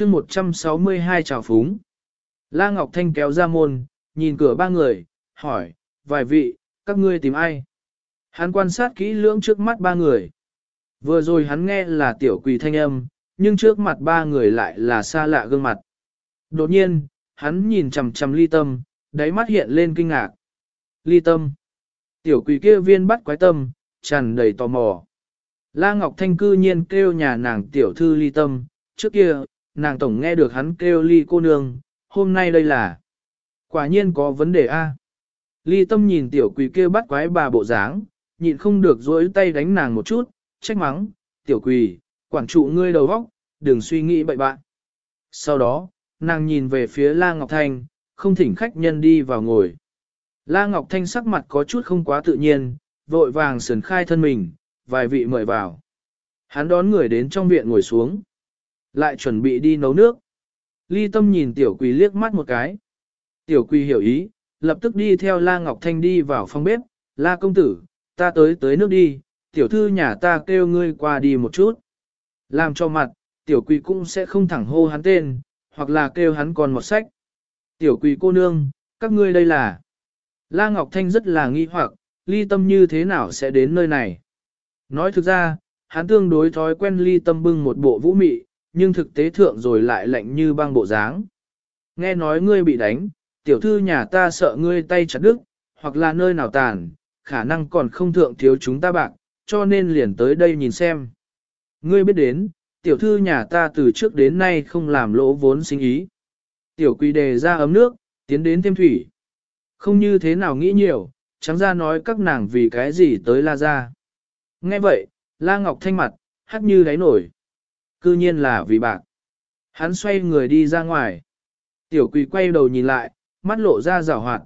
chương 162 chào phúng. La Ngọc Thanh kéo ra môn, nhìn cửa ba người, hỏi, vài vị, các ngươi tìm ai? Hắn quan sát kỹ lưỡng trước mắt ba người. Vừa rồi hắn nghe là tiểu quỳ thanh âm, nhưng trước mặt ba người lại là xa lạ gương mặt. Đột nhiên, hắn nhìn chằm chằm ly tâm, đáy mắt hiện lên kinh ngạc. Ly tâm. Tiểu quỳ kia viên bắt quái tâm, tràn đầy tò mò. La Ngọc Thanh cư nhiên kêu nhà nàng tiểu thư ly tâm, trước kia, nàng tổng nghe được hắn kêu ly cô nương, hôm nay đây là. Quả nhiên có vấn đề A. Ly tâm nhìn tiểu quỷ kia bắt quái bà bộ dáng, nhịn không được dối tay đánh nàng một chút, trách mắng, tiểu quỷ quản trụ ngươi đầu vóc, đừng suy nghĩ bậy bạn. Sau đó, nàng nhìn về phía La Ngọc Thanh, không thỉnh khách nhân đi vào ngồi. La Ngọc Thanh sắc mặt có chút không quá tự nhiên, vội vàng sườn khai thân mình, vài vị mời vào. Hắn đón người đến trong viện ngồi xuống, lại chuẩn bị đi nấu nước. Ly tâm nhìn tiểu quỳ liếc mắt một cái. Tiểu quỳ hiểu ý, lập tức đi theo La Ngọc Thanh đi vào phòng bếp, La công tử, ta tới tới nước đi, tiểu thư nhà ta kêu ngươi qua đi một chút. Làm cho mặt, tiểu quỳ cũng sẽ không thẳng hô hắn tên, hoặc là kêu hắn còn một sách. Tiểu quỳ cô nương, các ngươi đây là. La Ngọc Thanh rất là nghi hoặc, ly tâm như thế nào sẽ đến nơi này. Nói thực ra, hắn tương đối thói quen ly tâm bưng một bộ vũ mị, nhưng thực tế thượng rồi lại lạnh như băng bộ dáng. Nghe nói ngươi bị đánh, tiểu thư nhà ta sợ ngươi tay chặt đứt, hoặc là nơi nào tàn, khả năng còn không thượng thiếu chúng ta bạc, cho nên liền tới đây nhìn xem. Ngươi biết đến, tiểu thư nhà ta từ trước đến nay không làm lỗ vốn sinh ý. Tiểu quỳ đề ra ấm nước, tiến đến thêm thủy. Không như thế nào nghĩ nhiều, trắng ra nói các nàng vì cái gì tới la ra. Nghe vậy, la ngọc thanh mặt, hát như đáy nổi. Cư nhiên là vì bạc. Hắn xoay người đi ra ngoài. Tiểu quỷ quay đầu nhìn lại, mắt lộ ra rào hoạt.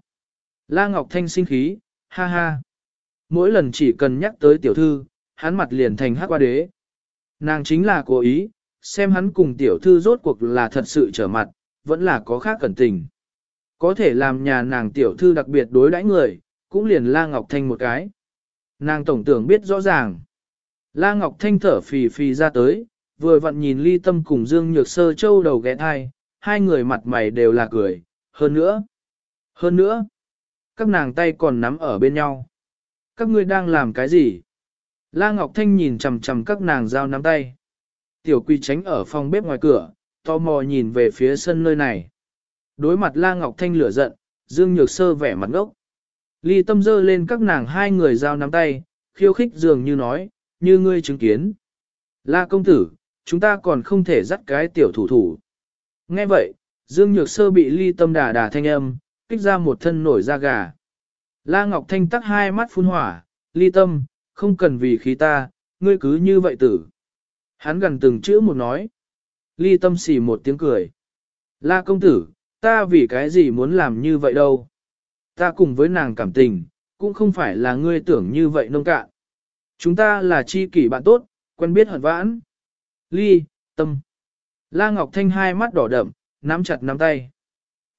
La Ngọc Thanh sinh khí, ha ha. Mỗi lần chỉ cần nhắc tới tiểu thư, hắn mặt liền thành hắc qua đế. Nàng chính là cố ý, xem hắn cùng tiểu thư rốt cuộc là thật sự trở mặt, vẫn là có khác cẩn tình. Có thể làm nhà nàng tiểu thư đặc biệt đối đãi người, cũng liền La Ngọc Thanh một cái. Nàng tổng tưởng biết rõ ràng. La Ngọc Thanh thở phì phì ra tới, vừa vặn nhìn ly tâm cùng Dương Nhược Sơ châu đầu ghé thai, hai người mặt mày đều là cười, hơn nữa. Hơn nữa, các nàng tay còn nắm ở bên nhau. Các ngươi đang làm cái gì? La Ngọc Thanh nhìn chằm chằm các nàng giao nắm tay. Tiểu Quy tránh ở phòng bếp ngoài cửa, tò mò nhìn về phía sân nơi này. Đối mặt La Ngọc Thanh lửa giận, Dương Nhược Sơ vẻ mặt ngốc. Ly tâm dơ lên các nàng hai người giao nắm tay, khiêu khích dường như nói, như ngươi chứng kiến. La công tử, chúng ta còn không thể dắt cái tiểu thủ thủ. Nghe vậy, Dương Nhược Sơ bị ly tâm đà đà thanh âm, kích ra một thân nổi da gà. La Ngọc Thanh tắc hai mắt phun hỏa, ly tâm, không cần vì khí ta, ngươi cứ như vậy tử. Hắn gần từng chữ một nói. Ly tâm xì một tiếng cười. La công tử, ta vì cái gì muốn làm như vậy đâu. Ta cùng với nàng cảm tình, cũng không phải là ngươi tưởng như vậy nông cạn. Chúng ta là chi kỷ bạn tốt, quen biết hận vãn. Ly, tâm. La Ngọc Thanh hai mắt đỏ đậm, nắm chặt nắm tay.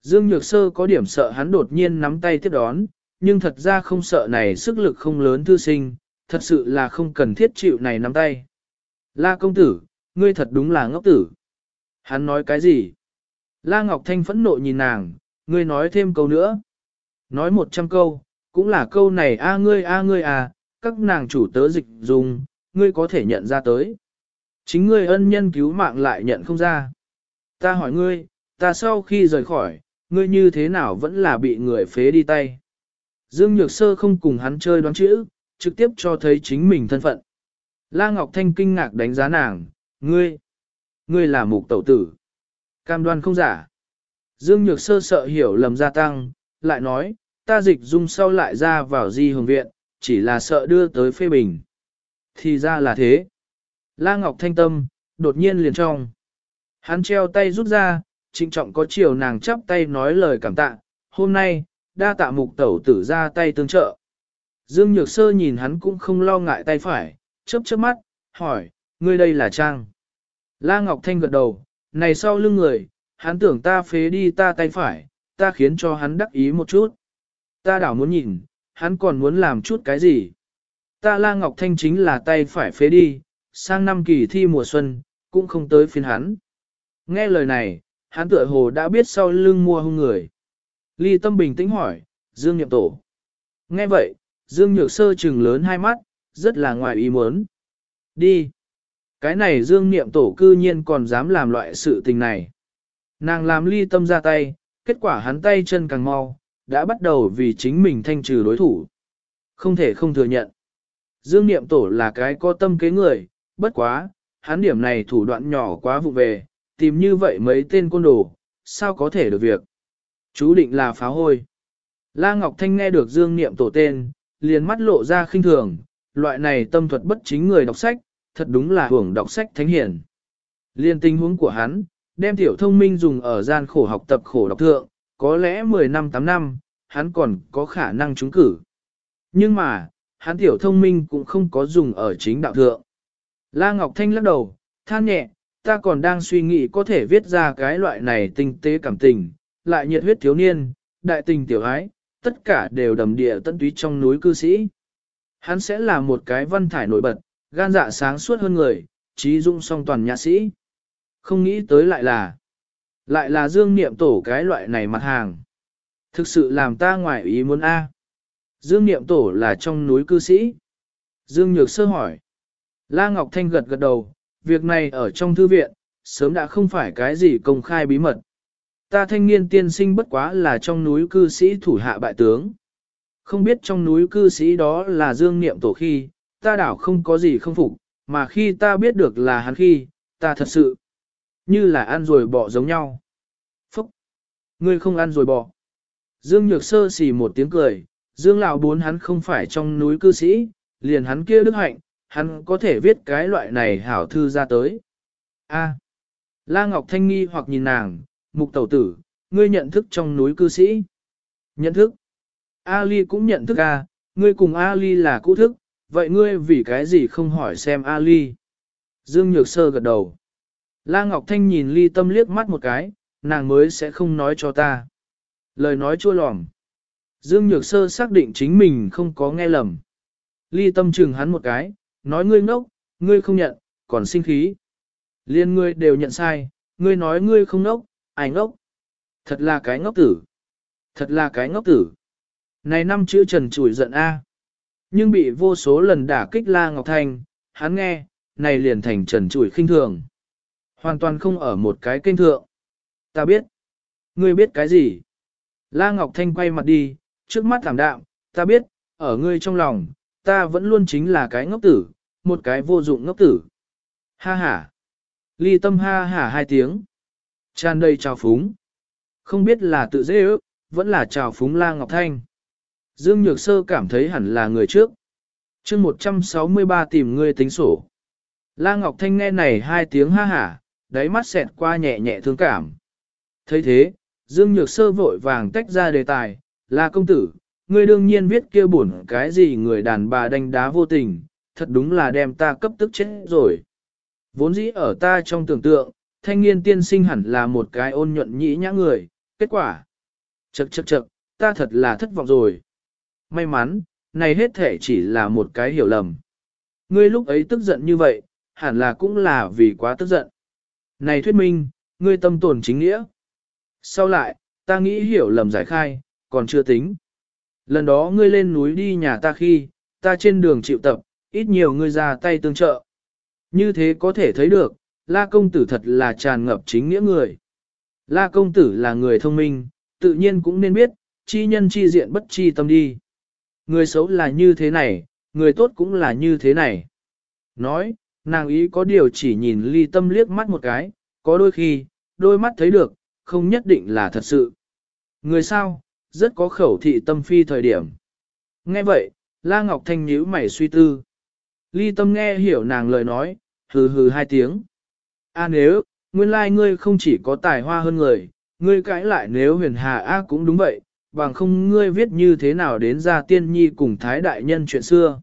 Dương Nhược Sơ có điểm sợ hắn đột nhiên nắm tay tiếp đón, nhưng thật ra không sợ này sức lực không lớn thư sinh, thật sự là không cần thiết chịu này nắm tay. La công tử, ngươi thật đúng là ngốc tử. Hắn nói cái gì? La Ngọc Thanh phẫn nộ nhìn nàng, ngươi nói thêm câu nữa. Nói một trăm câu, cũng là câu này a ngươi a ngươi à, các nàng chủ tớ dịch dùng, ngươi có thể nhận ra tới. Chính ngươi ân nhân cứu mạng lại nhận không ra. Ta hỏi ngươi, ta sau khi rời khỏi, ngươi như thế nào vẫn là bị người phế đi tay. Dương Nhược Sơ không cùng hắn chơi đoán chữ, trực tiếp cho thấy chính mình thân phận. La Ngọc Thanh kinh ngạc đánh giá nàng, ngươi, ngươi là mục tẩu tử. Cam đoan không giả. Dương Nhược Sơ sợ hiểu lầm gia tăng, lại nói, ta dịch dung sau lại ra vào di hồng viện, chỉ là sợ đưa tới phê bình. Thì ra là thế. La Ngọc Thanh tâm, đột nhiên liền trong. Hắn treo tay rút ra, trịnh trọng có chiều nàng chắp tay nói lời cảm tạ, hôm nay, đa tạ mục tẩu tử ra tay tương trợ. Dương Nhược Sơ nhìn hắn cũng không lo ngại tay phải, chớp chớp mắt, hỏi, ngươi đây là Trang. La Ngọc Thanh gật đầu, này sau lưng người, hắn tưởng ta phế đi ta tay phải, ta khiến cho hắn đắc ý một chút. Ta đảo muốn nhìn, hắn còn muốn làm chút cái gì. Ta La Ngọc Thanh chính là tay phải phế đi, sang năm kỳ thi mùa xuân, cũng không tới phiên hắn. Nghe lời này, hắn tựa hồ đã biết sau lưng mua hung người. Ly tâm bình tĩnh hỏi, Dương Nhậm Tổ. Nghe vậy, Dương Nhược Sơ trừng lớn hai mắt, rất là ngoài ý muốn. Đi. Cái này Dương Niệm Tổ cư nhiên còn dám làm loại sự tình này. Nàng làm ly tâm ra tay, kết quả hắn tay chân càng mau, đã bắt đầu vì chính mình thanh trừ đối thủ. Không thể không thừa nhận. Dương Niệm Tổ là cái có tâm kế người, bất quá, hắn điểm này thủ đoạn nhỏ quá vụ về, tìm như vậy mấy tên côn đồ, sao có thể được việc. Chú định là phá hôi. La Ngọc Thanh nghe được Dương Niệm Tổ tên, liền mắt lộ ra khinh thường, loại này tâm thuật bất chính người đọc sách, thật đúng là hưởng đọc sách thánh hiển. Liên tình huống của hắn, đem tiểu thông minh dùng ở gian khổ học tập khổ đọc thượng, có lẽ 10 năm 8 năm, hắn còn có khả năng trúng cử. Nhưng mà, hắn tiểu thông minh cũng không có dùng ở chính đạo thượng. La Ngọc Thanh lắc đầu, than nhẹ, ta còn đang suy nghĩ có thể viết ra cái loại này tinh tế cảm tình, lại nhiệt huyết thiếu niên, đại tình tiểu ái, tất cả đều đầm địa tận túy trong núi cư sĩ. Hắn sẽ là một cái văn thải nổi bật, gan dạ sáng suốt hơn người, trí dung song toàn nhã sĩ. Không nghĩ tới lại là, lại là dương niệm tổ cái loại này mặt hàng. Thực sự làm ta ngoài ý muốn A. Dương niệm tổ là trong núi cư sĩ. Dương Nhược sơ hỏi. La Ngọc Thanh gật gật đầu, việc này ở trong thư viện, sớm đã không phải cái gì công khai bí mật. Ta thanh niên tiên sinh bất quá là trong núi cư sĩ thủ hạ bại tướng. Không biết trong núi cư sĩ đó là dương niệm tổ khi, ta đảo không có gì không phục, mà khi ta biết được là hắn khi, ta thật sự như là ăn rồi bỏ giống nhau. Phúc! Ngươi không ăn rồi bỏ. Dương Nhược Sơ xì một tiếng cười, Dương lão bốn hắn không phải trong núi cư sĩ, liền hắn kia đức hạnh, hắn có thể viết cái loại này hảo thư ra tới. A. La Ngọc Thanh nghi hoặc nhìn nàng, mục tẩu tử, ngươi nhận thức trong núi cư sĩ. Nhận thức. Ali cũng nhận thức a, ngươi cùng Ali là cũ thức, vậy ngươi vì cái gì không hỏi xem Ali? Dương Nhược Sơ gật đầu. La Ngọc Thanh nhìn ly tâm liếc mắt một cái, nàng mới sẽ không nói cho ta. Lời nói chua lòm. Dương Nhược Sơ xác định chính mình không có nghe lầm. Ly tâm chừng hắn một cái, nói ngươi ngốc, ngươi không nhận, còn sinh khí. Liên ngươi đều nhận sai, ngươi nói ngươi không ngốc, ai ngốc. Thật là cái ngốc tử. Thật là cái ngốc tử. Này năm chữ trần chủi giận A. Nhưng bị vô số lần đả kích La Ngọc Thanh, hắn nghe, này liền thành trần chủi khinh thường. Hoàn toàn không ở một cái kênh thượng. Ta biết. Ngươi biết cái gì? La Ngọc Thanh quay mặt đi, trước mắt thảm đạm, ta biết, ở ngươi trong lòng, ta vẫn luôn chính là cái ngốc tử, một cái vô dụng ngốc tử. Ha ha. Ly tâm ha ha hai tiếng. Tràn đầy trào phúng. Không biết là tự dễ ước, vẫn là trào phúng La Ngọc Thanh. Dương Nhược Sơ cảm thấy hẳn là người trước. chương 163 tìm ngươi tính sổ. La Ngọc Thanh nghe này hai tiếng ha hả, đáy mắt xẹt qua nhẹ nhẹ thương cảm. thấy thế, Dương Nhược Sơ vội vàng tách ra đề tài, La công tử, ngươi đương nhiên viết kia buồn cái gì người đàn bà đánh đá vô tình, thật đúng là đem ta cấp tức chết rồi. Vốn dĩ ở ta trong tưởng tượng, thanh niên tiên sinh hẳn là một cái ôn nhuận nhĩ nhã người, kết quả. Chậc chậc chậc, ta thật là thất vọng rồi. May mắn, này hết thể chỉ là một cái hiểu lầm. Ngươi lúc ấy tức giận như vậy, hẳn là cũng là vì quá tức giận. Này thuyết minh, ngươi tâm tồn chính nghĩa. Sau lại, ta nghĩ hiểu lầm giải khai, còn chưa tính. Lần đó ngươi lên núi đi nhà ta khi, ta trên đường chịu tập, ít nhiều ngươi ra tay tương trợ. Như thế có thể thấy được, La công tử thật là tràn ngập chính nghĩa người. La công tử là người thông minh, tự nhiên cũng nên biết, chi nhân chi diện bất chi tâm đi. Người xấu là như thế này, người tốt cũng là như thế này. Nói, nàng ý có điều chỉ nhìn ly tâm liếc mắt một cái, có đôi khi, đôi mắt thấy được, không nhất định là thật sự. Người sao, rất có khẩu thị tâm phi thời điểm. Nghe vậy, La Ngọc Thanh nhíu mày suy tư. Ly tâm nghe hiểu nàng lời nói, hừ hừ hai tiếng. A nếu, nguyên lai like ngươi không chỉ có tài hoa hơn người, ngươi cãi lại nếu huyền hà A cũng đúng vậy, bằng không ngươi viết như thế nào đến ra tiên nhi cùng thái đại nhân chuyện xưa.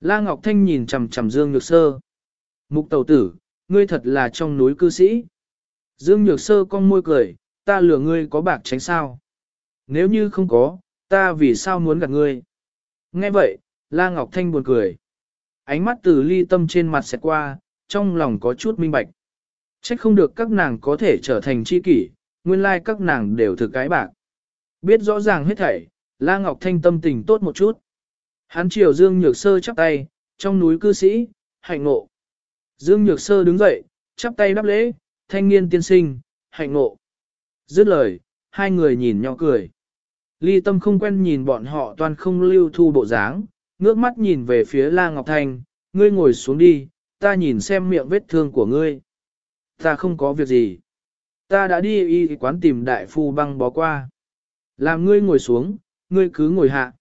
La Ngọc Thanh nhìn chằm chằm Dương Nhược Sơ. Mục tàu tử, ngươi thật là trong núi cư sĩ. Dương Nhược Sơ cong môi cười, ta lừa ngươi có bạc tránh sao. Nếu như không có, ta vì sao muốn gặp ngươi? Nghe vậy, La Ngọc Thanh buồn cười. Ánh mắt từ ly tâm trên mặt xẹt qua, trong lòng có chút minh bạch. Trách không được các nàng có thể trở thành chi kỷ, nguyên lai các nàng đều thực cái bạc. Biết rõ ràng hết thảy, La Ngọc Thanh tâm tình tốt một chút. Hán triều Dương Nhược Sơ chắp tay, trong núi cư sĩ, hạnh ngộ. Dương Nhược Sơ đứng dậy, chắp tay đáp lễ, thanh niên tiên sinh, hạnh ngộ. Dứt lời, hai người nhìn nhau cười. Ly tâm không quen nhìn bọn họ toàn không lưu thu bộ dáng, ngước mắt nhìn về phía La Ngọc Thanh, ngươi ngồi xuống đi, ta nhìn xem miệng vết thương của ngươi. Ta không có việc gì. Ta đã đi y quán tìm đại phu băng bó qua. Làm ngươi ngồi xuống, ngươi cứ ngồi hạ.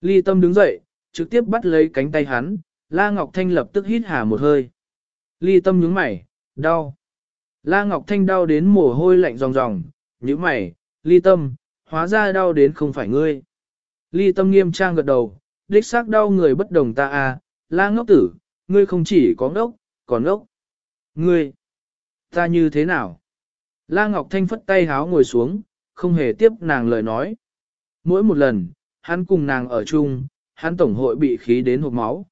Ly tâm đứng dậy, trực tiếp bắt lấy cánh tay hắn, La Ngọc Thanh lập tức hít hà một hơi. Ly tâm nhướng mày, đau. La Ngọc Thanh đau đến mồ hôi lạnh ròng ròng, nhướng mày, ly tâm, hóa ra đau đến không phải ngươi. Ly tâm nghiêm trang gật đầu, đích xác đau người bất đồng ta à, la ngốc tử, ngươi không chỉ có ngốc, còn ngốc. Ngươi, ta như thế nào? La Ngọc Thanh phất tay háo ngồi xuống, không hề tiếp nàng lời nói. Mỗi một lần, hắn cùng nàng ở chung, hắn tổng hội bị khí đến hộp máu.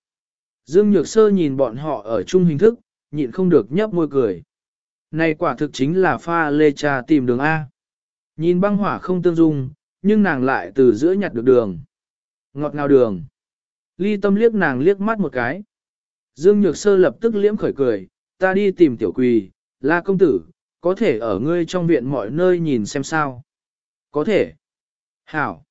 Dương Nhược Sơ nhìn bọn họ ở chung hình thức, nhịn không được nhấp môi cười. Này quả thực chính là pha lê trà tìm đường A. Nhìn băng hỏa không tương dung, nhưng nàng lại từ giữa nhặt được đường. Ngọt ngào đường. Ly tâm liếc nàng liếc mắt một cái. Dương Nhược Sơ lập tức liễm khởi cười, ta đi tìm tiểu quỳ, la công tử, có thể ở ngươi trong viện mọi nơi nhìn xem sao. Có thể. Hảo.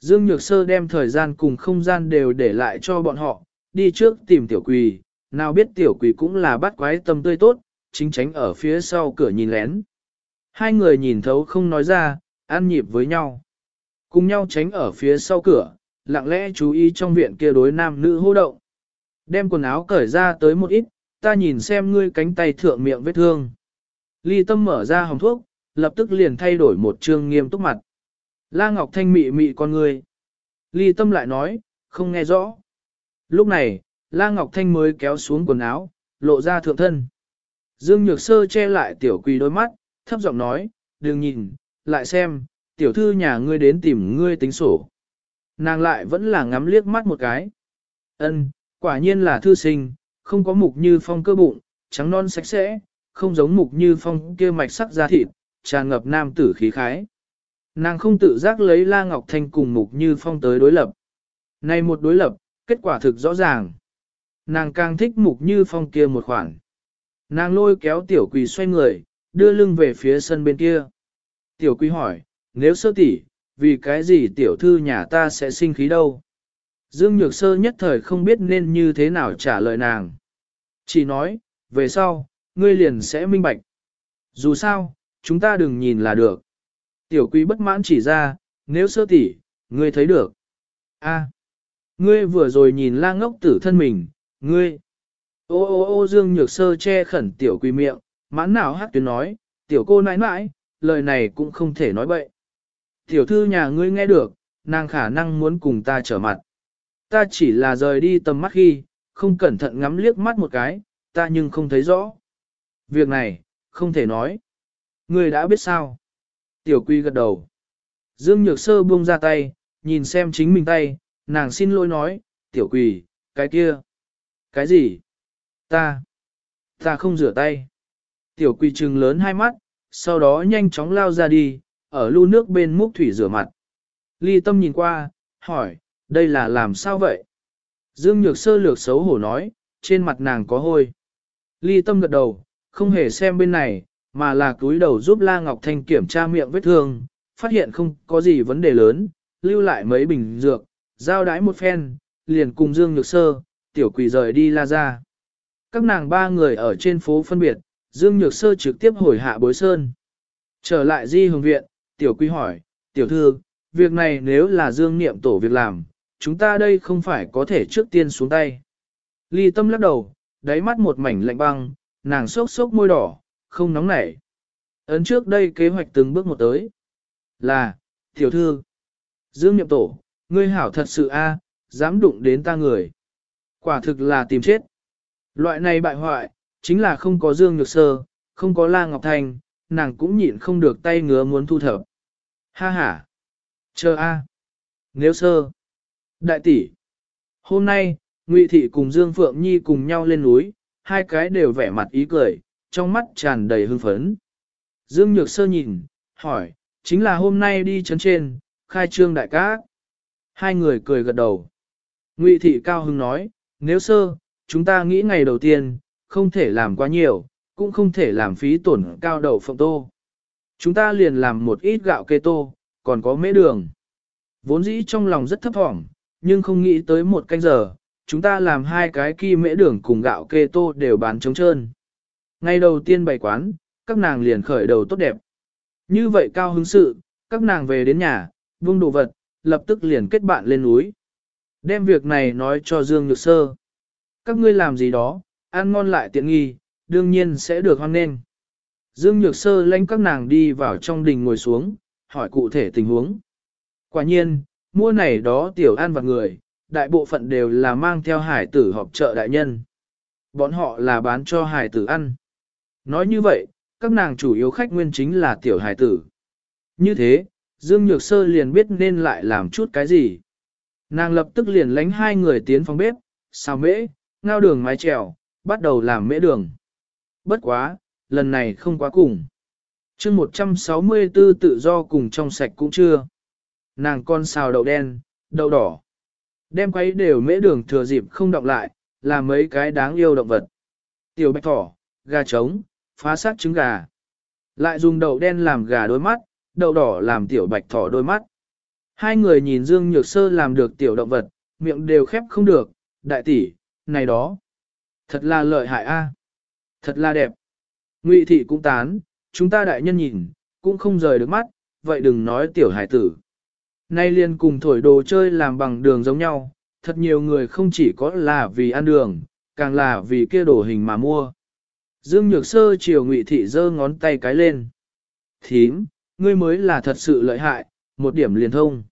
Dương Nhược Sơ đem thời gian cùng không gian đều để lại cho bọn họ, đi trước tìm tiểu quỳ, nào biết tiểu quỳ cũng là bắt quái tâm tươi tốt, chính tránh ở phía sau cửa nhìn lén. Hai người nhìn thấu không nói ra, ăn nhịp với nhau. Cùng nhau tránh ở phía sau cửa, lặng lẽ chú ý trong viện kia đối nam nữ hô động. Đem quần áo cởi ra tới một ít, ta nhìn xem ngươi cánh tay thượng miệng vết thương. Ly tâm mở ra hồng thuốc, lập tức liền thay đổi một trương nghiêm túc mặt. La Ngọc Thanh mị mị con ngươi. Ly tâm lại nói, không nghe rõ. Lúc này, La Ngọc Thanh mới kéo xuống quần áo, lộ ra thượng thân. Dương Nhược Sơ che lại tiểu quỳ đôi mắt, thấp giọng nói, đừng nhìn, lại xem, tiểu thư nhà ngươi đến tìm ngươi tính sổ. Nàng lại vẫn là ngắm liếc mắt một cái. Ân, quả nhiên là thư sinh, không có mục như phong cơ bụng, trắng non sạch sẽ, không giống mục như phong kia mạch sắc da thịt, tràn ngập nam tử khí khái. Nàng không tự giác lấy La Ngọc Thanh cùng mục như phong tới đối lập. Này một đối lập, kết quả thực rõ ràng. Nàng càng thích mục như phong kia một khoản. Nàng lôi kéo tiểu quỳ xoay người, đưa lưng về phía sân bên kia. Tiểu Quý hỏi, nếu sơ tỷ, vì cái gì tiểu thư nhà ta sẽ sinh khí đâu? Dương Nhược Sơ nhất thời không biết nên như thế nào trả lời nàng. Chỉ nói, về sau, ngươi liền sẽ minh bạch. Dù sao, chúng ta đừng nhìn là được. Tiểu quý bất mãn chỉ ra, nếu sơ tỷ, ngươi thấy được. a ngươi vừa rồi nhìn la ngốc tử thân mình, ngươi. Ô ô ô Dương Nhược Sơ che khẩn tiểu quý miệng, mãn nào hát tuyến nói, tiểu cô nãi nãi, lời này cũng không thể nói bậy. Tiểu thư nhà ngươi nghe được, nàng khả năng muốn cùng ta trở mặt. Ta chỉ là rời đi tầm mắt khi, không cẩn thận ngắm liếc mắt một cái, ta nhưng không thấy rõ. Việc này, không thể nói. Ngươi đã biết sao? Tiểu quy gật đầu. Dương Nhược Sơ buông ra tay, nhìn xem chính mình tay, nàng xin lỗi nói, tiểu quỳ, cái kia. Cái gì? Ta. Ta không rửa tay. Tiểu quỳ trừng lớn hai mắt, sau đó nhanh chóng lao ra đi, ở lu nước bên múc thủy rửa mặt. Ly tâm nhìn qua, hỏi, đây là làm sao vậy? Dương Nhược sơ lược xấu hổ nói, trên mặt nàng có hôi. Ly tâm gật đầu, không hề xem bên này, mà là cúi đầu giúp La Ngọc Thanh kiểm tra miệng vết thương, phát hiện không có gì vấn đề lớn, lưu lại mấy bình dược, giao đái một phen, liền cùng Dương Nhược Sơ, tiểu quỷ rời đi La ra. Các nàng ba người ở trên phố phân biệt, Dương Nhược Sơ trực tiếp hồi hạ bối sơn. Trở lại di hồng viện, tiểu quý hỏi, tiểu thư, việc này nếu là dương niệm tổ việc làm, chúng ta đây không phải có thể trước tiên xuống tay. Ly tâm lắc đầu, đáy mắt một mảnh lạnh băng, nàng sốc sốc môi đỏ, không nóng nảy. Ấn trước đây kế hoạch từng bước một tới. Là, tiểu thư, dương niệm tổ, ngươi hảo thật sự a, dám đụng đến ta người. Quả thực là tìm chết. Loại này bại hoại, chính là không có dương nhược sơ, không có la ngọc thành, nàng cũng nhịn không được tay ngứa muốn thu thập. Ha ha! Chờ a! Nếu sơ! Đại tỷ! Hôm nay, Ngụy Thị cùng Dương Phượng Nhi cùng nhau lên núi, hai cái đều vẻ mặt ý cười, trong mắt tràn đầy hưng phấn. Dương Nhược Sơ nhìn, hỏi, chính là hôm nay đi chấn trên, khai trương đại cá. Hai người cười gật đầu. Ngụy Thị Cao Hưng nói, nếu sơ, chúng ta nghĩ ngày đầu tiên, không thể làm quá nhiều, cũng không thể làm phí tổn cao đầu phộng tô. Chúng ta liền làm một ít gạo kê tô, còn có mễ đường. Vốn dĩ trong lòng rất thấp thỏm, nhưng không nghĩ tới một canh giờ, chúng ta làm hai cái kỳ mễ đường cùng gạo kê tô đều bán trống trơn. Ngày đầu tiên bày quán, các nàng liền khởi đầu tốt đẹp. Như vậy cao hứng sự, các nàng về đến nhà, buông đồ vật, lập tức liền kết bạn lên núi. Đem việc này nói cho Dương Nhược Sơ. Các ngươi làm gì đó, ăn ngon lại tiện nghi, đương nhiên sẽ được hoan nghênh. Dương Nhược Sơ lãnh các nàng đi vào trong đình ngồi xuống, hỏi cụ thể tình huống. Quả nhiên, mua này đó tiểu ăn vặt người, đại bộ phận đều là mang theo hải tử họp chợ đại nhân. Bọn họ là bán cho hải tử ăn. Nói như vậy, các nàng chủ yếu khách nguyên chính là tiểu hải tử. Như thế, Dương Nhược Sơ liền biết nên lại làm chút cái gì. Nàng lập tức liền lánh hai người tiến phòng bếp, xào mễ, ngao đường mái trèo, bắt đầu làm mễ đường. Bất quá, lần này không quá cùng. chương 164 tự do cùng trong sạch cũng chưa. Nàng con xào đậu đen, đậu đỏ. Đem quấy đều mễ đường thừa dịp không động lại, làm mấy cái đáng yêu động vật. Tiểu bạch thỏ, gà trống, phá sát trứng gà. Lại dùng đậu đen làm gà đôi mắt, đậu đỏ làm tiểu bạch thỏ đôi mắt. Hai người nhìn Dương Nhược Sơ làm được tiểu động vật, miệng đều khép không được, đại tỷ, này đó. Thật là lợi hại a, à. Thật là đẹp. Ngụy thị cũng tán, chúng ta đại nhân nhìn, cũng không rời được mắt, vậy đừng nói tiểu hải tử. Nay liền cùng thổi đồ chơi làm bằng đường giống nhau, thật nhiều người không chỉ có là vì ăn đường, càng là vì kia đồ hình mà mua. Dương Nhược Sơ chiều Ngụy thị giơ ngón tay cái lên. Thím, ngươi mới là thật sự lợi hại, một điểm liền thông.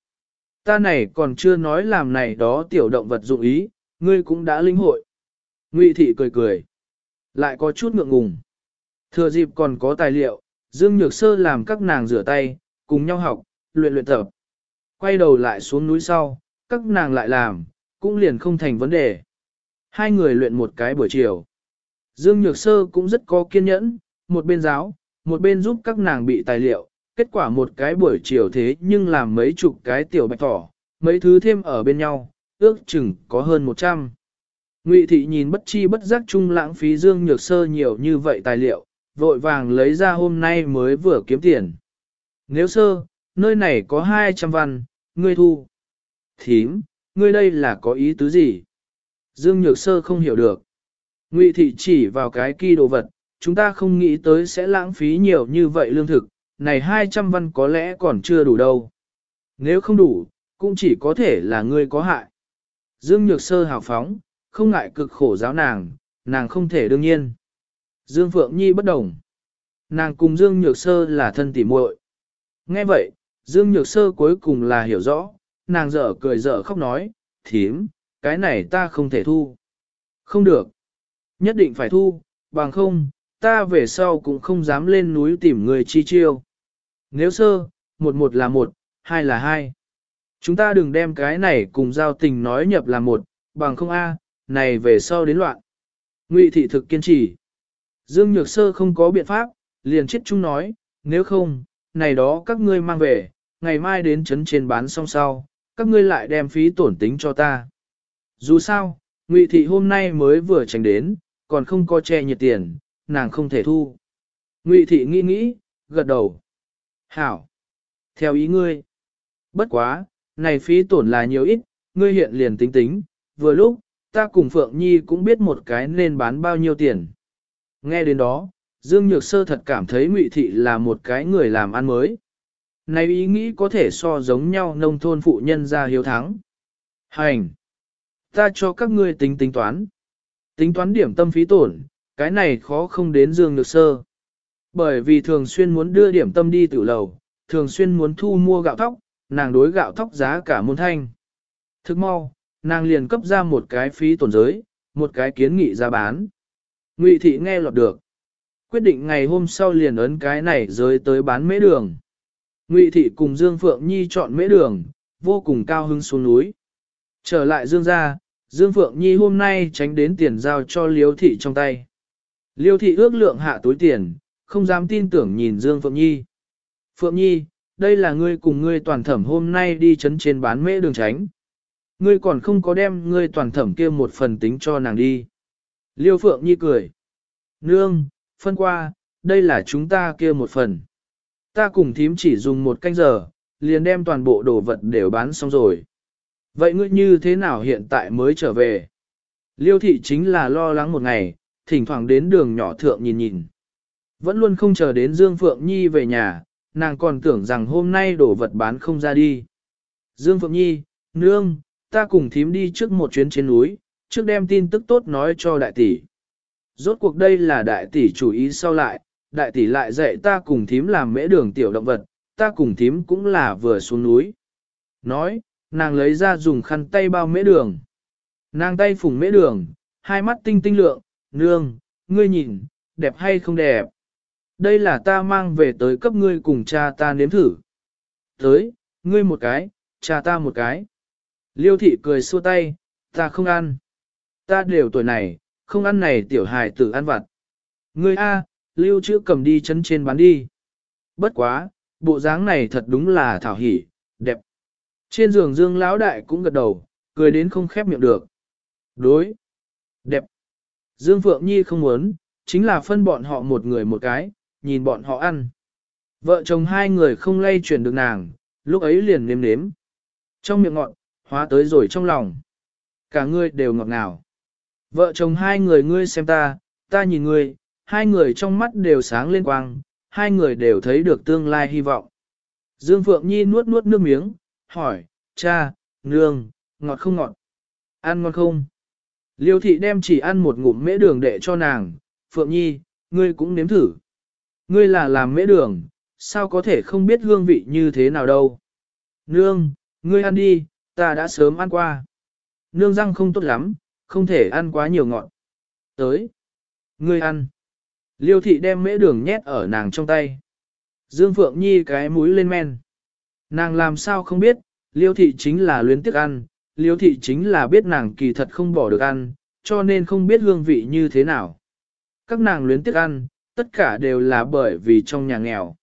Ta này còn chưa nói làm này đó tiểu động vật dụng ý, ngươi cũng đã linh hội. Ngụy thị cười cười, lại có chút ngượng ngùng. Thừa dịp còn có tài liệu, Dương Nhược Sơ làm các nàng rửa tay, cùng nhau học, luyện luyện tập. Quay đầu lại xuống núi sau, các nàng lại làm, cũng liền không thành vấn đề. Hai người luyện một cái buổi chiều. Dương Nhược Sơ cũng rất có kiên nhẫn, một bên giáo, một bên giúp các nàng bị tài liệu, kết quả một cái buổi chiều thế nhưng làm mấy chục cái tiểu bạch thỏ, mấy thứ thêm ở bên nhau, ước chừng có hơn 100. Ngụy thị nhìn bất chi bất giác chung lãng phí Dương Nhược Sơ nhiều như vậy tài liệu, vội vàng lấy ra hôm nay mới vừa kiếm tiền. Nếu sơ, nơi này có 200 văn, ngươi thu. Thím, ngươi đây là có ý tứ gì? Dương Nhược Sơ không hiểu được. Ngụy thị chỉ vào cái kỳ đồ vật, chúng ta không nghĩ tới sẽ lãng phí nhiều như vậy lương thực, này 200 văn có lẽ còn chưa đủ đâu. Nếu không đủ, cũng chỉ có thể là ngươi có hại. Dương Nhược Sơ hào phóng, không ngại cực khổ giáo nàng, nàng không thể đương nhiên. Dương Phượng Nhi bất đồng. Nàng cùng Dương Nhược Sơ là thân tỉ muội. Nghe vậy, Dương Nhược Sơ cuối cùng là hiểu rõ, nàng dở cười dở khóc nói, thím, cái này ta không thể thu. Không được. Nhất định phải thu, bằng không, ta về sau cũng không dám lên núi tìm người chi chiêu. Nếu sơ, một một là một, hai là hai. Chúng ta đừng đem cái này cùng giao tình nói nhập là một, bằng không a, này về sau đến loạn. Ngụy thị thực kiên trì. Dương Nhược Sơ không có biện pháp, liền chết chung nói, nếu không, này đó các ngươi mang về, ngày mai đến chấn trên bán xong sau, các ngươi lại đem phí tổn tính cho ta. Dù sao, Ngụy thị hôm nay mới vừa tránh đến, còn không có che nhiệt tiền, nàng không thể thu. Ngụy thị nghĩ nghĩ, gật đầu. Hảo. Theo ý ngươi. Bất quá, này phí tổn là nhiều ít, ngươi hiện liền tính tính, vừa lúc, ta cùng Phượng Nhi cũng biết một cái nên bán bao nhiêu tiền. Nghe đến đó, Dương Nhược Sơ thật cảm thấy Ngụy Thị là một cái người làm ăn mới. Này ý nghĩ có thể so giống nhau nông thôn phụ nhân ra hiếu thắng. Hành! Ta cho các ngươi tính tính toán. Tính toán điểm tâm phí tổn, cái này khó không đến Dương Nhược Sơ. Bởi vì thường xuyên muốn đưa điểm tâm đi tiểu lầu, thường xuyên muốn thu mua gạo thóc, nàng đối gạo thóc giá cả môn thanh. Thức mau, nàng liền cấp ra một cái phí tổn giới, một cái kiến nghị ra bán. Ngụy thị nghe lọt được. Quyết định ngày hôm sau liền ấn cái này giới tới bán mễ đường. Ngụy thị cùng Dương Phượng Nhi chọn mễ đường, vô cùng cao hứng xuống núi. Trở lại Dương gia, Dương Phượng Nhi hôm nay tránh đến tiền giao cho Liêu thị trong tay. Liêu thị ước lượng hạ túi tiền, không dám tin tưởng nhìn Dương Phượng Nhi. Phượng Nhi, đây là ngươi cùng ngươi toàn thẩm hôm nay đi chấn trên bán mễ đường tránh. Ngươi còn không có đem ngươi toàn thẩm kia một phần tính cho nàng đi. Liêu Phượng Nhi cười. Nương, phân qua, đây là chúng ta kia một phần. Ta cùng thím chỉ dùng một canh giờ, liền đem toàn bộ đồ vật đều bán xong rồi. Vậy ngươi như thế nào hiện tại mới trở về? Liêu thị chính là lo lắng một ngày, thỉnh thoảng đến đường nhỏ thượng nhìn nhìn. Vẫn luôn không chờ đến Dương Phượng Nhi về nhà, nàng còn tưởng rằng hôm nay đồ vật bán không ra đi. Dương Phượng Nhi, nương, ta cùng thím đi trước một chuyến trên núi, trước đem tin tức tốt nói cho đại tỷ. Rốt cuộc đây là đại tỷ chủ ý sau lại, đại tỷ lại dạy ta cùng thím làm mễ đường tiểu động vật, ta cùng thím cũng là vừa xuống núi. Nói, nàng lấy ra dùng khăn tay bao mễ đường. Nàng tay phùng mễ đường, hai mắt tinh tinh lượng, nương, ngươi nhìn, đẹp hay không đẹp. Đây là ta mang về tới cấp ngươi cùng cha ta nếm thử. Tới, ngươi một cái, cha ta một cái. Liêu thị cười xua tay, ta không ăn. Ta đều tuổi này, không ăn này tiểu hài tử ăn vặt. Ngươi A, lưu chữ cầm đi chân trên bán đi. Bất quá, bộ dáng này thật đúng là thảo hỉ, đẹp. Trên giường dương lão đại cũng gật đầu, cười đến không khép miệng được. Đối. Đẹp. Dương Phượng Nhi không muốn, chính là phân bọn họ một người một cái, nhìn bọn họ ăn. Vợ chồng hai người không lay chuyển được nàng, lúc ấy liền nếm nếm. Trong miệng ngọn hóa tới rồi trong lòng. Cả người đều ngọt ngào. Vợ chồng hai người ngươi xem ta, ta nhìn ngươi, hai người trong mắt đều sáng lên quang, hai người đều thấy được tương lai hy vọng. Dương Phượng Nhi nuốt nuốt nước miếng, hỏi, cha, nương, ngọt không ngọt? Ăn ngon không? Liêu thị đem chỉ ăn một ngụm mễ đường để cho nàng, Phượng Nhi, ngươi cũng nếm thử. Ngươi là làm mễ đường, sao có thể không biết hương vị như thế nào đâu. Nương, ngươi ăn đi, ta đã sớm ăn qua. Nương răng không tốt lắm, không thể ăn quá nhiều ngọn. Tới. Ngươi ăn. Liêu thị đem mễ đường nhét ở nàng trong tay. Dương Phượng Nhi cái mũi lên men. Nàng làm sao không biết, liêu thị chính là luyến tiếc ăn, liêu thị chính là biết nàng kỳ thật không bỏ được ăn, cho nên không biết hương vị như thế nào. Các nàng luyến tiếc ăn, tất cả đều là bởi vì trong nhà nghèo.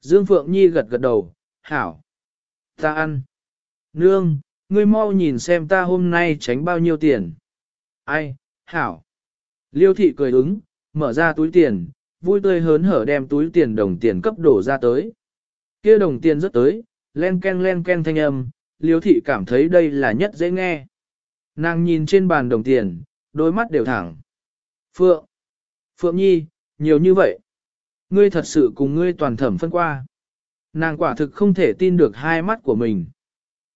Dương Phượng Nhi gật gật đầu, hảo. Ta ăn. Nương, ngươi mau nhìn xem ta hôm nay tránh bao nhiêu tiền. Ai, hảo. Liêu thị cười ứng, mở ra túi tiền, vui tươi hớn hở đem túi tiền đồng tiền cấp đổ ra tới. kia đồng tiền rất tới, len ken len ken thanh âm, liêu thị cảm thấy đây là nhất dễ nghe. Nàng nhìn trên bàn đồng tiền, đôi mắt đều thẳng. Phượng, Phượng Nhi, nhiều như vậy. Ngươi thật sự cùng ngươi toàn thẩm phân qua. Nàng quả thực không thể tin được hai mắt của mình.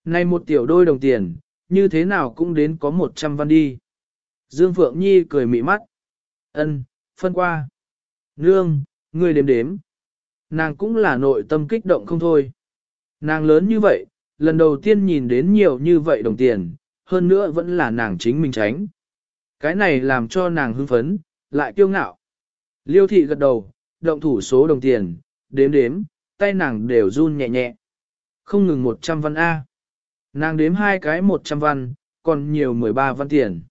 Này một tiểu đôi đồng tiền, như thế nào cũng đến có một trăm văn đi. Dương Phượng Nhi cười mị mắt. Ân, phân qua. Nương, ngươi đếm đếm. Nàng cũng là nội tâm kích động không thôi. Nàng lớn như vậy, lần đầu tiên nhìn đến nhiều như vậy đồng tiền, hơn nữa vẫn là nàng chính mình tránh. Cái này làm cho nàng hưng phấn, lại kiêu ngạo. Liêu thị gật đầu, động thủ số đồng tiền, đếm đếm, tay nàng đều run nhẹ nhẹ. Không ngừng 100 văn A. Nàng đếm hai cái 100 văn, còn nhiều 13 văn tiền.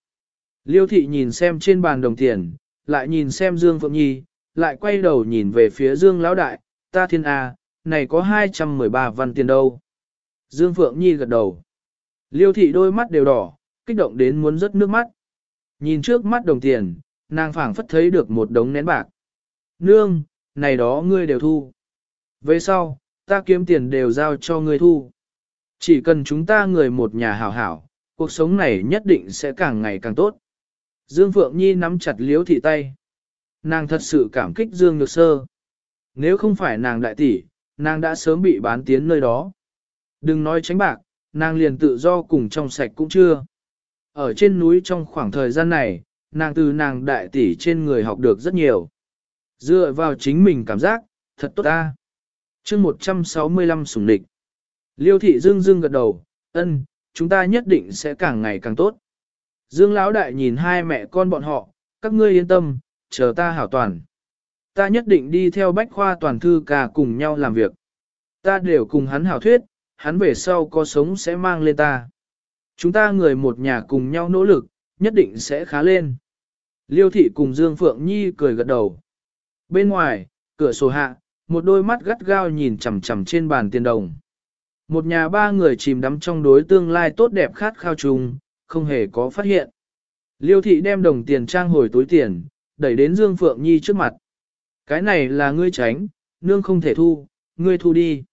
Liêu thị nhìn xem trên bàn đồng tiền, lại nhìn xem Dương Phượng Nhi, lại quay đầu nhìn về phía Dương Lão Đại, ta thiên A, này có 213 văn tiền đâu. Dương Phượng Nhi gật đầu. Liêu thị đôi mắt đều đỏ, kích động đến muốn rớt nước mắt. Nhìn trước mắt đồng tiền, nàng phảng phất thấy được một đống nén bạc. Nương, này đó ngươi đều thu. Về sau, ta kiếm tiền đều giao cho ngươi thu. Chỉ cần chúng ta người một nhà hảo hảo, cuộc sống này nhất định sẽ càng ngày càng tốt. Dương Phượng Nhi nắm chặt liếu thị tay. Nàng thật sự cảm kích Dương Nhược Sơ. Nếu không phải nàng đại tỷ, nàng đã sớm bị bán tiến nơi đó. Đừng nói tránh bạc, nàng liền tự do cùng trong sạch cũng chưa. Ở trên núi trong khoảng thời gian này, nàng từ nàng đại tỷ trên người học được rất nhiều. Dựa vào chính mình cảm giác, thật tốt ta. chương 165 sủng địch. Liêu thị dương dương gật đầu, ân, chúng ta nhất định sẽ càng ngày càng tốt. Dương Lão đại nhìn hai mẹ con bọn họ, các ngươi yên tâm, chờ ta hảo toàn. Ta nhất định đi theo bách khoa toàn thư cả cùng nhau làm việc. Ta đều cùng hắn hảo thuyết, hắn về sau có sống sẽ mang lên ta. Chúng ta người một nhà cùng nhau nỗ lực, nhất định sẽ khá lên. Liêu thị cùng Dương Phượng Nhi cười gật đầu. Bên ngoài, cửa sổ hạ, một đôi mắt gắt gao nhìn chằm chằm trên bàn tiền đồng. Một nhà ba người chìm đắm trong đối tương lai tốt đẹp khát khao chung, không hề có phát hiện. Liêu thị đem đồng tiền trang hồi túi tiền, đẩy đến Dương Phượng Nhi trước mặt. Cái này là ngươi tránh, nương không thể thu, ngươi thu đi.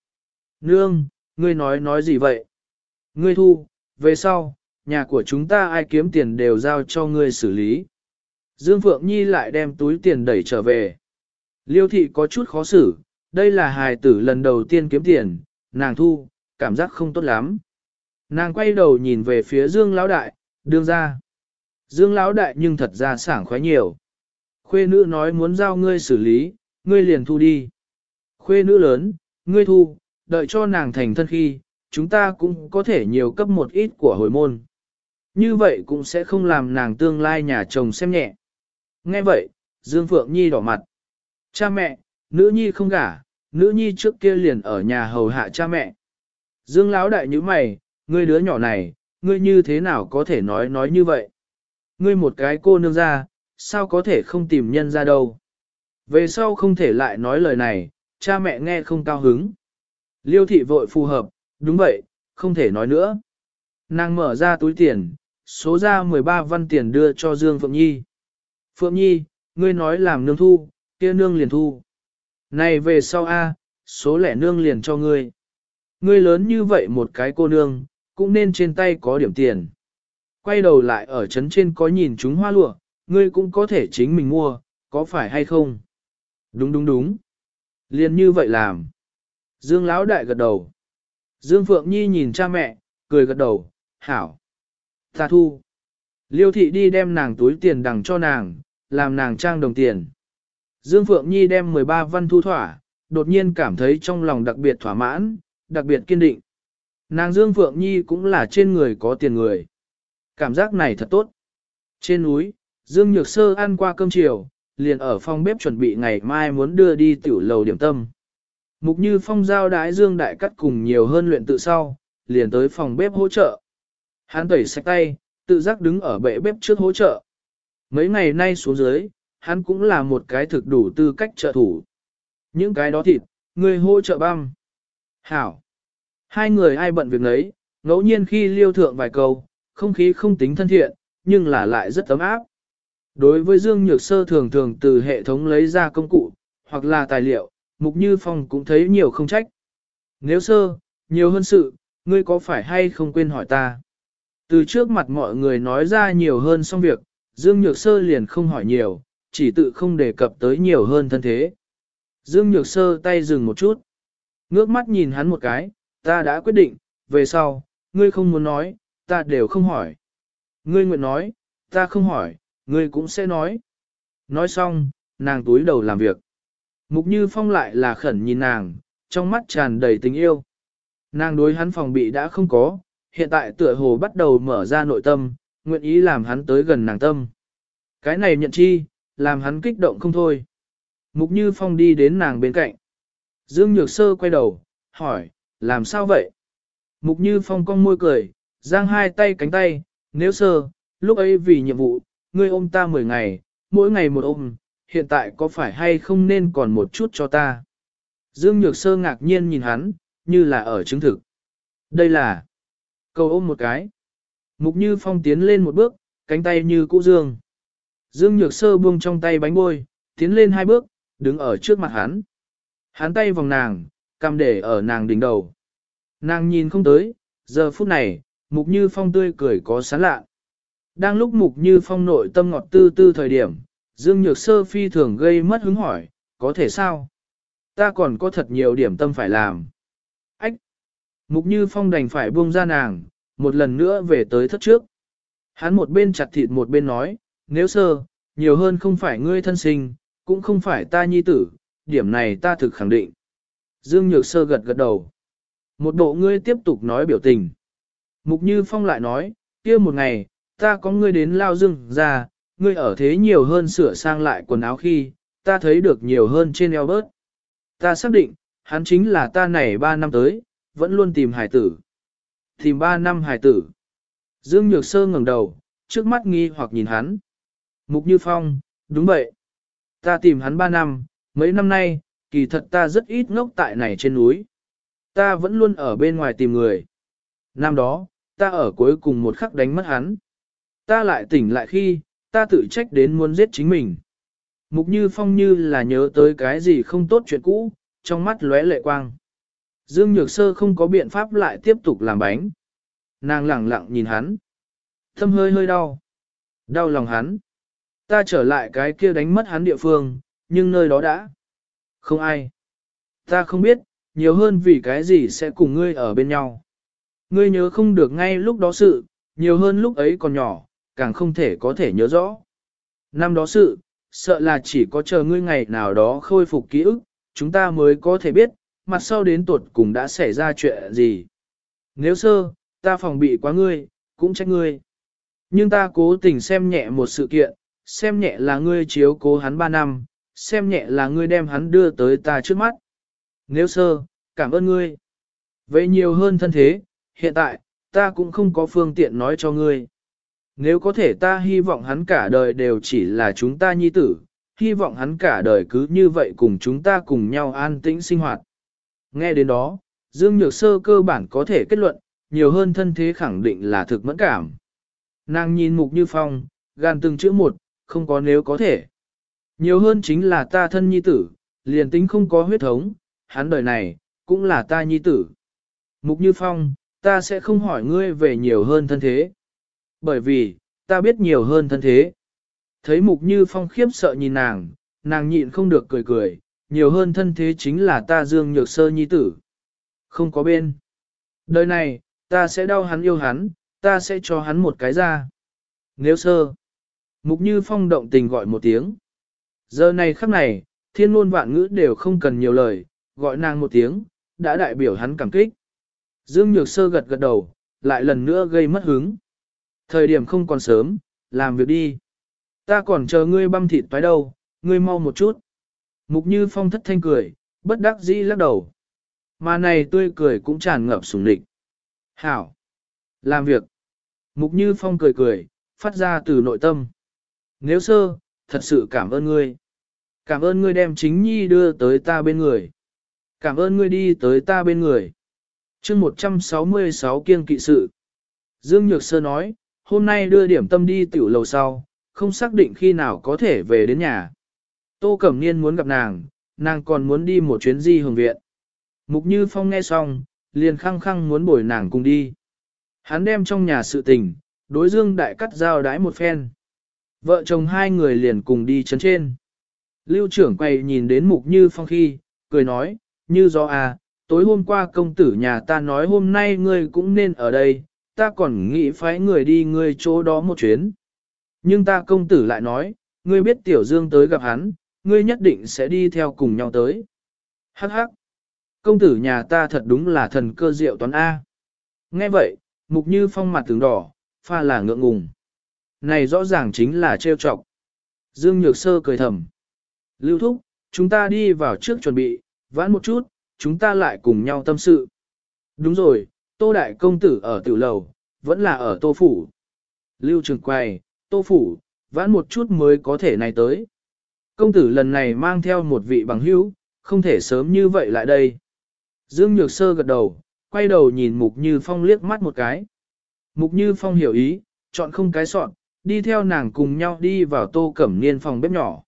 Nương, ngươi nói nói gì vậy? Ngươi thu, về sau, nhà của chúng ta ai kiếm tiền đều giao cho ngươi xử lý. Dương Phượng Nhi lại đem túi tiền đẩy trở về. Liêu thị có chút khó xử, đây là hài tử lần đầu tiên kiếm tiền, nàng thu, cảm giác không tốt lắm. Nàng quay đầu nhìn về phía Dương Lão Đại, đương ra. Dương Lão Đại nhưng thật ra sảng khoái nhiều. Khuê nữ nói muốn giao ngươi xử lý, ngươi liền thu đi. Khuê nữ lớn, ngươi thu, đợi cho nàng thành thân khi, chúng ta cũng có thể nhiều cấp một ít của hồi môn. Như vậy cũng sẽ không làm nàng tương lai nhà chồng xem nhẹ. Nghe vậy, Dương Phượng Nhi đỏ mặt. Cha mẹ, nữ nhi không gả, nữ nhi trước kia liền ở nhà hầu hạ cha mẹ. Dương Lão đại như mày, ngươi đứa nhỏ này, ngươi như thế nào có thể nói nói như vậy? Ngươi một cái cô nương ra, sao có thể không tìm nhân ra đâu? Về sau không thể lại nói lời này, cha mẹ nghe không cao hứng. Liêu thị vội phù hợp, đúng vậy, không thể nói nữa. Nàng mở ra túi tiền, số ra 13 văn tiền đưa cho Dương Phượng Nhi. Phượng Nhi, ngươi nói làm nương thu, kia nương liền thu. Này về sau A, số lẻ nương liền cho ngươi. Ngươi lớn như vậy một cái cô nương, cũng nên trên tay có điểm tiền. Quay đầu lại ở trấn trên có nhìn chúng hoa lụa, ngươi cũng có thể chính mình mua, có phải hay không? Đúng đúng đúng. Liên như vậy làm. Dương Lão đại gật đầu. Dương Phượng Nhi nhìn cha mẹ, cười gật đầu, hảo. Ta thu. Liêu thị đi đem nàng túi tiền đằng cho nàng, làm nàng trang đồng tiền. Dương Phượng Nhi đem 13 văn thu thỏa, đột nhiên cảm thấy trong lòng đặc biệt thỏa mãn, đặc biệt kiên định. Nàng Dương Phượng Nhi cũng là trên người có tiền người. Cảm giác này thật tốt. Trên núi, Dương Nhược Sơ ăn qua cơm chiều, liền ở phòng bếp chuẩn bị ngày mai muốn đưa đi tiểu lầu điểm tâm. Mục như phong giao đái Dương Đại Cắt cùng nhiều hơn luyện tự sau, liền tới phòng bếp hỗ trợ. Hắn tẩy sạch tay, tự giác đứng ở bệ bếp trước hỗ trợ. Mấy ngày nay xuống dưới, hắn cũng là một cái thực đủ tư cách trợ thủ. Những cái đó thịt, người hỗ trợ băm. Hảo. Hai người ai bận việc nấy, ngẫu nhiên khi liêu thượng vài câu, không khí không tính thân thiện, nhưng là lại rất ấm áp. Đối với Dương Nhược Sơ thường thường từ hệ thống lấy ra công cụ, hoặc là tài liệu, Mục Như Phong cũng thấy nhiều không trách. Nếu sơ, nhiều hơn sự, ngươi có phải hay không quên hỏi ta? Từ trước mặt mọi người nói ra nhiều hơn xong việc, Dương Nhược Sơ liền không hỏi nhiều, chỉ tự không đề cập tới nhiều hơn thân thế. Dương Nhược Sơ tay dừng một chút. Ngước mắt nhìn hắn một cái, ta đã quyết định, về sau, ngươi không muốn nói, ta đều không hỏi. Ngươi nguyện nói, ta không hỏi, ngươi cũng sẽ nói. Nói xong, nàng túi đầu làm việc. Mục Như Phong lại là khẩn nhìn nàng, trong mắt tràn đầy tình yêu. Nàng đối hắn phòng bị đã không có, hiện tại tựa hồ bắt đầu mở ra nội tâm, nguyện ý làm hắn tới gần nàng tâm. Cái này nhận chi, làm hắn kích động không thôi. Mục Như Phong đi đến nàng bên cạnh. Dương Nhược Sơ quay đầu, hỏi, làm sao vậy? Mục Như Phong cong môi cười, giang hai tay cánh tay, nếu sơ, lúc ấy vì nhiệm vụ, ngươi ôm ta 10 ngày, mỗi ngày một ôm, hiện tại có phải hay không nên còn một chút cho ta? Dương Nhược Sơ ngạc nhiên nhìn hắn, như là ở chứng thực. Đây là cầu ôm một cái. Mục Như Phong tiến lên một bước, cánh tay như cũ dương. Dương Nhược Sơ buông trong tay bánh bôi, tiến lên hai bước, đứng ở trước mặt hắn. Hắn tay vòng nàng, cầm để ở nàng đỉnh đầu. Nàng nhìn không tới, giờ phút này, Mục Như Phong tươi cười có sán lạ. Đang lúc Mục Như Phong nội tâm ngọt tư tư thời điểm, Dương Nhược Sơ phi thường gây mất hứng hỏi, có thể sao? Ta còn có thật nhiều điểm tâm phải làm. Ách! Mục Như Phong đành phải buông ra nàng, một lần nữa về tới thất trước. Hắn một bên chặt thịt một bên nói, nếu sơ, nhiều hơn không phải ngươi thân sinh, cũng không phải ta nhi tử, điểm này ta thực khẳng định. Dương Nhược Sơ gật gật đầu. Một bộ ngươi tiếp tục nói biểu tình. Mục Như Phong lại nói, kia một ngày, ta có ngươi đến lao dương ra, ngươi ở thế nhiều hơn sửa sang lại quần áo khi, ta thấy được nhiều hơn trên eo bớt. Ta xác định, hắn chính là ta này ba năm tới, vẫn luôn tìm hải tử. Tìm ba năm hải tử. Dương Nhược Sơ ngẩng đầu, trước mắt nghi hoặc nhìn hắn. Mục Như Phong, đúng vậy. Ta tìm hắn ba năm, mấy năm nay, kỳ thật ta rất ít ngốc tại này trên núi. Ta vẫn luôn ở bên ngoài tìm người. Năm đó, ta ở cuối cùng một khắc đánh mất hắn. Ta lại tỉnh lại khi, ta tự trách đến muốn giết chính mình. Mục Như Phong như là nhớ tới cái gì không tốt chuyện cũ, trong mắt lóe lệ quang. Dương Nhược Sơ không có biện pháp lại tiếp tục làm bánh. Nàng lẳng lặng nhìn hắn. Thâm hơi hơi đau. Đau lòng hắn. Ta trở lại cái kia đánh mất hắn địa phương, nhưng nơi đó đã. Không ai. Ta không biết, nhiều hơn vì cái gì sẽ cùng ngươi ở bên nhau. Ngươi nhớ không được ngay lúc đó sự, nhiều hơn lúc ấy còn nhỏ, càng không thể có thể nhớ rõ. Năm đó sự, sợ là chỉ có chờ ngươi ngày nào đó khôi phục ký ức, chúng ta mới có thể biết, mặt sau đến tuột cùng đã xảy ra chuyện gì. Nếu sơ, ta phòng bị quá ngươi, cũng trách ngươi. Nhưng ta cố tình xem nhẹ một sự kiện, xem nhẹ là ngươi chiếu cố hắn ba năm, xem nhẹ là ngươi đem hắn đưa tới ta trước mắt. Nếu sơ, cảm ơn ngươi. Vậy nhiều hơn thân thế, hiện tại, ta cũng không có phương tiện nói cho ngươi. Nếu có thể ta hy vọng hắn cả đời đều chỉ là chúng ta nhi tử, hy vọng hắn cả đời cứ như vậy cùng chúng ta cùng nhau an tĩnh sinh hoạt. Nghe đến đó, Dương Nhược Sơ cơ bản có thể kết luận, nhiều hơn thân thế khẳng định là thực mẫn cảm. Nàng nhìn mục như phong, gan từng chữ một, không có nếu có thể. Nhiều hơn chính là ta thân nhi tử, liền tính không có huyết thống, hắn đời này, cũng là ta nhi tử. Mục như phong, ta sẽ không hỏi ngươi về nhiều hơn thân thế. Bởi vì, ta biết nhiều hơn thân thế. Thấy mục như phong khiếp sợ nhìn nàng, nàng nhịn không được cười cười, nhiều hơn thân thế chính là ta dương nhược sơ nhi tử. Không có bên. Đời này, ta sẽ đau hắn yêu hắn, ta sẽ cho hắn một cái ra. Nếu sơ, mục như phong động tình gọi một tiếng. Giờ này khắc này, thiên ngôn vạn ngữ đều không cần nhiều lời, gọi nàng một tiếng, đã đại biểu hắn cảm kích. Dương Nhược Sơ gật gật đầu, lại lần nữa gây mất hứng. Thời điểm không còn sớm, làm việc đi. Ta còn chờ ngươi băm thịt toái đâu, ngươi mau một chút. Mục Như Phong thất thanh cười, bất đắc dĩ lắc đầu. Mà này tươi cười cũng tràn ngập sùng địch. Hảo. Làm việc. Mục Như Phong cười cười, phát ra từ nội tâm. Nếu sơ, thật sự cảm ơn ngươi. Cảm ơn ngươi đem chính nhi đưa tới ta bên người. Cảm ơn ngươi đi tới ta bên người. chương 166 kiêng kỵ sự. Dương Nhược Sơ nói, hôm nay đưa điểm tâm đi tiểu lầu sau, không xác định khi nào có thể về đến nhà. Tô Cẩm Niên muốn gặp nàng, nàng còn muốn đi một chuyến di hưởng viện. Mục Như Phong nghe xong, liền khăng khăng muốn bồi nàng cùng đi. Hắn đem trong nhà sự tình, đối dương đại cắt giao đái một phen. Vợ chồng hai người liền cùng đi chấn trên. Lưu trưởng quay nhìn đến Mục Như Phong khi, cười nói, như do à, tối hôm qua công tử nhà ta nói hôm nay ngươi cũng nên ở đây, ta còn nghĩ phái người đi ngươi chỗ đó một chuyến. Nhưng ta công tử lại nói, ngươi biết Tiểu Dương tới gặp hắn, ngươi nhất định sẽ đi theo cùng nhau tới. Hắc hắc. Công tử nhà ta thật đúng là thần cơ diệu toán A. Nghe vậy, mục như phong mặt tướng đỏ, pha là ngượng ngùng. Này rõ ràng chính là trêu chọc. Dương Nhược Sơ cười thầm. Lưu Thúc, chúng ta đi vào trước chuẩn bị, vãn một chút, chúng ta lại cùng nhau tâm sự. Đúng rồi, Tô Đại Công Tử ở tiểu lầu, vẫn là ở Tô Phủ. Lưu Trường Quay, Tô Phủ, vãn một chút mới có thể này tới. Công tử lần này mang theo một vị bằng hữu, không thể sớm như vậy lại đây. Dương Nhược Sơ gật đầu, quay đầu nhìn Mục Như Phong liếc mắt một cái. Mục Như Phong hiểu ý, chọn không cái soạn, đi theo nàng cùng nhau đi vào tô cẩm niên phòng bếp nhỏ.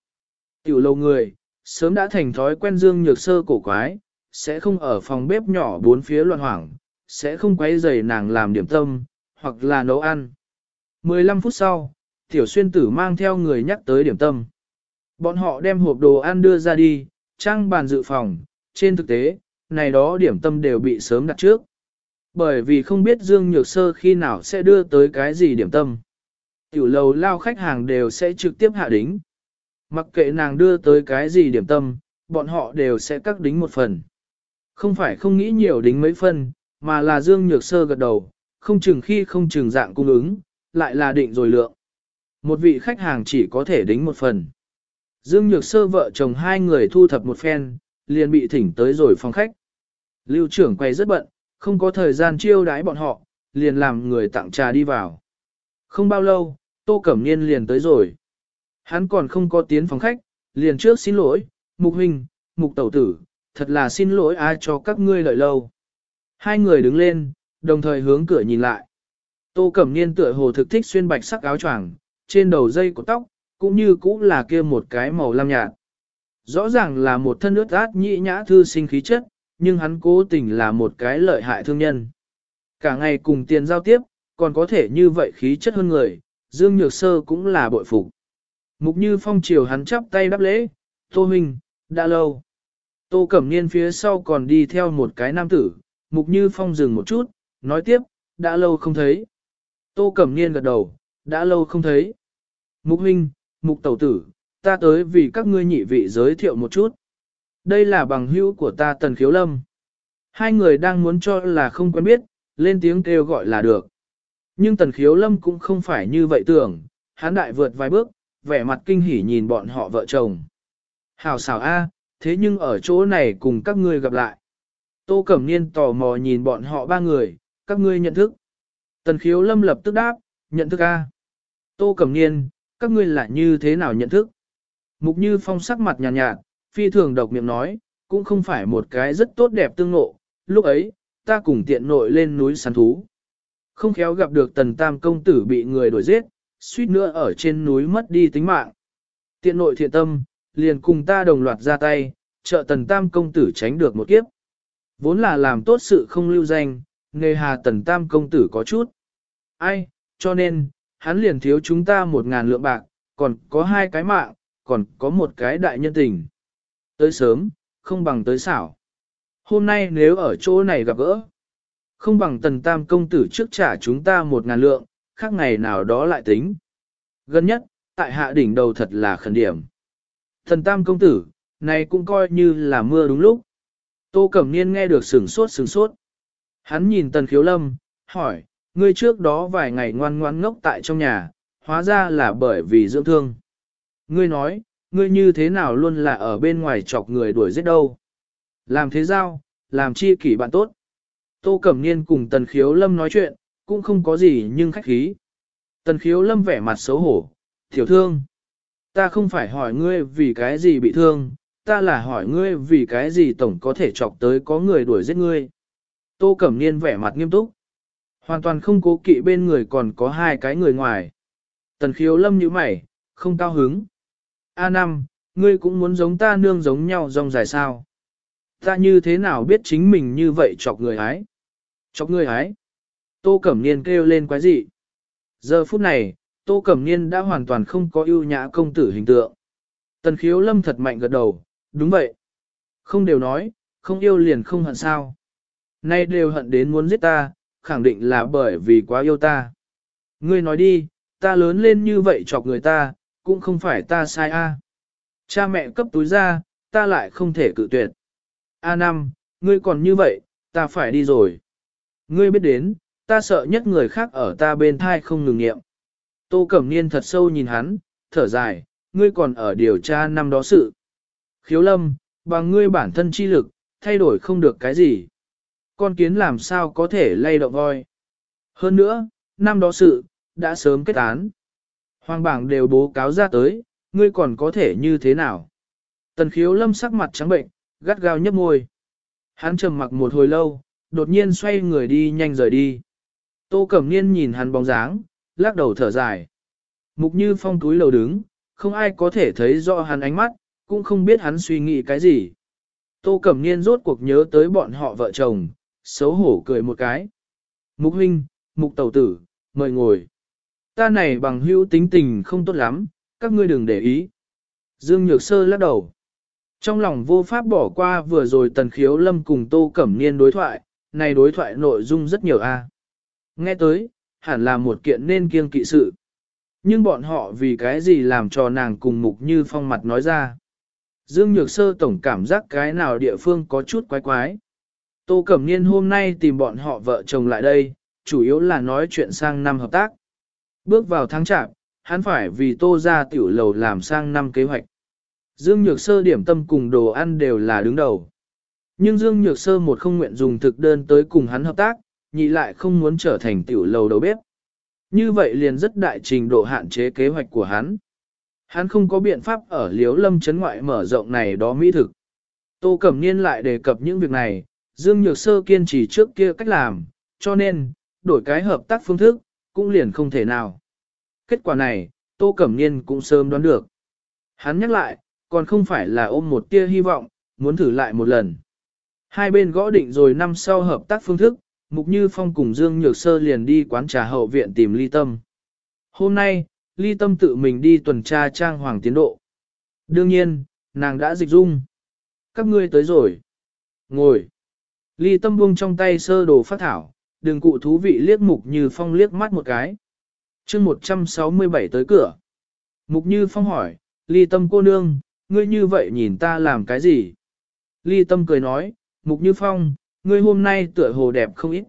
Tiểu lâu người, sớm đã thành thói quen Dương Nhược Sơ cổ quái, sẽ không ở phòng bếp nhỏ bốn phía loạn hoảng, sẽ không quấy rầy nàng làm điểm tâm, hoặc là nấu ăn. 15 phút sau, Tiểu Xuyên Tử mang theo người nhắc tới điểm tâm. Bọn họ đem hộp đồ ăn đưa ra đi, trang bàn dự phòng, trên thực tế, này đó điểm tâm đều bị sớm đặt trước. Bởi vì không biết Dương Nhược Sơ khi nào sẽ đưa tới cái gì điểm tâm. Tiểu lầu lao khách hàng đều sẽ trực tiếp hạ đính. Mặc kệ nàng đưa tới cái gì điểm tâm, bọn họ đều sẽ cắt đính một phần. Không phải không nghĩ nhiều đính mấy phần, mà là Dương Nhược Sơ gật đầu, không chừng khi không chừng dạng cung ứng, lại là định rồi lượng. Một vị khách hàng chỉ có thể đính một phần. Dương Nhược Sơ vợ chồng hai người thu thập một phen, liền bị thỉnh tới rồi phòng khách. Lưu trưởng quay rất bận, không có thời gian chiêu đái bọn họ, liền làm người tặng trà đi vào. Không bao lâu, Tô Cẩm Niên liền tới rồi. Hắn còn không có tiến phòng khách, liền trước xin lỗi, mục huynh, mục tẩu tử, thật là xin lỗi ai cho các ngươi lợi lâu. Hai người đứng lên, đồng thời hướng cửa nhìn lại. Tô Cẩm Niên tựa hồ thực thích xuyên bạch sắc áo choàng, trên đầu dây của tóc, cũng như cũng là kia một cái màu lam nhạt. Rõ ràng là một thân ướt át nhị nhã thư sinh khí chất, nhưng hắn cố tình là một cái lợi hại thương nhân. Cả ngày cùng tiền giao tiếp, còn có thể như vậy khí chất hơn người, Dương Nhược Sơ cũng là bội phục. Mục Như Phong chiều hắn chắp tay đáp lễ, Tô Huynh, đã lâu. Tô Cẩm Niên phía sau còn đi theo một cái nam tử, Mục Như Phong dừng một chút, nói tiếp, đã lâu không thấy. Tô Cẩm Niên gật đầu, đã lâu không thấy. Mục huynh, mục tẩu tử, ta tới vì các ngươi nhị vị giới thiệu một chút. Đây là bằng hữu của ta Tần Khiếu Lâm. Hai người đang muốn cho là không quen biết, lên tiếng kêu gọi là được. Nhưng Tần Khiếu Lâm cũng không phải như vậy tưởng, hắn đại vượt vài bước, vẻ mặt kinh hỉ nhìn bọn họ vợ chồng. Hào xảo a, thế nhưng ở chỗ này cùng các ngươi gặp lại. Tô Cẩm Niên tò mò nhìn bọn họ ba người, các ngươi nhận thức. Tần khiếu lâm lập tức đáp, nhận thức A. Tô Cẩm Niên, các ngươi là như thế nào nhận thức? Mục Như Phong sắc mặt nhàn nhạt, nhạt, phi thường độc miệng nói, cũng không phải một cái rất tốt đẹp tương ngộ. Lúc ấy, ta cùng tiện nội lên núi săn thú. Không khéo gặp được tần tam công tử bị người đuổi giết, suýt nữa ở trên núi mất đi tính mạng. Tiện nội thiện tâm, liền cùng ta đồng loạt ra tay, trợ tần tam công tử tránh được một kiếp. Vốn là làm tốt sự không lưu danh, nghề hà tần tam công tử có chút. Ai, cho nên, hắn liền thiếu chúng ta một ngàn lượng bạc, còn có hai cái mạng, còn có một cái đại nhân tình. Tới sớm, không bằng tới xảo. Hôm nay nếu ở chỗ này gặp gỡ, không bằng tần tam công tử trước trả chúng ta một ngàn lượng, khác ngày nào đó lại tính. Gần nhất, tại hạ đỉnh đầu thật là khẩn điểm. Thần tam công tử, này cũng coi như là mưa đúng lúc. Tô Cẩm Niên nghe được sừng sốt sừng sốt. Hắn nhìn Tần Khiếu Lâm, hỏi, ngươi trước đó vài ngày ngoan ngoan ngốc tại trong nhà, hóa ra là bởi vì dưỡng thương. Ngươi nói, ngươi như thế nào luôn là ở bên ngoài chọc người đuổi giết đâu. Làm thế giao, làm chi kỷ bạn tốt. Tô Cẩm Niên cùng Tần Khiếu Lâm nói chuyện, cũng không có gì nhưng khách khí. Tần Khiếu Lâm vẻ mặt xấu hổ, thiểu thương. Ta không phải hỏi ngươi vì cái gì bị thương, ta là hỏi ngươi vì cái gì tổng có thể chọc tới có người đuổi giết ngươi. Tô Cẩm Niên vẻ mặt nghiêm túc. Hoàn toàn không cố kỵ bên người còn có hai cái người ngoài. Tần khiếu lâm như mày, không cao hứng. a năm, ngươi cũng muốn giống ta nương giống nhau rong dài sao. Ta như thế nào biết chính mình như vậy chọc người hái? Chọc người hái? Tô Cẩm Niên kêu lên quái dị. Giờ phút này, Tô Cẩm Niên đã hoàn toàn không có ưu nhã công tử hình tượng. Tần khiếu lâm thật mạnh gật đầu, đúng vậy. Không đều nói, không yêu liền không hận sao. Nay đều hận đến muốn giết ta, khẳng định là bởi vì quá yêu ta. Ngươi nói đi, ta lớn lên như vậy chọc người ta, cũng không phải ta sai a. Cha mẹ cấp túi ra, ta lại không thể cự tuyệt. A năm, ngươi còn như vậy, ta phải đi rồi. Ngươi biết đến, ta sợ nhất người khác ở ta bên thai không ngừng nghiệm. Tô Cẩm Niên thật sâu nhìn hắn, thở dài, ngươi còn ở điều tra năm đó sự. Khiếu lâm, bằng ngươi bản thân chi lực, thay đổi không được cái gì con kiến làm sao có thể lay động voi. Hơn nữa, năm đó sự, đã sớm kết án. Hoàng bảng đều bố cáo ra tới, ngươi còn có thể như thế nào? Tần khiếu lâm sắc mặt trắng bệnh, gắt gao nhấp môi. Hắn trầm mặc một hồi lâu, đột nhiên xoay người đi nhanh rời đi. Tô Cẩm Niên nhìn hắn bóng dáng, lắc đầu thở dài. Mục như phong túi lầu đứng, không ai có thể thấy rõ hắn ánh mắt, cũng không biết hắn suy nghĩ cái gì. Tô Cẩm Niên rốt cuộc nhớ tới bọn họ vợ chồng, xấu hổ cười một cái. Mục huynh, mục tẩu tử, mời ngồi. Ta này bằng hữu tính tình không tốt lắm, các ngươi đừng để ý. Dương Nhược Sơ lắc đầu. Trong lòng vô pháp bỏ qua vừa rồi tần khiếu lâm cùng tô cẩm niên đối thoại, này đối thoại nội dung rất nhiều a. Nghe tới, hẳn là một kiện nên kiêng kỵ sự. Nhưng bọn họ vì cái gì làm cho nàng cùng mục như phong mặt nói ra. Dương Nhược Sơ tổng cảm giác cái nào địa phương có chút quái quái. Tô Cẩm Niên hôm nay tìm bọn họ vợ chồng lại đây, chủ yếu là nói chuyện sang năm hợp tác. Bước vào tháng chạp, hắn phải vì tô ra tiểu lầu làm sang năm kế hoạch. Dương Nhược Sơ điểm tâm cùng đồ ăn đều là đứng đầu. Nhưng Dương Nhược Sơ một không nguyện dùng thực đơn tới cùng hắn hợp tác, nhị lại không muốn trở thành tiểu lầu đầu bếp. Như vậy liền rất đại trình độ hạn chế kế hoạch của hắn. Hắn không có biện pháp ở liếu lâm chấn ngoại mở rộng này đó mỹ thực. Tô Cẩm Niên lại đề cập những việc này, Dương Nhược Sơ kiên trì trước kia cách làm, cho nên, đổi cái hợp tác phương thức, cũng liền không thể nào. Kết quả này, Tô Cẩm Niên cũng sớm đoán được. Hắn nhắc lại, còn không phải là ôm một tia hy vọng, muốn thử lại một lần. Hai bên gõ định rồi năm sau hợp tác phương thức, Mục Như Phong cùng Dương Nhược Sơ liền đi quán trà hậu viện tìm Ly Tâm. Hôm nay, Ly Tâm tự mình đi tuần tra trang hoàng tiến độ. Đương nhiên, nàng đã dịch dung. Các ngươi tới rồi. Ngồi. Ly Tâm buông trong tay sơ đồ phát thảo, đừng cụ thú vị liếc Mục Như Phong liếc mắt một cái. chương 167 tới cửa. Mục Như Phong hỏi, Ly Tâm cô nương, ngươi như vậy nhìn ta làm cái gì? Ly Tâm cười nói, Mục Như Phong, ngươi hôm nay tựa hồ đẹp không ít.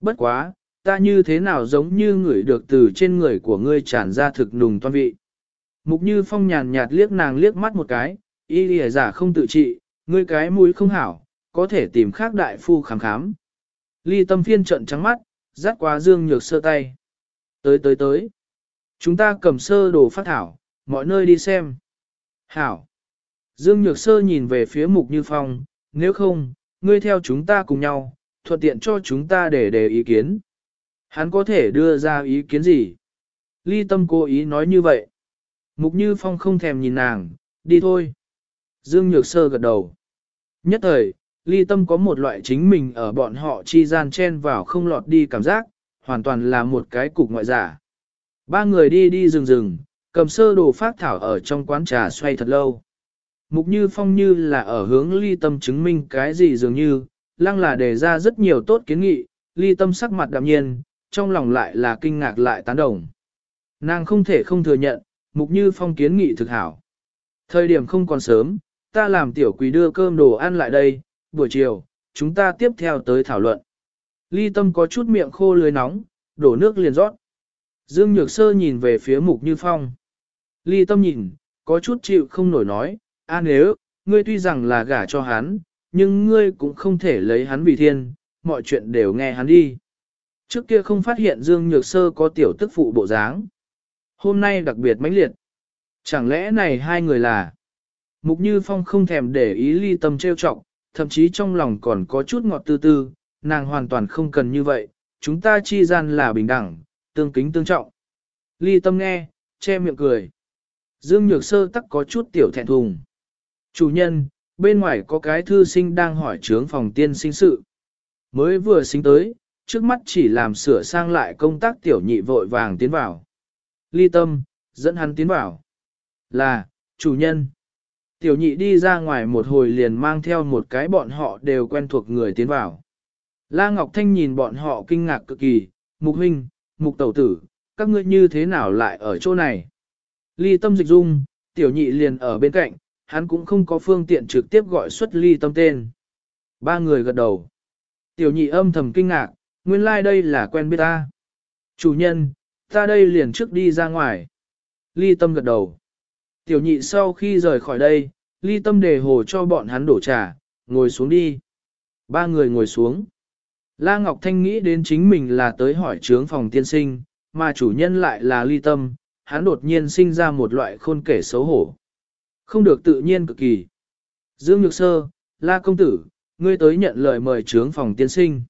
Bất quá, ta như thế nào giống như người được từ trên người của ngươi tràn ra thực nùng toan vị. Mục Như Phong nhàn nhạt liếc nàng liếc mắt một cái, y lìa giả không tự trị, ngươi cái mũi không hảo, có thể tìm khác đại phu khám khám. Ly tâm phiên trận trắng mắt, dắt qua dương nhược sơ tay. Tới tới tới. Chúng ta cầm sơ đồ phát thảo, mọi nơi đi xem. Hảo. Dương Nhược Sơ nhìn về phía Mục Như Phong, nếu không, ngươi theo chúng ta cùng nhau, thuận tiện cho chúng ta để đề ý kiến. Hắn có thể đưa ra ý kiến gì? Ly Tâm cố ý nói như vậy. Mục Như Phong không thèm nhìn nàng, đi thôi. Dương Nhược Sơ gật đầu. Nhất thời, Ly Tâm có một loại chính mình ở bọn họ chi gian chen vào không lọt đi cảm giác, hoàn toàn là một cái cục ngoại giả. Ba người đi đi rừng rừng, cầm sơ đồ phát thảo ở trong quán trà xoay thật lâu. Mục Như Phong như là ở hướng ly tâm chứng minh cái gì dường như, lăng là đề ra rất nhiều tốt kiến nghị, ly tâm sắc mặt đạm nhiên, trong lòng lại là kinh ngạc lại tán đồng. Nàng không thể không thừa nhận, Mục Như Phong kiến nghị thực hảo. Thời điểm không còn sớm, ta làm tiểu quỷ đưa cơm đồ ăn lại đây, buổi chiều, chúng ta tiếp theo tới thảo luận. Ly tâm có chút miệng khô lưới nóng, đổ nước liền rót. Dương Nhược Sơ nhìn về phía Mục Như Phong. Ly tâm nhìn, có chút chịu không nổi nói, a nếu, ngươi tuy rằng là gả cho hắn, nhưng ngươi cũng không thể lấy hắn vì thiên, mọi chuyện đều nghe hắn đi. Trước kia không phát hiện Dương Nhược Sơ có tiểu tức phụ bộ dáng. Hôm nay đặc biệt mãnh liệt. Chẳng lẽ này hai người là... Mục Như Phong không thèm để ý ly tâm trêu trọng, thậm chí trong lòng còn có chút ngọt tư tư, nàng hoàn toàn không cần như vậy, chúng ta chi gian là bình đẳng, tương kính tương trọng. Ly tâm nghe, che miệng cười. Dương Nhược Sơ tắc có chút tiểu thẹn thùng. Chủ nhân, bên ngoài có cái thư sinh đang hỏi trướng phòng tiên sinh sự. Mới vừa sinh tới, trước mắt chỉ làm sửa sang lại công tác tiểu nhị vội vàng tiến vào. Ly tâm, dẫn hắn tiến vào. Là, chủ nhân. Tiểu nhị đi ra ngoài một hồi liền mang theo một cái bọn họ đều quen thuộc người tiến vào. La Ngọc Thanh nhìn bọn họ kinh ngạc cực kỳ, mục huynh, mục tẩu tử, các ngươi như thế nào lại ở chỗ này? Ly tâm dịch dung, tiểu nhị liền ở bên cạnh, hắn cũng không có phương tiện trực tiếp gọi xuất ly tâm tên. Ba người gật đầu. Tiểu nhị âm thầm kinh ngạc, nguyên lai like đây là quen biết ta. Chủ nhân, ta đây liền trước đi ra ngoài. Ly tâm gật đầu. Tiểu nhị sau khi rời khỏi đây, ly tâm đề hồ cho bọn hắn đổ trà, ngồi xuống đi. Ba người ngồi xuống. La Ngọc Thanh nghĩ đến chính mình là tới hỏi trướng phòng tiên sinh, mà chủ nhân lại là ly tâm, hắn đột nhiên sinh ra một loại khôn kể xấu hổ. Không được tự nhiên cực kỳ. Dương Nhược Sơ, La Công Tử, ngươi tới nhận lời mời trướng phòng tiên sinh.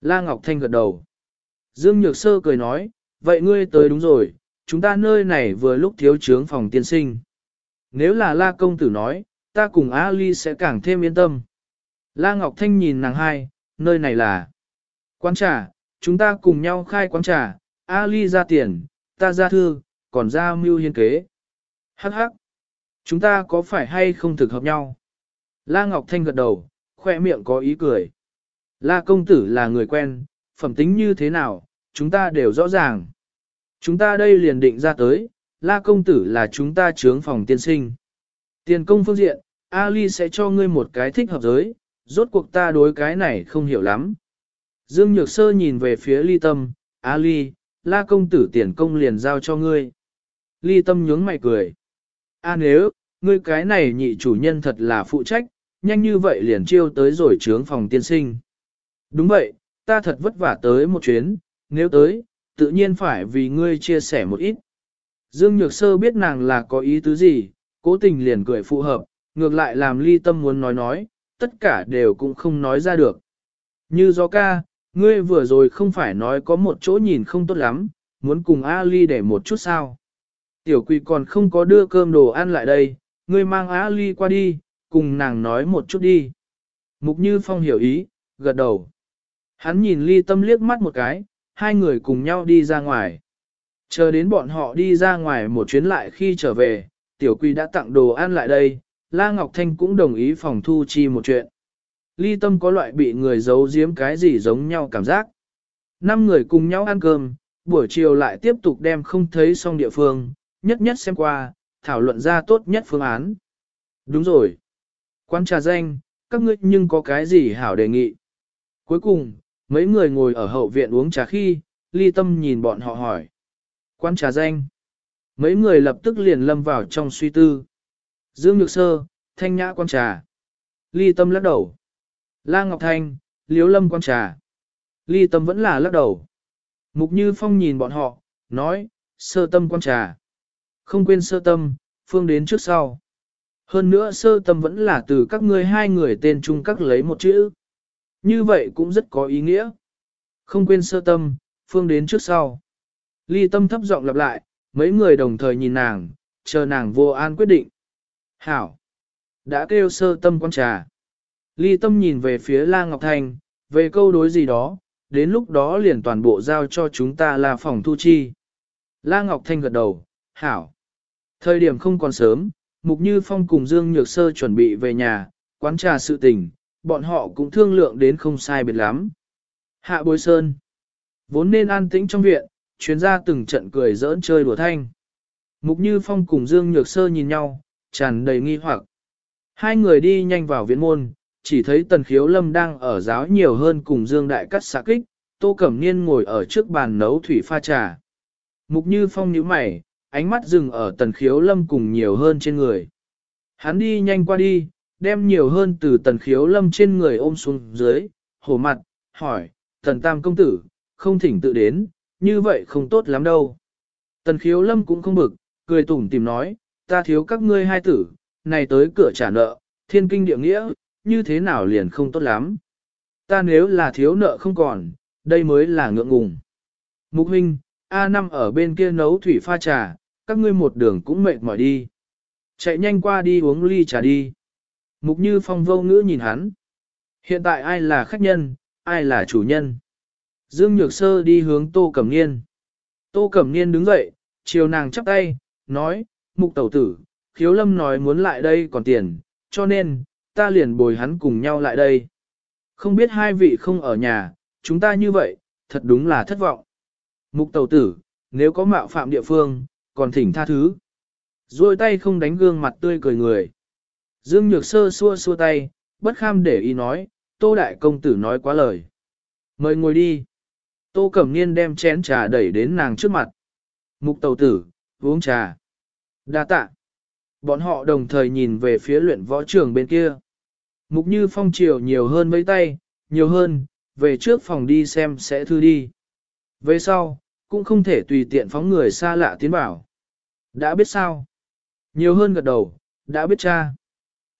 La Ngọc Thanh gật đầu. Dương Nhược Sơ cười nói, vậy ngươi tới đúng rồi, chúng ta nơi này vừa lúc thiếu trướng phòng tiên sinh. Nếu là La Công Tử nói, ta cùng Ali sẽ càng thêm yên tâm. La Ngọc Thanh nhìn nàng hai, nơi này là quán trà, chúng ta cùng nhau khai quán trà, Ali ra tiền, ta ra thư, còn ra mưu hiên kế. Hắc hắc. Chúng ta có phải hay không thực hợp nhau? La Ngọc Thanh gật đầu, khoe miệng có ý cười. La công tử là người quen, phẩm tính như thế nào, chúng ta đều rõ ràng. Chúng ta đây liền định ra tới, La công tử là chúng ta trướng phòng tiên sinh. Tiền công phương diện, Ali sẽ cho ngươi một cái thích hợp giới, rốt cuộc ta đối cái này không hiểu lắm. Dương Nhược Sơ nhìn về phía ly tâm, Ali, La công tử tiền công liền giao cho ngươi. Ly tâm nhướng mày cười. A nếu, ngươi cái này nhị chủ nhân thật là phụ trách, nhanh như vậy liền chiêu tới rồi trướng phòng tiên sinh. Đúng vậy, ta thật vất vả tới một chuyến, nếu tới, tự nhiên phải vì ngươi chia sẻ một ít. Dương Nhược Sơ biết nàng là có ý tứ gì, cố tình liền cười phù hợp, ngược lại làm ly tâm muốn nói nói, tất cả đều cũng không nói ra được. Như gió ca, ngươi vừa rồi không phải nói có một chỗ nhìn không tốt lắm, muốn cùng A ly để một chút sao. Tiểu quỷ còn không có đưa cơm đồ ăn lại đây, ngươi mang Á ly qua đi, cùng nàng nói một chút đi. Mục Như Phong hiểu ý, gật đầu. Hắn nhìn ly tâm liếc mắt một cái, hai người cùng nhau đi ra ngoài. Chờ đến bọn họ đi ra ngoài một chuyến lại khi trở về, tiểu Quỳ đã tặng đồ ăn lại đây, La Ngọc Thanh cũng đồng ý phòng thu chi một chuyện. Ly tâm có loại bị người giấu giếm cái gì giống nhau cảm giác. Năm người cùng nhau ăn cơm, buổi chiều lại tiếp tục đem không thấy xong địa phương, nhất nhất xem qua, thảo luận ra tốt nhất phương án. Đúng rồi. Quan trà danh, các ngươi nhưng có cái gì hảo đề nghị. Cuối cùng, mấy người ngồi ở hậu viện uống trà khi, ly tâm nhìn bọn họ hỏi. Quan trà danh. Mấy người lập tức liền lâm vào trong suy tư. Dương Nhược Sơ, Thanh Nhã quan trà. Ly tâm lắc đầu. La Ngọc Thanh, Liếu Lâm quan trà. Ly tâm vẫn là lắc đầu. Mục Như Phong nhìn bọn họ, nói, sơ tâm quan trà. Không quên sơ tâm, phương đến trước sau. Hơn nữa sơ tâm vẫn là từ các ngươi hai người tên chung các lấy một chữ. Như vậy cũng rất có ý nghĩa. Không quên sơ tâm, phương đến trước sau. Ly tâm thấp giọng lặp lại, mấy người đồng thời nhìn nàng, chờ nàng vô an quyết định. Hảo! Đã kêu sơ tâm quan trà. Ly tâm nhìn về phía La Ngọc Thanh, về câu đối gì đó, đến lúc đó liền toàn bộ giao cho chúng ta là phòng thu chi. La Ngọc Thanh gật đầu, hảo. Thời điểm không còn sớm, Mục Như Phong cùng Dương Nhược Sơ chuẩn bị về nhà, quán trà sự tình, bọn họ cũng thương lượng đến không sai biệt lắm. Hạ bối sơn. Vốn nên an tĩnh trong viện, chuyến ra từng trận cười giỡn chơi đùa thanh. Mục Như Phong cùng Dương Nhược Sơ nhìn nhau, tràn đầy nghi hoặc. Hai người đi nhanh vào viện môn, chỉ thấy Tần Khiếu Lâm đang ở giáo nhiều hơn cùng Dương Đại Cắt xạ kích, Tô Cẩm Niên ngồi ở trước bàn nấu thủy pha trà. Mục Như Phong nhíu mày, ánh mắt dừng ở Tần Khiếu Lâm cùng nhiều hơn trên người. Hắn đi nhanh qua đi, đem nhiều hơn từ Tần Khiếu Lâm trên người ôm xuống dưới, hổ mặt, hỏi, Tần Tam Công Tử, không thỉnh tự đến, như vậy không tốt lắm đâu. Tần Khiếu Lâm cũng không bực, cười tủm tìm nói, ta thiếu các ngươi hai tử, này tới cửa trả nợ, thiên kinh địa nghĩa, như thế nào liền không tốt lắm. Ta nếu là thiếu nợ không còn, đây mới là ngượng ngùng. Mục huynh, A5 ở bên kia nấu thủy pha trà, các ngươi một đường cũng mệt mỏi đi. Chạy nhanh qua đi uống ly trà đi. Mục như phong vô ngữ nhìn hắn. Hiện tại ai là khách nhân, ai là chủ nhân. Dương Nhược Sơ đi hướng Tô Cẩm Niên. Tô Cẩm Niên đứng dậy, chiều nàng chắp tay, nói, mục tẩu tử, khiếu lâm nói muốn lại đây còn tiền, cho nên, ta liền bồi hắn cùng nhau lại đây. Không biết hai vị không ở nhà, chúng ta như vậy, thật đúng là thất vọng. Mục tẩu tử, nếu có mạo phạm địa phương, còn thỉnh tha thứ. Rồi tay không đánh gương mặt tươi cười người. Dương Nhược Sơ xua xua tay, bất kham để ý nói, Tô Đại Công Tử nói quá lời. Mời ngồi đi. Tô Cẩm Niên đem chén trà đẩy đến nàng trước mặt. Mục tàu tử, uống trà. đa tạ. Bọn họ đồng thời nhìn về phía luyện võ trường bên kia. Mục như phong chiều nhiều hơn mấy tay, nhiều hơn, về trước phòng đi xem sẽ thư đi. Về sau, cũng không thể tùy tiện phóng người xa lạ tiến bảo. Đã biết sao? Nhiều hơn gật đầu, đã biết cha.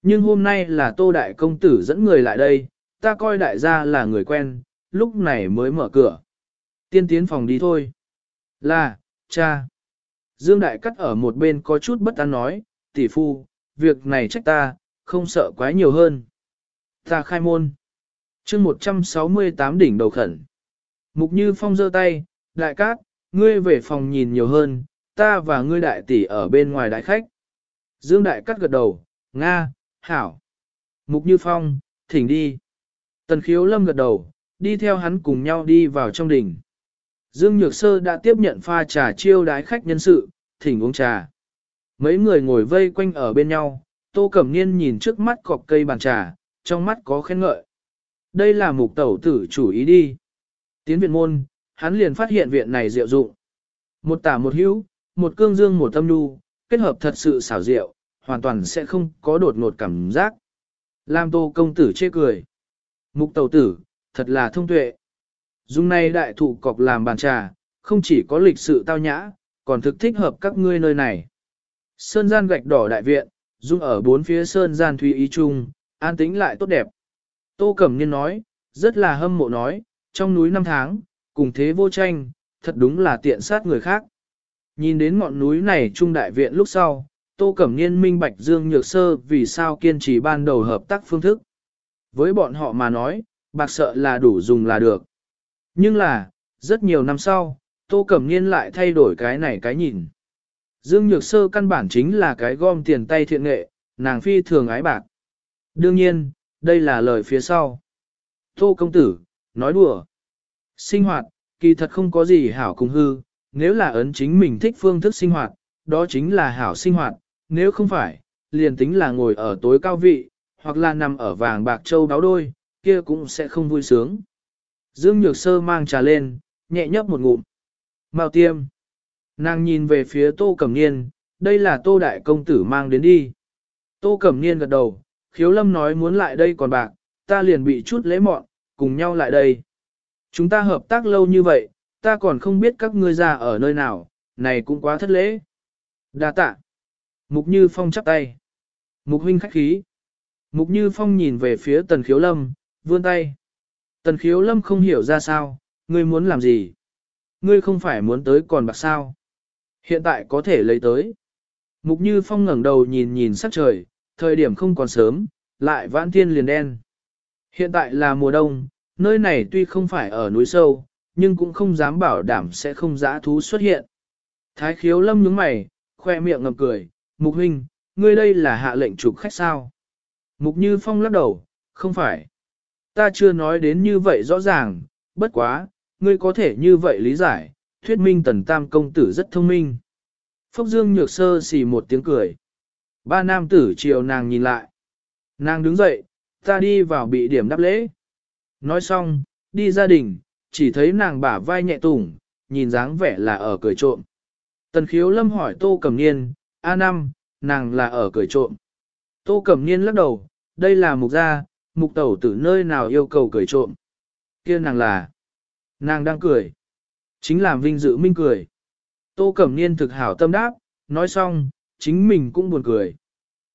Nhưng hôm nay là tô đại công tử dẫn người lại đây, ta coi đại gia là người quen, lúc này mới mở cửa. Tiên tiến phòng đi thôi. Là, cha. Dương Đại Cắt ở một bên có chút bất an nói, tỷ phu, việc này trách ta, không sợ quái nhiều hơn. Ta khai môn. chương 168 đỉnh đầu khẩn. Mục Như Phong giơ tay, Đại Cát, ngươi về phòng nhìn nhiều hơn, ta và ngươi đại tỷ ở bên ngoài đại khách. Dương Đại cắt gật đầu, Nga, Hảo. Mục Như Phong, thỉnh đi. Tần khiếu lâm gật đầu, đi theo hắn cùng nhau đi vào trong đỉnh. Dương Nhược Sơ đã tiếp nhận pha trà chiêu đái khách nhân sự, thỉnh uống trà. Mấy người ngồi vây quanh ở bên nhau, Tô Cẩm Niên nhìn trước mắt cọc cây bàn trà, trong mắt có khen ngợi. Đây là mục tẩu tử chủ ý đi. Tiến viện môn, hắn liền phát hiện viện này diệu dụng. Một tả một hữu, một cương dương một tâm nu, kết hợp thật sự xảo diệu, hoàn toàn sẽ không có đột ngột cảm giác. Lam tô công tử chê cười. Mục tẩu tử, thật là thông tuệ. dung này đại thụ cọc làm bàn trà, không chỉ có lịch sự tao nhã, còn thực thích hợp các ngươi nơi này. Sơn gian gạch đỏ đại viện, dung ở bốn phía sơn gian thủy ý chung, an tĩnh lại tốt đẹp. Tô Cẩm Niên nói, rất là hâm mộ nói, trong núi năm tháng, cùng thế vô tranh, thật đúng là tiện sát người khác. Nhìn đến ngọn núi này trung đại viện lúc sau, Tô Cẩm Niên minh bạch Dương Nhược Sơ vì sao kiên trì ban đầu hợp tác phương thức. Với bọn họ mà nói, bạc sợ là đủ dùng là được. Nhưng là, rất nhiều năm sau, Tô Cẩm Niên lại thay đổi cái này cái nhìn. Dương Nhược Sơ căn bản chính là cái gom tiền tay thiện nghệ, nàng phi thường ái bạc. Đương nhiên, đây là lời phía sau. Tô công tử, nói đùa. Sinh hoạt, kỳ thật không có gì hảo cùng hư, nếu là ấn chính mình thích phương thức sinh hoạt, đó chính là hảo sinh hoạt, nếu không phải, liền tính là ngồi ở tối cao vị, hoặc là nằm ở vàng bạc châu đáo đôi, kia cũng sẽ không vui sướng. Dương Nhược Sơ mang trà lên, nhẹ nhấp một ngụm. Mao tiêm. Nàng nhìn về phía Tô Cẩm Niên, đây là Tô Đại Công Tử mang đến đi. Tô Cẩm Niên gật đầu, khiếu lâm nói muốn lại đây còn bạc, ta liền bị chút lễ mọn, cùng nhau lại đây. Chúng ta hợp tác lâu như vậy, ta còn không biết các ngươi ra ở nơi nào, này cũng quá thất lễ. Đa tạ. Mục Như Phong chắp tay. Mục huynh khách khí. Mục Như Phong nhìn về phía Tần Khiếu Lâm, vươn tay. Tần Khiếu Lâm không hiểu ra sao, ngươi muốn làm gì? Ngươi không phải muốn tới còn bạc sao? Hiện tại có thể lấy tới. Mục Như Phong ngẩng đầu nhìn nhìn sắc trời, thời điểm không còn sớm, lại vãn thiên liền đen. Hiện tại là mùa đông, nơi này tuy không phải ở núi sâu, nhưng cũng không dám bảo đảm sẽ không giã thú xuất hiện. Thái khiếu lâm nhướng mày, khoe miệng ngầm cười, Mục huynh, ngươi đây là hạ lệnh trục khách sao? Mục Như Phong lắc đầu, không phải. Ta chưa nói đến như vậy rõ ràng, bất quá, ngươi có thể như vậy lý giải, thuyết minh tần tam công tử rất thông minh. Phốc Dương nhược sơ xì một tiếng cười. Ba nam tử chiều nàng nhìn lại. Nàng đứng dậy, ta đi vào bị điểm đáp lễ. Nói xong, đi gia đình, chỉ thấy nàng bả vai nhẹ tủng, nhìn dáng vẻ là ở cười trộm. Tần khiếu lâm hỏi tô Cẩm niên, A năm, nàng là ở cười trộm. Tô Cẩm Niên lắc đầu, đây là mục gia, mục tẩu từ nơi nào yêu cầu cười trộm. kia nàng là, nàng đang cười. Chính là vinh dự minh cười. Tô Cẩm Niên thực hảo tâm đáp, nói xong, chính mình cũng buồn cười.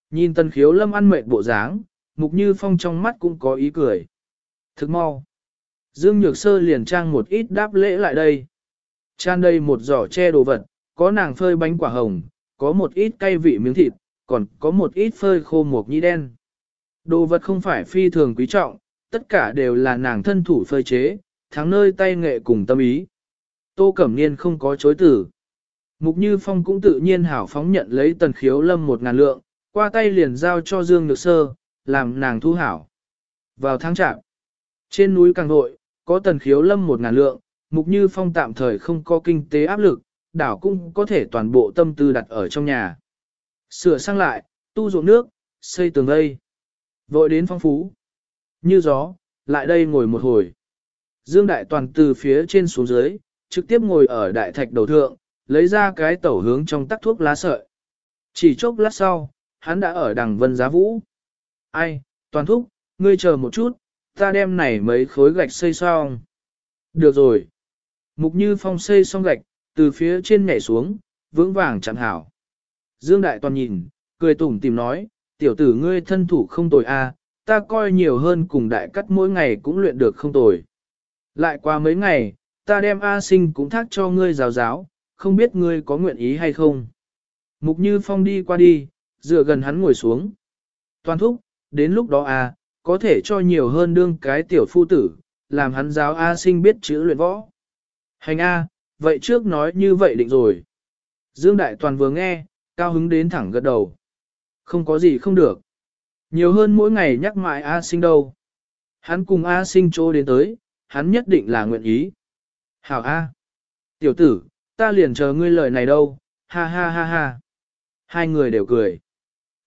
Nhìn tần khiếu lâm ăn mệt bộ dáng, mục như phong trong mắt cũng có ý cười. Thực mau. Dương Nhược Sơ liền trang một ít đáp lễ lại đây. Trang đây một giỏ che đồ vật, có nàng phơi bánh quả hồng, có một ít cay vị miếng thịt, còn có một ít phơi khô mộc nhĩ đen. Đồ vật không phải phi thường quý trọng, tất cả đều là nàng thân thủ phơi chế, thắng nơi tay nghệ cùng tâm ý. Tô Cẩm Niên không có chối tử. Mục Như Phong cũng tự nhiên hảo phóng nhận lấy tần khiếu lâm một ngàn lượng, qua tay liền giao cho Dương Nhược Sơ, làm nàng thu hảo. Vào tháng trạm, trên núi Càng Hội, có tần khiếu lâm một ngàn lượng, Mục Như Phong tạm thời không có kinh tế áp lực, đảo cũng có thể toàn bộ tâm tư đặt ở trong nhà. Sửa sang lại, tu ruộng nước, xây tường vây. Vội đến phong phú. Như gió, lại đây ngồi một hồi. Dương Đại Toàn từ phía trên xuống dưới, trực tiếp ngồi ở đại thạch đầu thượng, lấy ra cái tẩu hướng trong tắc thuốc lá sợi. Chỉ chốc lát sau, hắn đã ở đằng vân giá vũ. Ai, Toàn thúc, ngươi chờ một chút, ta đem này mấy khối gạch xây xong. Được rồi. Mục Như Phong xây xong gạch, từ phía trên nhảy xuống, vững vàng chẳng hảo. Dương Đại Toàn nhìn, cười tủm tìm nói, tiểu tử ngươi thân thủ không tồi a, ta coi nhiều hơn cùng đại cắt mỗi ngày cũng luyện được không tồi. Lại qua mấy ngày, ta đem A sinh cũng thác cho ngươi giáo giáo, không biết ngươi có nguyện ý hay không. Mục Như Phong đi qua đi, dựa gần hắn ngồi xuống. Toàn thúc, đến lúc đó a, có thể cho nhiều hơn đương cái tiểu phu tử, làm hắn giáo A sinh biết chữ luyện võ. Hành A, vậy trước nói như vậy định rồi. Dương Đại Toàn vừa nghe, cao hứng đến thẳng gật đầu. Không có gì không được. Nhiều hơn mỗi ngày nhắc mãi A sinh đâu. Hắn cùng A sinh chỗ đến tới, hắn nhất định là nguyện ý. Hảo A. Tiểu tử, ta liền chờ ngươi lời này đâu, ha ha ha ha. Hai người đều cười.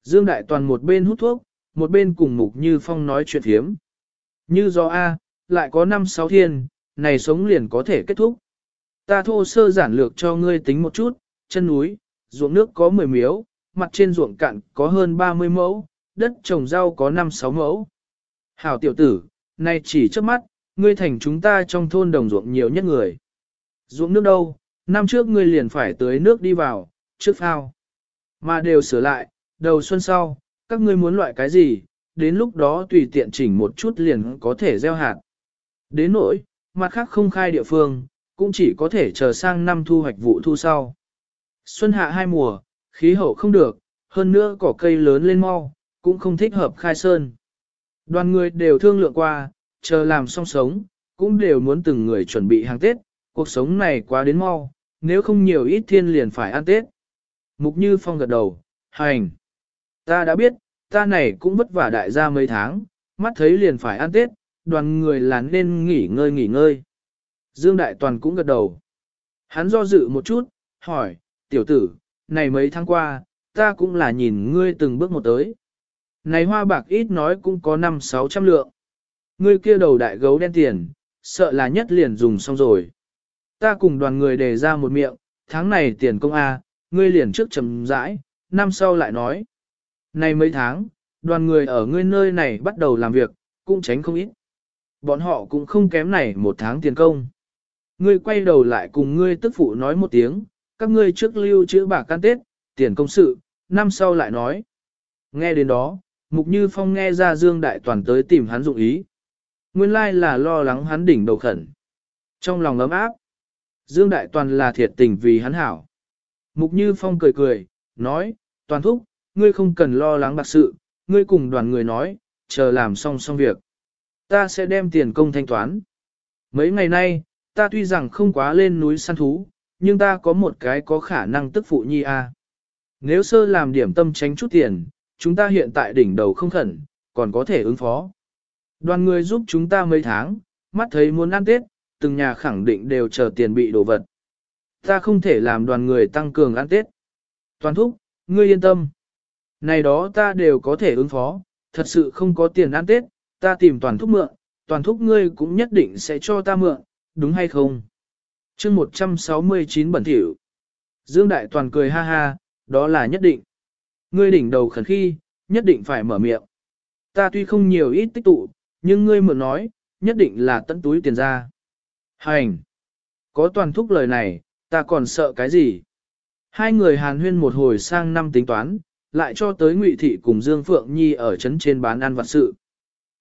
Dương Đại Toàn một bên hút thuốc, một bên cùng Mục Như Phong nói chuyện thiếm. Như do A, lại có năm sáu thiên, này sống liền có thể kết thúc. Ta thô sơ giản lược cho ngươi tính một chút, chân núi, ruộng nước có 10 miếu, mặt trên ruộng cạn có hơn 30 mẫu, đất trồng rau có 5-6 mẫu. Hảo tiểu tử, này chỉ trước mắt, ngươi thành chúng ta trong thôn đồng ruộng nhiều nhất người. Ruộng nước đâu, Năm trước ngươi liền phải tới nước đi vào, trước phao. Mà đều sửa lại, đầu xuân sau, các ngươi muốn loại cái gì, đến lúc đó tùy tiện chỉnh một chút liền có thể gieo hạt. Đến nỗi, mặt khác không khai địa phương, cũng chỉ có thể chờ sang năm thu hoạch vụ thu sau. Xuân hạ hai mùa, khí hậu không được, hơn nữa cỏ cây lớn lên mau, cũng không thích hợp khai sơn. Đoàn người đều thương lượng qua, chờ làm xong sống, cũng đều muốn từng người chuẩn bị hàng Tết, cuộc sống này quá đến mau, nếu không nhiều ít thiên liền phải ăn Tết. Mục Như Phong gật đầu, hành. Ta đã biết, ta này cũng vất vả đại gia mấy tháng, mắt thấy liền phải ăn Tết, đoàn người là nên nghỉ ngơi nghỉ ngơi. Dương Đại Toàn cũng gật đầu. Hắn do dự một chút, hỏi, tiểu tử, này mấy tháng qua, ta cũng là nhìn ngươi từng bước một tới. Này hoa bạc ít nói cũng có năm sáu trăm lượng. Ngươi kia đầu đại gấu đen tiền, sợ là nhất liền dùng xong rồi. Ta cùng đoàn người đề ra một miệng, tháng này tiền công A, ngươi liền trước chầm rãi, năm sau lại nói nay mấy tháng, đoàn người ở ngươi nơi này bắt đầu làm việc, cũng tránh không ít. Bọn họ cũng không kém này một tháng tiền công. Ngươi quay đầu lại cùng ngươi tức phụ nói một tiếng, các ngươi trước lưu chữ bạc can tết, tiền công sự, năm sau lại nói. Nghe đến đó, Mục Như Phong nghe ra Dương Đại Toàn tới tìm hắn dụng ý. Nguyên lai là lo lắng hắn đỉnh đầu khẩn. Trong lòng ấm áp, Dương Đại Toàn là thiệt tình vì hắn hảo. Mục Như Phong cười cười, nói, Toàn thúc, ngươi không cần lo lắng bạc sự, ngươi cùng đoàn người nói, chờ làm xong xong việc. Ta sẽ đem tiền công thanh toán. Mấy ngày nay, ta tuy rằng không quá lên núi săn thú, nhưng ta có một cái có khả năng tức phụ nhi a. Nếu sơ làm điểm tâm tránh chút tiền, chúng ta hiện tại đỉnh đầu không khẩn, còn có thể ứng phó. Đoàn người giúp chúng ta mấy tháng, mắt thấy muốn ăn Tết, từng nhà khẳng định đều chờ tiền bị đổ vật. Ta không thể làm đoàn người tăng cường ăn Tết. Toàn thúc, ngươi yên tâm. Này đó ta đều có thể ứng phó, thật sự không có tiền ăn Tết, ta tìm toàn thúc mượn, toàn thúc ngươi cũng nhất định sẽ cho ta mượn, đúng hay không? chương 169 bẩn thỉu. Dương Đại Toàn cười ha ha, đó là nhất định. Ngươi đỉnh đầu khẩn khi, nhất định phải mở miệng. Ta tuy không nhiều ít tích tụ, nhưng ngươi mượn nói, nhất định là tận túi tiền ra. Hành! Có toàn thúc lời này, ta còn sợ cái gì? Hai người hàn huyên một hồi sang năm tính toán, lại cho tới Ngụy Thị cùng Dương Phượng Nhi ở trấn trên bán ăn vặt sự.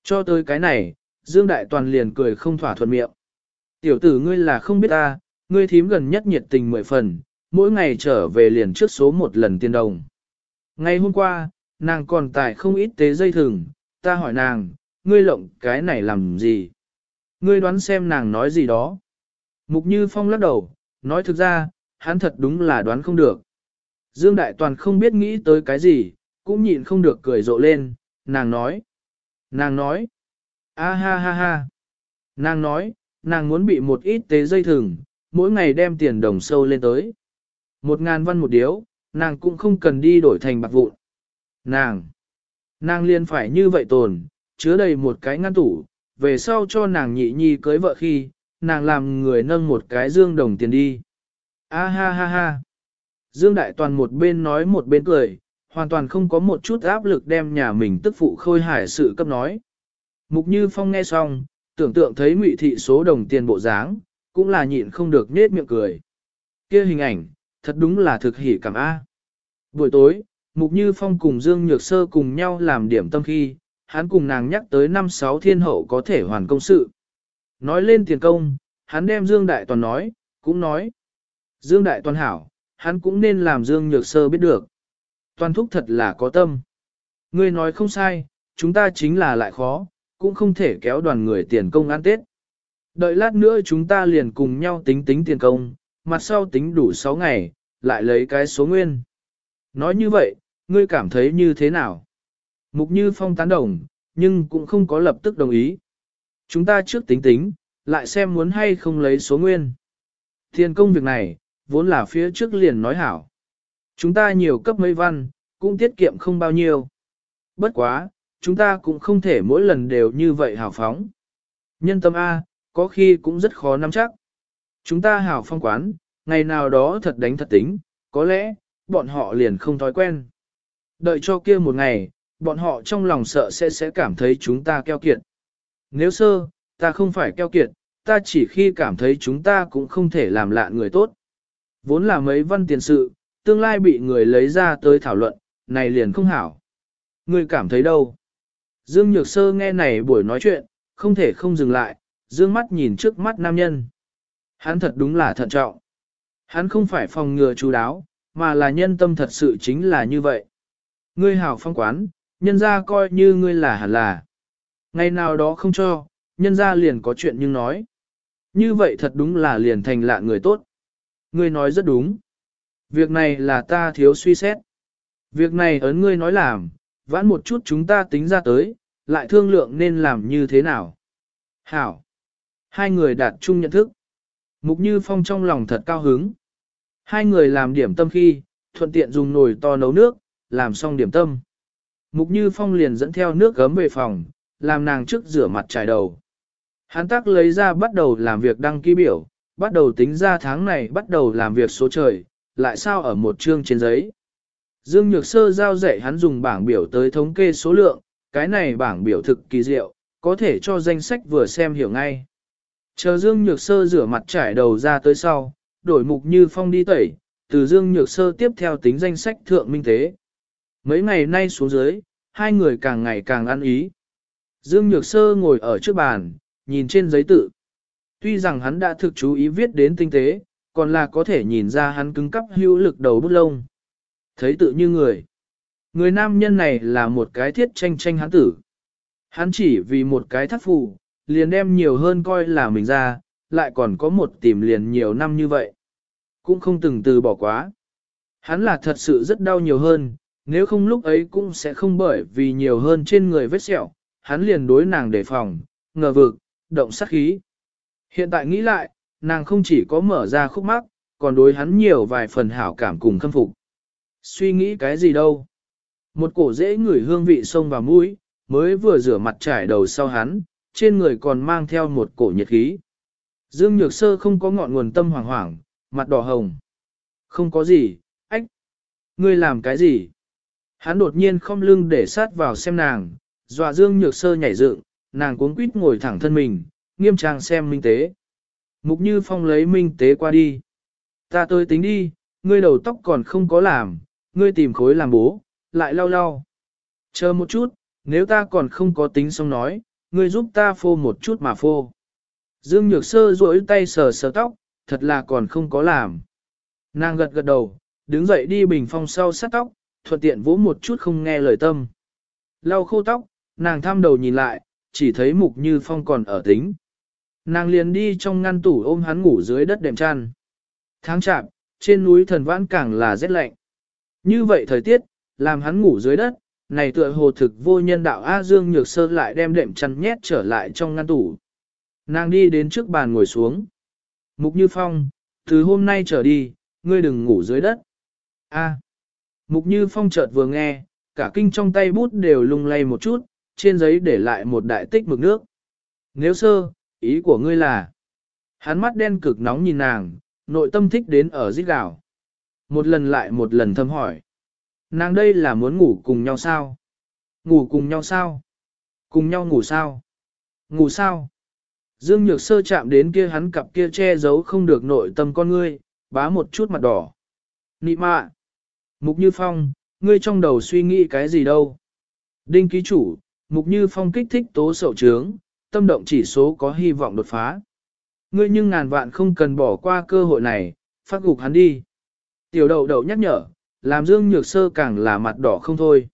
Cho tới cái này, Dương Đại Toàn liền cười không thỏa thuận miệng. Tiểu tử ngươi là không biết ta, ngươi thím gần nhất nhiệt tình mười phần, mỗi ngày trở về liền trước số một lần tiền đồng. Ngày hôm qua, nàng còn tải không ít tế dây thừng, ta hỏi nàng, ngươi lộng cái này làm gì? Ngươi đoán xem nàng nói gì đó. Mục Như Phong lắc đầu, nói thực ra, hắn thật đúng là đoán không được. Dương Đại Toàn không biết nghĩ tới cái gì, cũng nhịn không được cười rộ lên, nàng nói. Nàng nói. A ha ha ha. Nàng nói, nàng muốn bị một ít tế dây thừng, mỗi ngày đem tiền đồng sâu lên tới. Một ngàn văn một điếu, nàng cũng không cần đi đổi thành bạc vụn. Nàng, nàng liền phải như vậy tồn, chứa đầy một cái ngăn tủ, về sau cho nàng nhị nhi cưới vợ khi, nàng làm người nâng một cái dương đồng tiền đi. A ha ha ha. Dương Đại Toàn một bên nói một bên cười, hoàn toàn không có một chút áp lực đem nhà mình tức phụ khôi hải sự cấp nói. Mục Như Phong nghe xong, tưởng tượng thấy ngụy thị số đồng tiền bộ dáng, cũng là nhịn không được nết miệng cười. kia hình ảnh, thật đúng là thực hỉ cảm A. Buổi tối, Mục Như Phong cùng Dương Nhược Sơ cùng nhau làm điểm tâm khi, hắn cùng nàng nhắc tới năm sáu thiên hậu có thể hoàn công sự. Nói lên tiền công, hắn đem Dương Đại Toàn nói, cũng nói. Dương Đại Toàn hảo, hắn cũng nên làm Dương Nhược Sơ biết được. Toàn thúc thật là có tâm. Ngươi nói không sai, chúng ta chính là lại khó, cũng không thể kéo đoàn người tiền công ăn Tết. Đợi lát nữa chúng ta liền cùng nhau tính tính tiền công, mặt sau tính đủ 6 ngày, lại lấy cái số nguyên. Nói như vậy, ngươi cảm thấy như thế nào? Mục Như Phong tán đồng, nhưng cũng không có lập tức đồng ý. Chúng ta trước tính tính, lại xem muốn hay không lấy số nguyên. Tiền công việc này, vốn là phía trước liền nói hảo. Chúng ta nhiều cấp mấy văn, cũng tiết kiệm không bao nhiêu. Bất quá, chúng ta cũng không thể mỗi lần đều như vậy hảo phóng. Nhân tâm A, có khi cũng rất khó nắm chắc. Chúng ta hảo phong quán, ngày nào đó thật đánh thật tính, có lẽ, bọn họ liền không thói quen. Đợi cho kia một ngày, bọn họ trong lòng sợ sẽ sẽ cảm thấy chúng ta keo kiệt. Nếu sơ, ta không phải keo kiệt, ta chỉ khi cảm thấy chúng ta cũng không thể làm lạ người tốt. Vốn là mấy văn tiền sự, tương lai bị người lấy ra tới thảo luận, này liền không hảo. Ngươi cảm thấy đâu? Dương Nhược Sơ nghe này buổi nói chuyện, không thể không dừng lại, dương mắt nhìn trước mắt nam nhân. Hắn thật đúng là thận trọng. Hắn không phải phòng ngừa chú đáo, mà là nhân tâm thật sự chính là như vậy. Ngươi hảo phong quán, nhân ra coi như ngươi là hẳn là. Ngày nào đó không cho, nhân ra liền có chuyện nhưng nói. Như vậy thật đúng là liền thành lạ người tốt. Ngươi nói rất đúng. Việc này là ta thiếu suy xét. Việc này ấn ngươi nói làm, vãn một chút chúng ta tính ra tới, lại thương lượng nên làm như thế nào. Hảo. Hai người đạt chung nhận thức. Mục Như Phong trong lòng thật cao hứng. Hai người làm điểm tâm khi, thuận tiện dùng nồi to nấu nước, làm xong điểm tâm. Mục Như Phong liền dẫn theo nước gấm về phòng, làm nàng trước rửa mặt trải đầu. Hán tác lấy ra bắt đầu làm việc đăng ký biểu, bắt đầu tính ra tháng này bắt đầu làm việc số trời, lại sao ở một chương trên giấy. Dương Nhược Sơ giao dạy hắn dùng bảng biểu tới thống kê số lượng, cái này bảng biểu thực kỳ diệu, có thể cho danh sách vừa xem hiểu ngay. Chờ Dương Nhược Sơ rửa mặt trải đầu ra tới sau, đổi mục như phong đi tẩy, từ Dương Nhược Sơ tiếp theo tính danh sách thượng minh tế. Mấy ngày nay xuống dưới, hai người càng ngày càng ăn ý. Dương Nhược Sơ ngồi ở trước bàn, nhìn trên giấy tự. Tuy rằng hắn đã thực chú ý viết đến tinh tế, còn là có thể nhìn ra hắn cứng cắp hữu lực đầu bút lông. Thấy tự như người. Người nam nhân này là một cái thiết tranh tranh hắn tử. Hắn chỉ vì một cái thắt phụ, liền đem nhiều hơn coi là mình ra, lại còn có một tìm liền nhiều năm như vậy. Cũng không từng từ bỏ quá. Hắn là thật sự rất đau nhiều hơn, nếu không lúc ấy cũng sẽ không bởi vì nhiều hơn trên người vết sẹo, hắn liền đối nàng đề phòng, ngờ vực, động sát khí. Hiện tại nghĩ lại, nàng không chỉ có mở ra khúc mắc, còn đối hắn nhiều vài phần hảo cảm cùng khâm phục. Suy nghĩ cái gì đâu? Một cổ dễ ngửi hương vị sông vào mũi, mới vừa rửa mặt trải đầu sau hắn, trên người còn mang theo một cổ nhiệt khí. Dương Nhược Sơ không có ngọn nguồn tâm hoảng hoảng, mặt đỏ hồng. Không có gì, ách. Ngươi làm cái gì? Hắn đột nhiên không lưng để sát vào xem nàng, dọa Dương Nhược Sơ nhảy dựng, nàng cuống quýt ngồi thẳng thân mình, nghiêm trang xem minh tế. Mục Như Phong lấy minh tế qua đi. Ta tôi tính đi, ngươi đầu tóc còn không có làm, ngươi tìm khối làm bố, lại lau lau. Chờ một chút, nếu ta còn không có tính xong nói, ngươi giúp ta phô một chút mà phô. Dương Nhược Sơ duỗi tay sờ sờ tóc, thật là còn không có làm. Nàng gật gật đầu, đứng dậy đi bình phong sau sát tóc, thuận tiện vỗ một chút không nghe lời tâm. Lau khô tóc, nàng thăm đầu nhìn lại, chỉ thấy Mục Như Phong còn ở tính. Nàng liền đi trong ngăn tủ ôm hắn ngủ dưới đất đệm chăn. Tháng chạp, trên núi thần vãn càng là rét lạnh. Như vậy thời tiết, làm hắn ngủ dưới đất, này tựa hồ thực vô nhân đạo A Dương Nhược Sơ lại đem đệm chăn nhét trở lại trong ngăn tủ. Nàng đi đến trước bàn ngồi xuống. Mục Như Phong, từ hôm nay trở đi, ngươi đừng ngủ dưới đất. A. Mục Như Phong chợt vừa nghe, cả kinh trong tay bút đều lung lay một chút, trên giấy để lại một đại tích mực nước. Nếu sơ, ý của ngươi là... Hắn mắt đen cực nóng nhìn nàng, nội tâm thích đến ở giết gạo. Một lần lại một lần thâm hỏi. Nàng đây là muốn ngủ cùng nhau sao? Ngủ cùng nhau sao? Cùng nhau ngủ sao? Ngủ sao? Dương Nhược Sơ chạm đến kia hắn cặp kia che giấu không được nội tâm con ngươi, bá một chút mặt đỏ. Nị mạ! Mục Như Phong, ngươi trong đầu suy nghĩ cái gì đâu? Đinh ký chủ, Mục Như Phong kích thích tố sậu trướng, tâm động chỉ số có hy vọng đột phá. Ngươi nhưng ngàn vạn không cần bỏ qua cơ hội này, phát gục hắn đi. Tiểu đậu đậu nhắc nhở, làm Dương Nhược Sơ càng là mặt đỏ không thôi.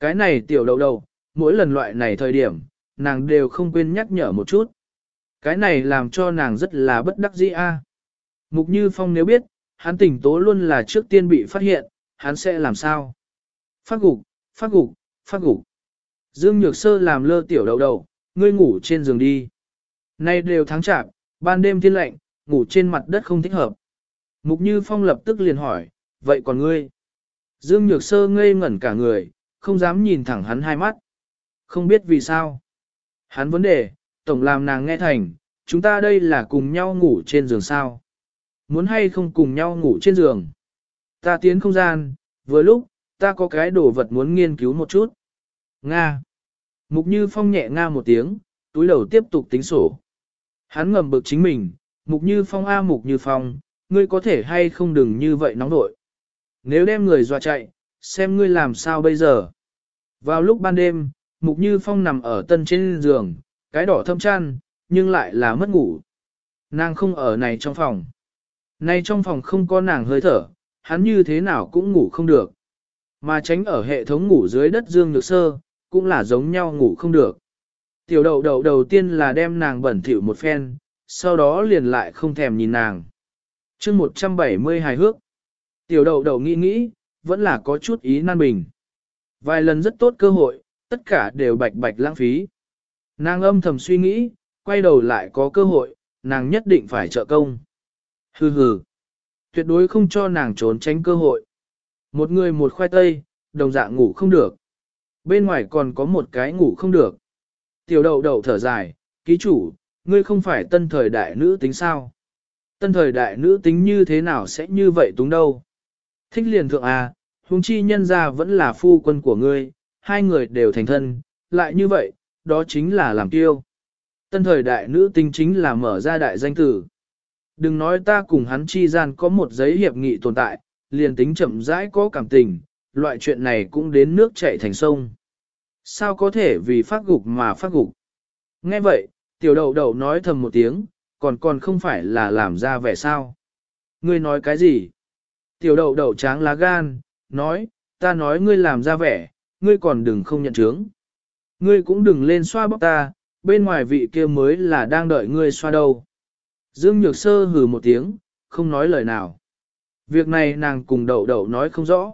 Cái này tiểu đậu đậu, mỗi lần loại này thời điểm, nàng đều không quên nhắc nhở một chút. Cái này làm cho nàng rất là bất đắc dĩ a. Mục Như Phong nếu biết, hắn tỉnh tố luôn là trước tiên bị phát hiện, hắn sẽ làm sao? Phát gục, phát gục, phát gục. Dương Nhược Sơ làm lơ tiểu đầu đầu ngươi ngủ trên giường đi. Nay đều tháng chạp, ban đêm thiên lạnh, ngủ trên mặt đất không thích hợp. Mục Như Phong lập tức liền hỏi, vậy còn ngươi? Dương Nhược Sơ ngây ngẩn cả người, không dám nhìn thẳng hắn hai mắt. Không biết vì sao. Hắn vấn đề, tổng làm nàng nghe thành, chúng ta đây là cùng nhau ngủ trên giường sao. Muốn hay không cùng nhau ngủ trên giường. Ta tiến không gian, vừa lúc, ta có cái đồ vật muốn nghiên cứu một chút. Nga. Mục Như Phong nhẹ nga một tiếng, túi đầu tiếp tục tính sổ. Hắn ngầm bực chính mình, Mục Như Phong A Mục Như Phong, ngươi có thể hay không đừng như vậy nóng nội. Nếu đem người dọa chạy, xem ngươi làm sao bây giờ. Vào lúc ban đêm, Mục Như Phong nằm ở tân trên giường, cái đỏ thâm chăn, nhưng lại là mất ngủ. Nàng không ở này trong phòng. Này trong phòng không có nàng hơi thở, hắn như thế nào cũng ngủ không được. Mà tránh ở hệ thống ngủ dưới đất dương nhược sơ, cũng là giống nhau ngủ không được. Tiểu đậu đậu đầu tiên là đem nàng bẩn thỉu một phen, sau đó liền lại không thèm nhìn nàng. chương 170 hài hước. Tiểu đậu đậu nghĩ nghĩ, vẫn là có chút ý nan bình. Vài lần rất tốt cơ hội, tất cả đều bạch bạch lãng phí. Nàng âm thầm suy nghĩ, quay đầu lại có cơ hội, nàng nhất định phải trợ công. Hừ hừ, tuyệt đối không cho nàng trốn tránh cơ hội. Một người một khoai tây, đồng dạng ngủ không được. Bên ngoài còn có một cái ngủ không được. Tiểu đậu đậu thở dài, ký chủ, ngươi không phải tân thời đại nữ tính sao? Tân thời đại nữ tính như thế nào sẽ như vậy túng đâu? Thích liền thượng à, huống chi nhân ra vẫn là phu quân của ngươi, hai người đều thành thân, lại như vậy, đó chính là làm tiêu. Tân thời đại nữ tính chính là mở ra đại danh tử. Đừng nói ta cùng hắn chi gian có một giấy hiệp nghị tồn tại, liền tính chậm rãi có cảm tình, loại chuyện này cũng đến nước chảy thành sông. Sao có thể vì phát gục mà phát gục? Nghe vậy, tiểu đậu đậu nói thầm một tiếng, còn còn không phải là làm ra vẻ sao? Ngươi nói cái gì? Tiểu đậu đậu tráng lá gan, nói, ta nói ngươi làm ra vẻ, ngươi còn đừng không nhận chứng. Ngươi cũng đừng lên xoa bóc ta, bên ngoài vị kia mới là đang đợi ngươi xoa đâu. Dương Nhược Sơ hừ một tiếng, không nói lời nào. Việc này nàng cùng đậu đậu nói không rõ.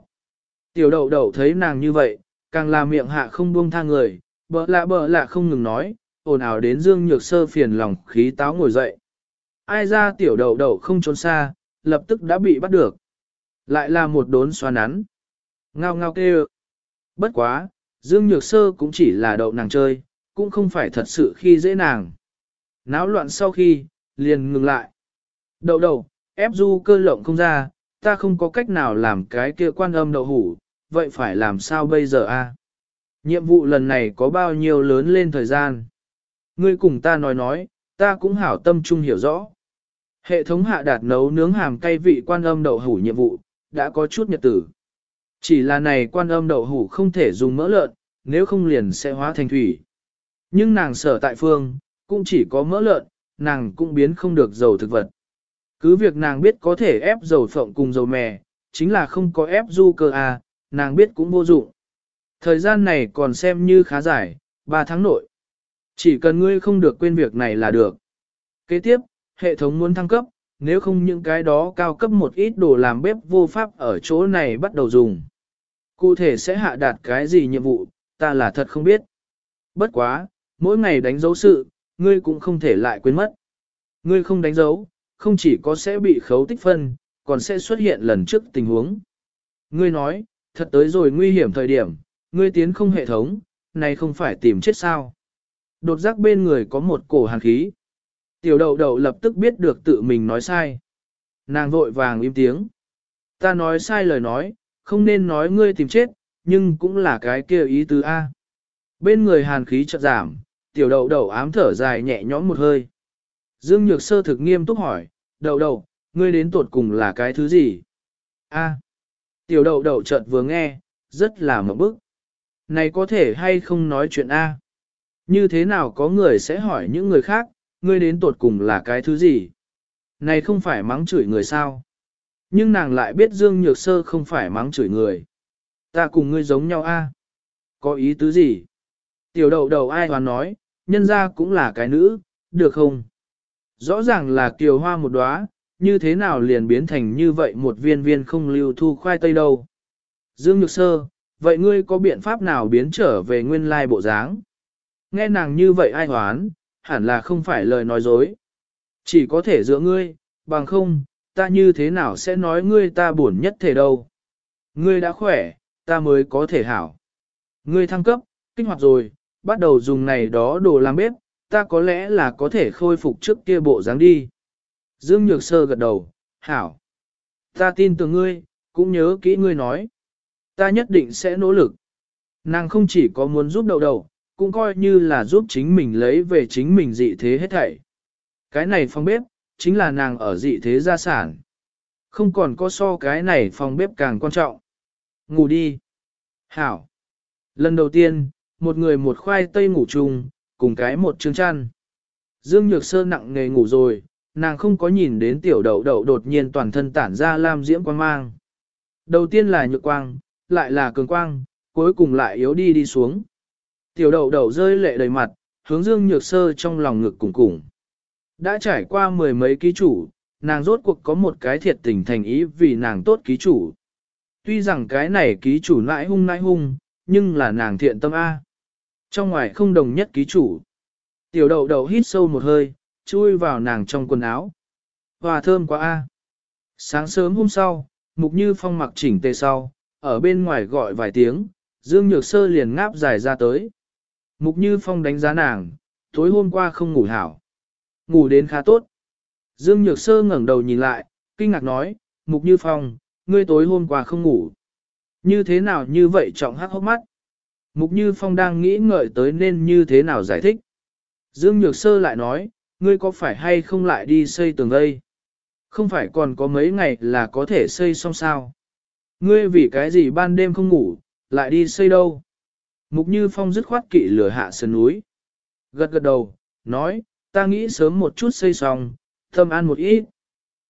Tiểu đậu đậu thấy nàng như vậy, càng là miệng hạ không buông tha người, bỡ lạ bỡ lạ không ngừng nói, ồn ào đến Dương Nhược Sơ phiền lòng khí táo ngồi dậy. Ai ra tiểu đầu đầu không trốn xa, lập tức đã bị bắt được. Lại là một đốn xoa nắn. Ngao ngao kêu. Bất quá, Dương Nhược Sơ cũng chỉ là đậu nàng chơi, cũng không phải thật sự khi dễ nàng. Náo loạn sau khi, liền ngừng lại. Đậu đầu, ép du cơ lộng không ra, ta không có cách nào làm cái kia quan âm đậu hủ, vậy phải làm sao bây giờ a? Nhiệm vụ lần này có bao nhiêu lớn lên thời gian? Ngươi cùng ta nói nói, ta cũng hảo tâm trung hiểu rõ. Hệ thống hạ đạt nấu nướng hàm cay vị quan âm đậu hủ nhiệm vụ, đã có chút nhật tử. Chỉ là này quan âm đậu hủ không thể dùng mỡ lợn, nếu không liền sẽ hóa thành thủy. Nhưng nàng sở tại phương, cũng chỉ có mỡ lợn, nàng cũng biến không được dầu thực vật. Cứ việc nàng biết có thể ép dầu phộng cùng dầu mè, chính là không có ép du cơ à, nàng biết cũng vô dụng. Thời gian này còn xem như khá dài, 3 tháng nội. Chỉ cần ngươi không được quên việc này là được. Kế tiếp, hệ thống muốn thăng cấp, nếu không những cái đó cao cấp một ít đồ làm bếp vô pháp ở chỗ này bắt đầu dùng. Cụ thể sẽ hạ đạt cái gì nhiệm vụ, ta là thật không biết. Bất quá, mỗi ngày đánh dấu sự, ngươi cũng không thể lại quên mất. Ngươi không đánh dấu, không chỉ có sẽ bị khấu tích phân, còn sẽ xuất hiện lần trước tình huống. Ngươi nói, thật tới rồi nguy hiểm thời điểm, ngươi tiến không hệ thống, này không phải tìm chết sao. Đột giác bên người có một cổ hàn khí. Tiểu đậu đậu lập tức biết được tự mình nói sai. Nàng vội vàng im tiếng. Ta nói sai lời nói, không nên nói ngươi tìm chết, nhưng cũng là cái kia ý tứ A. Bên người hàn khí chợt giảm, tiểu đậu đậu ám thở dài nhẹ nhõm một hơi. Dương Nhược Sơ thực nghiêm túc hỏi, đậu đậu, ngươi đến tuột cùng là cái thứ gì? A. Tiểu đậu đậu chợt vừa nghe, rất là mở bức. Này có thể hay không nói chuyện A? Như thế nào có người sẽ hỏi những người khác, ngươi đến tột cùng là cái thứ gì? Này không phải mắng chửi người sao? Nhưng nàng lại biết Dương Nhược Sơ không phải mắng chửi người. Ta cùng ngươi giống nhau a? Có ý tứ gì? Tiểu đậu đầu ai hoàn nói, nhân ra cũng là cái nữ, được không? Rõ ràng là kiều hoa một đóa, như thế nào liền biến thành như vậy một viên viên không lưu thu khoai tây đâu. Dương Nhược Sơ, vậy ngươi có biện pháp nào biến trở về nguyên lai bộ dáng? Nghe nàng như vậy ai hoán, hẳn là không phải lời nói dối. Chỉ có thể giữa ngươi, bằng không, ta như thế nào sẽ nói ngươi ta buồn nhất thể đâu. Ngươi đã khỏe, ta mới có thể hảo. Ngươi thăng cấp, kích hoạt rồi, bắt đầu dùng này đó đồ làm bếp, ta có lẽ là có thể khôi phục trước kia bộ dáng đi. Dương Nhược Sơ gật đầu, hảo. Ta tin tưởng ngươi, cũng nhớ kỹ ngươi nói. Ta nhất định sẽ nỗ lực. Nàng không chỉ có muốn giúp đầu đầu, cũng coi như là giúp chính mình lấy về chính mình dị thế hết thảy. Cái này phòng bếp, chính là nàng ở dị thế gia sản. Không còn có so cái này phòng bếp càng quan trọng. Ngủ đi. Hảo. Lần đầu tiên, một người một khoai tây ngủ chung, cùng cái một chương chăn. Dương Nhược Sơ nặng nghề ngủ rồi, nàng không có nhìn đến tiểu đậu đậu đột nhiên toàn thân tản ra lam diễm quang mang. Đầu tiên là nhược quang, lại là cường quang, cuối cùng lại yếu đi đi xuống. Tiểu đậu đậu rơi lệ đầy mặt, hướng Dương Nhược Sơ trong lòng ngực cùng cùng. Đã trải qua mười mấy ký chủ, nàng rốt cuộc có một cái thiệt tình thành ý vì nàng tốt ký chủ. Tuy rằng cái này ký chủ nãi hung nãi hung, nhưng là nàng thiện tâm A. Trong ngoài không đồng nhất ký chủ. Tiểu đậu đậu hít sâu một hơi, chui vào nàng trong quần áo. Hòa thơm quá A. Sáng sớm hôm sau, Mục Như Phong mặc chỉnh tề sau, ở bên ngoài gọi vài tiếng, Dương Nhược Sơ liền ngáp dài ra tới. Mục Như Phong đánh giá nàng, tối hôm qua không ngủ hảo. Ngủ đến khá tốt. Dương Nhược Sơ ngẩng đầu nhìn lại, kinh ngạc nói, Mục Như Phong, ngươi tối hôm qua không ngủ. Như thế nào như vậy trọng hắc hốc mắt. Mục Như Phong đang nghĩ ngợi tới nên như thế nào giải thích. Dương Nhược Sơ lại nói, ngươi có phải hay không lại đi xây tường đây? Không phải còn có mấy ngày là có thể xây xong sao? Ngươi vì cái gì ban đêm không ngủ, lại đi xây đâu? Mục Như Phong dứt khoát kỵ lửa hạ sườn núi. Gật gật đầu, nói, ta nghĩ sớm một chút xây xong, thâm an một ít.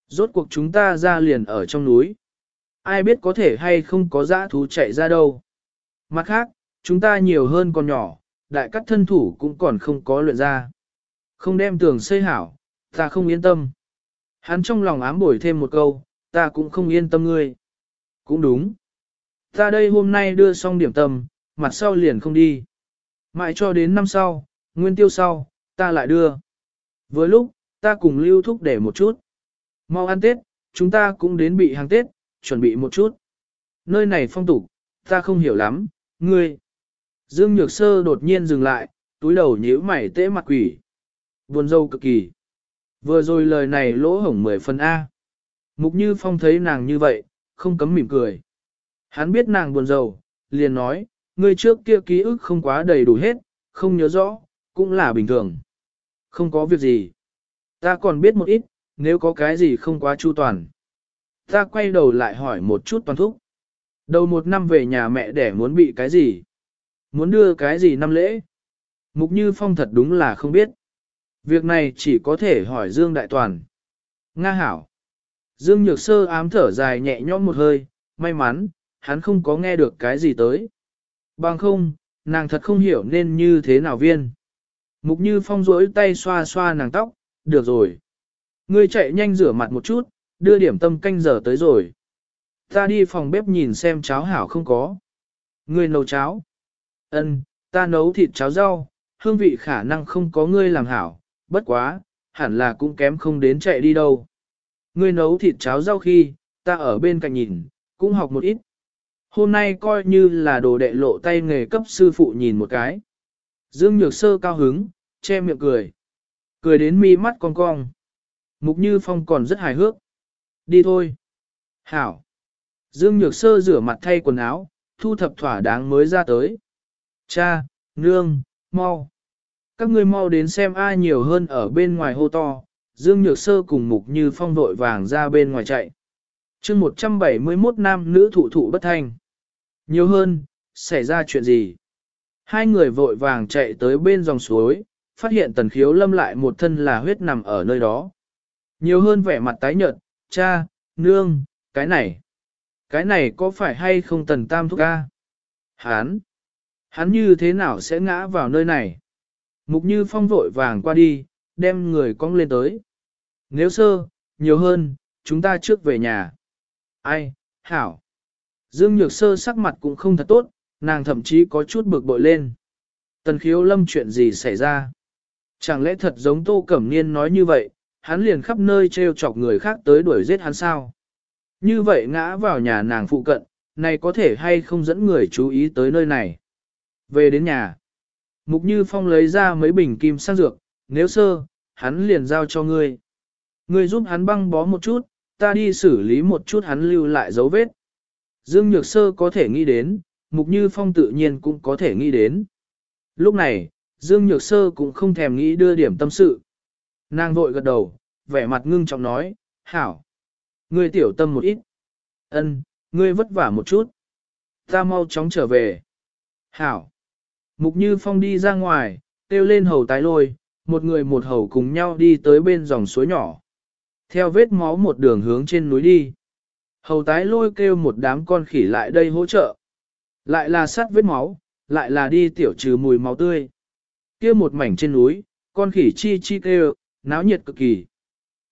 Rốt cuộc chúng ta ra liền ở trong núi. Ai biết có thể hay không có dã thú chạy ra đâu. Mặt khác, chúng ta nhiều hơn con nhỏ, đại các thân thủ cũng còn không có luyện ra. Không đem tường xây hảo, ta không yên tâm. Hắn trong lòng ám bổi thêm một câu, ta cũng không yên tâm ngươi. Cũng đúng. Ta đây hôm nay đưa xong điểm tâm, mặt sau liền không đi. Mãi cho đến năm sau, nguyên tiêu sau, ta lại đưa. Vừa lúc, ta cùng lưu thúc để một chút. Mau ăn Tết, chúng ta cũng đến bị hàng Tết, chuẩn bị một chút. Nơi này phong tục, ta không hiểu lắm, ngươi. Dương Nhược Sơ đột nhiên dừng lại, túi đầu nhíu mày tễ mặt quỷ. Buồn dâu cực kỳ. Vừa rồi lời này lỗ hổng mười phần A. Mục Như Phong thấy nàng như vậy, không cấm mỉm cười. Hắn biết nàng buồn rầu, liền nói, người trước kia ký ức không quá đầy đủ hết, không nhớ rõ, cũng là bình thường. Không có việc gì. Ta còn biết một ít, nếu có cái gì không quá chu toàn. Ta quay đầu lại hỏi một chút toàn thúc. Đầu một năm về nhà mẹ để muốn bị cái gì? Muốn đưa cái gì năm lễ? Mục Như Phong thật đúng là không biết. Việc này chỉ có thể hỏi Dương Đại Toàn. Nga hảo. Dương Nhược Sơ ám thở dài nhẹ nhõm một hơi, may mắn, hắn không có nghe được cái gì tới. Bằng không, nàng thật không hiểu nên như thế nào viên. Mục Như Phong rỗi tay xoa xoa nàng tóc, được rồi. Ngươi chạy nhanh rửa mặt một chút, đưa điểm tâm canh giờ tới rồi. Ta đi phòng bếp nhìn xem cháo hảo không có. Ngươi nấu cháo. Ân, ta nấu thịt cháo rau, hương vị khả năng không có ngươi làm hảo, bất quá, hẳn là cũng kém không đến chạy đi đâu. Ngươi nấu thịt cháo rau khi, ta ở bên cạnh nhìn, cũng học một ít. Hôm nay coi như là đồ đệ lộ tay nghề cấp sư phụ nhìn một cái. Dương Nhược Sơ cao hứng, che miệng cười. Cười đến mi mắt cong cong. Mục Như Phong còn rất hài hước. Đi thôi. Hảo. Dương Nhược Sơ rửa mặt thay quần áo, thu thập thỏa đáng mới ra tới. Cha, nương, mau. Các ngươi mau đến xem ai nhiều hơn ở bên ngoài hô to. Dương Nhược Sơ cùng Mục Như Phong vội vàng ra bên ngoài chạy. chương 171 nam nữ thụ thụ bất thành Nhiều hơn, xảy ra chuyện gì? Hai người vội vàng chạy tới bên dòng suối, phát hiện tần khiếu lâm lại một thân là huyết nằm ở nơi đó. Nhiều hơn vẻ mặt tái nhợt, cha, nương, cái này. Cái này có phải hay không tần tam thúc ca? Hán! Hắn như thế nào sẽ ngã vào nơi này? Mục như phong vội vàng qua đi, đem người cong lên tới. Nếu sơ, nhiều hơn, chúng ta trước về nhà. Ai, hảo. Dương Nhược Sơ sắc mặt cũng không thật tốt, nàng thậm chí có chút bực bội lên. Tần khiếu lâm chuyện gì xảy ra? Chẳng lẽ thật giống Tô Cẩm Niên nói như vậy, hắn liền khắp nơi treo chọc người khác tới đuổi giết hắn sao? Như vậy ngã vào nhà nàng phụ cận, này có thể hay không dẫn người chú ý tới nơi này? Về đến nhà, Mục Như Phong lấy ra mấy bình kim sang dược, nếu sơ, hắn liền giao cho ngươi. Ngươi giúp hắn băng bó một chút, ta đi xử lý một chút hắn lưu lại dấu vết. Dương Nhược Sơ có thể nghĩ đến, Mục Như Phong tự nhiên cũng có thể nghĩ đến. Lúc này, Dương Nhược Sơ cũng không thèm nghĩ đưa điểm tâm sự. Nàng vội gật đầu, vẻ mặt ngưng trọng nói, hảo. Ngươi tiểu tâm một ít. Ân, ngươi vất vả một chút. Ta mau chóng trở về. Hảo. Mục Như Phong đi ra ngoài, kêu lên hầu tái lôi, một người một hầu cùng nhau đi tới bên dòng suối nhỏ. Theo vết máu một đường hướng trên núi đi. Hầu tái lôi kêu một đám con khỉ lại đây hỗ trợ. Lại là sát vết máu, lại là đi tiểu trừ mùi máu tươi. kia một mảnh trên núi, con khỉ chi chi kêu, náo nhiệt cực kỳ.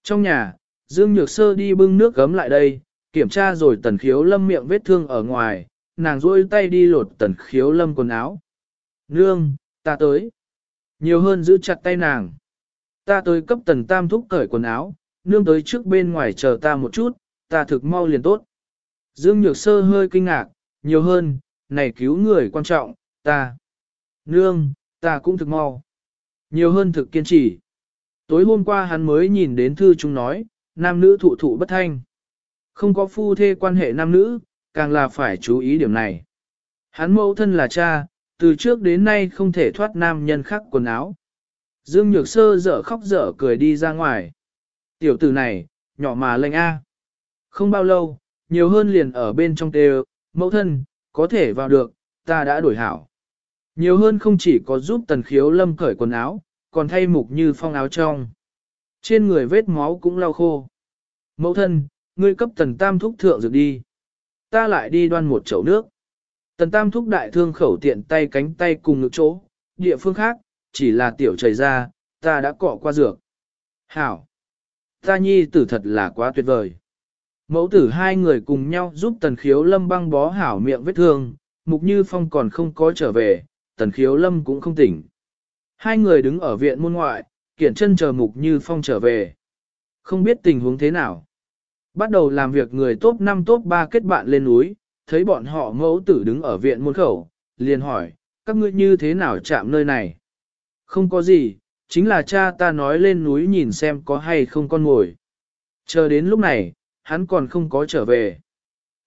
Trong nhà, Dương Nhược Sơ đi bưng nước gấm lại đây, kiểm tra rồi tần khiếu lâm miệng vết thương ở ngoài, nàng rôi tay đi lột tần khiếu lâm quần áo. Nương, ta tới. Nhiều hơn giữ chặt tay nàng. Ta tới cấp tần tam thúc cởi quần áo, nương tới trước bên ngoài chờ ta một chút, ta thực mau liền tốt. Dương Nhược Sơ hơi kinh ngạc, nhiều hơn, này cứu người quan trọng, ta. Nương, ta cũng thực mau. Nhiều hơn thực kiên trì. Tối hôm qua hắn mới nhìn đến thư chúng nói, nam nữ thụ thụ bất thanh. Không có phu thê quan hệ nam nữ, càng là phải chú ý điểm này. Hắn mẫu thân là cha, từ trước đến nay không thể thoát nam nhân khác quần áo. Dương Nhược Sơ dở khóc dở cười đi ra ngoài. Tiểu tử này, nhỏ mà lệnh A. Không bao lâu, nhiều hơn liền ở bên trong tê mẫu thân, có thể vào được, ta đã đổi hảo. Nhiều hơn không chỉ có giúp tần khiếu lâm cởi quần áo, còn thay mục như phong áo trong. Trên người vết máu cũng lau khô. Mẫu thân, ngươi cấp tần tam thúc thượng dược đi. Ta lại đi đoan một chậu nước. Tần tam thúc đại thương khẩu tiện tay cánh tay cùng ngực chỗ, địa phương khác, chỉ là tiểu chảy ra, ta đã cọ qua dược. Hảo! Ta nhi tử thật là quá tuyệt vời. Mẫu tử hai người cùng nhau giúp tần khiếu lâm băng bó hảo miệng vết thương, mục như phong còn không có trở về, tần khiếu lâm cũng không tỉnh. Hai người đứng ở viện môn ngoại, kiển chân chờ mục như phong trở về. Không biết tình huống thế nào. Bắt đầu làm việc người top 5 top 3 kết bạn lên núi, thấy bọn họ mẫu tử đứng ở viện môn khẩu, liền hỏi, các ngươi như thế nào chạm nơi này? Không có gì, chính là cha ta nói lên núi nhìn xem có hay không con ngồi. Chờ đến lúc này, hắn còn không có trở về.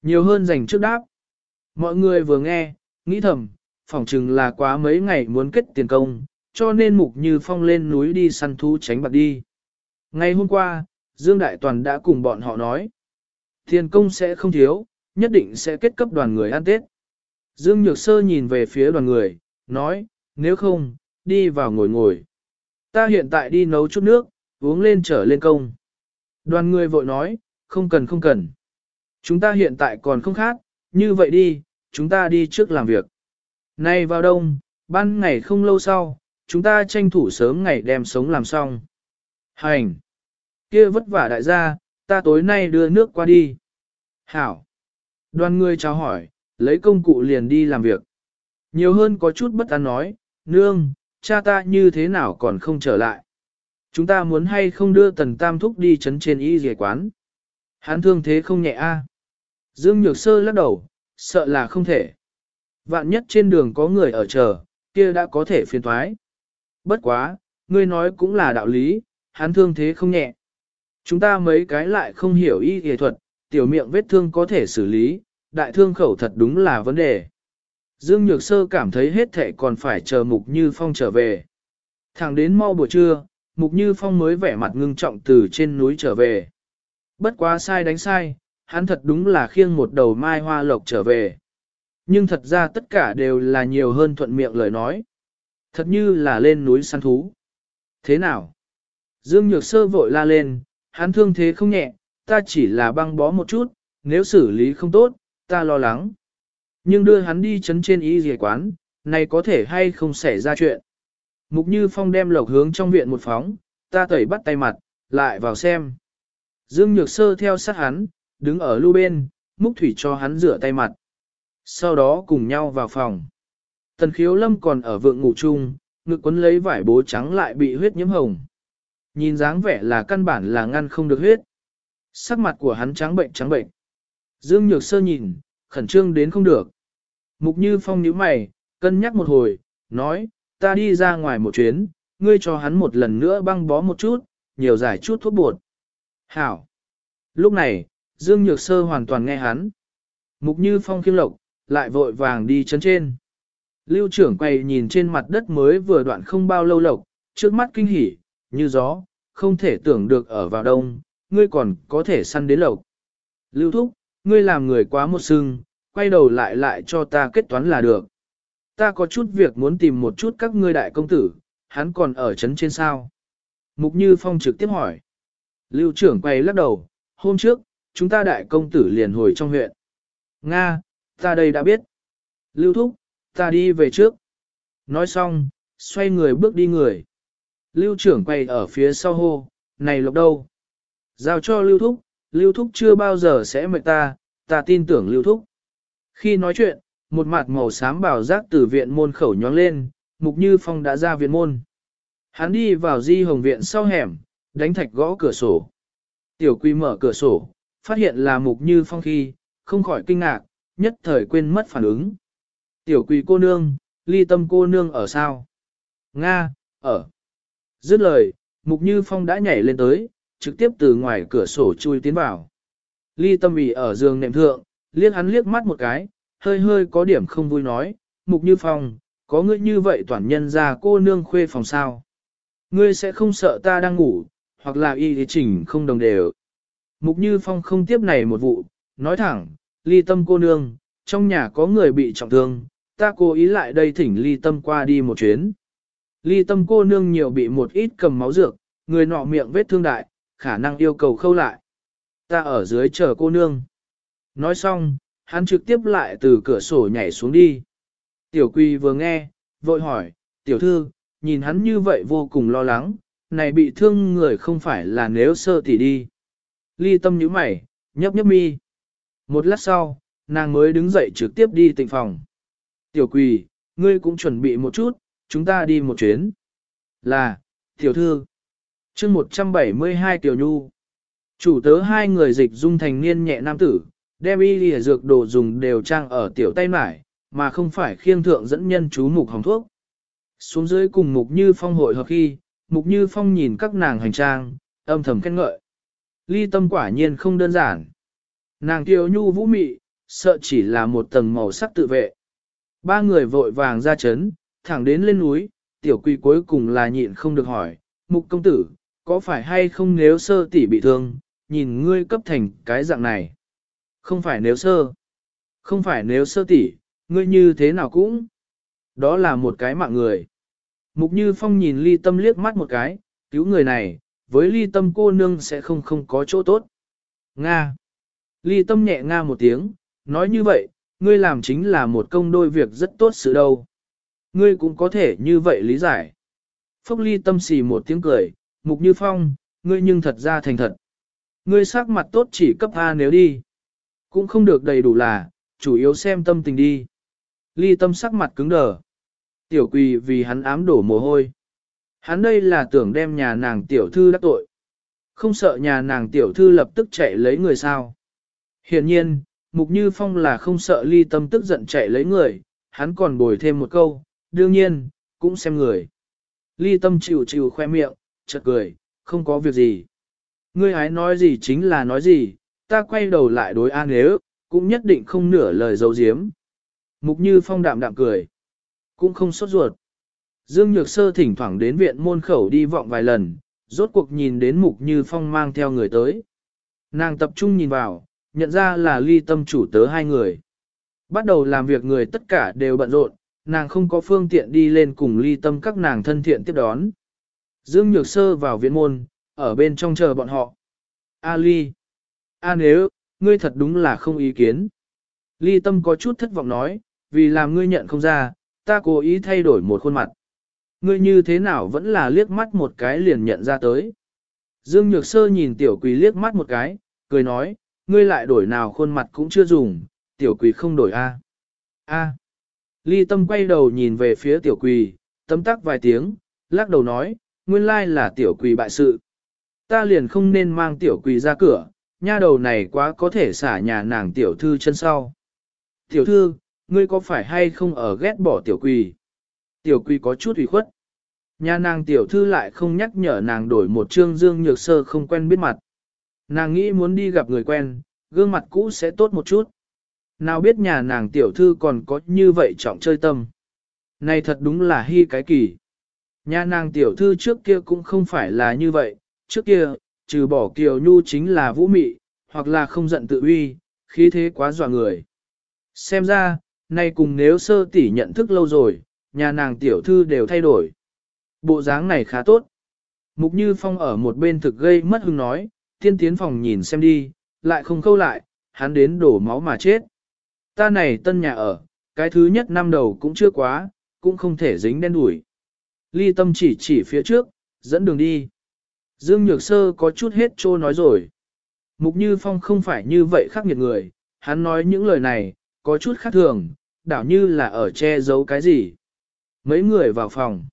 Nhiều hơn dành trước đáp. Mọi người vừa nghe, nghĩ thầm, phỏng chừng là quá mấy ngày muốn kết tiền công, cho nên mục như phong lên núi đi săn thú tránh bạc đi. Ngày hôm qua, Dương Đại Toàn đã cùng bọn họ nói, tiền công sẽ không thiếu, nhất định sẽ kết cấp đoàn người ăn Tết. Dương Nhược Sơ nhìn về phía đoàn người, nói, nếu không, đi vào ngồi ngồi. Ta hiện tại đi nấu chút nước, uống lên trở lên công. Đoàn người vội nói, không cần không cần. Chúng ta hiện tại còn không khác, như vậy đi, chúng ta đi trước làm việc. Nay vào đông, ban ngày không lâu sau, chúng ta tranh thủ sớm ngày đem sống làm xong. Hành! kia vất vả đại gia, ta tối nay đưa nước qua đi. Hảo! Đoàn người chào hỏi, lấy công cụ liền đi làm việc. Nhiều hơn có chút bất an nói, nương, cha ta như thế nào còn không trở lại. Chúng ta muốn hay không đưa tần tam thúc đi chấn trên y dề quán. Hắn thương thế không nhẹ a. Dương Nhược Sơ lắc đầu, sợ là không thể. Vạn nhất trên đường có người ở chờ, kia đã có thể phiền thoái. Bất quá, ngươi nói cũng là đạo lý, hắn thương thế không nhẹ. Chúng ta mấy cái lại không hiểu y y thuật, tiểu miệng vết thương có thể xử lý, đại thương khẩu thật đúng là vấn đề. Dương Nhược Sơ cảm thấy hết thệ còn phải chờ Mục Như Phong trở về. Thẳng đến mau buổi trưa, Mục Như Phong mới vẻ mặt ngưng trọng từ trên núi trở về. Bất quá sai đánh sai, hắn thật đúng là khiêng một đầu mai hoa lộc trở về. Nhưng thật ra tất cả đều là nhiều hơn thuận miệng lời nói. Thật như là lên núi săn thú. Thế nào? Dương Nhược Sơ vội la lên, hắn thương thế không nhẹ, ta chỉ là băng bó một chút, nếu xử lý không tốt, ta lo lắng. Nhưng đưa hắn đi chấn trên y dề quán, này có thể hay không xảy ra chuyện. Mục Như Phong đem lộc hướng trong viện một phóng, ta tẩy bắt tay mặt, lại vào xem. Dương Nhược Sơ theo sát hắn, đứng ở lưu bên, múc thủy cho hắn rửa tay mặt. Sau đó cùng nhau vào phòng. Tần khiếu lâm còn ở vượng ngủ chung, ngực quấn lấy vải bố trắng lại bị huyết nhiễm hồng. Nhìn dáng vẻ là căn bản là ngăn không được huyết. Sắc mặt của hắn trắng bệnh trắng bệnh. Dương Nhược Sơ nhìn, khẩn trương đến không được. Mục Như Phong nhíu mày, cân nhắc một hồi, nói, ta đi ra ngoài một chuyến, ngươi cho hắn một lần nữa băng bó một chút, nhiều giải chút thuốc bột. Hảo. Lúc này, Dương Nhược Sơ hoàn toàn nghe hắn. Mục Như Phong kiêm lộc, lại vội vàng đi chân trên. Lưu trưởng quay nhìn trên mặt đất mới vừa đoạn không bao lâu lộc, trước mắt kinh hỉ, như gió, không thể tưởng được ở vào đông, ngươi còn có thể săn đến lộc. Lưu Thúc, ngươi làm người quá một sưng, quay đầu lại lại cho ta kết toán là được. Ta có chút việc muốn tìm một chút các ngươi đại công tử, hắn còn ở trấn trên sao. Mục Như Phong trực tiếp hỏi. Lưu trưởng quay lắc đầu, hôm trước, chúng ta đại công tử liền hồi trong huyện. Nga, ta đây đã biết. Lưu Thúc, ta đi về trước. Nói xong, xoay người bước đi người. Lưu trưởng quay ở phía sau hô, này lộc đâu? Giao cho Lưu Thúc, Lưu Thúc chưa bao giờ sẽ mệt ta, ta tin tưởng Lưu Thúc. Khi nói chuyện, một mặt màu xám bảo giác từ viện môn khẩu nhóng lên, Mục Như Phong đã ra viện môn. Hắn đi vào di hồng viện sau hẻm, đánh thạch gõ cửa sổ. Tiểu Quy mở cửa sổ, phát hiện là Mục Như Phong khi, không khỏi kinh ngạc, nhất thời quên mất phản ứng. Tiểu Quy cô nương, ly tâm cô nương ở sao? Nga, ở. Dứt lời, Mục Như Phong đã nhảy lên tới, trực tiếp từ ngoài cửa sổ chui tiến vào. Ly tâm ủy ở giường nệm thượng, liếc hắn liếc mắt một cái, hơi hơi có điểm không vui nói, Mục Như Phong, có ngươi như vậy toàn nhân ra cô nương khuê phòng sao? Ngươi sẽ không sợ ta đang ngủ, hoặc là y thì chỉnh không đồng đều. Mục Như Phong không tiếp này một vụ, nói thẳng, ly tâm cô nương, trong nhà có người bị trọng thương, ta cố ý lại đây thỉnh ly tâm qua đi một chuyến. Ly tâm cô nương nhiều bị một ít cầm máu dược, người nọ miệng vết thương đại, khả năng yêu cầu khâu lại. Ta ở dưới chờ cô nương. Nói xong, hắn trực tiếp lại từ cửa sổ nhảy xuống đi. Tiểu Quy vừa nghe, vội hỏi, tiểu thư, nhìn hắn như vậy vô cùng lo lắng, này bị thương người không phải là nếu sơ tỉ đi. Ly tâm nhíu mày, nhấp nhấp mi. Một lát sau, nàng mới đứng dậy trực tiếp đi tịnh phòng. Tiểu quỳ, ngươi cũng chuẩn bị một chút, chúng ta đi một chuyến. Là, tiểu thư chương 172 tiểu nhu. Chủ tớ hai người dịch dung thành niên nhẹ nam tử, đem y lìa dược đồ dùng đều trang ở tiểu tay mải, mà không phải khiêng thượng dẫn nhân chú mục hồng thuốc. Xuống dưới cùng mục như phong hội hợp khi, mục như phong nhìn các nàng hành trang, âm thầm khen ngợi. Ly tâm quả nhiên không đơn giản. Nàng kiều nhu vũ mị, sợ chỉ là một tầng màu sắc tự vệ. Ba người vội vàng ra chấn, thẳng đến lên núi, tiểu quỳ cuối cùng là nhịn không được hỏi, mục công tử, có phải hay không nếu sơ tỷ bị thương, nhìn ngươi cấp thành cái dạng này. Không phải nếu sơ, không phải nếu sơ tỷ, ngươi như thế nào cũng. Đó là một cái mạng người. Mục Như Phong nhìn ly tâm liếc mắt một cái, cứu người này, với ly tâm cô nương sẽ không không có chỗ tốt. Nga. Ly tâm nhẹ nga một tiếng, nói như vậy, ngươi làm chính là một công đôi việc rất tốt sự đâu. Ngươi cũng có thể như vậy lý giải. Phốc ly tâm xì một tiếng cười, mục như phong, ngươi nhưng thật ra thành thật. Ngươi sắc mặt tốt chỉ cấp A nếu đi. Cũng không được đầy đủ là, chủ yếu xem tâm tình đi. Ly tâm sắc mặt cứng đờ. Tiểu quỳ vì hắn ám đổ mồ hôi. Hắn đây là tưởng đem nhà nàng tiểu thư đắc tội. Không sợ nhà nàng tiểu thư lập tức chạy lấy người sao. Hiện nhiên, Mục Như Phong là không sợ ly tâm tức giận chạy lấy người, hắn còn bồi thêm một câu, đương nhiên, cũng xem người. Ly tâm chịu chịu khoe miệng, chợt cười, không có việc gì. Ngươi hái nói gì chính là nói gì, ta quay đầu lại đối an nếu, cũng nhất định không nửa lời dấu diếm. Mục Như Phong đạm đạm cười, cũng không sốt ruột. Dương Nhược Sơ thỉnh thoảng đến viện môn khẩu đi vọng vài lần, rốt cuộc nhìn đến Mục Như Phong mang theo người tới. Nàng tập trung nhìn vào, nhận ra là ly tâm chủ tớ hai người. Bắt đầu làm việc người tất cả đều bận rộn, nàng không có phương tiện đi lên cùng ly tâm các nàng thân thiện tiếp đón. Dương Nhược Sơ vào viện môn, ở bên trong chờ bọn họ. A ly. A nếu, ngươi thật đúng là không ý kiến. Ly tâm có chút thất vọng nói, vì làm ngươi nhận không ra, ta cố ý thay đổi một khuôn mặt. Ngươi như thế nào vẫn là liếc mắt một cái liền nhận ra tới. Dương Nhược Sơ nhìn tiểu quỷ liếc mắt một cái, cười nói, ngươi lại đổi nào khuôn mặt cũng chưa dùng, tiểu quỷ không đổi a. A. Ly tâm quay đầu nhìn về phía tiểu quỷ, tấm tắc vài tiếng, lắc đầu nói, nguyên lai là tiểu quỳ bại sự. Ta liền không nên mang tiểu quỳ ra cửa, nha đầu này quá có thể xả nhà nàng tiểu thư chân sau. Tiểu thư, ngươi có phải hay không ở ghét bỏ tiểu quỳ? Tiểu quỳ có chút ủy khuất. Nhà nàng tiểu thư lại không nhắc nhở nàng đổi một trương dương nhược sơ không quen biết mặt. Nàng nghĩ muốn đi gặp người quen, gương mặt cũ sẽ tốt một chút. Nào biết nhà nàng tiểu thư còn có như vậy trọng chơi tâm. Này thật đúng là hy cái kỳ. Nhà nàng tiểu thư trước kia cũng không phải là như vậy, trước kia, trừ bỏ kiều nhu chính là vũ mị, hoặc là không giận tự uy, khí thế quá dọa người. Xem ra, nay cùng nếu sơ tỷ nhận thức lâu rồi, nhà nàng tiểu thư đều thay đổi. Bộ dáng này khá tốt. Mục Như Phong ở một bên thực gây mất hứng nói, tiên tiến phòng nhìn xem đi, lại không câu lại, hắn đến đổ máu mà chết. Ta này tân nhà ở, cái thứ nhất năm đầu cũng chưa quá, cũng không thể dính đen đuổi. Ly tâm chỉ chỉ phía trước, dẫn đường đi. Dương Nhược Sơ có chút hết trô nói rồi. Mục Như Phong không phải như vậy khắc nghiệt người, hắn nói những lời này, có chút khác thường, đảo như là ở che giấu cái gì. Mấy người vào phòng,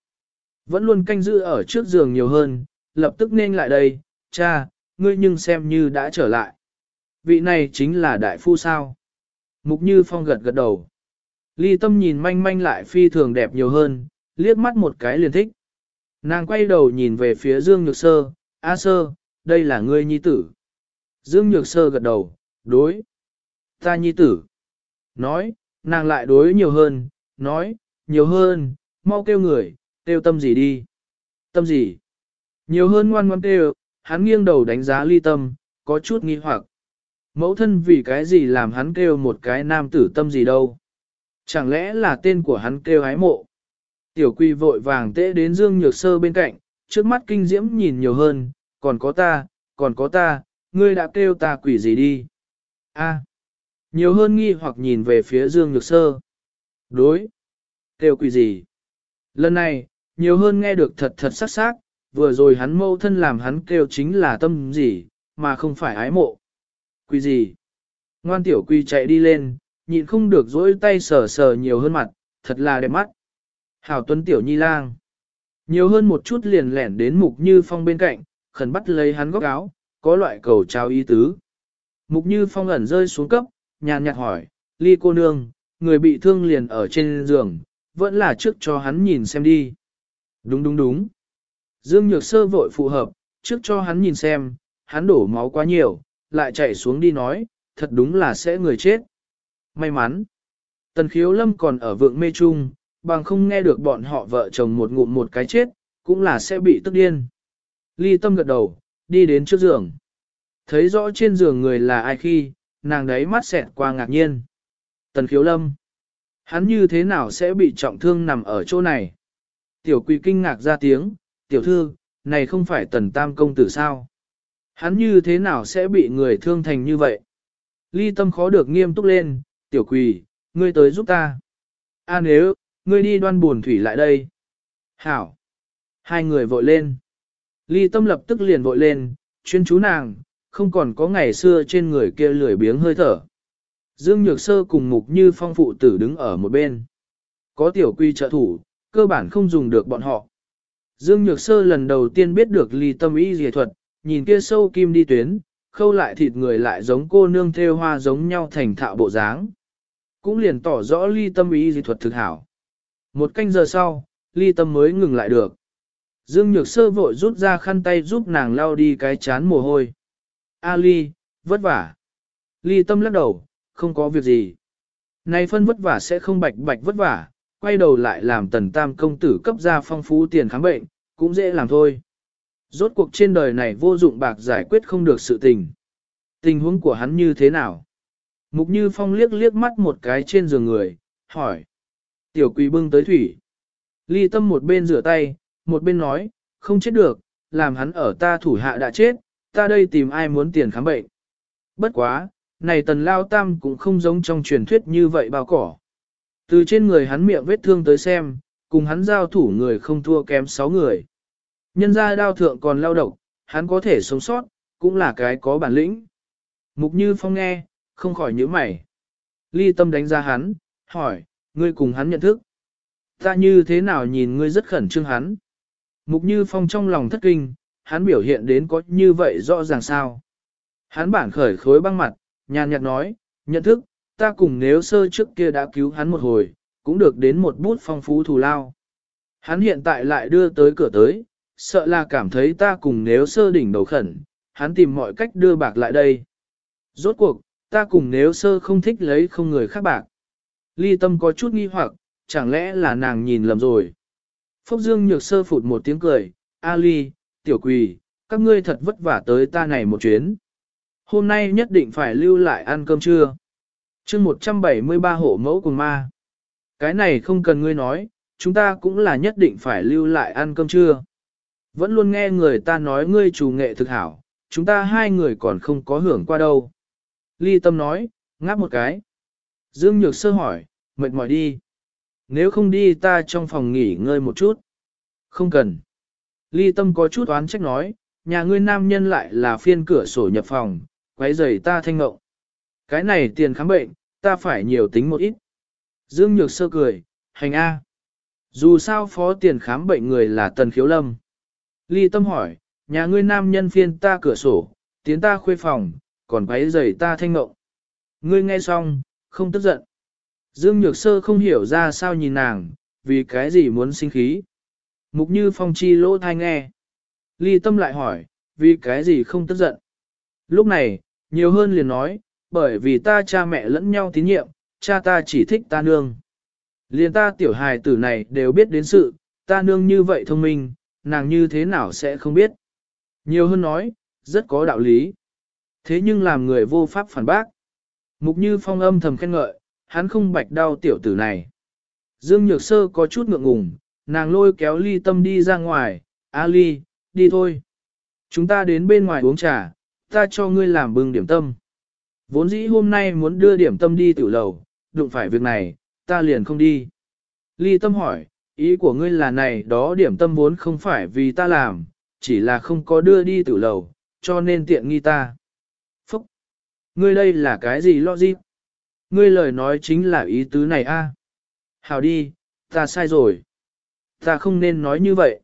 vẫn luôn canh giữ ở trước giường nhiều hơn, lập tức nên lại đây, cha, ngươi nhưng xem như đã trở lại. Vị này chính là đại phu sao. Mục Như Phong gật gật đầu. Ly tâm nhìn manh manh lại phi thường đẹp nhiều hơn, liếc mắt một cái liền thích. Nàng quay đầu nhìn về phía Dương Nhược Sơ, A Sơ, đây là ngươi nhi tử. Dương Nhược Sơ gật đầu, đối. Ta nhi tử. Nói, nàng lại đối nhiều hơn, nói, nhiều hơn, mau kêu người, kêu tâm gì đi. Tâm gì? Nhiều hơn ngoan ngoan kêu, hắn nghiêng đầu đánh giá ly tâm, có chút nghi hoặc. Mẫu thân vì cái gì làm hắn kêu một cái nam tử tâm gì đâu? Chẳng lẽ là tên của hắn kêu ái mộ? Tiểu quy vội vàng tễ đến Dương Nhược Sơ bên cạnh, trước mắt kinh diễm nhìn nhiều hơn, còn có ta, còn có ta, ngươi đã kêu ta quỷ gì đi? A. Nhiều hơn nghi hoặc nhìn về phía Dương Nhược Sơ. Đối. Kêu quỷ gì? Lần này, nhiều hơn nghe được thật thật sắc sắc, vừa rồi hắn mâu thân làm hắn kêu chính là tâm gì, mà không phải ái mộ. Quỷ gì? Ngoan tiểu quy chạy đi lên, nhịn không được dỗi tay sờ sờ nhiều hơn mặt, thật là đẹp mắt. Hảo tuấn tiểu nhi lang. Nhiều hơn một chút liền lẻn đến mục như phong bên cạnh, khẩn bắt lấy hắn góc áo, có loại cầu trao ý tứ. Mục như phong ẩn rơi xuống cấp, nhàn nhạt hỏi, ly cô nương, người bị thương liền ở trên giường, vẫn là trước cho hắn nhìn xem đi. Đúng đúng đúng. Dương Nhược Sơ vội phù hợp, trước cho hắn nhìn xem, hắn đổ máu quá nhiều, lại chạy xuống đi nói, thật đúng là sẽ người chết. May mắn. Tần khiếu lâm còn ở vượng mê Trung bằng không nghe được bọn họ vợ chồng một ngụm một cái chết, cũng là sẽ bị tức điên. Ly tâm gật đầu, đi đến trước giường. Thấy rõ trên giường người là ai khi, nàng đấy mắt xẹt qua ngạc nhiên. Tần khiếu lâm. Hắn như thế nào sẽ bị trọng thương nằm ở chỗ này? Tiểu quỳ kinh ngạc ra tiếng, tiểu thư, này không phải tần tam công tử sao? Hắn như thế nào sẽ bị người thương thành như vậy? Ly tâm khó được nghiêm túc lên, tiểu quỳ, ngươi tới giúp ta. A nếu, ngươi đi đoan buồn thủy lại đây. Hảo. Hai người vội lên. Ly tâm lập tức liền vội lên, chuyên chú nàng, không còn có ngày xưa trên người kia lười biếng hơi thở. Dương Nhược Sơ cùng Mục Như Phong phụ tử đứng ở một bên. Có tiểu quy trợ thủ, cơ bản không dùng được bọn họ. Dương Nhược Sơ lần đầu tiên biết được ly tâm ý dề thuật, nhìn kia sâu kim đi tuyến, khâu lại thịt người lại giống cô nương theo hoa giống nhau thành thạo bộ dáng. Cũng liền tỏ rõ ly tâm ý dề thuật thực hảo. Một canh giờ sau, ly tâm mới ngừng lại được. Dương Nhược Sơ vội rút ra khăn tay giúp nàng lau đi cái chán mồ hôi. A ly, vất vả. Ly tâm lắc đầu, không có việc gì. Này phân vất vả sẽ không bạch bạch vất vả, quay đầu lại làm tần tam công tử cấp ra phong phú tiền khám bệnh, cũng dễ làm thôi. Rốt cuộc trên đời này vô dụng bạc giải quyết không được sự tình. Tình huống của hắn như thế nào? Mục Như Phong liếc liếc mắt một cái trên giường người, hỏi. Tiểu quỷ bưng tới thủy. Ly tâm một bên rửa tay, một bên nói, không chết được, làm hắn ở ta thủ hạ đã chết, ta đây tìm ai muốn tiền khám bệnh. Bất quá, này tần lao tam cũng không giống trong truyền thuyết như vậy bao cỏ. Từ trên người hắn miệng vết thương tới xem, cùng hắn giao thủ người không thua kém 6 người. Nhân ra đao thượng còn lao độc, hắn có thể sống sót, cũng là cái có bản lĩnh. Mục Như Phong nghe, không khỏi nhíu mày. Ly tâm đánh ra hắn, hỏi, ngươi cùng hắn nhận thức. Ta như thế nào nhìn ngươi rất khẩn trương hắn. Mục Như Phong trong lòng thất kinh, hắn biểu hiện đến có như vậy rõ ràng sao. Hắn bản khởi khối băng mặt, nhàn nhạt nói, nhận thức, ta cùng nếu sơ trước kia đã cứu hắn một hồi, cũng được đến một bút phong phú thù lao. Hắn hiện tại lại đưa tới cửa tới, sợ là cảm thấy ta cùng nếu sơ đỉnh đầu khẩn, hắn tìm mọi cách đưa bạc lại đây. Rốt cuộc, ta cùng nếu sơ không thích lấy không người khác bạc. Ly tâm có chút nghi hoặc, chẳng lẽ là nàng nhìn lầm rồi. Phúc Dương nhược sơ phụt một tiếng cười, A Ly, tiểu quỳ, các ngươi thật vất vả tới ta này một chuyến. Hôm nay nhất định phải lưu lại ăn cơm trưa. chương 173 hộ mẫu cùng ma. Cái này không cần ngươi nói, chúng ta cũng là nhất định phải lưu lại ăn cơm trưa. Vẫn luôn nghe người ta nói ngươi chủ nghệ thực hảo, chúng ta hai người còn không có hưởng qua đâu. Ly Tâm nói, ngáp một cái. Dương Nhược Sơ hỏi, mệt mỏi đi. Nếu không đi ta trong phòng nghỉ ngơi một chút. Không cần. Ly Tâm có chút oán trách nói, nhà ngươi nam nhân lại là phiên cửa sổ nhập phòng, quấy rầy ta thanh ngộng. Cái này tiền khám bệnh, ta phải nhiều tính một ít. Dương Nhược Sơ cười, hành A. Dù sao phó tiền khám bệnh người là Tần Khiếu Lâm. Ly Tâm hỏi, nhà ngươi nam nhân phiên ta cửa sổ, tiến ta khuê phòng, còn quấy rầy ta thanh ngộng. Ngươi nghe xong, không tức giận. Dương Nhược Sơ không hiểu ra sao nhìn nàng, vì cái gì muốn sinh khí. Mục như phong chi lỗ thai nghe. Ly Tâm lại hỏi, vì cái gì không tức giận. Lúc này, nhiều hơn liền nói, bởi vì ta cha mẹ lẫn nhau tín nhiệm, cha ta chỉ thích ta nương. Liền ta tiểu hài tử này đều biết đến sự, ta nương như vậy thông minh, nàng như thế nào sẽ không biết. Nhiều hơn nói, rất có đạo lý. Thế nhưng làm người vô pháp phản bác. Mục như phong âm thầm khen ngợi, hắn không bạch đau tiểu tử này. Dương Nhược Sơ có chút ngượng ngùng, nàng lôi kéo ly tâm đi ra ngoài, A ly, đi thôi. Chúng ta đến bên ngoài uống trà, ta cho ngươi làm bưng điểm tâm. Vốn dĩ hôm nay muốn đưa điểm tâm đi tiểu lầu, đụng phải việc này, ta liền không đi. Ly tâm hỏi, ý của ngươi là này đó điểm tâm vốn không phải vì ta làm, chỉ là không có đưa đi tiểu lầu, cho nên tiện nghi ta. Ngươi đây là cái gì lo gì? Ngươi lời nói chính là ý tứ này a. Hào đi, ta sai rồi. Ta không nên nói như vậy.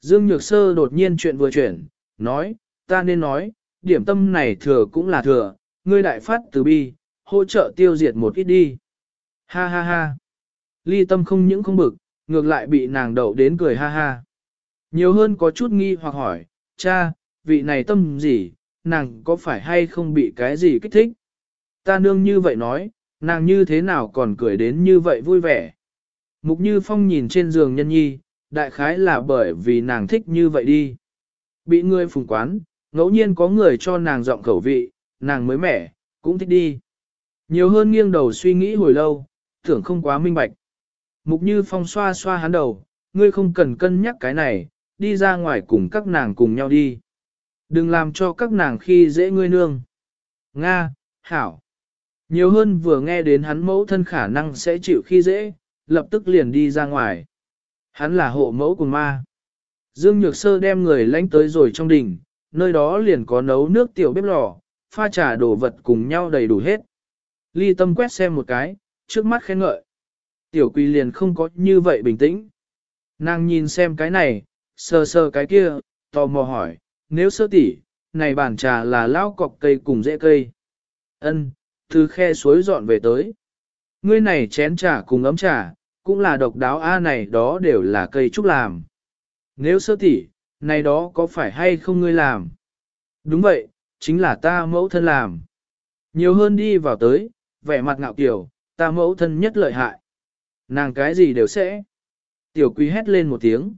Dương Nhược Sơ đột nhiên chuyện vừa chuyển, nói, ta nên nói, điểm tâm này thừa cũng là thừa, ngươi đại phát từ bi, hỗ trợ tiêu diệt một ít đi. Ha ha ha. Ly tâm không những không bực, ngược lại bị nàng đậu đến cười ha ha. Nhiều hơn có chút nghi hoặc hỏi, cha, vị này tâm gì, nàng có phải hay không bị cái gì kích thích? Ta nương như vậy nói, nàng như thế nào còn cười đến như vậy vui vẻ? Mục Như Phong nhìn trên giường nhân nhi, đại khái là bởi vì nàng thích như vậy đi. Bị người phùng quán, ngẫu nhiên có người cho nàng giọng khẩu vị, nàng mới mẻ, cũng thích đi. Nhiều hơn nghiêng đầu suy nghĩ hồi lâu, tưởng không quá minh bạch. Mục Như Phong xoa xoa hắn đầu, ngươi không cần cân nhắc cái này, đi ra ngoài cùng các nàng cùng nhau đi. Đừng làm cho các nàng khi dễ ngươi nương. Nga, Hảo. Nhiều hơn vừa nghe đến hắn mẫu thân khả năng sẽ chịu khi dễ, lập tức liền đi ra ngoài. Hắn là hộ mẫu của ma. Dương Nhược Sơ đem người lánh tới rồi trong đỉnh, nơi đó liền có nấu nước tiểu bếp lò, pha trà đồ vật cùng nhau đầy đủ hết. Ly tâm quét xem một cái, trước mắt khen ngợi. Tiểu quỳ liền không có như vậy bình tĩnh. Nàng nhìn xem cái này, sờ sờ cái kia, tò mò hỏi, nếu sơ tỷ, này bản trà là lao cọc cây cùng rễ cây. Ân, từ khe suối dọn về tới. Ngươi này chén trà cùng ấm trà, cũng là độc đáo A này đó đều là cây trúc làm. Nếu sơ tỷ, này đó có phải hay không ngươi làm? Đúng vậy, chính là ta mẫu thân làm. Nhiều hơn đi vào tới, vẻ mặt ngạo kiểu, ta mẫu thân nhất lợi hại. Nàng cái gì đều sẽ. Tiểu quý hét lên một tiếng.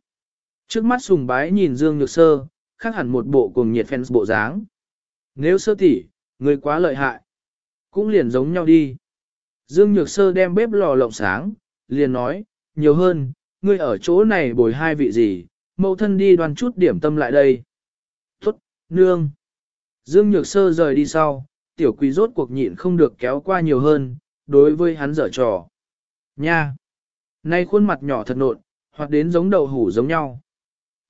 Trước mắt sùng bái nhìn Dương Nhược Sơ, khác hẳn một bộ cùng nhiệt fans bộ dáng. Nếu sơ tỷ, người quá lợi hại. Cũng liền giống nhau đi. Dương Nhược Sơ đem bếp lò lộng sáng, liền nói, nhiều hơn, ngươi ở chỗ này bồi hai vị gì, mẫu thân đi đoan chút điểm tâm lại đây. Tốt, nương. Dương Nhược Sơ rời đi sau, tiểu quý rốt cuộc nhịn không được kéo qua nhiều hơn, đối với hắn dở trò. Nha! Nay khuôn mặt nhỏ thật nộn, hoặc đến giống đầu hủ giống nhau.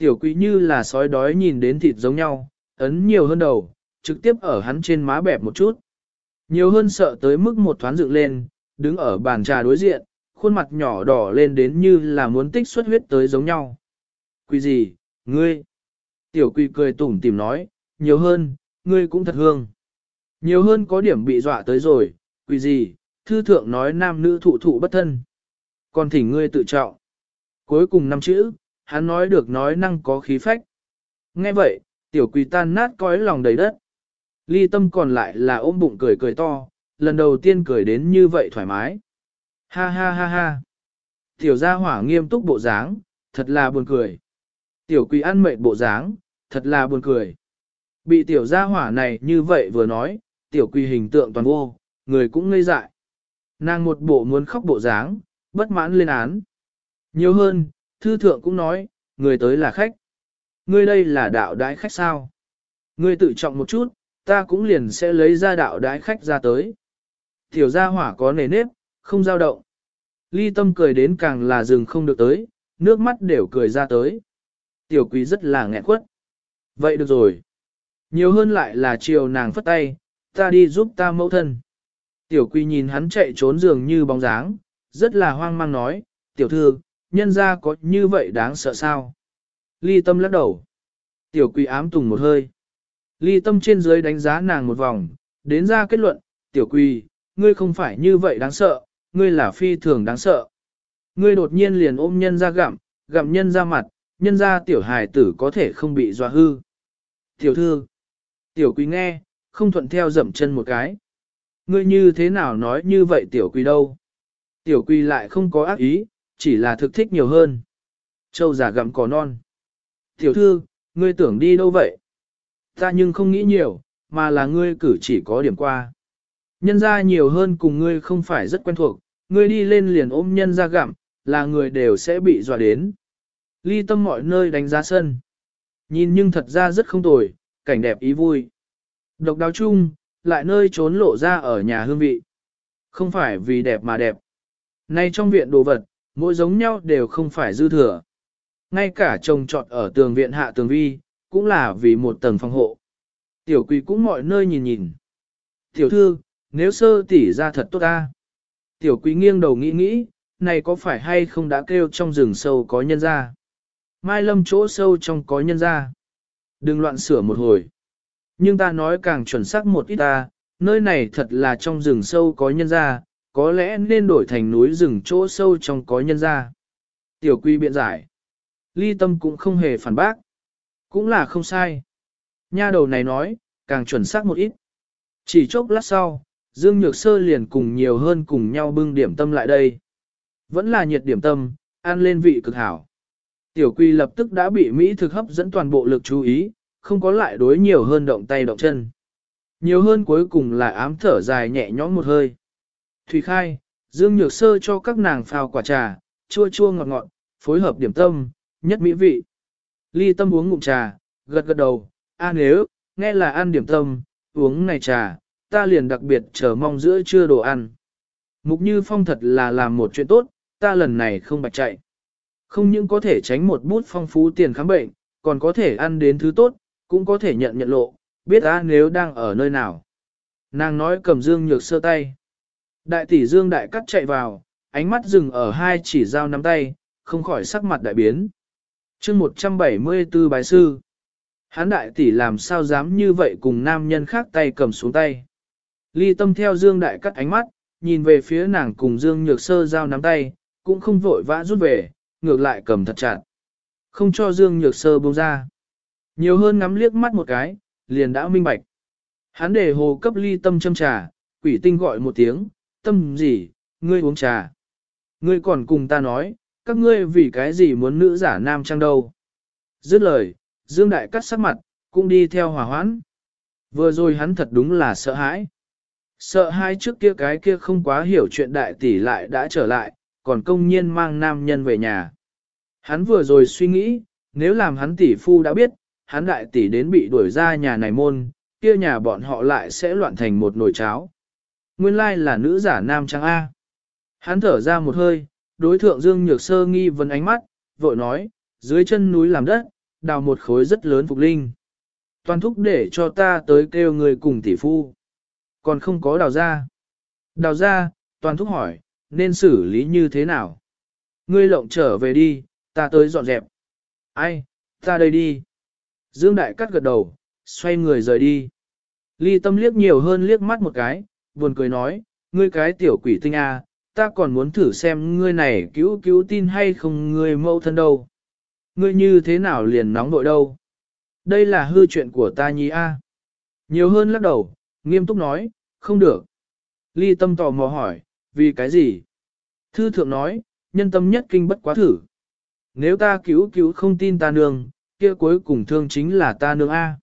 Tiểu quý như là sói đói nhìn đến thịt giống nhau, ấn nhiều hơn đầu, trực tiếp ở hắn trên má bẹp một chút. Nhiều hơn sợ tới mức một thoáng dựng lên, đứng ở bàn trà đối diện, khuôn mặt nhỏ đỏ lên đến như là muốn tích xuất huyết tới giống nhau. Quý gì, ngươi? Tiểu Quý cười tủm tìm nói, nhiều hơn, ngươi cũng thật hương. Nhiều hơn có điểm bị dọa tới rồi, Quý gì, thư thượng nói nam nữ thụ thụ bất thân. Còn thỉnh ngươi tự trọng. Cuối cùng năm chữ, hắn nói được nói năng có khí phách. Nghe vậy, tiểu quỳ tan nát cõi lòng đầy đất. Ly tâm còn lại là ôm bụng cười cười to, lần đầu tiên cười đến như vậy thoải mái. Ha ha ha ha. Tiểu gia hỏa nghiêm túc bộ dáng, thật là buồn cười. Tiểu quỳ ăn mệt bộ dáng, thật là buồn cười. Bị tiểu gia hỏa này như vậy vừa nói, tiểu quỳ hình tượng toàn vô, người cũng ngây dại. Nàng một bộ muốn khóc bộ dáng, bất mãn lên án. Nhiều hơn, thư thượng cũng nói, người tới là khách. Ngươi đây là đạo đái khách sao? Ngươi tự trọng một chút, ta cũng liền sẽ lấy ra đạo đái khách ra tới. Tiểu gia hỏa có nề nếp, không dao động. Ly tâm cười đến càng là rừng không được tới, nước mắt đều cười ra tới. Tiểu quý rất là nghẹn quất. Vậy được rồi. Nhiều hơn lại là chiều nàng phất tay, ta đi giúp ta mẫu thân. Tiểu quý nhìn hắn chạy trốn giường như bóng dáng, rất là hoang mang nói, tiểu thư, nhân ra có như vậy đáng sợ sao? Ly tâm lắc đầu. Tiểu quỷ ám tùng một hơi. Ly tâm trên dưới đánh giá nàng một vòng, đến ra kết luận, tiểu quỷ, ngươi không phải như vậy đáng sợ, ngươi là phi thường đáng sợ. Ngươi đột nhiên liền ôm nhân ra gặm, gặm nhân ra mặt, nhân ra tiểu hài tử có thể không bị dọa hư. Tiểu thư, tiểu quỷ nghe, không thuận theo dậm chân một cái. Ngươi như thế nào nói như vậy tiểu quỷ đâu? Tiểu quỷ lại không có ác ý, chỉ là thực thích nhiều hơn. Châu giả gặm cỏ non. Tiểu thư, ngươi tưởng đi đâu vậy? Ta nhưng không nghĩ nhiều, mà là ngươi cử chỉ có điểm qua. Nhân ra nhiều hơn cùng ngươi không phải rất quen thuộc, ngươi đi lên liền ôm nhân ra gặm, là người đều sẽ bị dọa đến. Ly tâm mọi nơi đánh giá sân. Nhìn nhưng thật ra rất không tồi, cảnh đẹp ý vui. Độc đáo chung, lại nơi trốn lộ ra ở nhà hương vị. Không phải vì đẹp mà đẹp. Nay trong viện đồ vật, mỗi giống nhau đều không phải dư thừa. Ngay cả trồng trọt ở tường viện hạ tường vi, cũng là vì một tầng phòng hộ. Tiểu quỷ cũng mọi nơi nhìn nhìn. Tiểu thư, nếu sơ tỉ ra thật tốt ta. Tiểu quý nghiêng đầu nghĩ nghĩ, này có phải hay không đã kêu trong rừng sâu có nhân ra. Mai lâm chỗ sâu trong có nhân ra. Đừng loạn sửa một hồi. Nhưng ta nói càng chuẩn xác một ít ta, nơi này thật là trong rừng sâu có nhân ra, có lẽ nên đổi thành núi rừng chỗ sâu trong có nhân ra. Tiểu quy biện giải. Ly tâm cũng không hề phản bác. Cũng là không sai. Nha đầu này nói, càng chuẩn xác một ít. Chỉ chốc lát sau, Dương Nhược Sơ liền cùng nhiều hơn cùng nhau bưng điểm tâm lại đây. Vẫn là nhiệt điểm tâm, ăn lên vị cực hảo. Tiểu Quy lập tức đã bị Mỹ thực hấp dẫn toàn bộ lực chú ý, không có lại đối nhiều hơn động tay động chân. Nhiều hơn cuối cùng là ám thở dài nhẹ nhõm một hơi. Thủy khai, Dương Nhược Sơ cho các nàng phao quả trà, chua chua ngọt ngọt, phối hợp điểm tâm, nhất mỹ vị. Ly tâm uống ngụm trà, gật gật đầu, a nếu, nghe là ăn điểm tâm, uống này trà, ta liền đặc biệt chờ mong giữa trưa đồ ăn. Mục Như Phong thật là làm một chuyện tốt, ta lần này không bạch chạy. Không những có thể tránh một bút phong phú tiền khám bệnh, còn có thể ăn đến thứ tốt, cũng có thể nhận nhận lộ, biết ta nếu đang ở nơi nào. Nàng nói cầm dương nhược sơ tay. Đại tỷ dương đại cắt chạy vào, ánh mắt dừng ở hai chỉ dao nắm tay, không khỏi sắc mặt đại biến. chương 174 bài sư. Hán đại tỷ làm sao dám như vậy cùng nam nhân khác tay cầm xuống tay. Ly tâm theo Dương Đại cắt ánh mắt, nhìn về phía nàng cùng Dương Nhược Sơ giao nắm tay, cũng không vội vã rút về, ngược lại cầm thật chặt. Không cho Dương Nhược Sơ buông ra. Nhiều hơn ngắm liếc mắt một cái, liền đã minh bạch. Hắn để hồ cấp ly tâm châm trà, quỷ tinh gọi một tiếng, tâm gì, ngươi uống trà. Ngươi còn cùng ta nói, các ngươi vì cái gì muốn nữ giả nam trang đâu. Dứt lời, Dương Đại cắt sắc mặt, cũng đi theo hòa hoãn. Vừa rồi hắn thật đúng là sợ hãi. Sợ hai trước kia cái kia không quá hiểu chuyện đại tỷ lại đã trở lại, còn công nhiên mang nam nhân về nhà. Hắn vừa rồi suy nghĩ, nếu làm hắn tỷ phu đã biết, hắn đại tỷ đến bị đuổi ra nhà này môn, kia nhà bọn họ lại sẽ loạn thành một nồi cháo. Nguyên lai là nữ giả nam trang A. Hắn thở ra một hơi, đối thượng Dương Nhược Sơ nghi vấn ánh mắt, vội nói, dưới chân núi làm đất, đào một khối rất lớn phục linh. Toàn thúc để cho ta tới kêu người cùng tỷ phu còn không có đào ra. Đào ra, toàn thúc hỏi, nên xử lý như thế nào? Ngươi lộng trở về đi, ta tới dọn dẹp. Ai, ta đây đi. Dương Đại cắt gật đầu, xoay người rời đi. Ly tâm liếc nhiều hơn liếc mắt một cái, buồn cười nói, ngươi cái tiểu quỷ tinh a, à, ta còn muốn thử xem ngươi này cứu cứu tin hay không ngươi mâu thân đâu. Ngươi như thế nào liền nóng nội đâu. Đây là hư chuyện của ta nhi a. Nhiều hơn lắc đầu, nghiêm túc nói, không được. Ly tâm tò mò hỏi, vì cái gì? Thư thượng nói, nhân tâm nhất kinh bất quá thử. Nếu ta cứu cứu không tin ta nương, kia cuối cùng thương chính là ta nương A.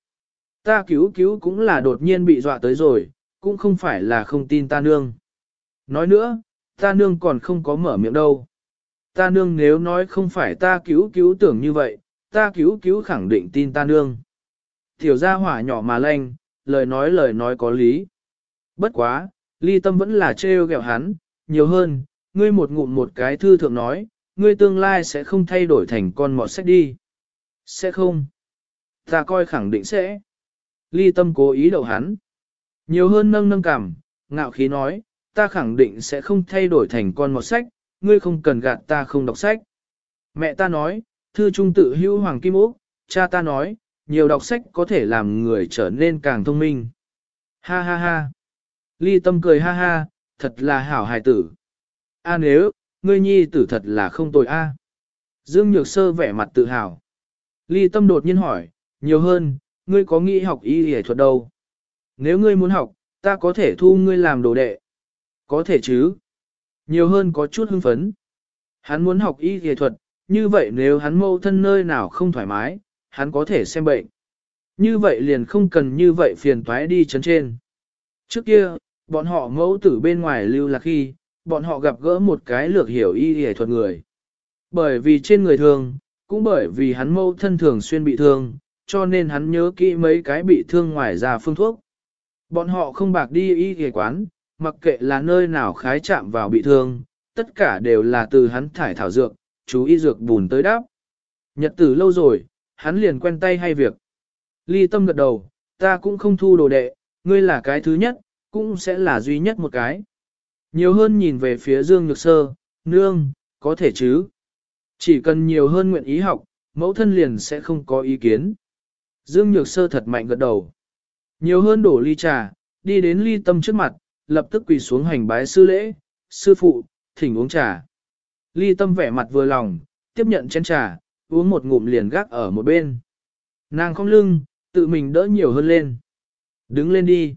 Ta cứu cứu cũng là đột nhiên bị dọa tới rồi, cũng không phải là không tin ta nương. Nói nữa, ta nương còn không có mở miệng đâu. Ta nương nếu nói không phải ta cứu cứu tưởng như vậy, ta cứu cứu khẳng định tin ta nương. Tiểu gia hỏa nhỏ mà lanh, lời nói lời nói có lý. Bất quá, ly tâm vẫn là trêu ghẹo hắn, nhiều hơn, ngươi một ngụm một cái thư thượng nói, ngươi tương lai sẽ không thay đổi thành con mọt sách đi. Sẽ không. Ta coi khẳng định sẽ. Ly tâm cố ý đậu hắn. Nhiều hơn nâng nâng cảm, ngạo khí nói, ta khẳng định sẽ không thay đổi thành con một sách, ngươi không cần gạt ta không đọc sách. Mẹ ta nói, thư trung tự hữu hoàng kim úc, cha ta nói, nhiều đọc sách có thể làm người trở nên càng thông minh. Ha ha ha. Ly tâm cười ha ha, thật là hảo hài tử. A nếu, ngươi nhi tử thật là không tồi a. Dương Nhược Sơ vẻ mặt tự hào. Ly tâm đột nhiên hỏi, nhiều hơn, ngươi có nghĩ học y y thuật đâu? Nếu ngươi muốn học, ta có thể thu ngươi làm đồ đệ. Có thể chứ. Nhiều hơn có chút hưng phấn. Hắn muốn học y y thuật, như vậy nếu hắn mâu thân nơi nào không thoải mái, hắn có thể xem bệnh. Như vậy liền không cần như vậy phiền toái đi chấn trên. Trước kia, bọn họ mẫu tử bên ngoài lưu lạc khi, bọn họ gặp gỡ một cái lược hiểu y y thuật người. Bởi vì trên người thường, cũng bởi vì hắn mâu thân thường xuyên bị thương, cho nên hắn nhớ kỹ mấy cái bị thương ngoài ra phương thuốc. Bọn họ không bạc đi y ghề quán, mặc kệ là nơi nào khái chạm vào bị thương, tất cả đều là từ hắn thải thảo dược, chú y dược bùn tới đáp. Nhật tử lâu rồi, hắn liền quen tay hay việc. Ly tâm gật đầu, ta cũng không thu đồ đệ, ngươi là cái thứ nhất, cũng sẽ là duy nhất một cái. Nhiều hơn nhìn về phía Dương Nhược Sơ, nương, có thể chứ. Chỉ cần nhiều hơn nguyện ý học, mẫu thân liền sẽ không có ý kiến. Dương Nhược Sơ thật mạnh gật đầu. Nhiều hơn đổ ly trà, đi đến ly tâm trước mặt, lập tức quỳ xuống hành bái sư lễ, sư phụ, thỉnh uống trà. Ly tâm vẻ mặt vừa lòng, tiếp nhận chén trà, uống một ngụm liền gác ở một bên. Nàng không lưng, tự mình đỡ nhiều hơn lên. Đứng lên đi.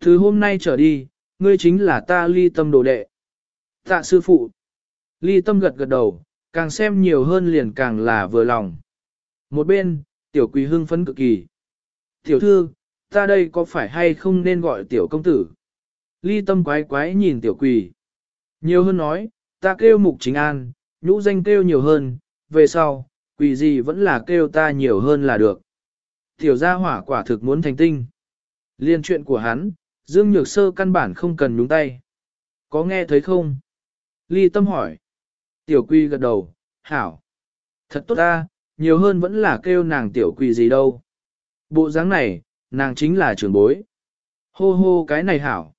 Từ hôm nay trở đi, ngươi chính là ta ly tâm đồ đệ. Tạ sư phụ. Ly tâm gật gật đầu, càng xem nhiều hơn liền càng là vừa lòng. Một bên, tiểu quỳ hưng phấn cực kỳ. Tiểu thư, ta đây có phải hay không nên gọi tiểu công tử? Ly tâm quái quái nhìn tiểu quỳ. Nhiều hơn nói, ta kêu mục chính an, nhũ danh kêu nhiều hơn, về sau, quỳ gì vẫn là kêu ta nhiều hơn là được. Tiểu gia hỏa quả thực muốn thành tinh. Liên chuyện của hắn, Dương Nhược Sơ căn bản không cần nhúng tay. Có nghe thấy không? Ly tâm hỏi. Tiểu quy gật đầu, hảo. Thật tốt ta, nhiều hơn vẫn là kêu nàng tiểu quỳ gì đâu. Bộ dáng này, nàng chính là trưởng bối. Hô hô cái này hảo.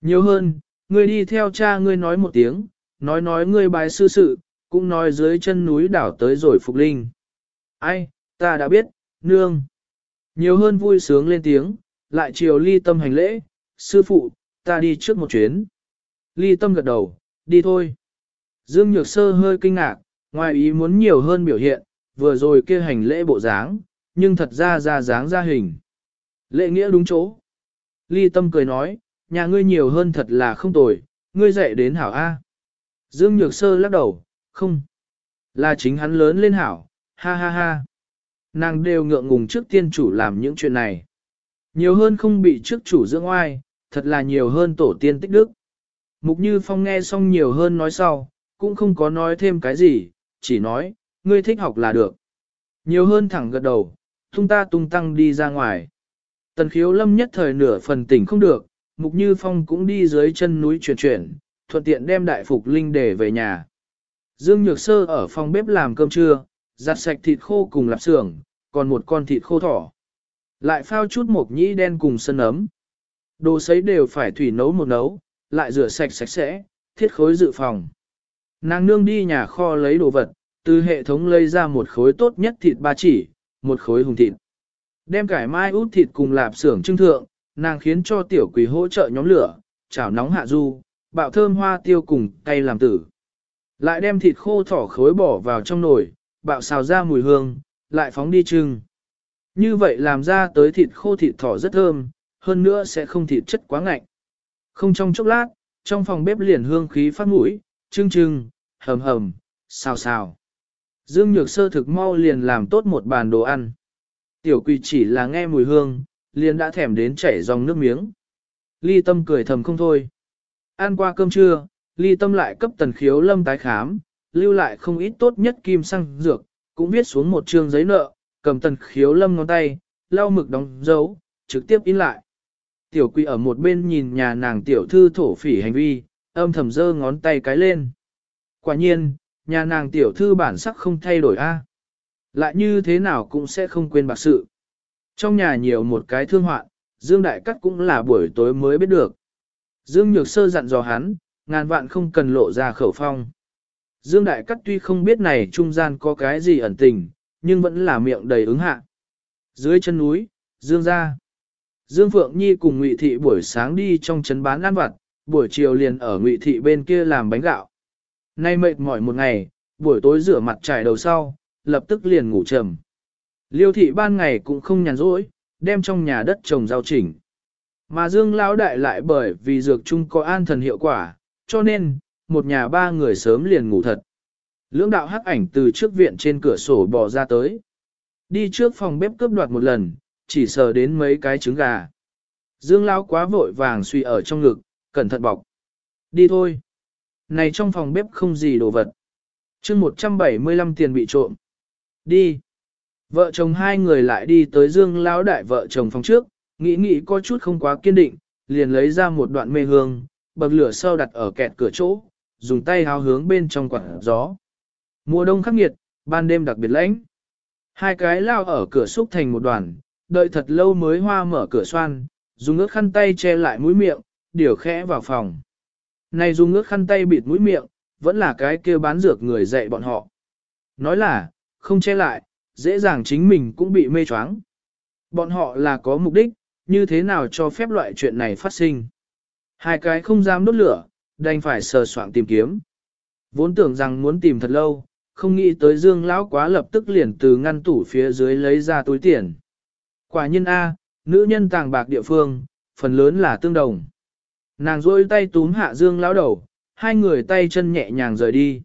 Nhiều hơn, ngươi đi theo cha ngươi nói một tiếng, nói nói ngươi bài sư sự, cũng nói dưới chân núi đảo tới rồi phục linh. Ai, ta đã biết, nương. Nhiều hơn vui sướng lên tiếng, lại chiều ly tâm hành lễ, sư phụ, ta đi trước một chuyến. Ly tâm gật đầu, đi thôi. Dương Nhược Sơ hơi kinh ngạc, ngoài ý muốn nhiều hơn biểu hiện, vừa rồi kia hành lễ bộ dáng, nhưng thật ra ra dáng ra hình lệ nghĩa đúng chỗ. Ly tâm cười nói, nhà ngươi nhiều hơn thật là không tồi, ngươi dạy đến hảo A. Dương Nhược Sơ lắc đầu, không. Là chính hắn lớn lên hảo, ha ha ha. Nàng đều ngượng ngùng trước tiên chủ làm những chuyện này. Nhiều hơn không bị trước chủ dưỡng oai, thật là nhiều hơn tổ tiên tích đức. Mục Như Phong nghe xong nhiều hơn nói sau, cũng không có nói thêm cái gì, chỉ nói, ngươi thích học là được. Nhiều hơn thẳng gật đầu, tung ta tung tăng đi ra ngoài. Tần khiếu lâm nhất thời nửa phần tỉnh không được, Mục Như Phong cũng đi dưới chân núi chuyển chuyển, thuận tiện đem đại phục linh để về nhà. Dương Nhược Sơ ở phòng bếp làm cơm trưa, giặt sạch thịt khô cùng lạp xưởng, còn một con thịt khô thỏ. Lại phao chút mộc nhĩ đen cùng sân ấm. Đồ sấy đều phải thủy nấu một nấu, lại rửa sạch sạch sẽ, thiết khối dự phòng. Nàng nương đi nhà kho lấy đồ vật, từ hệ thống lấy ra một khối tốt nhất thịt ba chỉ, một khối hùng thịt. Đem cải mai út thịt cùng lạp xưởng trưng thượng, nàng khiến cho tiểu quỷ hỗ trợ nhóm lửa, chảo nóng hạ du, bạo thơm hoa tiêu cùng cay làm tử. Lại đem thịt khô thỏ khối bỏ vào trong nồi, bạo xào ra mùi hương, lại phóng đi trưng. Như vậy làm ra tới thịt khô thịt thỏ rất thơm, hơn nữa sẽ không thịt chất quá ngạnh. Không trong chốc lát, trong phòng bếp liền hương khí phát mũi, trưng trưng, hầm hầm, xào xào. Dương Nhược Sơ thực mau liền làm tốt một bàn đồ ăn. Tiểu quỳ chỉ là nghe mùi hương, liền đã thèm đến chảy dòng nước miếng. Ly tâm cười thầm không thôi. Ăn qua cơm trưa, ly tâm lại cấp tần khiếu lâm tái khám, lưu lại không ít tốt nhất kim xăng dược, cũng viết xuống một chương giấy nợ, cầm tần khiếu lâm ngón tay, lau mực đóng dấu, trực tiếp in lại. Tiểu quỷ ở một bên nhìn nhà nàng tiểu thư thổ phỉ hành vi, âm thầm giơ ngón tay cái lên. Quả nhiên, nhà nàng tiểu thư bản sắc không thay đổi a, lại như thế nào cũng sẽ không quên bạc sự. Trong nhà nhiều một cái thương hoạn, Dương Đại Cắt cũng là buổi tối mới biết được. Dương Nhược Sơ dặn dò hắn, ngàn vạn không cần lộ ra khẩu phong. Dương Đại Cắt tuy không biết này trung gian có cái gì ẩn tình, nhưng vẫn là miệng đầy ứng hạ. Dưới chân núi, Dương ra. Dương Phượng Nhi cùng Ngụy Thị buổi sáng đi trong trấn bán ăn vặt, buổi chiều liền ở Ngụy Thị bên kia làm bánh gạo. Nay mệt mỏi một ngày, buổi tối rửa mặt trải đầu sau, lập tức liền ngủ trầm. Liêu Thị ban ngày cũng không nhàn rỗi, đem trong nhà đất trồng rau chỉnh. Mà Dương Lão Đại lại bởi vì dược chung có an thần hiệu quả, cho nên, một nhà ba người sớm liền ngủ thật. Lưỡng đạo hắc ảnh từ trước viện trên cửa sổ bò ra tới. Đi trước phòng bếp cướp đoạt một lần, chỉ sờ đến mấy cái trứng gà. Dương Lão quá vội vàng suy ở trong ngực, cẩn thận bọc. Đi thôi. Này trong phòng bếp không gì đồ vật. chương 175 tiền bị trộm. Đi. Vợ chồng hai người lại đi tới Dương Lão đại vợ chồng phòng trước, nghĩ nghĩ có chút không quá kiên định, liền lấy ra một đoạn mê hương, bậc lửa sau đặt ở kẹt cửa chỗ, dùng tay háo hướng bên trong quạt gió. Mùa đông khắc nghiệt, ban đêm đặc biệt lạnh. Hai cái lao ở cửa xúc thành một đoàn, đợi thật lâu mới hoa mở cửa xoan, dùng ước khăn tay che lại mũi miệng, điều khẽ vào phòng. Này dùng ước khăn tay bịt mũi miệng, vẫn là cái kia bán dược người dạy bọn họ. Nói là, không che lại, dễ dàng chính mình cũng bị mê choáng. Bọn họ là có mục đích, như thế nào cho phép loại chuyện này phát sinh. Hai cái không dám đốt lửa, đành phải sờ soạng tìm kiếm. Vốn tưởng rằng muốn tìm thật lâu, không nghĩ tới Dương lão quá lập tức liền từ ngăn tủ phía dưới lấy ra túi tiền. Quả nhân A, nữ nhân tàng bạc địa phương, phần lớn là tương đồng. Nàng rôi tay túm hạ Dương lão đầu, hai người tay chân nhẹ nhàng rời đi.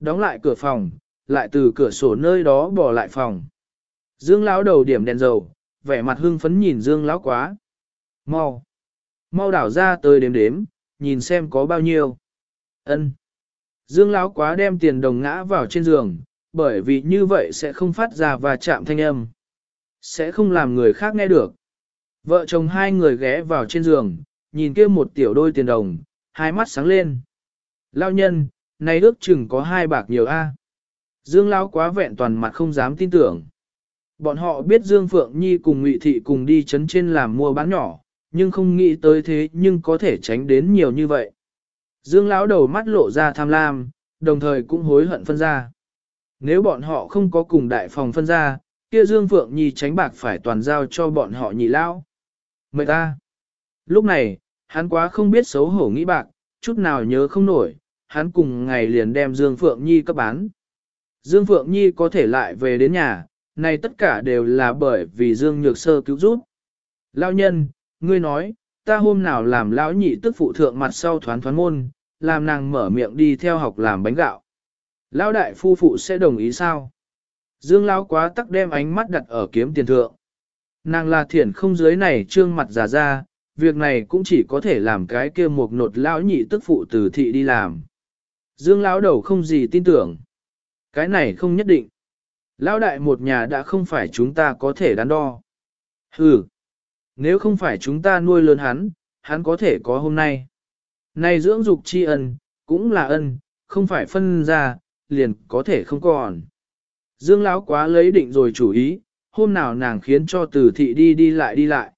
Đóng lại cửa phòng, lại từ cửa sổ nơi đó bỏ lại phòng. Dương lão đầu điểm đèn dầu, vẻ mặt hưng phấn nhìn Dương lão quá. Mau! Mau đảo ra tới đếm đếm, nhìn xem có bao nhiêu. Ân. Dương lão quá đem tiền đồng ngã vào trên giường, bởi vì như vậy sẽ không phát ra và chạm thanh âm. Sẽ không làm người khác nghe được. Vợ chồng hai người ghé vào trên giường, nhìn kia một tiểu đôi tiền đồng, hai mắt sáng lên. Lao nhân, này ước chừng có hai bạc nhiều a. Dương lão quá vẹn toàn mặt không dám tin tưởng. Bọn họ biết Dương Phượng Nhi cùng Ngụy Thị cùng đi chấn trên làm mua bán nhỏ, nhưng không nghĩ tới thế nhưng có thể tránh đến nhiều như vậy. Dương lão đầu mắt lộ ra tham lam, đồng thời cũng hối hận phân ra. Nếu bọn họ không có cùng đại phòng phân ra, kia Dương Phượng Nhi tránh bạc phải toàn giao cho bọn họ nhị lão. Mời ta. Lúc này, hắn quá không biết xấu hổ nghĩ bạc, chút nào nhớ không nổi, hắn cùng ngày liền đem Dương Phượng Nhi cấp bán. Dương Phượng Nhi có thể lại về đến nhà, này tất cả đều là bởi vì Dương Nhược Sơ cứu giúp. Lão nhân, ngươi nói, ta hôm nào làm lão nhị tức phụ thượng mặt sau thoán thoán môn, làm nàng mở miệng đi theo học làm bánh gạo. Lão đại phu phụ sẽ đồng ý sao? Dương lão quá tắc đem ánh mắt đặt ở kiếm tiền thượng. Nàng là thiển không dưới này trương mặt già ra, việc này cũng chỉ có thể làm cái kia một nột lão nhị tức phụ từ thị đi làm. Dương lão đầu không gì tin tưởng. Cái này không nhất định. Lão đại một nhà đã không phải chúng ta có thể đắn đo. Hừ, nếu không phải chúng ta nuôi lớn hắn, hắn có thể có hôm nay. Này dưỡng dục tri ân, cũng là ân, không phải phân ra, liền có thể không còn. Dương Lão quá lấy định rồi chủ ý, hôm nào nàng khiến cho từ thị đi đi lại đi lại.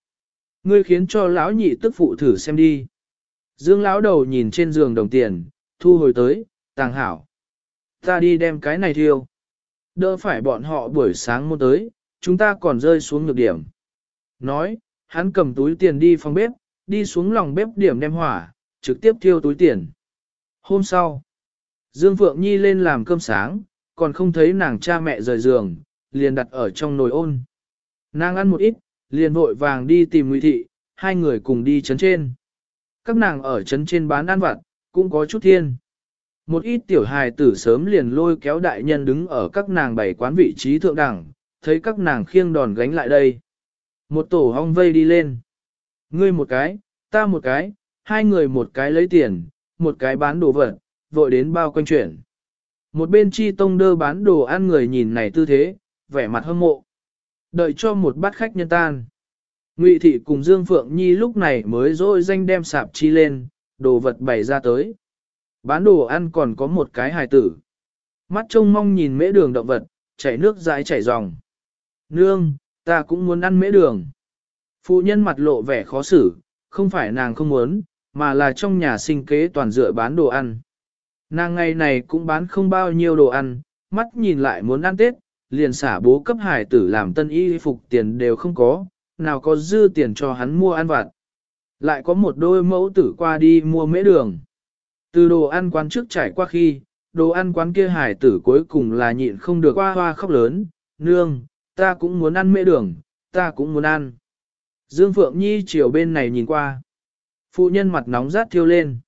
Ngươi khiến cho lão nhị tức phụ thử xem đi. Dương Lão đầu nhìn trên giường đồng tiền, thu hồi tới, tàng hảo. Ta đi đem cái này thiêu. Đỡ phải bọn họ buổi sáng mua tới, chúng ta còn rơi xuống nhược điểm. Nói, hắn cầm túi tiền đi phòng bếp, đi xuống lòng bếp điểm đem hỏa, trực tiếp thiêu túi tiền. Hôm sau, Dương Phượng Nhi lên làm cơm sáng, còn không thấy nàng cha mẹ rời giường, liền đặt ở trong nồi ôn. Nàng ăn một ít, liền vội vàng đi tìm Ngụy Thị, hai người cùng đi chấn trên. Các nàng ở chấn trên bán ăn vặt, cũng có chút thiên. Một ít tiểu hài tử sớm liền lôi kéo đại nhân đứng ở các nàng bảy quán vị trí thượng đẳng, thấy các nàng khiêng đòn gánh lại đây. Một tổ hong vây đi lên. Ngươi một cái, ta một cái, hai người một cái lấy tiền, một cái bán đồ vật, vội đến bao quanh chuyển. Một bên chi tông đơ bán đồ ăn người nhìn này tư thế, vẻ mặt hâm mộ. Đợi cho một bát khách nhân tan. Ngụy thị cùng Dương Phượng Nhi lúc này mới dội danh đem sạp chi lên, đồ vật bày ra tới. Bán đồ ăn còn có một cái hài tử. Mắt trông mong nhìn mễ đường động vật, chảy nước dãi chảy ròng. Nương, ta cũng muốn ăn mễ đường. Phụ nhân mặt lộ vẻ khó xử, không phải nàng không muốn, mà là trong nhà sinh kế toàn dựa bán đồ ăn. Nàng ngày này cũng bán không bao nhiêu đồ ăn, mắt nhìn lại muốn ăn Tết, liền xả bố cấp hải tử làm tân y phục tiền đều không có, nào có dư tiền cho hắn mua ăn vặt. Lại có một đôi mẫu tử qua đi mua mễ đường. Từ đồ ăn quán trước trải qua khi, đồ ăn quán kia hải tử cuối cùng là nhịn không được qua hoa khóc lớn, nương, ta cũng muốn ăn mễ đường, ta cũng muốn ăn. Dương Phượng Nhi chiều bên này nhìn qua. Phụ nhân mặt nóng rát thiêu lên.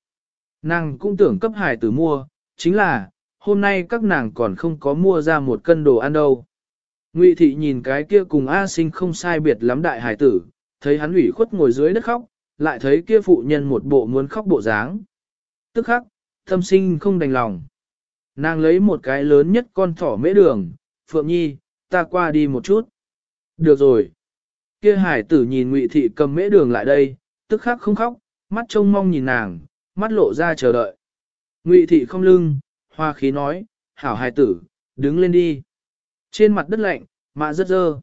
Nàng cũng tưởng cấp hải tử mua, chính là, hôm nay các nàng còn không có mua ra một cân đồ ăn đâu. Ngụy thị nhìn cái kia cùng A sinh không sai biệt lắm đại hải tử, thấy hắn ủy khuất ngồi dưới đất khóc, lại thấy kia phụ nhân một bộ muốn khóc bộ dáng. Tức khắc, thâm sinh không đành lòng. Nàng lấy một cái lớn nhất con thỏ mễ đường, Phượng Nhi, ta qua đi một chút. Được rồi. Kia hải tử nhìn Ngụy thị cầm mễ đường lại đây, tức khắc không khóc, mắt trông mong nhìn nàng, mắt lộ ra chờ đợi. Ngụy thị không lưng, hoa khí nói, hảo hải tử, đứng lên đi. Trên mặt đất lạnh, mạ rất dơ.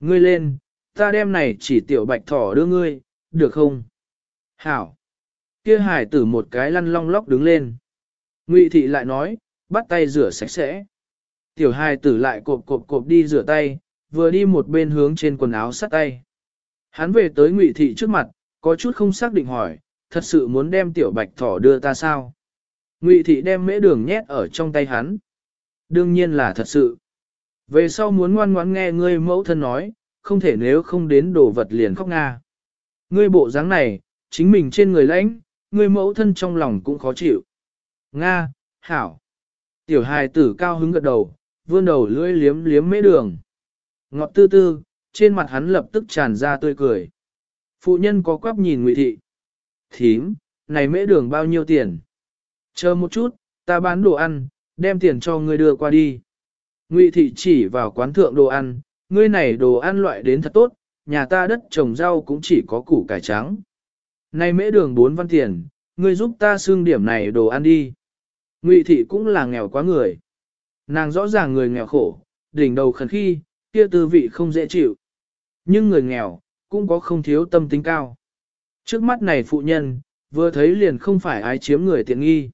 Ngươi lên, ta đem này chỉ tiểu bạch thỏ đưa ngươi, được không? Hảo. Kia hải tử một cái lăn long lóc đứng lên. Ngụy thị lại nói, bắt tay rửa sạch sẽ. Tiểu hải tử lại cộp cộp cộp đi rửa tay, vừa đi một bên hướng trên quần áo sắt tay. Hắn về tới Ngụy thị trước mặt, có chút không xác định hỏi, thật sự muốn đem tiểu bạch thỏ đưa ta sao? Ngụy thị đem mễ đường nhét ở trong tay hắn. Đương nhiên là thật sự. Về sau muốn ngoan ngoãn nghe ngươi mẫu thân nói, không thể nếu không đến đồ vật liền khóc nga. Ngươi bộ dáng này, chính mình trên người lãnh, người mẫu thân trong lòng cũng khó chịu. Nga, hảo. Tiểu hài tử cao hứng gật đầu, vươn đầu lưỡi liếm liếm mễ đường. Ngọt tư tư, trên mặt hắn lập tức tràn ra tươi cười. Phụ nhân có quắp nhìn ngụy thị. Thím, này mễ đường bao nhiêu tiền? Chờ một chút, ta bán đồ ăn, đem tiền cho ngươi đưa qua đi. Ngụy thị chỉ vào quán thượng đồ ăn, ngươi này đồ ăn loại đến thật tốt, nhà ta đất trồng rau cũng chỉ có củ cải trắng. Này mễ đường bốn văn tiền, ngươi giúp ta xương điểm này đồ ăn đi. Ngụy thị cũng là nghèo quá người. Nàng rõ ràng người nghèo khổ, đỉnh đầu khẩn khi, kia tư vị không dễ chịu. Nhưng người nghèo, cũng có không thiếu tâm tính cao. Trước mắt này phụ nhân, vừa thấy liền không phải ai chiếm người tiện nghi.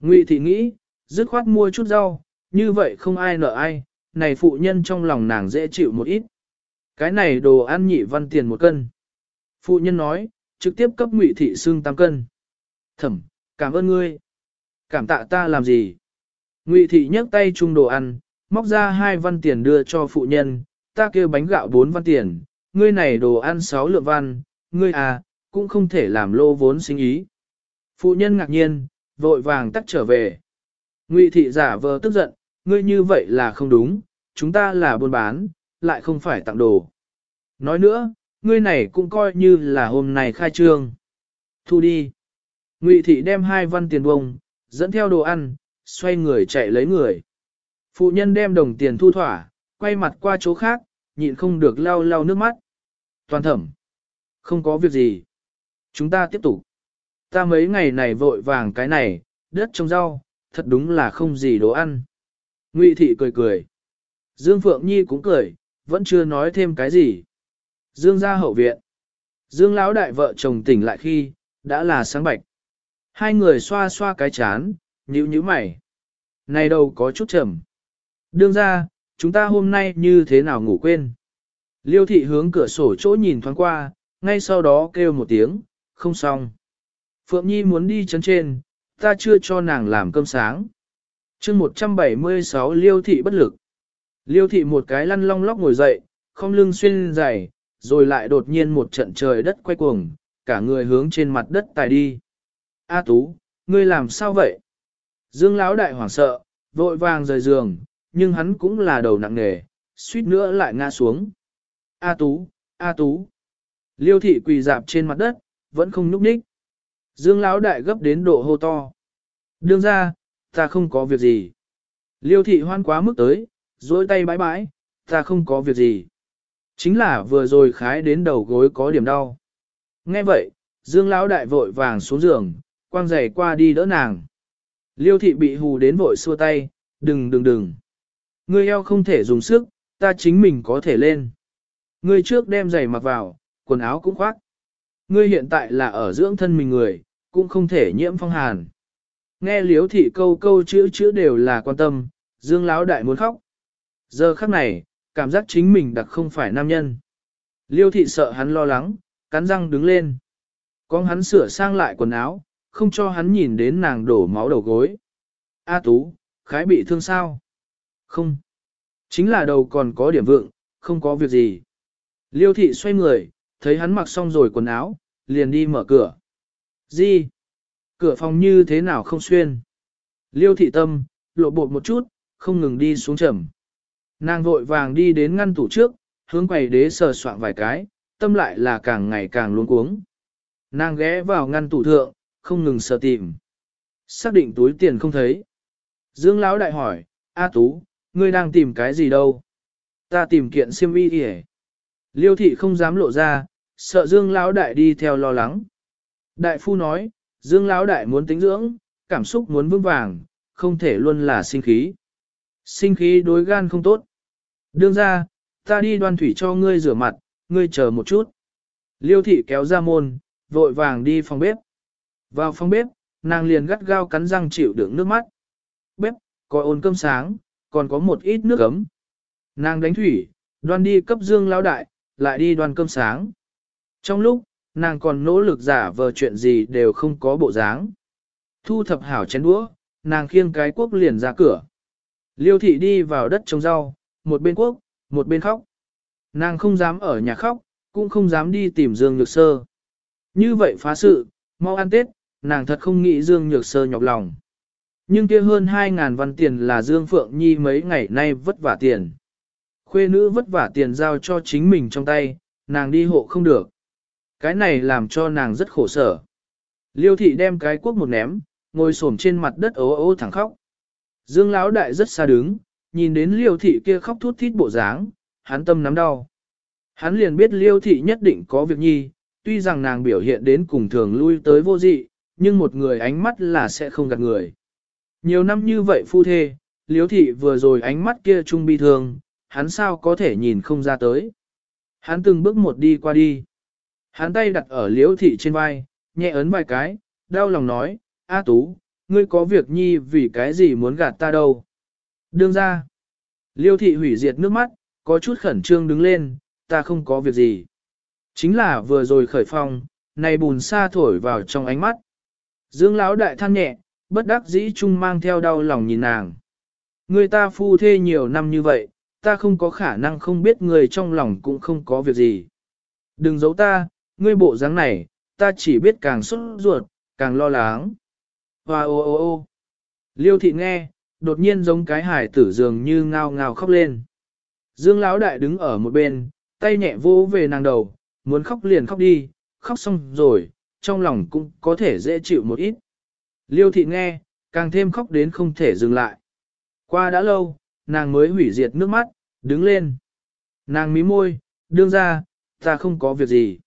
Ngụy thị nghĩ, dứt khoát mua chút rau, như vậy không ai nợ ai, này phụ nhân trong lòng nàng dễ chịu một ít. Cái này đồ ăn nhị văn tiền một cân. Phụ nhân nói, trực tiếp cấp ngụy thị xương tam cân. Thẩm, cảm ơn ngươi. Cảm tạ ta làm gì? Ngụy thị nhấc tay chung đồ ăn, móc ra hai văn tiền đưa cho phụ nhân, ta kêu bánh gạo bốn văn tiền, ngươi này đồ ăn sáu lượng văn, ngươi à, cũng không thể làm lô vốn sinh ý. Phụ nhân ngạc nhiên, vội vàng tắt trở về. Ngụy thị giả vờ tức giận, ngươi như vậy là không đúng, chúng ta là buôn bán, lại không phải tặng đồ. Nói nữa, ngươi này cũng coi như là hôm nay khai trương. Thu đi. Ngụy thị đem hai văn tiền bông, dẫn theo đồ ăn, xoay người chạy lấy người. Phụ nhân đem đồng tiền thu thỏa, quay mặt qua chỗ khác, nhịn không được lau lau nước mắt. Toàn thẩm. Không có việc gì. Chúng ta tiếp tục. Ta mấy ngày này vội vàng cái này, đất trồng rau, thật đúng là không gì đồ ăn. Ngụy thị cười cười. Dương Phượng Nhi cũng cười, vẫn chưa nói thêm cái gì. Dương ra hậu viện. Dương lão đại vợ chồng tỉnh lại khi, đã là sáng bạch. Hai người xoa xoa cái chán, nhíu nhíu mày. Này đâu có chút trầm. Đương ra, chúng ta hôm nay như thế nào ngủ quên. Liêu thị hướng cửa sổ chỗ nhìn thoáng qua, ngay sau đó kêu một tiếng, không xong. Phượng Nhi muốn đi chấn trên, ta chưa cho nàng làm cơm sáng. chương 176 liêu thị bất lực. Liêu thị một cái lăn long lóc ngồi dậy, không lưng xuyên dày, rồi lại đột nhiên một trận trời đất quay cuồng, cả người hướng trên mặt đất tài đi. A Tú, ngươi làm sao vậy? Dương Lão đại hoảng sợ, vội vàng rời giường, nhưng hắn cũng là đầu nặng nề, suýt nữa lại ngã xuống. A Tú, A Tú. Liêu thị quỳ dạp trên mặt đất, vẫn không nhúc nhích. Dương Lão đại gấp đến độ hô to. Đương ra, ta không có việc gì. Liêu thị hoan quá mức tới, dối tay bãi bãi, ta không có việc gì. Chính là vừa rồi khái đến đầu gối có điểm đau. Nghe vậy, Dương Lão đại vội vàng xuống giường, quang giày qua đi đỡ nàng. Liêu thị bị hù đến vội xua tay, đừng đừng đừng. Ngươi eo không thể dùng sức, ta chính mình có thể lên. Ngươi trước đem giày mặc vào, quần áo cũng khoác. Ngươi hiện tại là ở dưỡng thân mình người, cũng không thể nhiễm phong hàn. Nghe liếu thị câu câu chữ chữ đều là quan tâm, dương lão đại muốn khóc. Giờ khắc này, cảm giác chính mình đặc không phải nam nhân. Liêu thị sợ hắn lo lắng, cắn răng đứng lên. Con hắn sửa sang lại quần áo, không cho hắn nhìn đến nàng đổ máu đầu gối. A tú, khái bị thương sao? Không. Chính là đầu còn có điểm vượng, không có việc gì. Liêu thị xoay người, thấy hắn mặc xong rồi quần áo, liền đi mở cửa. Gì? Cửa phòng như thế nào không xuyên? Liêu thị tâm, lộ bột một chút, không ngừng đi xuống trầm. Nàng vội vàng đi đến ngăn tủ trước, hướng quầy đế sờ soạn vài cái, tâm lại là càng ngày càng luống cuống. Nàng ghé vào ngăn tủ thượng, không ngừng sờ tìm. Xác định túi tiền không thấy. Dương Lão đại hỏi, A Tú, ngươi đang tìm cái gì đâu? Ta tìm kiện xiêm y kìa. Liêu thị không dám lộ ra, sợ Dương Lão đại đi theo lo lắng. Đại phu nói, Dương Lão đại muốn tính dưỡng, cảm xúc muốn vững vàng, không thể luôn là sinh khí. Sinh khí đối gan không tốt. Đương ra, ta đi đoan thủy cho ngươi rửa mặt, ngươi chờ một chút. Liêu thị kéo ra môn, vội vàng đi phòng bếp. Vào phòng bếp, nàng liền gắt gao cắn răng chịu đựng nước mắt. Bếp, có ôn cơm sáng, còn có một ít nước ấm. Nàng đánh thủy, đoan đi cấp dương lão đại, lại đi đoan cơm sáng. Trong lúc, nàng còn nỗ lực giả vờ chuyện gì đều không có bộ dáng. Thu thập hảo chén đũa, nàng khiêng cái quốc liền ra cửa. Liêu thị đi vào đất trồng rau, một bên quốc, một bên khóc. Nàng không dám ở nhà khóc, cũng không dám đi tìm Dương Nhược Sơ. Như vậy phá sự, mau ăn Tết, nàng thật không nghĩ Dương Nhược Sơ nhọc lòng. Nhưng kia hơn 2.000 văn tiền là Dương Phượng Nhi mấy ngày nay vất vả tiền. Khuê nữ vất vả tiền giao cho chính mình trong tay, nàng đi hộ không được. Cái này làm cho nàng rất khổ sở. Liêu thị đem cái cuốc một ném, ngồi xổm trên mặt đất ố ố thẳng khóc. Dương Lão đại rất xa đứng, nhìn đến liêu thị kia khóc thút thít bộ dáng, hắn tâm nắm đau. Hắn liền biết liêu thị nhất định có việc nhi, tuy rằng nàng biểu hiện đến cùng thường lui tới vô dị, nhưng một người ánh mắt là sẽ không gạt người. Nhiều năm như vậy phu thê, liêu thị vừa rồi ánh mắt kia trung bi thường, hắn sao có thể nhìn không ra tới. Hắn từng bước một đi qua đi. Hắn tay đặt ở Liêu thị trên vai, nhẹ ấn vài cái, đau lòng nói, A Tú, ngươi có việc nhi vì cái gì muốn gạt ta đâu. Đương ra, liêu thị hủy diệt nước mắt, có chút khẩn trương đứng lên, ta không có việc gì. Chính là vừa rồi khởi phong, này bùn xa thổi vào trong ánh mắt. Dương lão đại than nhẹ, bất đắc dĩ chung mang theo đau lòng nhìn nàng. Người ta phu thê nhiều năm như vậy, ta không có khả năng không biết người trong lòng cũng không có việc gì. Đừng giấu ta, ngươi bộ dáng này, ta chỉ biết càng sốt ruột, càng lo lắng. Hoa ô ô ô Liêu thị nghe, đột nhiên giống cái hải tử dường như ngao ngao khóc lên. Dương Lão đại đứng ở một bên, tay nhẹ vô về nàng đầu, muốn khóc liền khóc đi, khóc xong rồi, trong lòng cũng có thể dễ chịu một ít. Liêu thị nghe, càng thêm khóc đến không thể dừng lại. Qua đã lâu, nàng mới hủy diệt nước mắt, đứng lên. Nàng mí môi, đương ra, ta không có việc gì.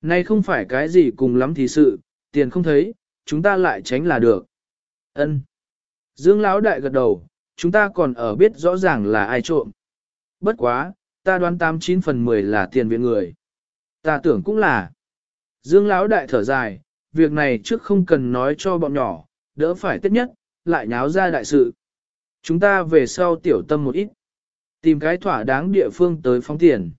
Nay không phải cái gì cùng lắm thì sự, tiền không thấy, chúng ta lại tránh là được. Ân. Dương Lão đại gật đầu, chúng ta còn ở biết rõ ràng là ai trộm. Bất quá, ta đoán 89 phần 10 là tiền viện người. Ta tưởng cũng là. Dương Lão đại thở dài, việc này trước không cần nói cho bọn nhỏ, đỡ phải tất nhất, lại nháo ra đại sự. Chúng ta về sau tiểu tâm một ít. Tìm cái thỏa đáng địa phương tới phóng tiền.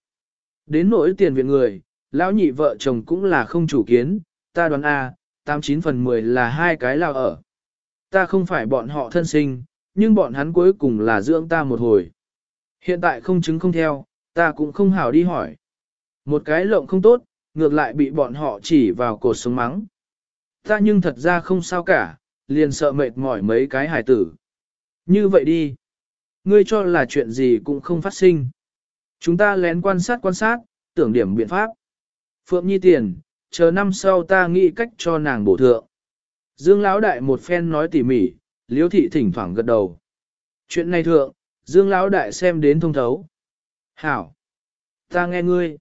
Đến nỗi tiền viện người, lão nhị vợ chồng cũng là không chủ kiến, ta đoán A, 89 phần 10 là hai cái lao ở. Ta không phải bọn họ thân sinh, nhưng bọn hắn cuối cùng là dưỡng ta một hồi. Hiện tại không chứng không theo, ta cũng không hảo đi hỏi. Một cái lộng không tốt, ngược lại bị bọn họ chỉ vào cột sống mắng. Ta nhưng thật ra không sao cả, liền sợ mệt mỏi mấy cái hải tử. Như vậy đi. Ngươi cho là chuyện gì cũng không phát sinh. Chúng ta lén quan sát quan sát, tưởng điểm biện pháp. Phượng Nhi tiền, chờ năm sau ta nghĩ cách cho nàng bổ thượng. Dương Lão Đại một phen nói tỉ mỉ, Liễu Thị thỉnh thoảng gật đầu. Chuyện này thượng, Dương Lão Đại xem đến thông thấu. Hảo! Ta nghe ngươi.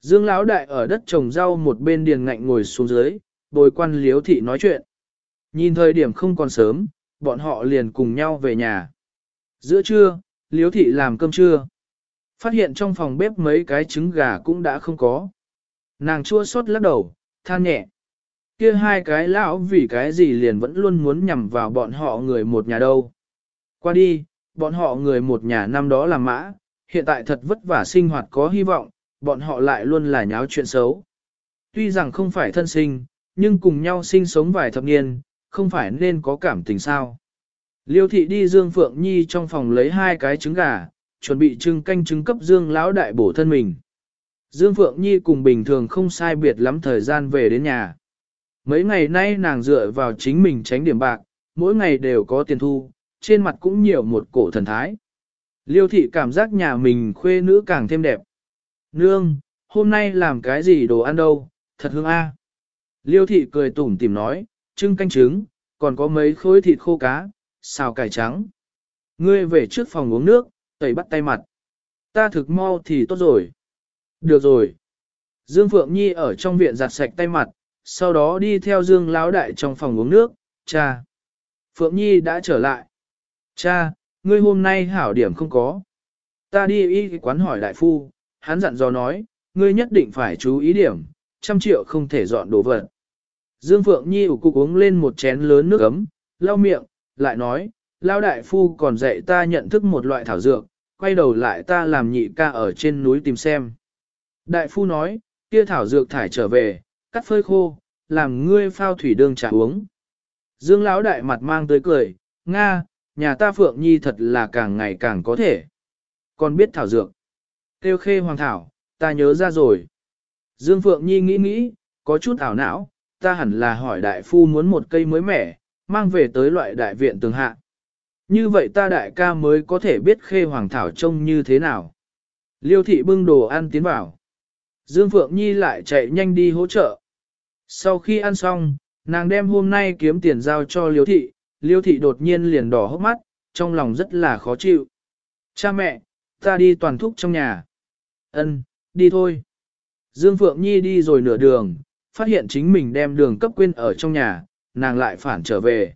Dương Lão Đại ở đất trồng rau một bên điền ngạnh ngồi xuống dưới, bồi quan Liễu Thị nói chuyện. Nhìn thời điểm không còn sớm, bọn họ liền cùng nhau về nhà. Giữa trưa, Liễu Thị làm cơm trưa. Phát hiện trong phòng bếp mấy cái trứng gà cũng đã không có. Nàng chua xót lắc đầu, than nhẹ. Kia hai cái lão vì cái gì liền vẫn luôn muốn nhằm vào bọn họ người một nhà đâu. Qua đi, bọn họ người một nhà năm đó là mã, hiện tại thật vất vả sinh hoạt có hy vọng, bọn họ lại luôn là nháo chuyện xấu. Tuy rằng không phải thân sinh, nhưng cùng nhau sinh sống vài thập niên, không phải nên có cảm tình sao. Liêu thị đi Dương Phượng Nhi trong phòng lấy hai cái trứng gà, chuẩn bị trưng canh trứng cấp Dương lão đại bổ thân mình. Dương Phượng Nhi cùng bình thường không sai biệt lắm thời gian về đến nhà. Mấy ngày nay nàng dựa vào chính mình tránh điểm bạc, mỗi ngày đều có tiền thu, trên mặt cũng nhiều một cổ thần thái. Liêu thị cảm giác nhà mình khuê nữ càng thêm đẹp. Nương, hôm nay làm cái gì đồ ăn đâu, thật hương a. Liêu thị cười tủm tỉm nói, trưng canh trứng, còn có mấy khối thịt khô cá, xào cải trắng. Ngươi về trước phòng uống nước, tẩy bắt tay mặt. Ta thực mau thì tốt rồi. Được rồi. Dương Phượng Nhi ở trong viện giặt sạch tay mặt, sau đó đi theo Dương Lão Đại trong phòng uống nước, cha. Phượng Nhi đã trở lại. Cha, ngươi hôm nay hảo điểm không có. Ta đi y quán hỏi đại phu, hắn dặn dò nói, ngươi nhất định phải chú ý điểm, trăm triệu không thể dọn đồ vật. Dương Phượng Nhi ủ cục uống lên một chén lớn nước ấm, lau miệng, lại nói, Lão đại phu còn dạy ta nhận thức một loại thảo dược, quay đầu lại ta làm nhị ca ở trên núi tìm xem. Đại phu nói, kia thảo dược thải trở về, cắt phơi khô, làm ngươi phao thủy đường trà uống. Dương lão đại mặt mang tới cười, Nga, nhà ta Phượng Nhi thật là càng ngày càng có thể. Còn biết thảo dược. Tiêu khê hoàng thảo, ta nhớ ra rồi. Dương Phượng Nhi nghĩ nghĩ, có chút ảo não, ta hẳn là hỏi đại phu muốn một cây mới mẻ, mang về tới loại đại viện tường hạ. Như vậy ta đại ca mới có thể biết khê hoàng thảo trông như thế nào. Liêu thị bưng đồ ăn tiến vào. Dương Phượng Nhi lại chạy nhanh đi hỗ trợ. Sau khi ăn xong, nàng đem hôm nay kiếm tiền giao cho Liêu thị, Liêu thị đột nhiên liền đỏ hốc mắt, trong lòng rất là khó chịu. Cha mẹ, ta đi toàn thúc trong nhà. Ân, đi thôi. Dương Phượng Nhi đi rồi nửa đường, phát hiện chính mình đem đường cấp quên ở trong nhà, nàng lại phản trở về.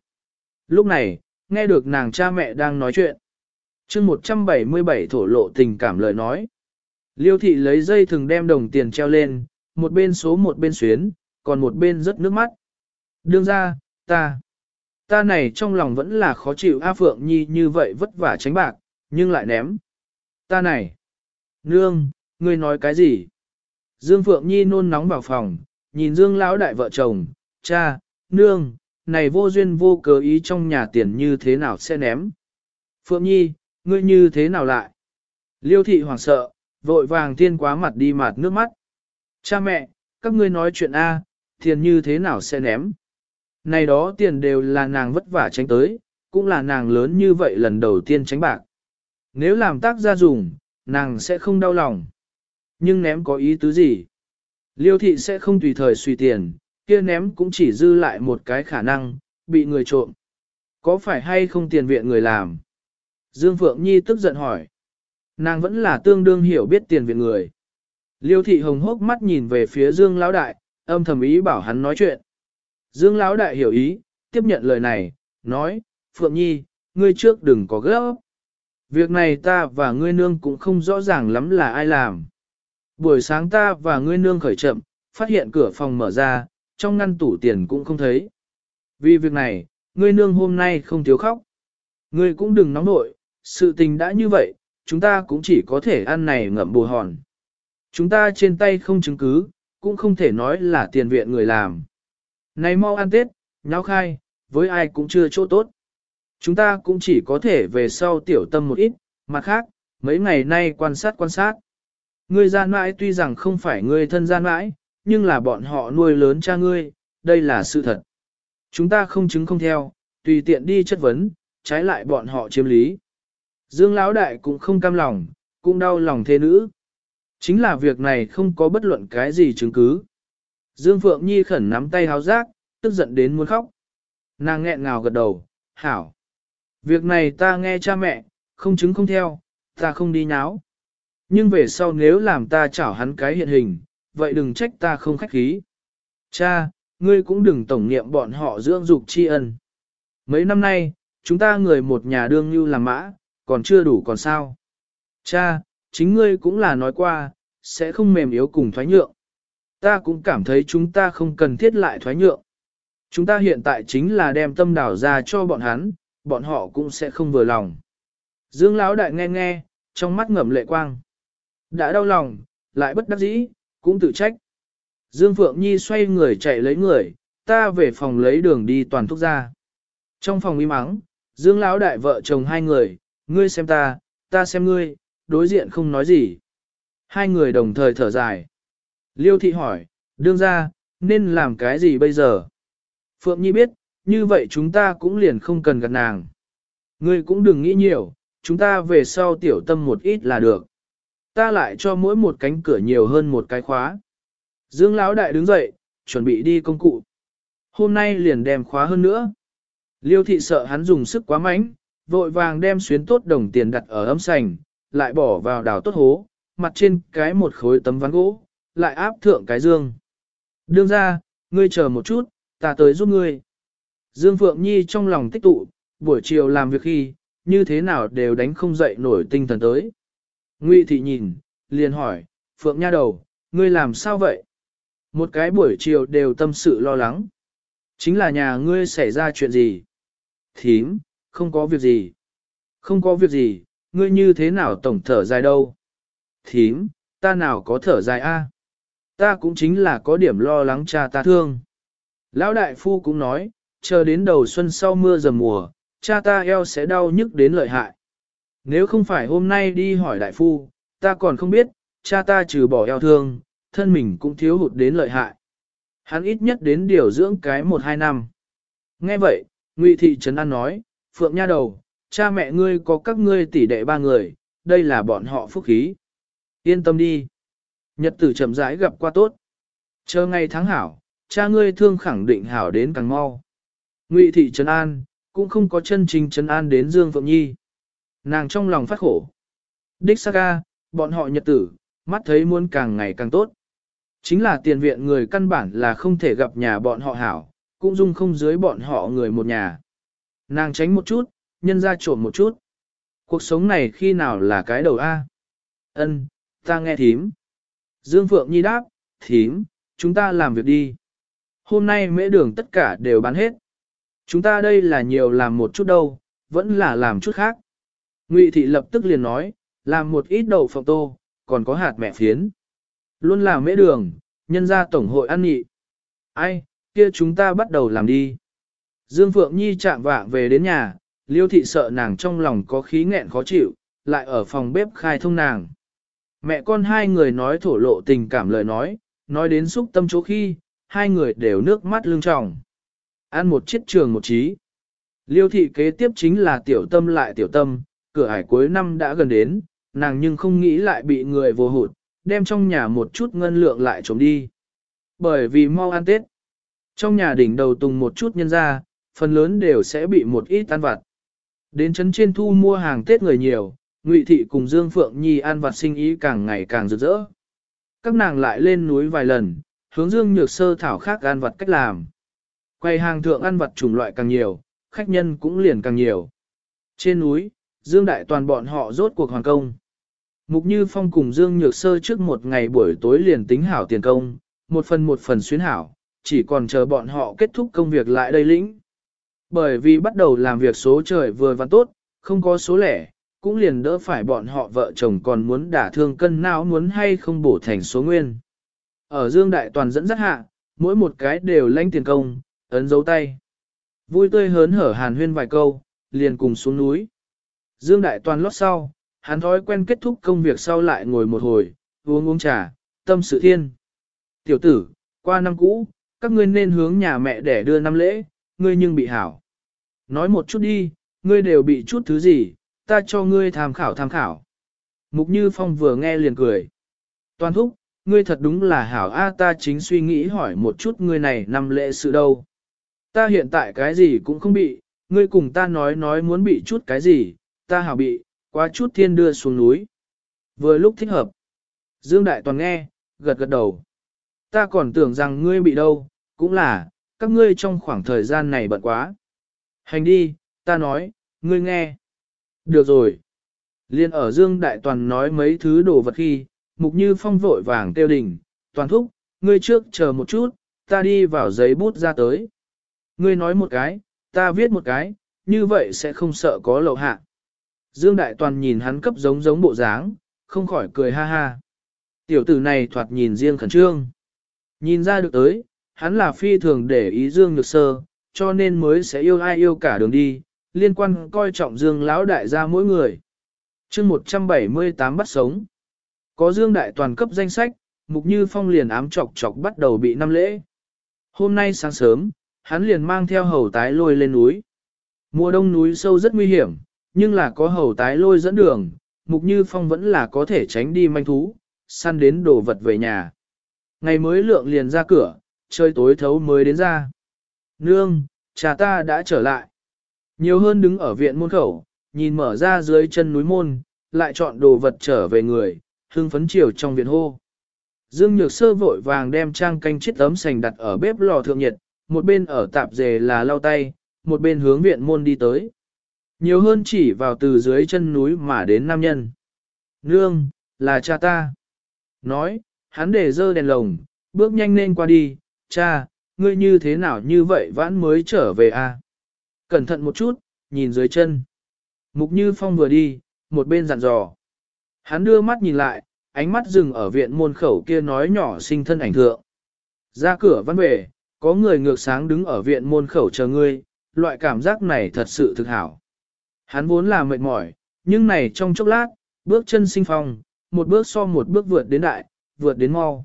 Lúc này, nghe được nàng cha mẹ đang nói chuyện. chương 177 thổ lộ tình cảm lời nói. Liêu thị lấy dây thừng đem đồng tiền treo lên, một bên số một bên xuyến, còn một bên rớt nước mắt. Đương ra, ta, ta này trong lòng vẫn là khó chịu A Phượng Nhi như vậy vất vả tránh bạc, nhưng lại ném. Ta này, nương, ngươi nói cái gì? Dương Phượng Nhi nôn nóng vào phòng, nhìn Dương lão đại vợ chồng, cha, nương, này vô duyên vô cớ ý trong nhà tiền như thế nào sẽ ném. Phượng Nhi, ngươi như thế nào lại? Liêu thị hoảng sợ, vội vàng thiên quá mặt đi mặt nước mắt. Cha mẹ, các ngươi nói chuyện A, tiền như thế nào sẽ ném? Này đó tiền đều là nàng vất vả tránh tới, cũng là nàng lớn như vậy lần đầu tiên tránh bạc. Nếu làm tác gia dùng, nàng sẽ không đau lòng. Nhưng ném có ý tứ gì? Liêu thị sẽ không tùy thời suy tiền, kia ném cũng chỉ dư lại một cái khả năng, bị người trộm. Có phải hay không tiền viện người làm? Dương Phượng Nhi tức giận hỏi. Nàng vẫn là tương đương hiểu biết tiền viện người. Liêu thị hồng hốc mắt nhìn về phía Dương Lão Đại, âm thầm ý bảo hắn nói chuyện. Dương Lão Đại hiểu ý, tiếp nhận lời này, nói, Phượng Nhi, ngươi trước đừng có gấp. Việc này ta và ngươi nương cũng không rõ ràng lắm là ai làm. Buổi sáng ta và ngươi nương khởi chậm, phát hiện cửa phòng mở ra, trong ngăn tủ tiền cũng không thấy. Vì việc này, ngươi nương hôm nay không thiếu khóc. Ngươi cũng đừng nóng nội, sự tình đã như vậy, chúng ta cũng chỉ có thể ăn này ngậm bù hòn. Chúng ta trên tay không chứng cứ, cũng không thể nói là tiền viện người làm. Này mau ăn Tết, nháo khai, với ai cũng chưa chỗ tốt. Chúng ta cũng chỉ có thể về sau tiểu tâm một ít, mặt khác, mấy ngày nay quan sát quan sát. Ngươi gian mãi tuy rằng không phải ngươi thân gian mãi, nhưng là bọn họ nuôi lớn cha ngươi, đây là sự thật. Chúng ta không chứng không theo, tùy tiện đi chất vấn, trái lại bọn họ chiếm lý. Dương Lão Đại cũng không cam lòng, cũng đau lòng thế nữ. Chính là việc này không có bất luận cái gì chứng cứ. Dương Phượng Nhi khẩn nắm tay háo giác, tức giận đến muốn khóc. Nàng nghẹn ngào gật đầu, hảo. Việc này ta nghe cha mẹ, không chứng không theo, ta không đi nháo. Nhưng về sau nếu làm ta chảo hắn cái hiện hình, vậy đừng trách ta không khách khí. Cha, ngươi cũng đừng tổng niệm bọn họ dưỡng dục tri ân. Mấy năm nay, chúng ta người một nhà đương như làm mã, còn chưa đủ còn sao. Cha, chính ngươi cũng là nói qua, sẽ không mềm yếu cùng thoái nhượng. Ta cũng cảm thấy chúng ta không cần thiết lại thoái nhượng. Chúng ta hiện tại chính là đem tâm đảo ra cho bọn hắn, bọn họ cũng sẽ không vừa lòng. Dương Lão đại nghe nghe, trong mắt ngậm lệ quang. Đã đau lòng, lại bất đắc dĩ, cũng tự trách. Dương Phượng Nhi xoay người chạy lấy người, ta về phòng lấy đường đi toàn thuốc ra. Trong phòng im mắng, Dương Lão đại vợ chồng hai người, ngươi xem ta, ta xem ngươi, đối diện không nói gì. Hai người đồng thời thở dài. Liêu thị hỏi, đương ra, nên làm cái gì bây giờ? Phượng Nhi biết, như vậy chúng ta cũng liền không cần gặp nàng. Ngươi cũng đừng nghĩ nhiều, chúng ta về sau tiểu tâm một ít là được. Ta lại cho mỗi một cánh cửa nhiều hơn một cái khóa. Dương Lão Đại đứng dậy, chuẩn bị đi công cụ. Hôm nay liền đem khóa hơn nữa. Liêu thị sợ hắn dùng sức quá mạnh, vội vàng đem xuyến tốt đồng tiền đặt ở ấm sành, lại bỏ vào đào tốt hố, mặt trên cái một khối tấm ván gỗ, lại áp thượng cái dương. Đương ra, ngươi chờ một chút, ta tới giúp ngươi. Dương Phượng Nhi trong lòng tích tụ, buổi chiều làm việc khi, như thế nào đều đánh không dậy nổi tinh thần tới. Ngụy thị nhìn, liền hỏi, Phượng Nha đầu, ngươi làm sao vậy? Một cái buổi chiều đều tâm sự lo lắng. Chính là nhà ngươi xảy ra chuyện gì? Thím, không có việc gì. Không có việc gì, ngươi như thế nào tổng thở dài đâu? Thím, ta nào có thở dài a? Ta cũng chính là có điểm lo lắng cha ta thương. Lão đại phu cũng nói, chờ đến đầu xuân sau mưa dầm mùa, cha ta eo sẽ đau nhức đến lợi hại. Nếu không phải hôm nay đi hỏi đại phu, ta còn không biết, cha ta trừ bỏ eo thương, thân mình cũng thiếu hụt đến lợi hại. Hắn ít nhất đến điều dưỡng cái một hai năm. Nghe vậy, Ngụy Thị Trấn An nói, Phượng Nha đầu, cha mẹ ngươi có các ngươi tỷ đệ ba người, đây là bọn họ phúc khí. Yên tâm đi. Nhật tử chậm rãi gặp qua tốt. Chờ ngày tháng hảo, cha ngươi thương khẳng định hảo đến càng mau. Ngụy Thị Trấn An, cũng không có chân trình Trấn An đến Dương Phượng Nhi. Nàng trong lòng phát khổ. Đích Saga, bọn họ nhật tử, mắt thấy muốn càng ngày càng tốt. Chính là tiền viện người căn bản là không thể gặp nhà bọn họ hảo, cũng dung không dưới bọn họ người một nhà. Nàng tránh một chút, nhân ra trộm một chút. Cuộc sống này khi nào là cái đầu A? Ân, ta nghe thím. Dương Phượng Nhi đáp, thím, chúng ta làm việc đi. Hôm nay mễ đường tất cả đều bán hết. Chúng ta đây là nhiều làm một chút đâu, vẫn là làm chút khác. Ngụy thị lập tức liền nói, làm một ít đậu phộng tô, còn có hạt mẹ phiến. Luôn làm mễ đường, nhân ra tổng hội ăn nhị. Ai, kia chúng ta bắt đầu làm đi. Dương Phượng Nhi chạm vạng về đến nhà, liêu thị sợ nàng trong lòng có khí nghẹn khó chịu, lại ở phòng bếp khai thông nàng. Mẹ con hai người nói thổ lộ tình cảm lời nói, nói đến xúc tâm chỗ khi, hai người đều nước mắt lưng tròng. Ăn một chiếc trường một trí. Liêu thị kế tiếp chính là tiểu tâm lại tiểu tâm, cửa ải cuối năm đã gần đến, nàng nhưng không nghĩ lại bị người vô hụt, đem trong nhà một chút ngân lượng lại trốn đi. Bởi vì mau ăn Tết, trong nhà đỉnh đầu tùng một chút nhân ra, phần lớn đều sẽ bị một ít tan vặt. Đến chấn trên thu mua hàng Tết người nhiều, Ngụy Thị cùng Dương Phượng Nhi ăn vặt sinh ý càng ngày càng rực rỡ. Các nàng lại lên núi vài lần, hướng Dương Nhược Sơ thảo khác ăn vặt cách làm. Quay hàng thượng ăn vặt chủng loại càng nhiều, khách nhân cũng liền càng nhiều. Trên núi, Dương Đại toàn bọn họ rốt cuộc hoàn công. Mục Như Phong cùng Dương Nhược Sơ trước một ngày buổi tối liền tính hảo tiền công, một phần một phần xuyến hảo, chỉ còn chờ bọn họ kết thúc công việc lại đây lĩnh. Bởi vì bắt đầu làm việc số trời vừa và tốt, không có số lẻ, cũng liền đỡ phải bọn họ vợ chồng còn muốn đả thương cân não muốn hay không bổ thành số nguyên. Ở Dương Đại Toàn dẫn dắt hạ, mỗi một cái đều lãnh tiền công, ấn dấu tay. Vui tươi hớn hở hàn huyên vài câu, liền cùng xuống núi. Dương Đại Toàn lót sau, hắn thói quen kết thúc công việc sau lại ngồi một hồi, uống uống trà, tâm sự thiên. Tiểu tử, qua năm cũ, các ngươi nên hướng nhà mẹ để đưa năm lễ, ngươi nhưng bị hảo. Nói một chút đi, ngươi đều bị chút thứ gì, ta cho ngươi tham khảo tham khảo. Mục Như Phong vừa nghe liền cười. Toàn thúc, ngươi thật đúng là hảo A ta chính suy nghĩ hỏi một chút ngươi này nằm lệ sự đâu. Ta hiện tại cái gì cũng không bị, ngươi cùng ta nói nói muốn bị chút cái gì, ta hảo bị, quá chút thiên đưa xuống núi. Vừa lúc thích hợp. Dương Đại Toàn nghe, gật gật đầu. Ta còn tưởng rằng ngươi bị đâu, cũng là, các ngươi trong khoảng thời gian này bận quá. Hành đi, ta nói, ngươi nghe. Được rồi. Liên ở Dương Đại Toàn nói mấy thứ đồ vật khi, Mục Như Phong vội vàng tiêu đỉnh, toàn thúc, ngươi trước chờ một chút, ta đi vào giấy bút ra tới. Ngươi nói một cái, ta viết một cái, như vậy sẽ không sợ có lậu hạ. Dương Đại Toàn nhìn hắn cấp giống giống bộ dáng, không khỏi cười ha ha. Tiểu tử này thoạt nhìn riêng khẩn trương. Nhìn ra được tới, hắn là phi thường để ý Dương Nhược Sơ, cho nên mới sẽ yêu ai yêu cả đường đi, liên quan coi trọng Dương lão đại gia mỗi người. chương 178 bắt sống. Có Dương Đại Toàn cấp danh sách, Mục Như Phong liền ám chọc chọc bắt đầu bị năm lễ. Hôm nay sáng sớm, hắn liền mang theo hầu tái lôi lên núi. Mùa đông núi sâu rất nguy hiểm, nhưng là có hầu tái lôi dẫn đường, Mục Như Phong vẫn là có thể tránh đi manh thú, săn đến đồ vật về nhà. Ngày mới lượng liền ra cửa, chơi tối thấu mới đến ra. Nương, cha ta đã trở lại. Nhiều hơn đứng ở viện môn khẩu, nhìn mở ra dưới chân núi môn, lại chọn đồ vật trở về người, hưng phấn chiều trong viện hô. Dương Nhược Sơ vội vàng đem trang canh chiếc tấm sành đặt ở bếp lò thượng nhiệt, một bên ở tạp dề là lau tay, một bên hướng viện môn đi tới. Nhiều hơn chỉ vào từ dưới chân núi mà đến nam nhân. Nương, là cha ta. Nói, hắn để dơ đèn lồng, bước nhanh lên qua đi, cha, ngươi như thế nào như vậy vãn mới trở về à? Cẩn thận một chút, nhìn dưới chân. Mục Như Phong vừa đi, một bên dặn dò. Hắn đưa mắt nhìn lại, ánh mắt dừng ở viện môn khẩu kia nói nhỏ sinh thân ảnh thượng. Ra cửa văn về, có người ngược sáng đứng ở viện môn khẩu chờ ngươi, loại cảm giác này thật sự thực hảo. Hắn vốn là mệt mỏi, nhưng này trong chốc lát, bước chân sinh phong, một bước so một bước vượt đến đại, vượt đến mau.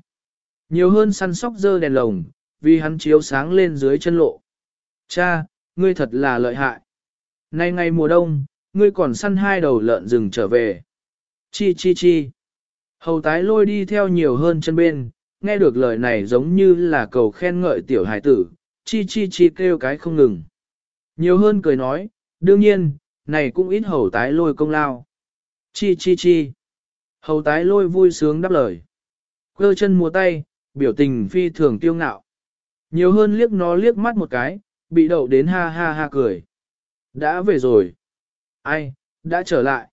Nhiều hơn săn sóc dơ đèn lồng, vì hắn chiếu sáng lên dưới chân lộ. Cha, ngươi thật là lợi hại. Nay ngày mùa đông, ngươi còn săn hai đầu lợn rừng trở về. Chi chi chi. Hầu tái lôi đi theo nhiều hơn chân bên, nghe được lời này giống như là cầu khen ngợi tiểu hải tử, chi chi chi kêu cái không ngừng. Nhiều hơn cười nói, đương nhiên, này cũng ít hầu tái lôi công lao. Chi chi chi. Hầu tái lôi vui sướng đáp lời. Quơ chân mùa tay, biểu tình phi thường tiêu ngạo. Nhiều hơn liếc nó liếc mắt một cái, bị đậu đến ha ha ha cười. Đã về rồi. Ai, đã trở lại.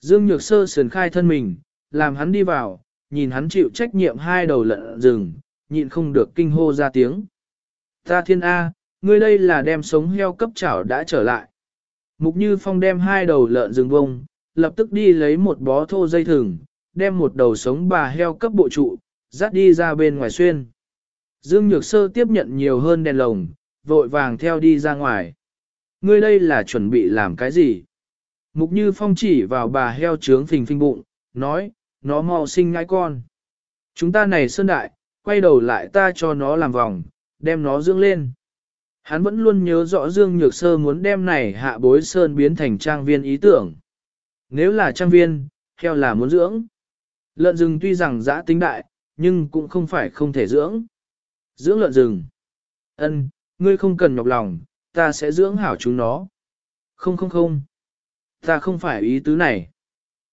Dương Nhược Sơ sườn khai thân mình, làm hắn đi vào, nhìn hắn chịu trách nhiệm hai đầu lợn rừng, nhịn không được kinh hô ra tiếng. Ta thiên A, ngươi đây là đem sống heo cấp chảo đã trở lại. Mục Như Phong đem hai đầu lợn rừng bông, lập tức đi lấy một bó thô dây thừng, đem một đầu sống bà heo cấp bộ trụ, dắt đi ra bên ngoài xuyên. Dương Nhược Sơ tiếp nhận nhiều hơn đèn lồng, vội vàng theo đi ra ngoài. Ngươi đây là chuẩn bị làm cái gì? Mục Như Phong chỉ vào bà heo trướng phình phình bụng, nói, nó mau sinh ngai con. Chúng ta này sơn đại, quay đầu lại ta cho nó làm vòng, đem nó dưỡng lên. Hắn vẫn luôn nhớ rõ Dương Nhược Sơ muốn đem này hạ bối sơn biến thành trang viên ý tưởng. Nếu là trang viên, heo là muốn dưỡng. Lợn rừng tuy rằng giã tính đại, nhưng cũng không phải không thể dưỡng. Dưỡng lợn rừng. Ân, ngươi không cần nhọc lòng, ta sẽ dưỡng hảo chúng nó. Không không không. Ta không phải ý tứ này.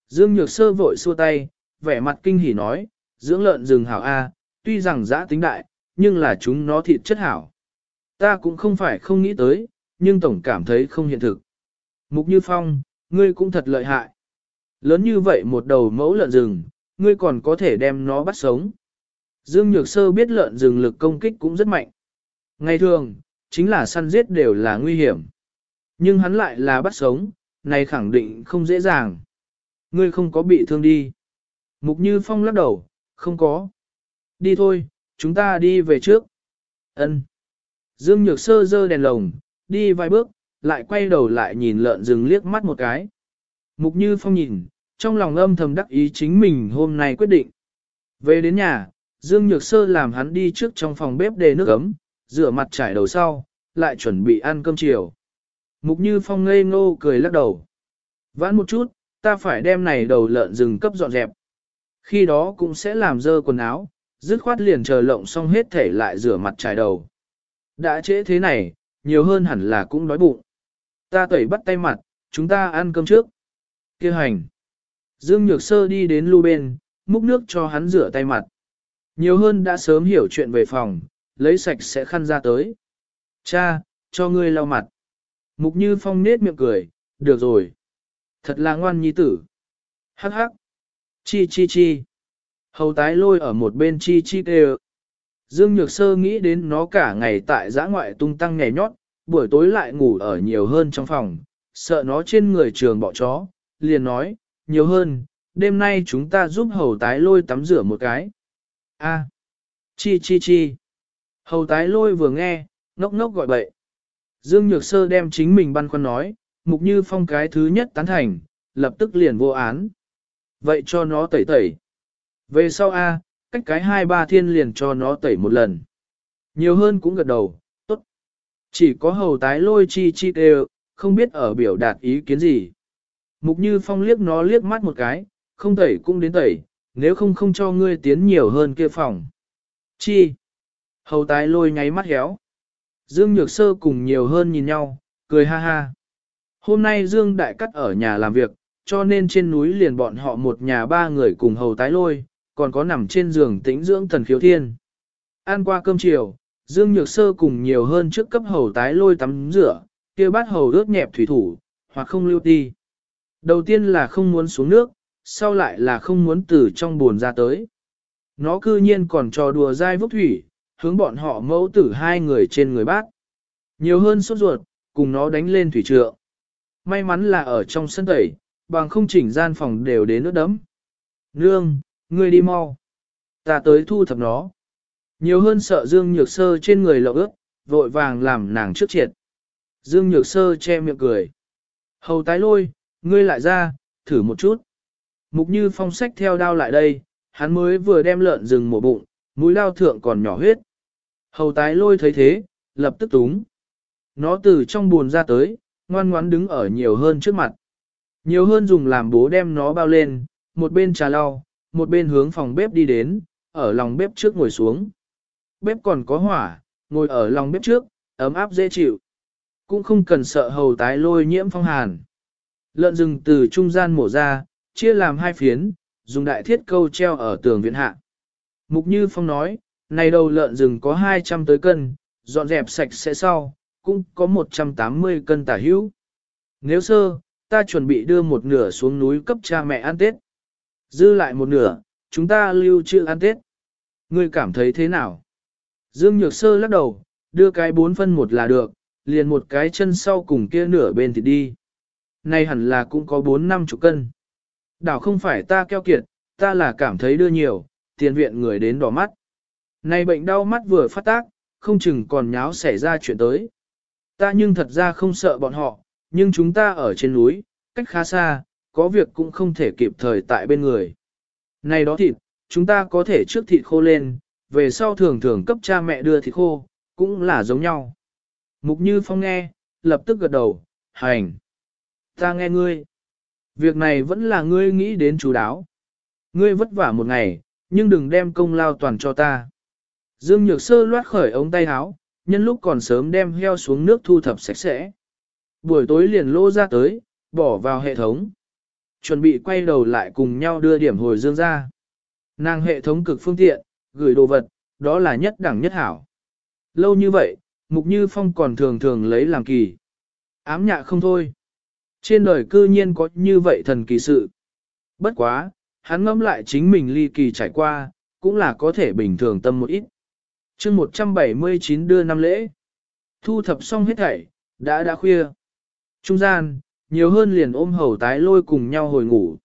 Dương Nhược Sơ vội xua tay, vẻ mặt kinh hỉ nói, dưỡng lợn rừng hảo A, tuy rằng giã tính đại, nhưng là chúng nó thịt chất hảo. Ta cũng không phải không nghĩ tới, nhưng tổng cảm thấy không hiện thực. Mục Như Phong, ngươi cũng thật lợi hại. Lớn như vậy một đầu mẫu lợn rừng, ngươi còn có thể đem nó bắt sống. Dương Nhược Sơ biết lợn rừng lực công kích cũng rất mạnh. Ngày thường, chính là săn giết đều là nguy hiểm. Nhưng hắn lại là bắt sống, này khẳng định không dễ dàng. Ngươi không có bị thương đi. Mục Như Phong lắc đầu, không có. Đi thôi, chúng ta đi về trước. Ân. Dương Nhược Sơ dơ đèn lồng, đi vài bước, lại quay đầu lại nhìn lợn rừng liếc mắt một cái. Mục Như Phong nhìn, trong lòng âm thầm đắc ý chính mình hôm nay quyết định. Về đến nhà, Dương Nhược Sơ làm hắn đi trước trong phòng bếp để nước ấm, rửa mặt trải đầu sau, lại chuẩn bị ăn cơm chiều. Mục Như Phong ngây ngô cười lắc đầu. Vãn một chút, ta phải đem này đầu lợn rừng cấp dọn dẹp. Khi đó cũng sẽ làm dơ quần áo, dứt khoát liền chờ lộng xong hết thể lại rửa mặt trải đầu. Đã trễ thế này, nhiều hơn hẳn là cũng đói bụng. Ta tẩy bắt tay mặt, chúng ta ăn cơm trước. Kêu hành. Dương Nhược Sơ đi đến lưu bên, múc nước cho hắn rửa tay mặt. Nhiều hơn đã sớm hiểu chuyện về phòng, lấy sạch sẽ khăn ra tới. Cha, cho ngươi lau mặt. Mục Như Phong nết miệng cười, được rồi. Thật là ngoan nhi tử. Hắc hắc. Chi chi chi. Hầu tái lôi ở một bên chi chi kêu. Dương Nhược Sơ nghĩ đến nó cả ngày tại giã ngoại tung tăng nhảy nhót, buổi tối lại ngủ ở nhiều hơn trong phòng, sợ nó trên người trường bọ chó, liền nói, nhiều hơn, đêm nay chúng ta giúp hầu tái lôi tắm rửa một cái. A. Chi chi chi. Hầu tái lôi vừa nghe, ngốc ngốc gọi bậy. Dương Nhược Sơ đem chính mình băn khoăn nói, mục như phong cái thứ nhất tán thành, lập tức liền vô án. Vậy cho nó tẩy tẩy. Về sau A, cách cái hai ba thiên liền cho nó tẩy một lần. Nhiều hơn cũng gật đầu, tốt. Chỉ có hầu tái lôi chi chi đều, không biết ở biểu đạt ý kiến gì. Mục như phong liếc nó liếc mắt một cái, không tẩy cũng đến tẩy, nếu không không cho ngươi tiến nhiều hơn kia phòng. Chi? Hầu tái lôi nháy mắt héo. Dương Nhược Sơ cùng nhiều hơn nhìn nhau, cười ha ha. Hôm nay Dương Đại Cắt ở nhà làm việc, cho nên trên núi liền bọn họ một nhà ba người cùng hầu tái lôi, còn có nằm trên giường tĩnh dưỡng thần khiếu thiên. Ăn qua cơm chiều, Dương Nhược Sơ cùng nhiều hơn trước cấp hầu tái lôi tắm rửa, kia bát hầu ướt nhẹp thủy thủ, hoặc không lưu ti. Đầu tiên là không muốn xuống nước, sau lại là không muốn từ trong buồn ra tới. Nó cư nhiên còn trò đùa dai vốc thủy, hướng bọn họ mẫu tử hai người trên người bác. Nhiều hơn sốt ruột, cùng nó đánh lên thủy trượng. May mắn là ở trong sân tẩy, bằng không chỉnh gian phòng đều đến nước đấm. Nương, ngươi đi mau. Ta tới thu thập nó. Nhiều hơn sợ Dương Nhược Sơ trên người lậu ướt, vội vàng làm nàng trước triệt. Dương Nhược Sơ che miệng cười. Hầu tái lôi, ngươi lại ra, thử một chút. Mục như phong sách theo đao lại đây, hắn mới vừa đem lợn rừng mổ bụng, mũi lao thượng còn nhỏ huyết. Hầu tái lôi thấy thế, lập tức túng. Nó từ trong buồn ra tới, ngoan ngoãn đứng ở nhiều hơn trước mặt. Nhiều hơn dùng làm bố đem nó bao lên, một bên trà lau, một bên hướng phòng bếp đi đến, ở lòng bếp trước ngồi xuống. Bếp còn có hỏa, ngồi ở lòng bếp trước, ấm áp dễ chịu. Cũng không cần sợ hầu tái lôi nhiễm phong hàn. Lợn rừng từ trung gian mổ ra, chia làm hai phiến, dùng đại thiết câu treo ở tường viện hạ. Mục Như Phong nói, này đầu lợn rừng có 200 tới cân, dọn dẹp sạch sẽ sau, cũng có 180 cân tả hữu. Nếu sơ, ta chuẩn bị đưa một nửa xuống núi cấp cha mẹ ăn Tết. Dư lại một nửa, chúng ta lưu trữ ăn Tết. Ngươi cảm thấy thế nào? Dương Nhược Sơ lắc đầu, đưa cái bốn phân một là được, liền một cái chân sau cùng kia nửa bên thì đi. Này hẳn là cũng có bốn năm chục cân. Đảo không phải ta keo kiệt, ta là cảm thấy đưa nhiều, tiền viện người đến đỏ mắt. Này bệnh đau mắt vừa phát tác, không chừng còn nháo xảy ra chuyện tới. Ta nhưng thật ra không sợ bọn họ, nhưng chúng ta ở trên núi, cách khá xa, có việc cũng không thể kịp thời tại bên người. Này đó thịt, chúng ta có thể trước thịt khô lên, về sau thường thường cấp cha mẹ đưa thịt khô, cũng là giống nhau. Mục Như Phong nghe, lập tức gật đầu, hành. Ta nghe ngươi. Việc này vẫn là ngươi nghĩ đến chú đáo. Ngươi vất vả một ngày, nhưng đừng đem công lao toàn cho ta. Dương Nhược Sơ loát khởi ống tay áo, nhân lúc còn sớm đem heo xuống nước thu thập sạch sẽ. Buổi tối liền lô ra tới, bỏ vào hệ thống. Chuẩn bị quay đầu lại cùng nhau đưa điểm hồi dương ra. Nàng hệ thống cực phương tiện, gửi đồ vật, đó là nhất đẳng nhất hảo. Lâu như vậy, Mục Như Phong còn thường thường lấy làm kỳ. Ám nhạ không thôi. Trên đời cư nhiên có như vậy thần kỳ sự. Bất quá, hắn ngẫm lại chính mình ly kỳ trải qua, cũng là có thể bình thường tâm một ít. chương 179 đưa năm lễ. Thu thập xong hết thảy, đã đã khuya. Trung gian, nhiều hơn liền ôm hầu tái lôi cùng nhau hồi ngủ.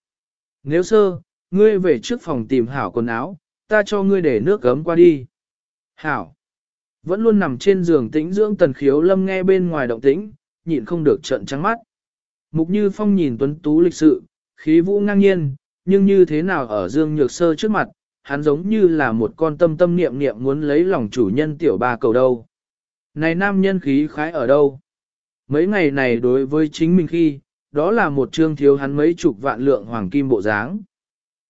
Nếu sơ, ngươi về trước phòng tìm hảo quần áo, ta cho ngươi để nước gấm qua đi. Hảo. Vẫn luôn nằm trên giường tĩnh dưỡng tần khiếu lâm nghe bên ngoài động tĩnh, nhịn không được trận trắng mắt. Mục Như Phong nhìn tuấn tú lịch sự, khí vũ ngang nhiên, nhưng như thế nào ở Dương Nhược Sơ trước mặt, hắn giống như là một con tâm tâm niệm niệm muốn lấy lòng chủ nhân tiểu ba cầu đâu. Này nam nhân khí khái ở đâu? Mấy ngày này đối với chính mình khi, đó là một trương thiếu hắn mấy chục vạn lượng hoàng kim bộ dáng.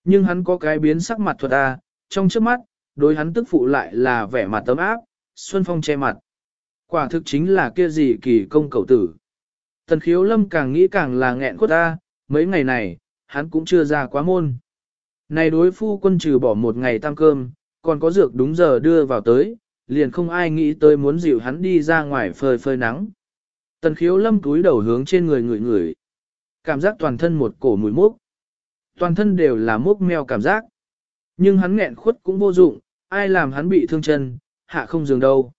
Nhưng hắn có cái biến sắc mặt thuật a, trong trước mắt, đối hắn tức phụ lại là vẻ mặt tấm áp, xuân phong che mặt. Quả thực chính là kia gì kỳ công cầu tử. Tần khiếu lâm càng nghĩ càng là nghẹn khuất ta, mấy ngày này, hắn cũng chưa ra quá môn. Này đối phu quân trừ bỏ một ngày tăng cơm, còn có dược đúng giờ đưa vào tới, liền không ai nghĩ tới muốn dịu hắn đi ra ngoài phơi phơi nắng. Tần khiếu lâm túi đầu hướng trên người người người. Cảm giác toàn thân một cổ mùi mốc. Toàn thân đều là mốc meo cảm giác. Nhưng hắn nghẹn khuất cũng vô dụng, ai làm hắn bị thương chân, hạ không dừng đâu.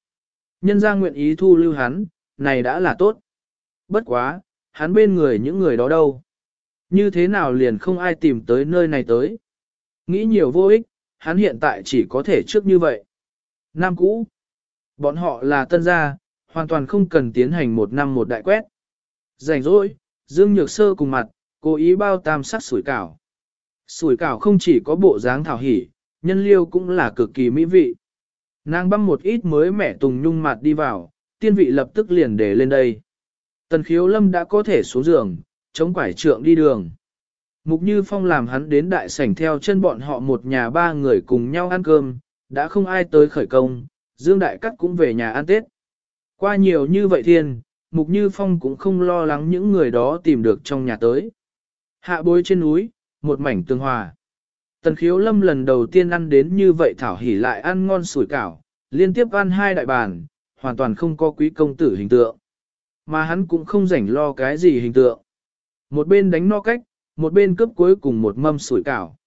Nhân ra nguyện ý thu lưu hắn, này đã là tốt. Bất quá, hắn bên người những người đó đâu. Như thế nào liền không ai tìm tới nơi này tới. Nghĩ nhiều vô ích, hắn hiện tại chỉ có thể trước như vậy. Nam cũ. Bọn họ là tân gia, hoàn toàn không cần tiến hành một năm một đại quét. Rảnh rỗi, Dương Nhược Sơ cùng mặt, cố ý bao tam sắc sủi cảo. Sủi cảo không chỉ có bộ dáng thảo hỉ, nhân liêu cũng là cực kỳ mỹ vị. Nàng băm một ít mới mẻ tùng nhung mặt đi vào, tiên vị lập tức liền để lên đây. Tần khiếu lâm đã có thể xuống giường, chống quải trượng đi đường. Mục Như Phong làm hắn đến đại sảnh theo chân bọn họ một nhà ba người cùng nhau ăn cơm, đã không ai tới khởi công, Dương Đại Cắt cũng về nhà ăn Tết. Qua nhiều như vậy thiên, Mục Như Phong cũng không lo lắng những người đó tìm được trong nhà tới. Hạ bối trên núi, một mảnh tương hòa. Tần khiếu lâm lần đầu tiên ăn đến như vậy thảo hỉ lại ăn ngon sủi cảo, liên tiếp ăn hai đại bàn, hoàn toàn không có quý công tử hình tượng. Mà hắn cũng không rảnh lo cái gì hình tượng. Một bên đánh no cách, một bên cướp cuối cùng một mâm sủi cảo.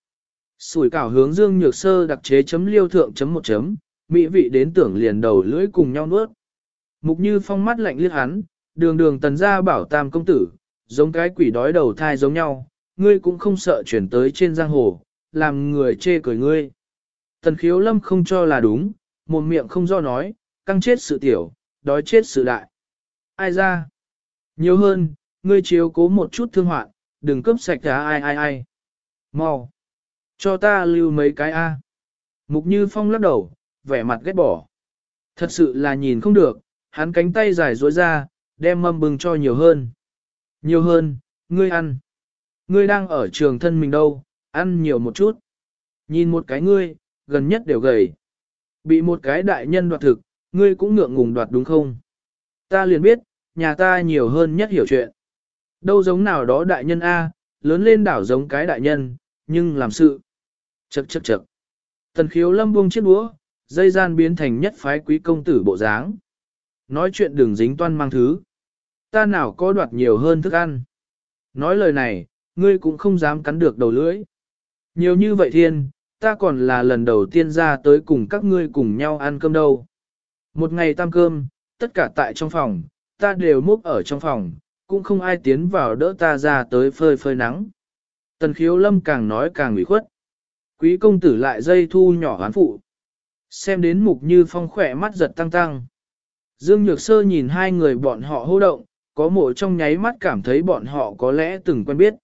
Sủi cảo hướng dương nhược sơ đặc chế chấm liêu thượng chấm một chấm, mỹ vị đến tưởng liền đầu lưỡi cùng nhau nuốt. Mục như phong mắt lạnh liếc hắn, đường đường tần ra bảo tam công tử, giống cái quỷ đói đầu thai giống nhau, ngươi cũng không sợ chuyển tới trên giang hồ, làm người chê cười ngươi. Tần khiếu lâm không cho là đúng, một miệng không do nói, căng chết sự tiểu, đói chết sự đại. Ai ra? Nhiều hơn, ngươi chiếu cố một chút thương hoạn, đừng cướp sạch cả ai ai ai. Mau! Cho ta lưu mấy cái A. Mục Như Phong lắc đầu, vẻ mặt ghét bỏ. Thật sự là nhìn không được, hắn cánh tay dài duỗi ra, đem mâm bừng cho nhiều hơn. Nhiều hơn, ngươi ăn. Ngươi đang ở trường thân mình đâu, ăn nhiều một chút. Nhìn một cái ngươi, gần nhất đều gầy. Bị một cái đại nhân đoạt thực, ngươi cũng ngượng ngùng đoạt đúng không? Ta liền biết, nhà ta nhiều hơn nhất hiểu chuyện. Đâu giống nào đó đại nhân A, lớn lên đảo giống cái đại nhân, nhưng làm sự. Chậc chậc chậc. Tần khiếu lâm buông chiếc đũa, dây gian biến thành nhất phái quý công tử bộ dáng. Nói chuyện đừng dính toan mang thứ. Ta nào có đoạt nhiều hơn thức ăn. Nói lời này, ngươi cũng không dám cắn được đầu lưỡi. Nhiều như vậy thiên, ta còn là lần đầu tiên ra tới cùng các ngươi cùng nhau ăn cơm đâu. Một ngày tam cơm, tất cả tại trong phòng, ta đều múc ở trong phòng, cũng không ai tiến vào đỡ ta ra tới phơi phơi nắng. Tần khiếu lâm càng nói càng ủy khuất. Quý công tử lại dây thu nhỏ hoán phụ. Xem đến mục như phong khỏe mắt giật tăng tăng. Dương Nhược Sơ nhìn hai người bọn họ hô động, có mộ trong nháy mắt cảm thấy bọn họ có lẽ từng quen biết.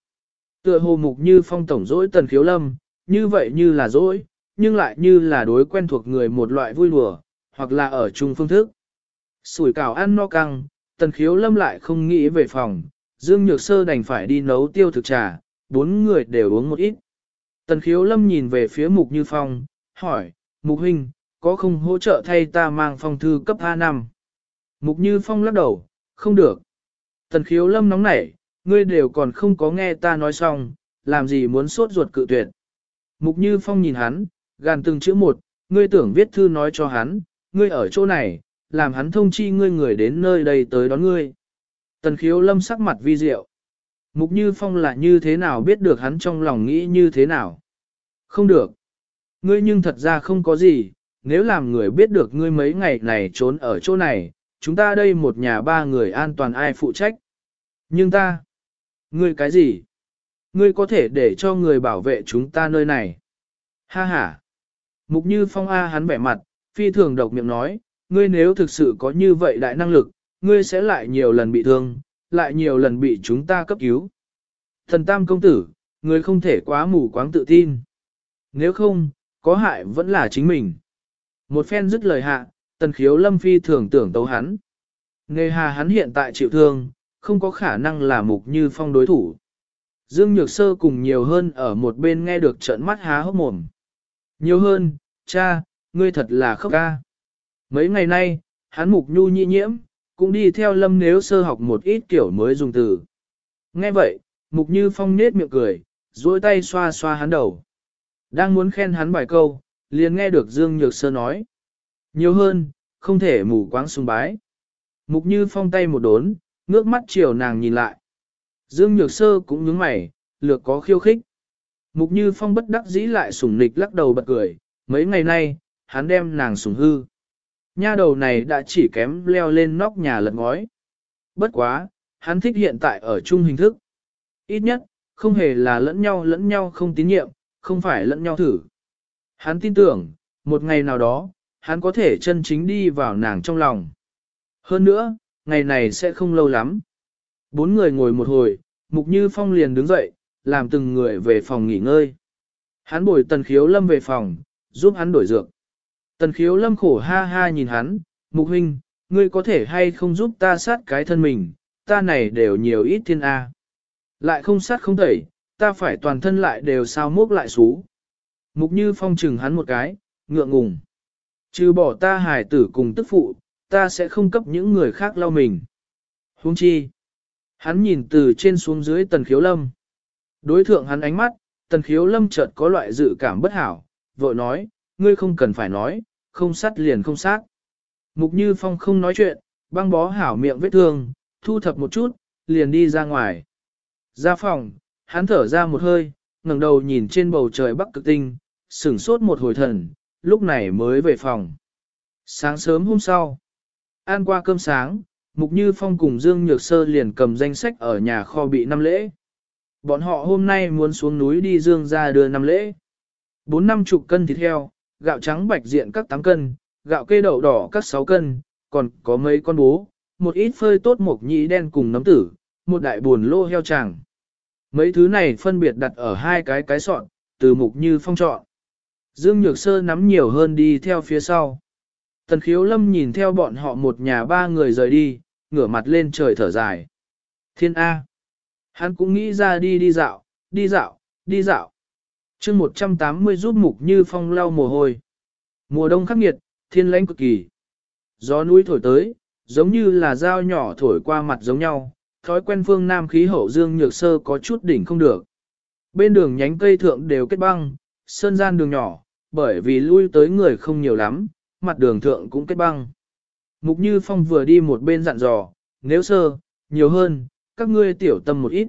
Tựa hồ mục như phong tổng dỗi tần khiếu lâm, như vậy như là dỗi, nhưng lại như là đối quen thuộc người một loại vui lùa, hoặc là ở chung phương thức. Sủi cảo ăn no căng, tần khiếu lâm lại không nghĩ về phòng, Dương Nhược Sơ đành phải đi nấu tiêu thực trà, bốn người đều uống một ít. Tần khiếu lâm nhìn về phía mục như phong, hỏi, mục huynh, có không hỗ trợ thay ta mang phong thư cấp A5? Mục như phong lắc đầu, không được. Tần khiếu lâm nóng nảy, ngươi đều còn không có nghe ta nói xong, làm gì muốn sốt ruột cự tuyệt. Mục như phong nhìn hắn, gàn từng chữ một, ngươi tưởng viết thư nói cho hắn, ngươi ở chỗ này, làm hắn thông chi ngươi người đến nơi đây tới đón ngươi. Tần khiếu lâm sắc mặt vi diệu. Mục Như Phong là như thế nào biết được hắn trong lòng nghĩ như thế nào? Không được. Ngươi nhưng thật ra không có gì, nếu làm người biết được ngươi mấy ngày này trốn ở chỗ này, chúng ta đây một nhà ba người an toàn ai phụ trách. Nhưng ta, ngươi cái gì? Ngươi có thể để cho người bảo vệ chúng ta nơi này. Ha ha. Mục Như Phong A hắn bẻ mặt, phi thường độc miệng nói, ngươi nếu thực sự có như vậy đại năng lực, ngươi sẽ lại nhiều lần bị thương, lại nhiều lần bị chúng ta cấp cứu. Thần Tam công tử, ngươi không thể quá mù quáng tự tin. Nếu không, có hại vẫn là chính mình. Một phen dứt lời hạ, tần khiếu lâm phi thường tưởng tấu hắn. Nghề hà hắn hiện tại chịu thương, không có khả năng là mục như phong đối thủ. Dương Nhược Sơ cùng nhiều hơn ở một bên nghe được trợn mắt há hốc mồm. Nhiều hơn, cha, ngươi thật là khóc ca. Mấy ngày nay, hắn mục nhu nhi nhiễm, cũng đi theo lâm nếu sơ học một ít kiểu mới dùng từ. Nghe vậy, mục như phong nết miệng cười, duỗi tay xoa xoa hắn đầu. Đang muốn khen hắn vài câu, liền nghe được Dương Nhược Sơ nói. Nhiều hơn, không thể mù quáng sùng bái. Mục như phong tay một đốn, ngước mắt chiều nàng nhìn lại. Dương Nhược Sơ cũng nhướng mày, lược có khiêu khích. Mục Như Phong bất đắc dĩ lại sủng nịch lắc đầu bật cười, mấy ngày nay, hắn đem nàng sủng hư. Nha đầu này đã chỉ kém leo lên nóc nhà lật ngói. Bất quá, hắn thích hiện tại ở chung hình thức. Ít nhất, không hề là lẫn nhau lẫn nhau không tín nhiệm, không phải lẫn nhau thử. Hắn tin tưởng, một ngày nào đó, hắn có thể chân chính đi vào nàng trong lòng. Hơn nữa, ngày này sẽ không lâu lắm. Bốn người ngồi một hồi, Mục Như Phong liền đứng dậy, làm từng người về phòng nghỉ ngơi. Hắn bồi tần khiếu lâm về phòng, giúp hắn đổi dược. Tần khiếu lâm khổ ha ha nhìn hắn, Mục Huynh, ngươi có thể hay không giúp ta sát cái thân mình, ta này đều nhiều ít thiên A. Lại không sát không thể, ta phải toàn thân lại đều sao mốc lại xú. Mục Như Phong chừng hắn một cái, ngượng ngùng. Trừ bỏ ta hài tử cùng tức phụ, ta sẽ không cấp những người khác lau mình. Huống chi. Hắn nhìn từ trên xuống dưới tần khiếu lâm. Đối thượng hắn ánh mắt, tần khiếu lâm chợt có loại dự cảm bất hảo, vội nói, ngươi không cần phải nói, không sát liền không sát. Mục Như Phong không nói chuyện, băng bó hảo miệng vết thương, thu thập một chút, liền đi ra ngoài. Ra phòng, hắn thở ra một hơi, ngẩng đầu nhìn trên bầu trời bắc cực tinh, sửng sốt một hồi thần, lúc này mới về phòng. Sáng sớm hôm sau, ăn qua cơm sáng, Mục Như Phong cùng Dương Nhược Sơ liền cầm danh sách ở nhà kho bị năm lễ. Bọn họ hôm nay muốn xuống núi đi Dương ra đưa năm lễ. Bốn năm chục cân thịt heo, gạo trắng bạch diện các 8 cân, gạo kê đậu đỏ các 6 cân, còn có mấy con bố, một ít phơi tốt mộc nhĩ đen cùng nấm tử, một đại buồn lô heo chàng. Mấy thứ này phân biệt đặt ở hai cái cái sọn, từ mục như phong trọ. Dương Nhược Sơ nắm nhiều hơn đi theo phía sau. Tần khiếu lâm nhìn theo bọn họ một nhà ba người rời đi, ngửa mặt lên trời thở dài. Thiên A. Hắn cũng nghĩ ra đi đi dạo, đi dạo, đi dạo chương 180 giúp mục như phong lau mồ hôi. Mùa đông khắc nghiệt, thiên lãnh cực kỳ. Gió núi thổi tới, giống như là dao nhỏ thổi qua mặt giống nhau, thói quen phương Nam khí hậu dương nhược sơ có chút đỉnh không được. Bên đường nhánh cây thượng đều kết băng, sơn gian đường nhỏ, bởi vì lui tới người không nhiều lắm, mặt đường thượng cũng kết băng. Mục Như Phong vừa đi một bên dặn dò, nếu sơ, nhiều hơn, các ngươi tiểu tâm một ít.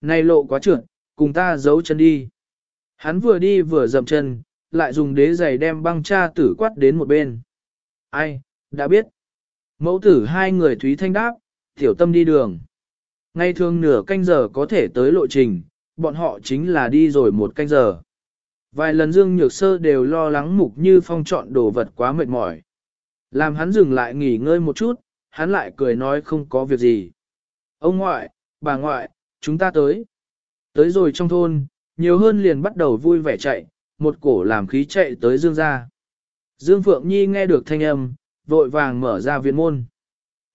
Này lộ quá trượt, cùng ta giấu chân đi. Hắn vừa đi vừa dậm chân, lại dùng đế giày đem băng cha tử quát đến một bên. Ai, đã biết. Mẫu tử hai người Thúy Thanh đáp, tiểu tâm đi đường. Ngay thường nửa canh giờ có thể tới lộ trình, bọn họ chính là đi rồi một canh giờ. Vài lần Dương Nhược Sơ đều lo lắng mục như phong chọn đồ vật quá mệt mỏi. Làm hắn dừng lại nghỉ ngơi một chút, hắn lại cười nói không có việc gì. Ông ngoại, bà ngoại, chúng ta tới. Tới rồi trong thôn, nhiều hơn liền bắt đầu vui vẻ chạy, một cổ làm khí chạy tới Dương gia. Dương Phượng Nhi nghe được thanh âm, vội vàng mở ra viện môn.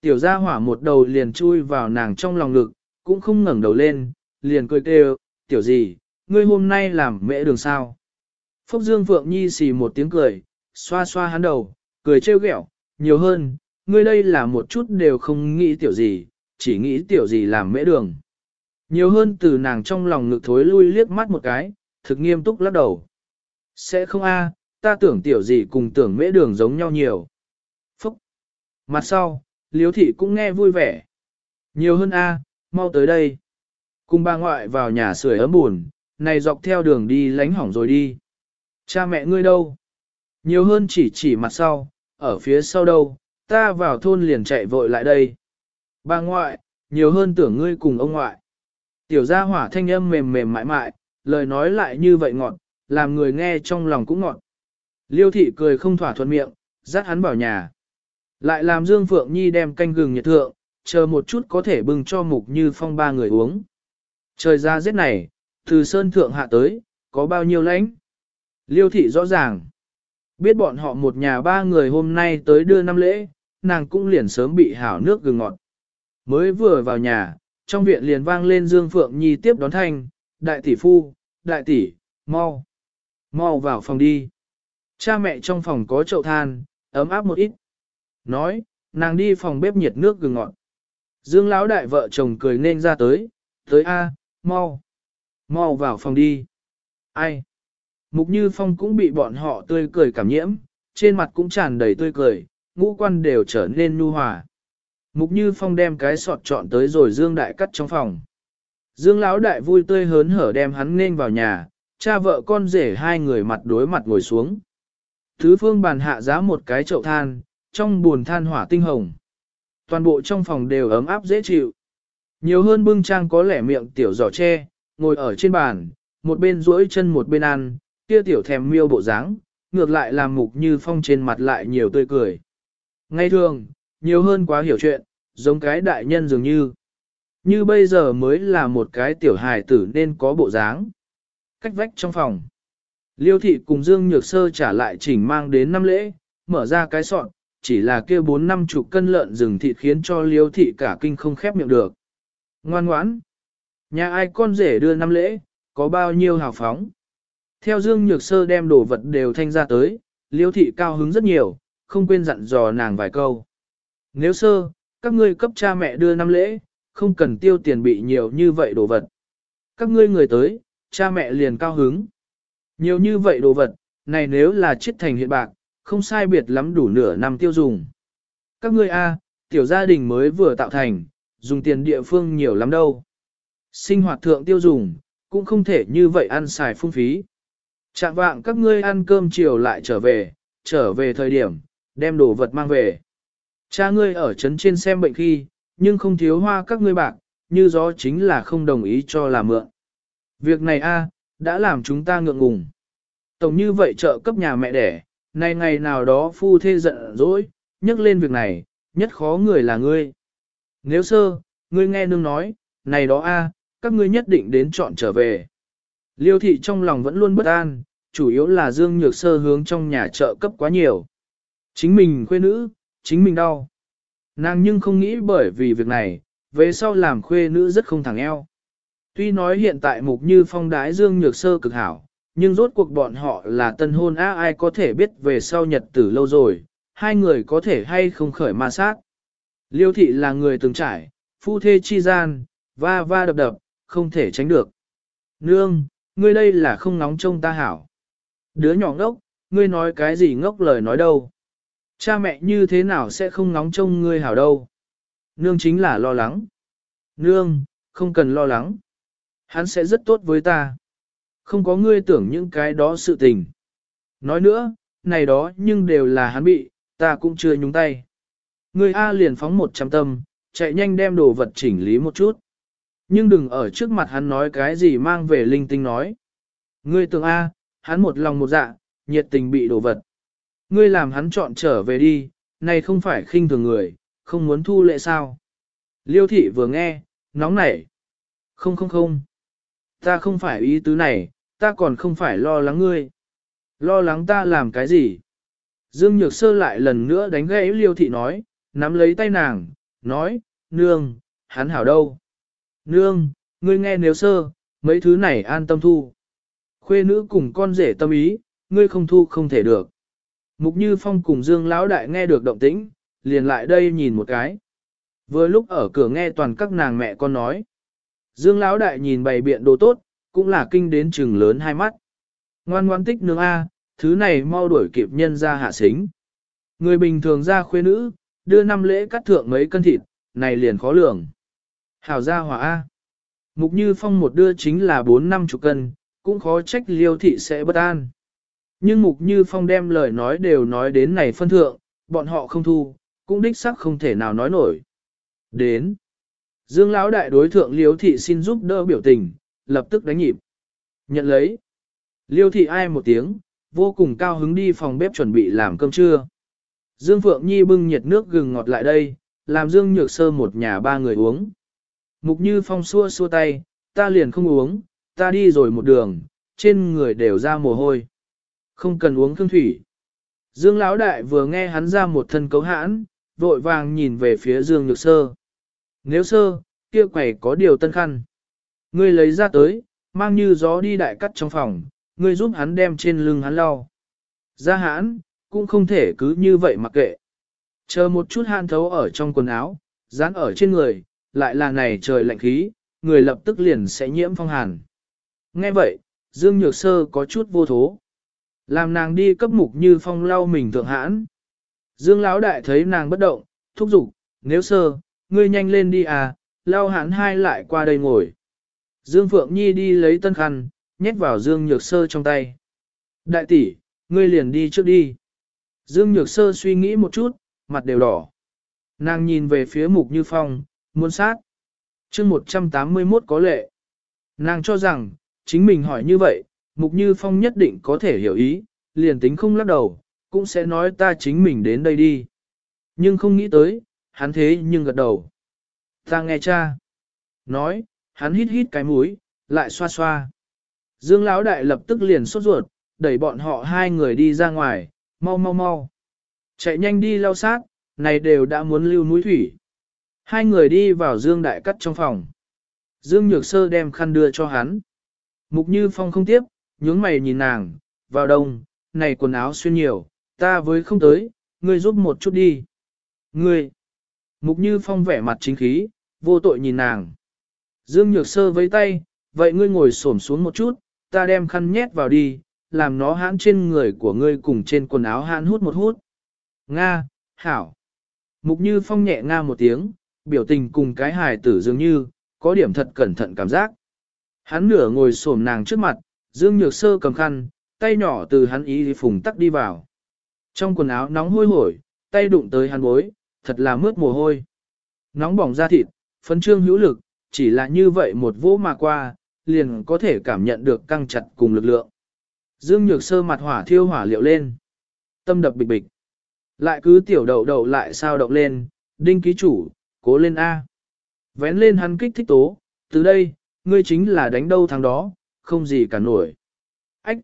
Tiểu gia hỏa một đầu liền chui vào nàng trong lòng ngực, cũng không ngẩng đầu lên, liền cười kêu, tiểu gì, ngươi hôm nay làm mễ đường sao. Phúc Dương Phượng Nhi xì một tiếng cười, xoa xoa hắn đầu, cười trêu ghẹo, nhiều hơn, ngươi đây là một chút đều không nghĩ tiểu gì, chỉ nghĩ tiểu gì làm mễ đường. Nhiều hơn từ nàng trong lòng ngực thối lui liếc mắt một cái, thực nghiêm túc lắc đầu. Sẽ không a, ta tưởng tiểu gì cùng tưởng mễ đường giống nhau nhiều. Phúc! Mặt sau, liếu thị cũng nghe vui vẻ. Nhiều hơn a, mau tới đây. Cùng ba ngoại vào nhà sưởi ấm buồn, này dọc theo đường đi lánh hỏng rồi đi. Cha mẹ ngươi đâu? Nhiều hơn chỉ chỉ mặt sau, ở phía sau đâu, ta vào thôn liền chạy vội lại đây. Bà ngoại, nhiều hơn tưởng ngươi cùng ông ngoại. Tiểu gia hỏa thanh âm mềm mềm mại mại, lời nói lại như vậy ngọt, làm người nghe trong lòng cũng ngọt. Liêu thị cười không thỏa thuận miệng, dắt hắn vào nhà. Lại làm Dương Phượng Nhi đem canh gừng nhiệt thượng, chờ một chút có thể bưng cho mục như phong ba người uống. Trời ra rét này, từ sơn thượng hạ tới, có bao nhiêu lãnh? Liêu thị rõ ràng. Biết bọn họ một nhà ba người hôm nay tới đưa năm lễ, nàng cũng liền sớm bị hảo nước gừng ngọt. Mới vừa vào nhà, trong viện liền vang lên Dương Phượng Nhi tiếp đón thanh, đại tỷ phu, đại tỷ, mau, mau vào phòng đi. Cha mẹ trong phòng có chậu than, ấm áp một ít. Nói, nàng đi phòng bếp nhiệt nước gừng ngọt. Dương lão đại vợ chồng cười nên ra tới, tới a, mau, mau vào phòng đi. Ai? Mục Như Phong cũng bị bọn họ tươi cười cảm nhiễm, trên mặt cũng tràn đầy tươi cười, ngũ quan đều trở nên nhu hòa. Mục Như Phong đem cái sọt chọn tới rồi Dương Đại cắt trong phòng. Dương Lão Đại vui tươi hớn hở đem hắn nên vào nhà, cha vợ con rể hai người mặt đối mặt ngồi xuống. Thứ phương bàn hạ giá một cái chậu than, trong buồn than hỏa tinh hồng. Toàn bộ trong phòng đều ấm áp dễ chịu. Nhiều hơn bưng trang có lẻ miệng tiểu giỏ tre, ngồi ở trên bàn, một bên duỗi chân một bên ăn, kia tiểu thèm miêu bộ dáng, ngược lại làm mục như phong trên mặt lại nhiều tươi cười. Ngay thường, nhiều hơn quá hiểu chuyện, giống cái đại nhân dường như. Như bây giờ mới là một cái tiểu hài tử nên có bộ dáng. Cách vách trong phòng. Liêu thị cùng Dương Nhược Sơ trả lại chỉnh mang đến năm lễ, mở ra cái sọn, chỉ là kia bốn năm chục cân lợn rừng thịt khiến cho liêu thị cả kinh không khép miệng được. Ngoan ngoãn. Nhà ai con rể đưa năm lễ, có bao nhiêu hào phóng. Theo Dương Nhược Sơ đem đồ vật đều thanh ra tới, liêu thị cao hứng rất nhiều, không quên dặn dò nàng vài câu. Nếu sơ, các ngươi cấp cha mẹ đưa năm lễ, không cần tiêu tiền bị nhiều như vậy đồ vật. Các ngươi người tới, cha mẹ liền cao hứng. Nhiều như vậy đồ vật, này nếu là chiết thành hiện bạc, không sai biệt lắm đủ nửa năm tiêu dùng. Các ngươi A, tiểu gia đình mới vừa tạo thành, dùng tiền địa phương nhiều lắm đâu. Sinh hoạt thượng tiêu dùng, cũng không thể như vậy ăn xài phung phí. Trạng vạng các ngươi ăn cơm chiều lại trở về, trở về thời điểm, đem đồ vật mang về. Cha ngươi ở trấn trên xem bệnh khi, nhưng không thiếu hoa các ngươi bạc, như gió chính là không đồng ý cho là mượn. Việc này a đã làm chúng ta ngượng ngùng. Tổng như vậy trợ cấp nhà mẹ đẻ, nay ngày nào đó phu thê giận dỗi, nhắc lên việc này, nhất khó người là ngươi. Nếu sơ, ngươi nghe nương nói, này đó a các ngươi nhất định đến chọn trở về. Liêu thị trong lòng vẫn luôn bất an, chủ yếu là Dương Nhược Sơ hướng trong nhà trợ cấp quá nhiều. Chính mình khuê nữ, chính mình đau. Nàng nhưng không nghĩ bởi vì việc này, về sau làm khuê nữ rất không thẳng eo. Tuy nói hiện tại mục như phong đái Dương Nhược Sơ cực hảo, nhưng rốt cuộc bọn họ là tân hôn á ai có thể biết về sau nhật tử lâu rồi, hai người có thể hay không khởi ma sát. Liêu thị là người từng trải, phu thê chi gian, va va đập đập, không thể tránh được. Nương, ngươi đây là không nóng trông ta hảo. Đứa nhỏ ngốc, ngươi nói cái gì ngốc lời nói đâu. Cha mẹ như thế nào sẽ không nóng trông ngươi hảo đâu. Nương chính là lo lắng. Nương, không cần lo lắng. Hắn sẽ rất tốt với ta. Không có ngươi tưởng những cái đó sự tình. Nói nữa, này đó nhưng đều là hắn bị, ta cũng chưa nhúng tay. Ngươi A liền phóng một trăm tâm, chạy nhanh đem đồ vật chỉnh lý một chút. Nhưng đừng ở trước mặt hắn nói cái gì mang về linh tinh nói. Ngươi tưởng A, hắn một lòng một dạ, nhiệt tình bị đồ vật. Ngươi làm hắn chọn trở về đi, này không phải khinh thường người, không muốn thu lệ sao. Liêu thị vừa nghe, nóng nảy. Không không không. Ta không phải ý tứ này, ta còn không phải lo lắng ngươi. Lo lắng ta làm cái gì? Dương Nhược Sơ lại lần nữa đánh gãy liêu thị nói, nắm lấy tay nàng, nói, nương, hắn hảo đâu? Nương, ngươi nghe nếu sơ, mấy thứ này an tâm thu. Khuê nữ cùng con rể tâm ý, ngươi không thu không thể được. Mục Như Phong cùng Dương Lão Đại nghe được động tĩnh, liền lại đây nhìn một cái. Vừa lúc ở cửa nghe toàn các nàng mẹ con nói. Dương Lão Đại nhìn bày biện đồ tốt, cũng là kinh đến chừng lớn hai mắt. Ngoan ngoan tích nương A, thứ này mau đuổi kịp nhân ra hạ xính. Người bình thường ra khuê nữ, đưa năm lễ cắt thượng mấy cân thịt, này liền khó lường. Hảo gia hỏa A. Mục Như Phong một đưa chính là bốn năm chục cân, cũng khó trách liêu thị sẽ bất an. Nhưng Mục Như Phong đem lời nói đều nói đến này phân thượng, bọn họ không thu, cũng đích sắc không thể nào nói nổi. Đến. Dương Lão đại đối thượng Liêu thị xin giúp đỡ biểu tình, lập tức đánh nhịp. Nhận lấy. Liêu thị ai một tiếng, vô cùng cao hứng đi phòng bếp chuẩn bị làm cơm trưa. Dương Phượng Nhi bưng nhiệt nước gừng ngọt lại đây, làm Dương Nhược Sơ một nhà ba người uống. Mục Như Phong xua xua tay, ta liền không uống, ta đi rồi một đường, trên người đều ra mồ hôi. Không cần uống thương thủy. Dương Lão Đại vừa nghe hắn ra một thân cấu hãn, vội vàng nhìn về phía Dương Nhược Sơ. Nếu sơ, kia quầy có điều tân khăn. Ngươi lấy ra tới, mang như gió đi đại cắt trong phòng, ngươi giúp hắn đem trên lưng hắn lau. Ra hãn, cũng không thể cứ như vậy mặc kệ. Chờ một chút han thấu ở trong quần áo, dán ở trên người, lại là này trời lạnh khí, người lập tức liền sẽ nhiễm phong hàn. Nghe vậy, Dương Nhược Sơ có chút vô thố. Làm nàng đi cấp mục như phong lau mình thượng hãn. Dương Lão Đại thấy nàng bất động, thúc giục, nếu sơ, ngươi nhanh lên đi à, lau hãn hai lại qua đây ngồi. Dương Phượng Nhi đi lấy tân khăn, nhét vào Dương Nhược Sơ trong tay. Đại tỷ, ngươi liền đi trước đi. Dương Nhược Sơ suy nghĩ một chút, mặt đều đỏ. Nàng nhìn về phía Mục Như Phong, muốn sát. chương 181 có lệ. Nàng cho rằng, chính mình hỏi như vậy, Mục Như Phong nhất định có thể hiểu ý, liền tính không lắc đầu, cũng sẽ nói ta chính mình đến đây đi. Nhưng không nghĩ tới, hắn thế nhưng gật đầu. Ta nghe cha. Nói, hắn hít hít cái mũi, lại xoa xoa. Dương Lão Đại lập tức liền sốt ruột, đẩy bọn họ hai người đi ra ngoài, mau mau mau. Chạy nhanh đi lau sát, này đều đã muốn lưu núi thủy. Hai người đi vào Dương Đại Cắt trong phòng. Dương Nhược Sơ đem khăn đưa cho hắn. Mục Như Phong không tiếp, nhướng mày nhìn nàng, vào đông, này quần áo xuyên nhiều, ta với không tới, ngươi giúp một chút đi. Ngươi! Mục Như Phong vẻ mặt chính khí, vô tội nhìn nàng. Dương Nhược Sơ với tay, vậy ngươi ngồi xổm xuống một chút, ta đem khăn nhét vào đi, làm nó hãn trên người của ngươi cùng trên quần áo hãn hút một hút. Nga, hảo. Mục Như Phong nhẹ nga một tiếng, biểu tình cùng cái hài tử dường như, có điểm thật cẩn thận cảm giác. Hắn nửa ngồi xổm nàng trước mặt, Dương Nhược Sơ cầm khăn, tay nhỏ từ hắn ý phùng tắc đi vào. Trong quần áo nóng hôi hổi, tay đụng tới hắn bối, thật là mướt mồ hôi. Nóng bỏng da thịt, phấn trương hữu lực, chỉ là như vậy một vỗ mà qua, liền có thể cảm nhận được căng chặt cùng lực lượng. Dương Nhược Sơ mặt hỏa thiêu hỏa liệu lên. Tâm đập bịch bịch. Lại cứ tiểu đậu đậu lại sao động lên, đinh ký chủ, cố lên A. Vén lên hắn kích thích tố, từ đây, ngươi chính là đánh đâu thằng đó, không gì cả nổi. Ách!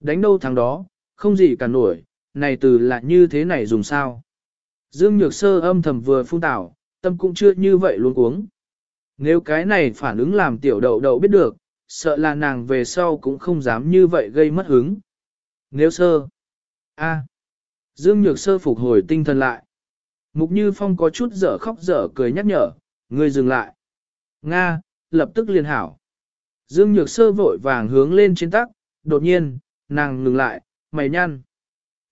Đánh đâu thằng đó, không gì cả nổi, này từ là như thế này dùng sao? Dương Nhược Sơ âm thầm vừa phun tảo, tâm cũng chưa như vậy luôn uống. Nếu cái này phản ứng làm tiểu đậu đậu biết được, sợ là nàng về sau cũng không dám như vậy gây mất hứng. Nếu sơ, a, Dương Nhược Sơ phục hồi tinh thần lại. Mục Như Phong có chút dở khóc dở cười nhắc nhở, ngươi dừng lại. Nga, lập tức liền hảo. Dương Nhược Sơ vội vàng hướng lên trên tắc, đột nhiên, nàng ngừng lại, mày nhăn.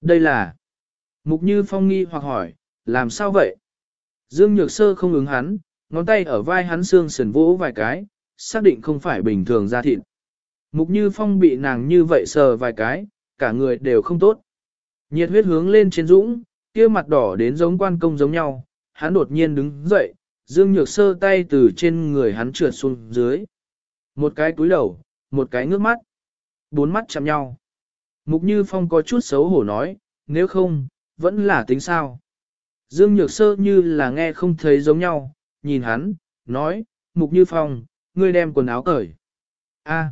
Đây là... Mục Như Phong nghi hoặc hỏi, làm sao vậy? Dương Nhược Sơ không ứng hắn, ngón tay ở vai hắn xương sườn vỗ vài cái, xác định không phải bình thường ra thịt. Mục Như Phong bị nàng như vậy sờ vài cái, cả người đều không tốt. Nhiệt huyết hướng lên trên dũng, kia mặt đỏ đến giống quan công giống nhau, hắn đột nhiên đứng dậy, Dương Nhược Sơ tay từ trên người hắn trượt xuống dưới. Một cái cúi đầu, một cái ngước mắt. Bốn mắt chạm nhau. Mục Như Phong có chút xấu hổ nói, nếu không, vẫn là tính sao. Dương Nhược Sơ như là nghe không thấy giống nhau, nhìn hắn, nói, Mục Như Phong, ngươi đem quần áo cởi. A.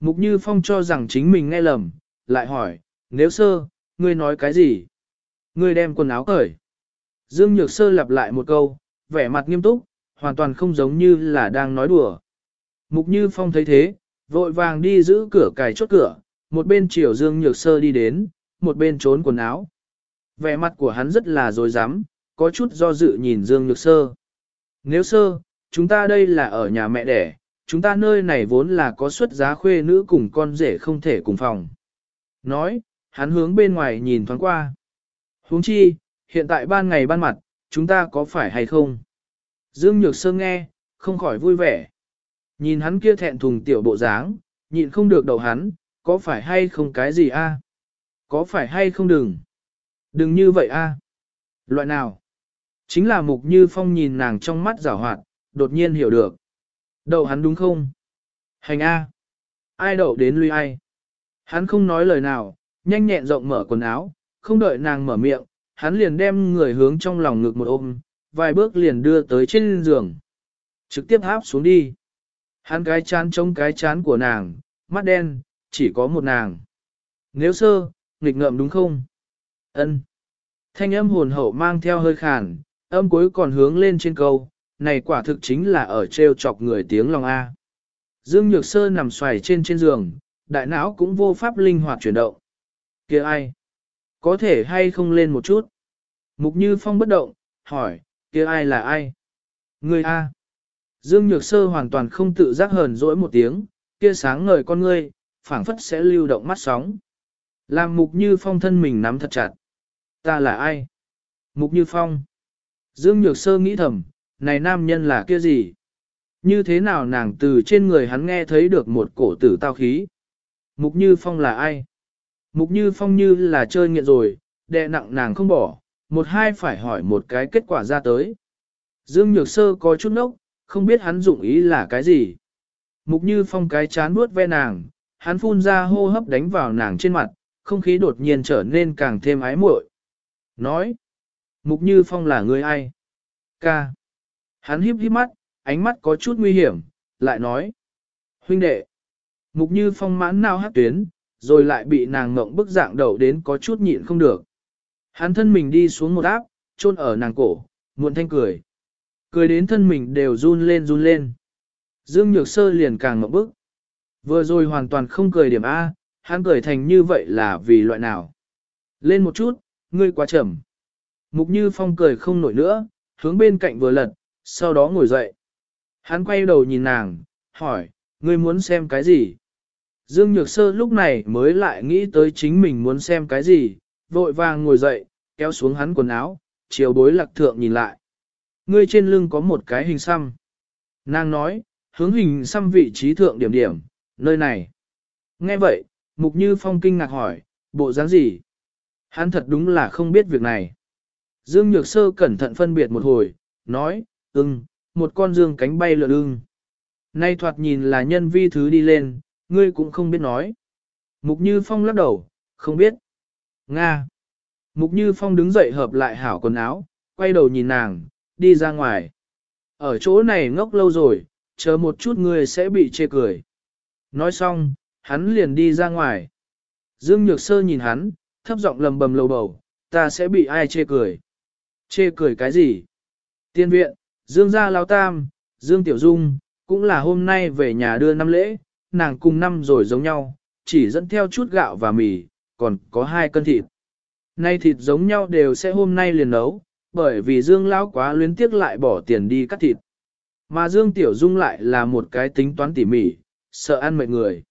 Mục Như Phong cho rằng chính mình nghe lầm, lại hỏi, nếu sơ, ngươi nói cái gì? Ngươi đem quần áo cởi. Dương Nhược Sơ lặp lại một câu, vẻ mặt nghiêm túc, hoàn toàn không giống như là đang nói đùa. Mục Như Phong thấy thế, vội vàng đi giữ cửa cài chốt cửa, một bên chiều Dương Nhược Sơ đi đến, một bên trốn quần áo. Vẻ mặt của hắn rất là dối rắm có chút do dự nhìn Dương Nhược Sơ. Nếu sơ, chúng ta đây là ở nhà mẹ đẻ, chúng ta nơi này vốn là có xuất giá khuê nữ cùng con rể không thể cùng phòng. Nói, hắn hướng bên ngoài nhìn thoáng qua. huống chi, hiện tại ban ngày ban mặt, chúng ta có phải hay không? Dương Nhược Sơ nghe, không khỏi vui vẻ. Nhìn hắn kia thẹn thùng tiểu bộ dáng, nhịn không được đầu hắn, có phải hay không cái gì a? Có phải hay không đừng? Đừng như vậy a. Loại nào? Chính là mục như phong nhìn nàng trong mắt rảo hoạt, đột nhiên hiểu được. Đậu hắn đúng không? Hành A. Ai đậu đến lui ai? Hắn không nói lời nào, nhanh nhẹn rộng mở quần áo, không đợi nàng mở miệng, hắn liền đem người hướng trong lòng ngực một ôm, vài bước liền đưa tới trên giường. Trực tiếp áp xuống đi. Hắn cái chán trông cái chán của nàng, mắt đen, chỉ có một nàng. Nếu sơ, nghịch ngợm đúng không? Ân. Thanh âm hồn hậu mang theo hơi khàn, âm cuối còn hướng lên trên câu, này quả thực chính là ở treo chọc người tiếng lòng A. Dương Nhược Sơ nằm xoài trên trên giường, đại não cũng vô pháp linh hoạt chuyển động. kia ai? Có thể hay không lên một chút? Mục Như Phong bất động, hỏi, kia ai là ai? Người A. Dương Nhược Sơ hoàn toàn không tự giác hờn dỗi một tiếng, kia sáng ngời con ngươi, phảng phất sẽ lưu động mắt sóng. Làm Mục Như Phong thân mình nắm thật chặt. Ta là ai? Mục Như Phong. Dương Nhược Sơ nghĩ thầm, này nam nhân là kia gì? Như thế nào nàng từ trên người hắn nghe thấy được một cổ tử tao khí? Mục Như Phong là ai? Mục Như Phong như là chơi nghiện rồi, đè nặng nàng không bỏ, một hai phải hỏi một cái kết quả ra tới. Dương Nhược Sơ có chút nốc, không biết hắn dụng ý là cái gì. Mục Như Phong cái chán nuốt ve nàng, hắn phun ra hô hấp đánh vào nàng trên mặt, không khí đột nhiên trở nên càng thêm ái muội. Nói, Mục Như Phong là người ai? Ca. Hắn híp híp mắt, ánh mắt có chút nguy hiểm, lại nói. Huynh đệ. Mục Như Phong mãn nào hát tuyến, rồi lại bị nàng ngộng bức dạng đầu đến có chút nhịn không được. Hắn thân mình đi xuống một áp, chôn ở nàng cổ, muộn thanh cười. Cười đến thân mình đều run lên run lên. Dương Nhược Sơ liền càng ngậm bức. Vừa rồi hoàn toàn không cười điểm A, hắn cười thành như vậy là vì loại nào. Lên một chút, ngươi quá chậm. Mục Như Phong cười không nổi nữa, hướng bên cạnh vừa lật, sau đó ngồi dậy. Hắn quay đầu nhìn nàng, hỏi, ngươi muốn xem cái gì? Dương Nhược Sơ lúc này mới lại nghĩ tới chính mình muốn xem cái gì, vội vàng ngồi dậy, kéo xuống hắn quần áo, chiều bối lạc thượng nhìn lại. Ngươi trên lưng có một cái hình xăm. Nàng nói, hướng hình xăm vị trí thượng điểm điểm, nơi này. Nghe vậy, Mục Như Phong kinh ngạc hỏi, bộ dáng gì? Hắn thật đúng là không biết việc này. Dương Nhược Sơ cẩn thận phân biệt một hồi, nói, ưng, một con dương cánh bay lượn ưng. Nay thoạt nhìn là nhân vi thứ đi lên, ngươi cũng không biết nói. Mục Như Phong lắc đầu, không biết. Nga. Mục Như Phong đứng dậy hợp lại hảo quần áo, quay đầu nhìn nàng, đi ra ngoài. Ở chỗ này ngốc lâu rồi, chờ một chút ngươi sẽ bị chê cười. Nói xong, hắn liền đi ra ngoài. Dương Nhược Sơ nhìn hắn, thấp giọng lầm bầm lầu bầu, ta sẽ bị ai chê cười. Chê cười cái gì? Tiên viện, Dương gia lao tam, Dương Tiểu Dung, cũng là hôm nay về nhà đưa năm lễ, nàng cùng năm rồi giống nhau, chỉ dẫn theo chút gạo và mì, còn có hai cân thịt. Nay thịt giống nhau đều sẽ hôm nay liền nấu, bởi vì Dương lão quá luyến tiếc lại bỏ tiền đi cắt thịt. Mà Dương Tiểu Dung lại là một cái tính toán tỉ mỉ, sợ ăn mệt người.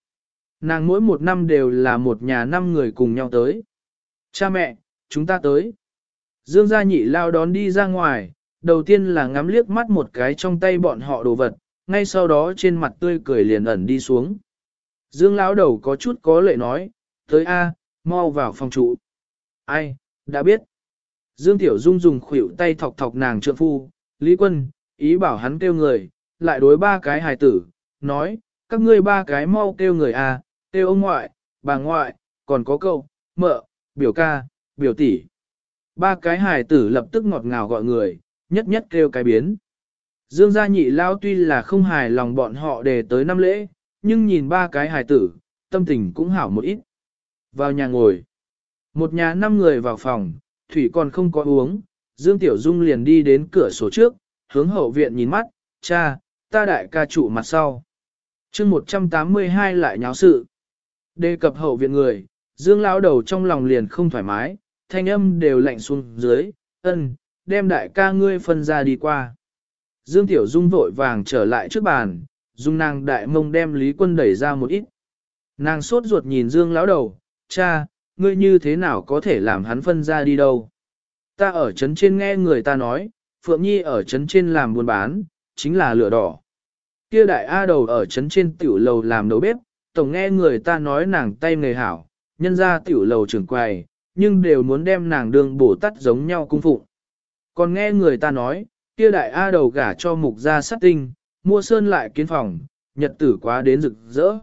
Nàng mỗi một năm đều là một nhà năm người cùng nhau tới. Cha mẹ, chúng ta tới. Dương gia nhị lao đón đi ra ngoài, đầu tiên là ngắm liếc mắt một cái trong tay bọn họ đồ vật, ngay sau đó trên mặt tươi cười liền ẩn đi xuống. Dương lão đầu có chút có lệ nói, tới A, mau vào phòng trụ. Ai, đã biết. Dương Tiểu Dung dùng khuỷu tay thọc thọc nàng trượng phu, Lý Quân, ý bảo hắn kêu người, lại đối ba cái hài tử, nói, các ngươi ba cái mau kêu người A, kêu ông ngoại, bà ngoại, còn có cậu, mợ, biểu ca, biểu tỷ. Ba cái hài tử lập tức ngọt ngào gọi người, nhất nhất kêu cái biến. Dương gia nhị lao tuy là không hài lòng bọn họ để tới năm lễ, nhưng nhìn ba cái hài tử, tâm tình cũng hảo một ít. Vào nhà ngồi. Một nhà năm người vào phòng, thủy còn không có uống, Dương Tiểu Dung liền đi đến cửa sổ trước, hướng hậu viện nhìn mắt, cha, ta đại ca trụ mặt sau. chương 182 lại nháo sự. Đề cập hậu viện người, Dương lão đầu trong lòng liền không thoải mái, thanh âm đều lạnh xuống dưới, ân, đem đại ca ngươi phân ra đi qua. Dương Tiểu Dung vội vàng trở lại trước bàn, dung nàng đại mông đem Lý Quân đẩy ra một ít. Nàng sốt ruột nhìn Dương lão đầu, cha, ngươi như thế nào có thể làm hắn phân ra đi đâu. Ta ở trấn trên nghe người ta nói, Phượng Nhi ở trấn trên làm buôn bán, chính là lửa đỏ. Kia đại A đầu ở trấn trên tiểu lầu làm nấu bếp, tổng nghe người ta nói nàng tay nghề hảo, nhân ra tiểu lầu trưởng quầy, nhưng đều muốn đem nàng đường bổ tắt giống nhau cung phụng. Còn nghe người ta nói, kia đại A đầu gả cho mục gia sát tinh, mua sơn lại kiến phòng, nhật tử quá đến rực rỡ.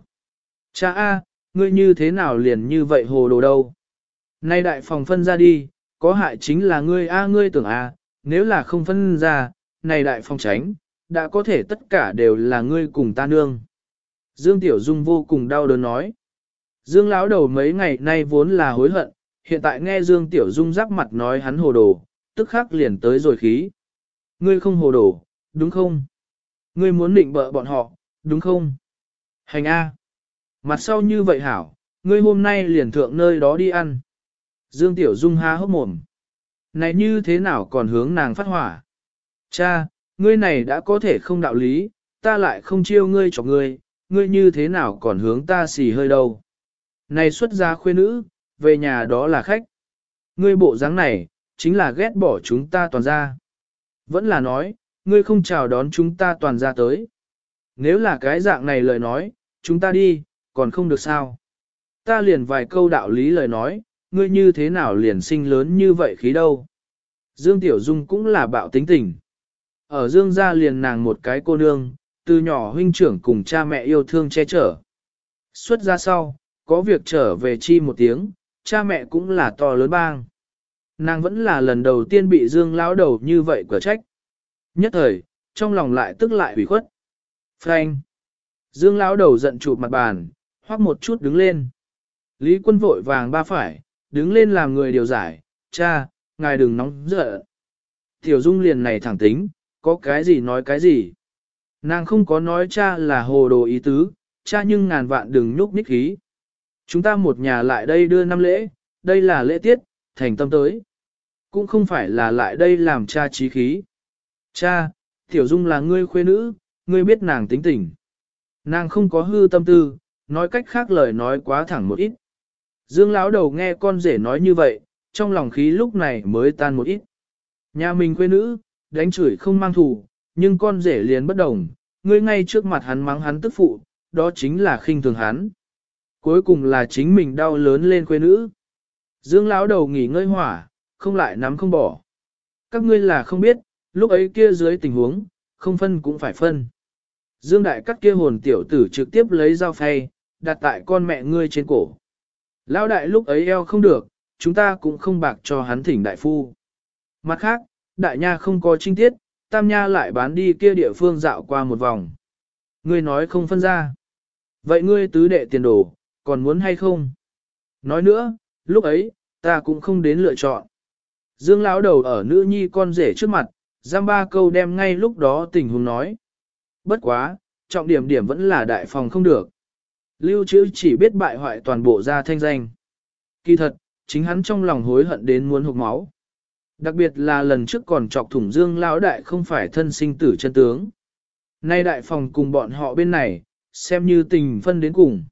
Cha A, ngươi như thế nào liền như vậy hồ đồ đâu? Nay đại phòng phân ra đi, có hại chính là ngươi A ngươi tưởng A, nếu là không phân ra, này đại phòng tránh, đã có thể tất cả đều là ngươi cùng ta nương. Dương Tiểu Dung vô cùng đau đớn nói. Dương lão đầu mấy ngày nay vốn là hối hận, hiện tại nghe Dương Tiểu Dung rắc mặt nói hắn hồ đồ, tức khắc liền tới rồi khí. Ngươi không hồ đồ, đúng không? Ngươi muốn định bợ bọn họ, đúng không? Hành A. Mặt sau như vậy hảo, ngươi hôm nay liền thượng nơi đó đi ăn. Dương Tiểu Dung há hốc mồm. Này như thế nào còn hướng nàng phát hỏa? Cha, ngươi này đã có thể không đạo lý, ta lại không chiêu ngươi cho ngươi, ngươi như thế nào còn hướng ta xì hơi đâu? Này xuất gia khuê nữ, về nhà đó là khách. Ngươi bộ dáng này, chính là ghét bỏ chúng ta toàn ra. Vẫn là nói, ngươi không chào đón chúng ta toàn ra tới. Nếu là cái dạng này lời nói, chúng ta đi, còn không được sao. Ta liền vài câu đạo lý lời nói, ngươi như thế nào liền sinh lớn như vậy khí đâu. Dương Tiểu Dung cũng là bạo tính tình. Ở Dương gia liền nàng một cái cô nương, từ nhỏ huynh trưởng cùng cha mẹ yêu thương che chở. Xuất ra sau, có việc trở về chi một tiếng, cha mẹ cũng là to lớn bang. Nàng vẫn là lần đầu tiên bị Dương lão đầu như vậy quả trách. Nhất thời, trong lòng lại tức lại ủy khuất. Frank. Dương lão đầu giận chụp mặt bàn, hoác một chút đứng lên. Lý quân vội vàng ba phải, đứng lên làm người điều giải, cha, ngài đừng nóng giận. Tiểu Dung liền này thẳng tính, có cái gì nói cái gì. Nàng không có nói cha là hồ đồ ý tứ, cha nhưng ngàn vạn đừng nhúc nhích khí. Chúng ta một nhà lại đây đưa năm lễ, đây là lễ tiết, thành tâm tới. Cũng không phải là lại đây làm cha trí khí. Cha, Tiểu Dung là ngươi khuê nữ, ngươi biết nàng tính tình. Nàng không có hư tâm tư, nói cách khác lời nói quá thẳng một ít. Dương lão đầu nghe con rể nói như vậy, trong lòng khí lúc này mới tan một ít. Nhà mình quê nữ, đánh chửi không mang thù, nhưng con rể liền bất đồng, ngươi ngay trước mặt hắn mắng hắn tức phụ, đó chính là khinh thường hắn. Cuối cùng là chính mình đau lớn lên quê nữ. Dương lão đầu nghỉ ngơi hỏa, không lại nắm không bỏ. Các ngươi là không biết, lúc ấy kia dưới tình huống, không phân cũng phải phân. Dương đại cắt kia hồn tiểu tử trực tiếp lấy dao phay, đặt tại con mẹ ngươi trên cổ. Lão đại lúc ấy eo không được, chúng ta cũng không bạc cho hắn thỉnh đại phu. Mặt khác, đại nha không có trinh tiết, tam nha lại bán đi kia địa phương dạo qua một vòng. Ngươi nói không phân ra. Vậy ngươi tứ đệ tiền đồ, còn muốn hay không? Nói nữa, lúc ấy, ta cũng không đến lựa chọn. Dương lão đầu ở nữ nhi con rể trước mặt, giam ba câu đem ngay lúc đó tình huống nói. Bất quá, trọng điểm điểm vẫn là đại phòng không được. Lưu trữ chỉ biết bại hoại toàn bộ gia thanh danh. Kỳ thật, chính hắn trong lòng hối hận đến muốn hụt máu. Đặc biệt là lần trước còn chọc thủng dương lão đại không phải thân sinh tử chân tướng. Nay đại phòng cùng bọn họ bên này, xem như tình phân đến cùng.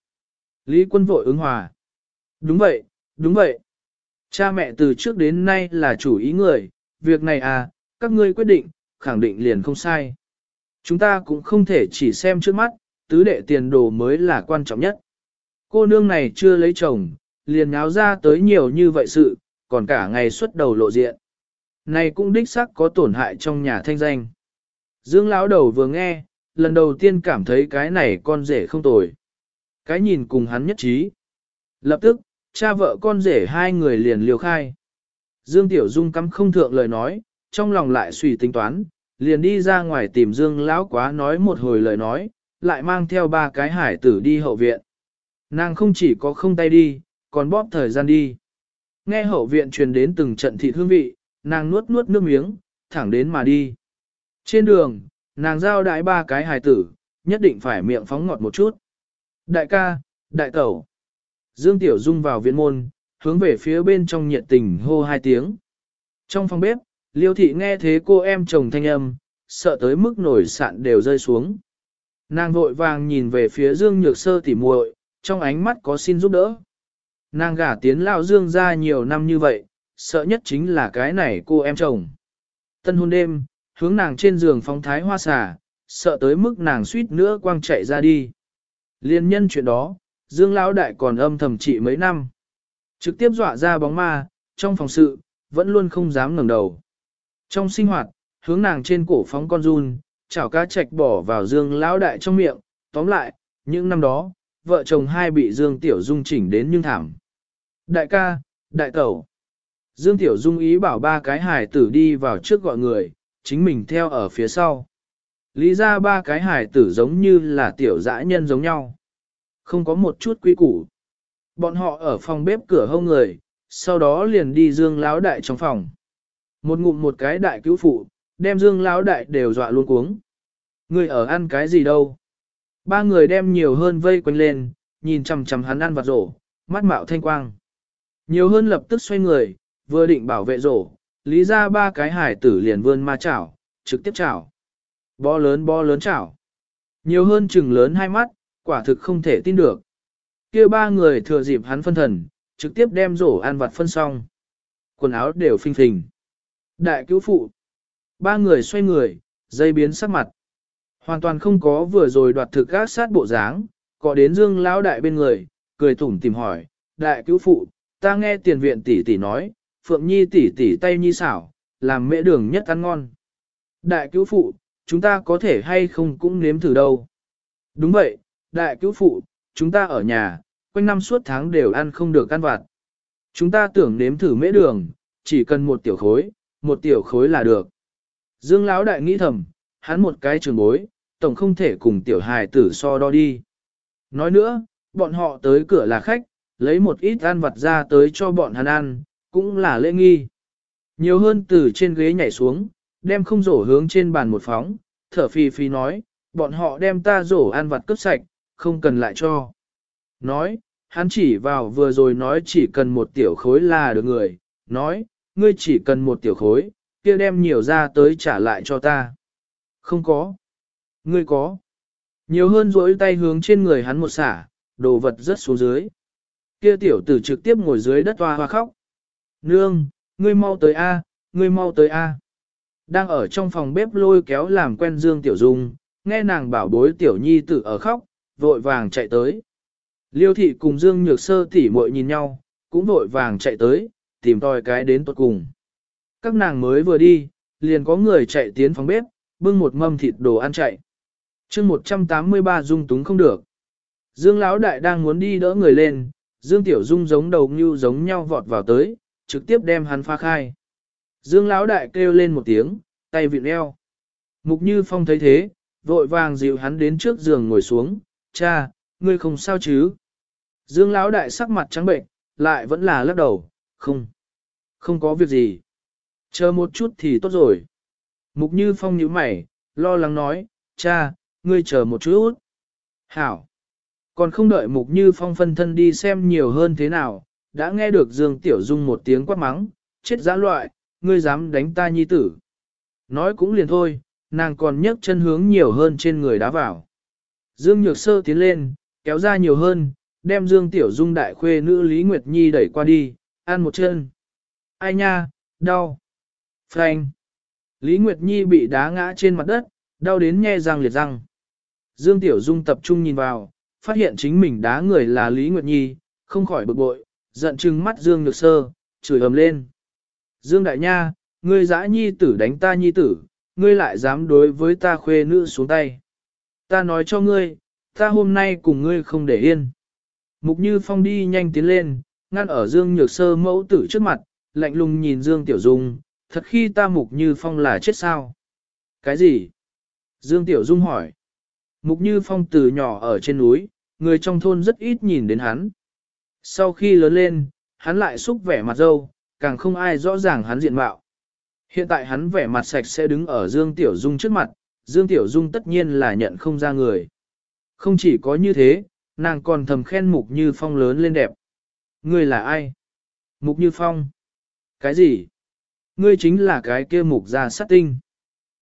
Lý quân vội ứng hòa. Đúng vậy, đúng vậy. Cha mẹ từ trước đến nay là chủ ý người, việc này à, các ngươi quyết định, khẳng định liền không sai. Chúng ta cũng không thể chỉ xem trước mắt, tứ đệ tiền đồ mới là quan trọng nhất. Cô nương này chưa lấy chồng, liền nháo ra tới nhiều như vậy sự, còn cả ngày xuất đầu lộ diện. Này cũng đích xác có tổn hại trong nhà thanh danh. Dương lão đầu vừa nghe, lần đầu tiên cảm thấy cái này con rể không tồi. Cái nhìn cùng hắn nhất trí. Lập tức, cha vợ con rể hai người liền liều khai. Dương Tiểu Dung cắm không thượng lời nói, trong lòng lại suy tính toán, liền đi ra ngoài tìm Dương lão quá nói một hồi lời nói, lại mang theo ba cái hải tử đi hậu viện. Nàng không chỉ có không tay đi, còn bóp thời gian đi. Nghe hậu viện truyền đến từng trận thị hương vị, nàng nuốt nuốt nước miếng, thẳng đến mà đi. Trên đường, nàng giao đại ba cái hài tử, nhất định phải miệng phóng ngọt một chút. Đại ca, đại tẩu. Dương Tiểu Dung vào viện môn, hướng về phía bên trong nhiệt tình hô hai tiếng. Trong phòng bếp, Liêu thị nghe thế cô em chồng thanh âm, sợ tới mức nổi sạn đều rơi xuống. Nàng vội vàng nhìn về phía Dương Nhược Sơ tỉ muội, trong ánh mắt có xin giúp đỡ. Nàng gả tiến lão Dương ra nhiều năm như vậy, sợ nhất chính là cái này cô em chồng. Tân hôn đêm, hướng nàng trên giường phóng thái hoa xà, sợ tới mức nàng suýt nữa quang chạy ra đi. Liên nhân chuyện đó, Dương Lão Đại còn âm thầm trị mấy năm. Trực tiếp dọa ra bóng ma, trong phòng sự, vẫn luôn không dám ngẩng đầu. Trong sinh hoạt, hướng nàng trên cổ phóng con run, chảo cá chạch bỏ vào Dương Lão Đại trong miệng, tóm lại, những năm đó, vợ chồng hai bị Dương Tiểu Dung chỉnh đến nhưng thảm. Đại ca, đại tẩu. Dương Tiểu Dung ý bảo ba cái hải tử đi vào trước gọi người, chính mình theo ở phía sau. Lý ra ba cái hải tử giống như là tiểu dã nhân giống nhau. Không có một chút quy củ. Bọn họ ở phòng bếp cửa hông người, sau đó liền đi dương láo đại trong phòng. Một ngụm một cái đại cứu phụ, đem Dương lão đại đều dọa luôn cuống. Người ở ăn cái gì đâu? Ba người đem nhiều hơn vây quanh lên, nhìn chằm chằm hắn ăn vặt rổ, mắt mạo thanh quang. Nhiều hơn lập tức xoay người, vừa định bảo vệ rổ, lý ra ba cái hải tử liền vươn ma chảo, trực tiếp chảo. Bó lớn bó lớn chảo. Nhiều hơn chừng lớn hai mắt, quả thực không thể tin được. kia ba người thừa dịp hắn phân thần, trực tiếp đem rổ ăn vặt phân xong. Quần áo đều phinh phình. Đại cứu phụ. Ba người xoay người, dây biến sắc mặt. Hoàn toàn không có vừa rồi đoạt thực gác sát bộ dáng, có đến dương lão đại bên người, cười tủm tìm hỏi, đại cứu phụ, ta nghe tiền viện tỷ tỷ nói, Phượng Nhi tỷ tỷ tay nhi xảo, làm mễ đường nhất ăn ngon. Đại cứu phụ, chúng ta có thể hay không cũng nếm thử đâu. Đúng vậy, đại cứu phụ, chúng ta ở nhà, quanh năm suốt tháng đều ăn không được ăn vặt. Chúng ta tưởng nếm thử mễ đường, chỉ cần một tiểu khối, một tiểu khối là được. Dương Lão đại nghĩ thầm, hắn một cái trường bối, tổng không thể cùng tiểu hài tử so đo đi. Nói nữa, bọn họ tới cửa là khách, lấy một ít ăn vặt ra tới cho bọn hắn ăn, cũng là lễ nghi. Nhiều hơn từ trên ghế nhảy xuống, đem không rổ hướng trên bàn một phóng, thở phì phì nói, bọn họ đem ta rổ ăn vặt cướp sạch, không cần lại cho. Nói, hắn chỉ vào vừa rồi nói chỉ cần một tiểu khối là được người, nói, ngươi chỉ cần một tiểu khối, kia đem nhiều ra tới trả lại cho ta. Không có. Ngươi có. Nhiều hơn rỗi tay hướng trên người hắn một xả, đồ vật rất xuống dưới. Kia tiểu tử trực tiếp ngồi dưới đất hoa hoa khóc. Nương, ngươi mau tới A, ngươi mau tới A. Đang ở trong phòng bếp lôi kéo làm quen Dương Tiểu Dung, nghe nàng bảo bối Tiểu Nhi tử ở khóc, vội vàng chạy tới. Liêu thị cùng Dương Nhược Sơ tỉ muội nhìn nhau, cũng vội vàng chạy tới, tìm tòi cái đến tuột cùng. Các nàng mới vừa đi, liền có người chạy tiến phòng bếp, bưng một mâm thịt đồ ăn chạy. chương 183 dung túng không được. Dương Lão Đại đang muốn đi đỡ người lên, Dương Tiểu Dung giống đầu như giống nhau vọt vào tới, trực tiếp đem hắn phá khai. Dương Lão Đại kêu lên một tiếng, tay vịn eo. Mục Như Phong thấy thế, vội vàng dịu hắn đến trước giường ngồi xuống, cha, ngươi không sao chứ? Dương Lão Đại sắc mặt trắng bệnh, lại vẫn là lắc đầu, không, không có việc gì. Chờ một chút thì tốt rồi. Mục Như Phong nhíu mày, lo lắng nói, cha, ngươi chờ một chút. Hảo. Còn không đợi Mục Như Phong phân thân đi xem nhiều hơn thế nào, đã nghe được Dương Tiểu Dung một tiếng quát mắng, chết giã loại, ngươi dám đánh ta nhi tử. Nói cũng liền thôi, nàng còn nhấc chân hướng nhiều hơn trên người đá vào. Dương Nhược Sơ tiến lên, kéo ra nhiều hơn, đem Dương Tiểu Dung đại khuê nữ Lý Nguyệt Nhi đẩy qua đi, ăn một chân. Ai nha, đau. Phanh, Lý Nguyệt Nhi bị đá ngã trên mặt đất, đau đến nhe răng liệt răng. Dương Tiểu Dung tập trung nhìn vào, phát hiện chính mình đá người là Lý Nguyệt Nhi, không khỏi bực bội, giận chừng mắt Dương Nhược Sơ, chửi ầm lên. Dương Đại Nha, ngươi dã nhi tử đánh ta nhi tử, ngươi lại dám đối với ta khuê nữ xuống tay. Ta nói cho ngươi, ta hôm nay cùng ngươi không để yên. Mục Như Phong đi nhanh tiến lên, ngăn ở Dương Nhược Sơ mẫu tử trước mặt, lạnh lùng nhìn Dương Tiểu Dung, thật khi ta Mục Như Phong là chết sao? Cái gì? Dương Tiểu Dung hỏi. Mục Như Phong từ nhỏ ở trên núi, người trong thôn rất ít nhìn đến hắn. Sau khi lớn lên, hắn lại xúc vẻ mặt dâu, càng không ai rõ ràng hắn diện mạo. Hiện tại hắn vẻ mặt sạch sẽ đứng ở Dương Tiểu Dung trước mặt, Dương Tiểu Dung tất nhiên là nhận không ra người. Không chỉ có như thế, nàng còn thầm khen Mục Như Phong lớn lên đẹp. Ngươi là ai? Mục Như Phong. Cái gì? Ngươi chính là cái kia mục gia sát tinh.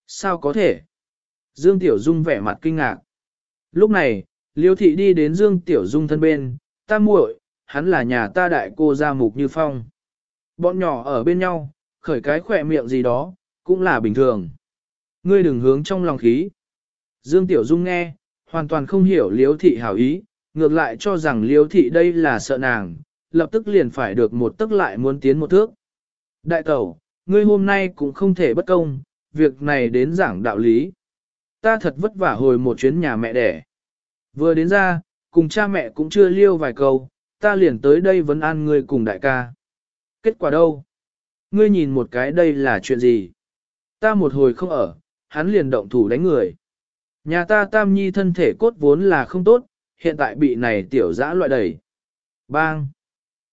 Sao có thể? Dương Tiểu Dung vẻ mặt kinh ngạc. Lúc này, Liêu thị đi đến Dương Tiểu Dung thân bên, ta muội, hắn là nhà ta đại cô gia mục như phong. Bọn nhỏ ở bên nhau, khởi cái khỏe miệng gì đó, cũng là bình thường. Ngươi đừng hướng trong lòng khí. Dương Tiểu Dung nghe, hoàn toàn không hiểu Liêu thị hảo ý, ngược lại cho rằng Liêu thị đây là sợ nàng, lập tức liền phải được một tức lại muốn tiến một thước. Đại tẩu, ngươi hôm nay cũng không thể bất công, việc này đến giảng đạo lý. Ta thật vất vả hồi một chuyến nhà mẹ đẻ. Vừa đến ra, cùng cha mẹ cũng chưa liêu vài câu, ta liền tới đây vấn an ngươi cùng đại ca. Kết quả đâu? Ngươi nhìn một cái đây là chuyện gì? Ta một hồi không ở, hắn liền động thủ đánh người. Nhà ta tam nhi thân thể cốt vốn là không tốt, hiện tại bị này tiểu dã loại đẩy. Bang!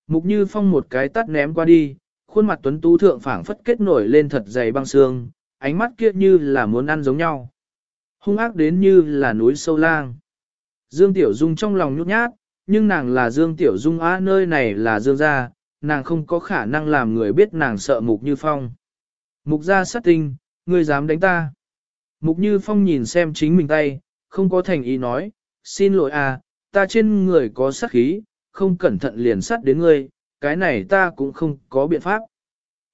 Mục như phong một cái tắt ném qua đi, khuôn mặt tuấn tú thượng phảng phất kết nổi lên thật dày băng xương, ánh mắt kia như là muốn ăn giống nhau. Hung ác đến như là núi sâu lang. Dương Tiểu Dung trong lòng nhút nhát, nhưng nàng là Dương Tiểu Dung á nơi này là Dương gia, nàng không có khả năng làm người biết nàng sợ Mục Như Phong. Mục gia sát tinh, ngươi dám đánh ta. Mục Như Phong nhìn xem chính mình tay, không có thành ý nói, xin lỗi à, ta trên người có sát khí, không cẩn thận liền sát đến ngươi, cái này ta cũng không có biện pháp.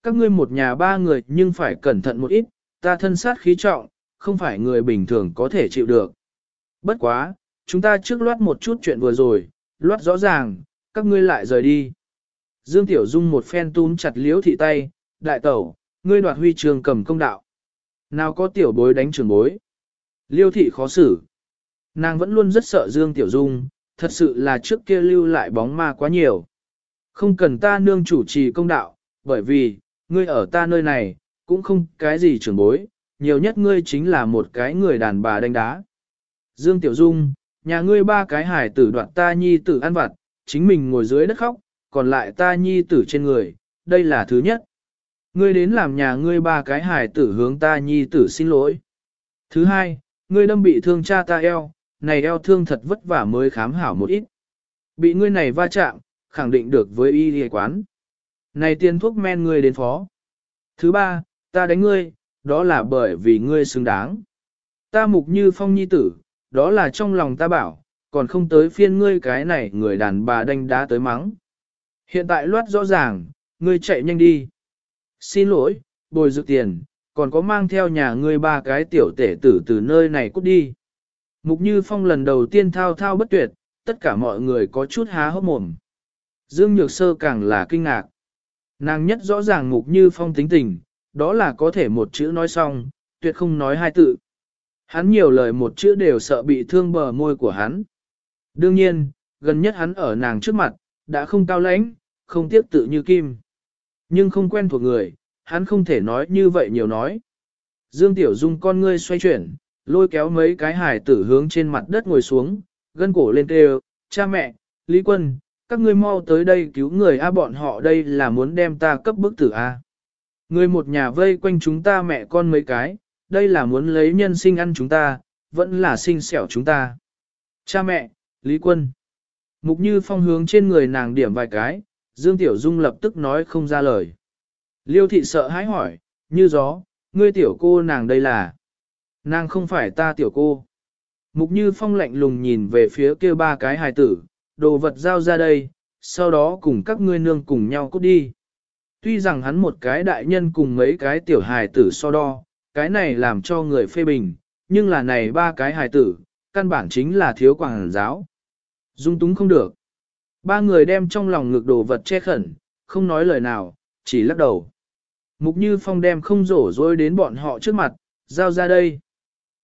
Các ngươi một nhà ba người nhưng phải cẩn thận một ít, ta thân sát khí trọng, không phải người bình thường có thể chịu được. Bất quá, chúng ta trước loát một chút chuyện vừa rồi, loát rõ ràng, các ngươi lại rời đi. Dương Tiểu Dung một phen túm chặt liễu thị tay, đại tẩu, ngươi đoạt huy trường cầm công đạo. Nào có tiểu bối đánh trường bối. Liêu thị khó xử. Nàng vẫn luôn rất sợ Dương Tiểu Dung, thật sự là trước kia lưu lại bóng ma quá nhiều. Không cần ta nương chủ trì công đạo, bởi vì, ngươi ở ta nơi này, cũng không cái gì trưởng bối, nhiều nhất ngươi chính là một cái người đàn bà đánh đá. Dương Tiểu Dung, nhà ngươi ba cái hải tử đoạn ta nhi tử ăn vặt, chính mình ngồi dưới đất khóc, còn lại ta nhi tử trên người, đây là thứ nhất. Ngươi đến làm nhà ngươi ba cái hải tử hướng ta nhi tử xin lỗi. Thứ hai, ngươi đâm bị thương cha ta eo, này eo thương thật vất vả mới khám hảo một ít. Bị ngươi này va chạm, khẳng định được với y y quán. Này tiền thuốc men ngươi đến phó. Thứ ba, ta đánh ngươi, đó là bởi vì ngươi xứng đáng. Ta mục như phong nhi tử, đó là trong lòng ta bảo, còn không tới phiên ngươi cái này người đàn bà đánh đá tới mắng. Hiện tại loát rõ ràng, ngươi chạy nhanh đi. Xin lỗi, bồi dự tiền, còn có mang theo nhà ngươi ba cái tiểu tể tử từ nơi này cút đi. Mục Như Phong lần đầu tiên thao thao bất tuyệt, tất cả mọi người có chút há hốc mồm. Dương Nhược Sơ càng là kinh ngạc. Nàng nhất rõ ràng Mục Như Phong tính tình, đó là có thể một chữ nói xong, tuyệt không nói hai tự. Hắn nhiều lời một chữ đều sợ bị thương bờ môi của hắn. Đương nhiên, gần nhất hắn ở nàng trước mặt, đã không cao lãnh, không tiếc tự như kim. Nhưng không quen thuộc người, hắn không thể nói như vậy nhiều nói. Dương Tiểu Dung con ngươi xoay chuyển, lôi kéo mấy cái hải tử hướng trên mặt đất ngồi xuống, gân cổ lên kêu, cha mẹ, Lý Quân, các ngươi mau tới đây cứu người A bọn họ đây là muốn đem ta cấp bức tử A. Người một nhà vây quanh chúng ta mẹ con mấy cái, đây là muốn lấy nhân sinh ăn chúng ta, vẫn là sinh sẹo chúng ta. Cha mẹ, Lý Quân. Mục như phong hướng trên người nàng điểm vài cái, Dương Tiểu Dung lập tức nói không ra lời. Liêu thị sợ hãi hỏi, như gió, ngươi tiểu cô nàng đây là. Nàng không phải ta tiểu cô. Mục như phong lạnh lùng nhìn về phía kia ba cái hài tử, đồ vật giao ra đây, sau đó cùng các ngươi nương cùng nhau cút đi. Tuy rằng hắn một cái đại nhân cùng mấy cái tiểu hài tử so đo, cái này làm cho người phê bình, nhưng là này ba cái hài tử, căn bản chính là thiếu quảng giáo. Dung túng không được. Ba người đem trong lòng ngược đồ vật che khẩn, không nói lời nào, chỉ lắc đầu. Mục Như Phong đem không rổ rối đến bọn họ trước mặt, giao ra đây.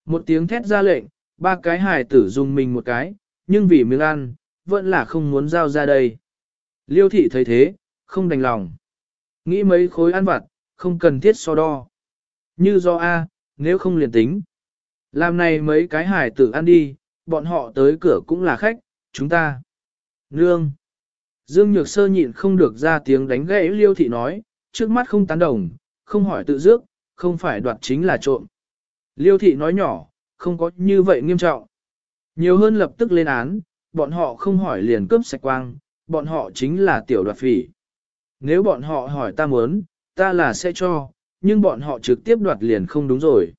Một tiếng thét ra lệnh, ba cái hài tử dùng mình một cái, nhưng vì miếng ăn, vẫn là không muốn giao ra đây. Liêu thị thấy thế, không đành lòng. Nghĩ mấy khối ăn vặt, không cần thiết so đo. Như do A, nếu không liền tính. Làm này mấy cái hải tử ăn đi, bọn họ tới cửa cũng là khách, chúng ta. Nương. Dương Nhược Sơ nhịn không được ra tiếng đánh gãy liêu thị nói, trước mắt không tán đồng, không hỏi tự dước, không phải đoạt chính là trộm. Liêu thị nói nhỏ, không có như vậy nghiêm trọng. Nhiều hơn lập tức lên án, bọn họ không hỏi liền cướp sạch quang, bọn họ chính là tiểu đoạt phỉ. Nếu bọn họ hỏi ta muốn, ta là sẽ cho, nhưng bọn họ trực tiếp đoạt liền không đúng rồi.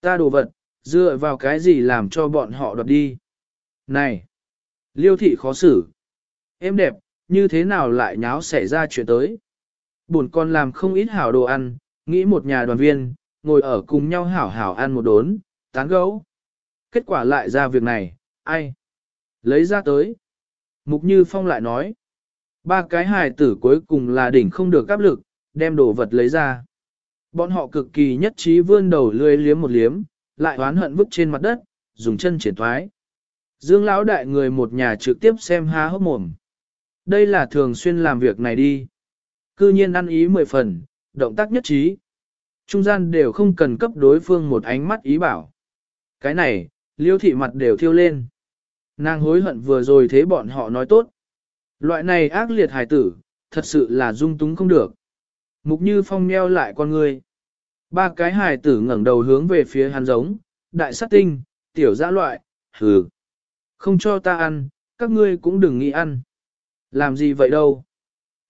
Ta đồ vật, dựa vào cái gì làm cho bọn họ đoạt đi. Này! Liêu thị khó xử. Em đẹp, như thế nào lại nháo xảy ra chuyện tới. Buồn con làm không ít hảo đồ ăn, nghĩ một nhà đoàn viên, ngồi ở cùng nhau hảo hảo ăn một đốn, tán gấu. Kết quả lại ra việc này, ai? Lấy ra tới. Mục Như Phong lại nói. Ba cái hài tử cuối cùng là đỉnh không được áp lực, đem đồ vật lấy ra. Bọn họ cực kỳ nhất trí vươn đầu lươi liếm một liếm, lại oán hận vứt trên mặt đất, dùng chân triển thoái. Dương lão đại người một nhà trực tiếp xem há hốc mồm. Đây là thường xuyên làm việc này đi. Cư nhiên ăn ý mười phần, động tác nhất trí. Trung gian đều không cần cấp đối phương một ánh mắt ý bảo. Cái này, liêu thị mặt đều thiêu lên. Nàng hối hận vừa rồi thế bọn họ nói tốt. Loại này ác liệt hài tử, thật sự là dung túng không được. Mục như phong nheo lại con người. Ba cái hài tử ngẩng đầu hướng về phía hắn giống, đại sát tinh, tiểu dã loại, hừ. Không cho ta ăn, các ngươi cũng đừng nghĩ ăn. Làm gì vậy đâu?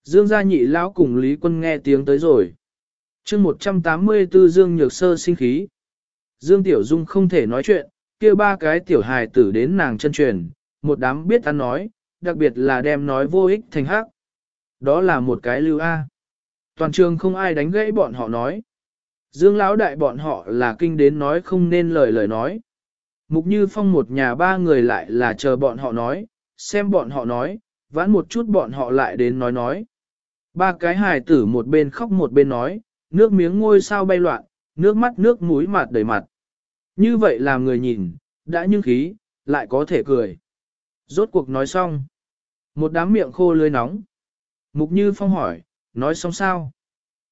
Dương gia nhị lão cùng Lý Quân nghe tiếng tới rồi. chương 184 Dương Nhược Sơ sinh khí. Dương Tiểu Dung không thể nói chuyện, kia ba cái tiểu hài tử đến nàng chân truyền, một đám biết ăn nói, đặc biệt là đem nói vô ích thành hắc. Đó là một cái lưu A. Toàn trường không ai đánh gãy bọn họ nói. Dương lão đại bọn họ là kinh đến nói không nên lời lời nói. Mục Như Phong một nhà ba người lại là chờ bọn họ nói, xem bọn họ nói, vãn một chút bọn họ lại đến nói nói. Ba cái hài tử một bên khóc một bên nói, nước miếng ngôi sao bay loạn, nước mắt nước mũi mặt đầy mặt. Như vậy làm người nhìn, đã nhưng khí, lại có thể cười. Rốt cuộc nói xong. Một đám miệng khô lưới nóng. Mục Như Phong hỏi, nói xong sao?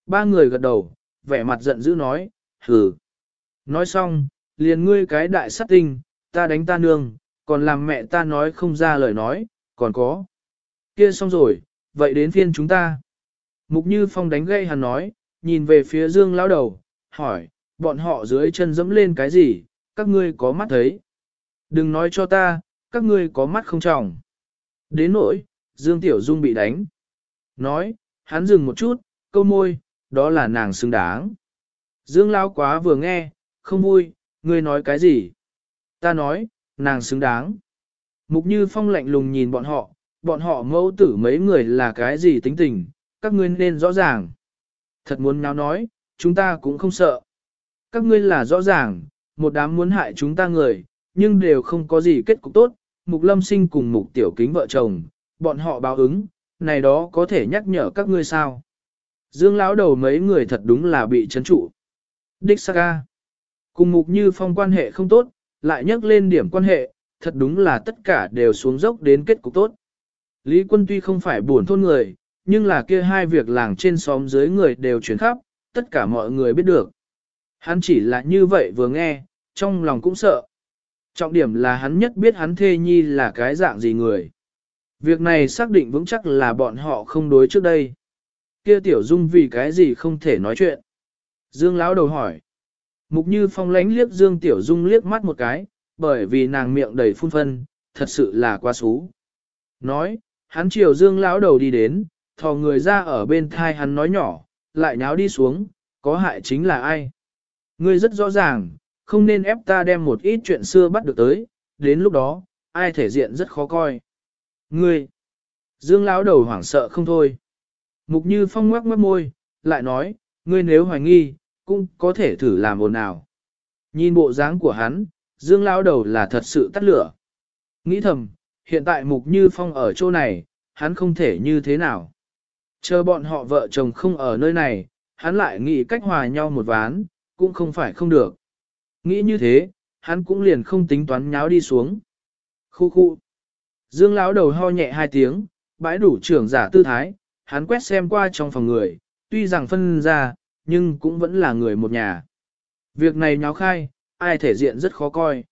Ba người gật đầu, vẻ mặt giận dữ nói, hừ. Nói xong, liền ngươi cái đại sát tinh, ta đánh ta nương, còn làm mẹ ta nói không ra lời nói, còn có. Kia xong rồi, vậy đến phiên chúng ta. Mục Như Phong đánh gây hắn nói, nhìn về phía Dương lão đầu, hỏi, bọn họ dưới chân dẫm lên cái gì, các ngươi có mắt thấy. Đừng nói cho ta, các ngươi có mắt không trọng. Đến nỗi, Dương Tiểu Dung bị đánh. Nói, hắn dừng một chút, câu môi, đó là nàng xứng đáng. Dương Lão quá vừa nghe, không vui, ngươi nói cái gì? Ta nói, nàng xứng đáng. Mục Như Phong lạnh lùng nhìn bọn họ, bọn họ mẫu tử mấy người là cái gì tính tình, các ngươi nên rõ ràng. Thật muốn nào nói, chúng ta cũng không sợ. Các ngươi là rõ ràng, một đám muốn hại chúng ta người, nhưng đều không có gì kết cục tốt. Mục Lâm Sinh cùng Mục Tiểu Kính vợ chồng, bọn họ báo ứng, này đó có thể nhắc nhở các ngươi sao. Dương lão đầu mấy người thật đúng là bị chấn trụ. Đích Saka. Cùng Mục Như Phong quan hệ không tốt, lại nhắc lên điểm quan hệ, thật đúng là tất cả đều xuống dốc đến kết cục tốt. Lý quân tuy không phải buồn thôn người, nhưng là kia hai việc làng trên xóm dưới người đều chuyển khắp, tất cả mọi người biết được. Hắn chỉ là như vậy vừa nghe, trong lòng cũng sợ. Trọng điểm là hắn nhất biết hắn thê nhi là cái dạng gì người. Việc này xác định vững chắc là bọn họ không đối trước đây. Kia tiểu dung vì cái gì không thể nói chuyện. Dương lão đầu hỏi. Mục như phong lánh liếc Dương tiểu dung liếc mắt một cái, bởi vì nàng miệng đầy phun phân, thật sự là quá xú. Nói, hắn chiều Dương lão đầu đi đến, thò người ra ở bên thai hắn nói nhỏ, lại nháo đi xuống, có hại chính là ai. Ngươi rất rõ ràng, không nên ép ta đem một ít chuyện xưa bắt được tới, đến lúc đó, ai thể diện rất khó coi. Ngươi! Dương lão đầu hoảng sợ không thôi. Mục như phong ngoắc mất môi, lại nói, ngươi nếu hoài nghi, cũng có thể thử làm ồn nào. Nhìn bộ dáng của hắn, Dương lão đầu là thật sự tắt lửa. Nghĩ thầm, hiện tại mục như phong ở chỗ này, hắn không thể như thế nào. Chờ bọn họ vợ chồng không ở nơi này, hắn lại nghĩ cách hòa nhau một ván, cũng không phải không được. Nghĩ như thế, hắn cũng liền không tính toán nháo đi xuống. Khu khu. Dương lão đầu ho nhẹ hai tiếng, bãi đủ trưởng giả tư thái, hắn quét xem qua trong phòng người, tuy rằng phân ra, nhưng cũng vẫn là người một nhà. Việc này nháo khai, ai thể diện rất khó coi.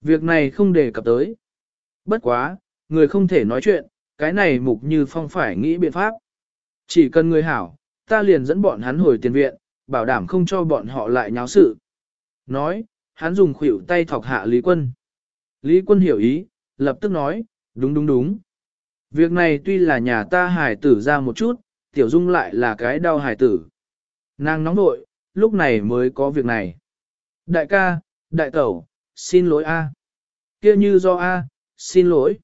Việc này không đề cập tới. Bất quá, người không thể nói chuyện, cái này mục như phong phải nghĩ biện pháp. Chỉ cần người hảo, ta liền dẫn bọn hắn hồi tiền viện, bảo đảm không cho bọn họ lại nháo sự. Nói, hắn dùng khuỷu tay thọc hạ Lý Quân. Lý Quân hiểu ý, lập tức nói, đúng đúng đúng. Việc này tuy là nhà ta hài tử ra một chút, tiểu dung lại là cái đau hài tử. Nàng nóng nội, lúc này mới có việc này. Đại ca, đại tẩu, xin lỗi A. kia như do A, xin lỗi.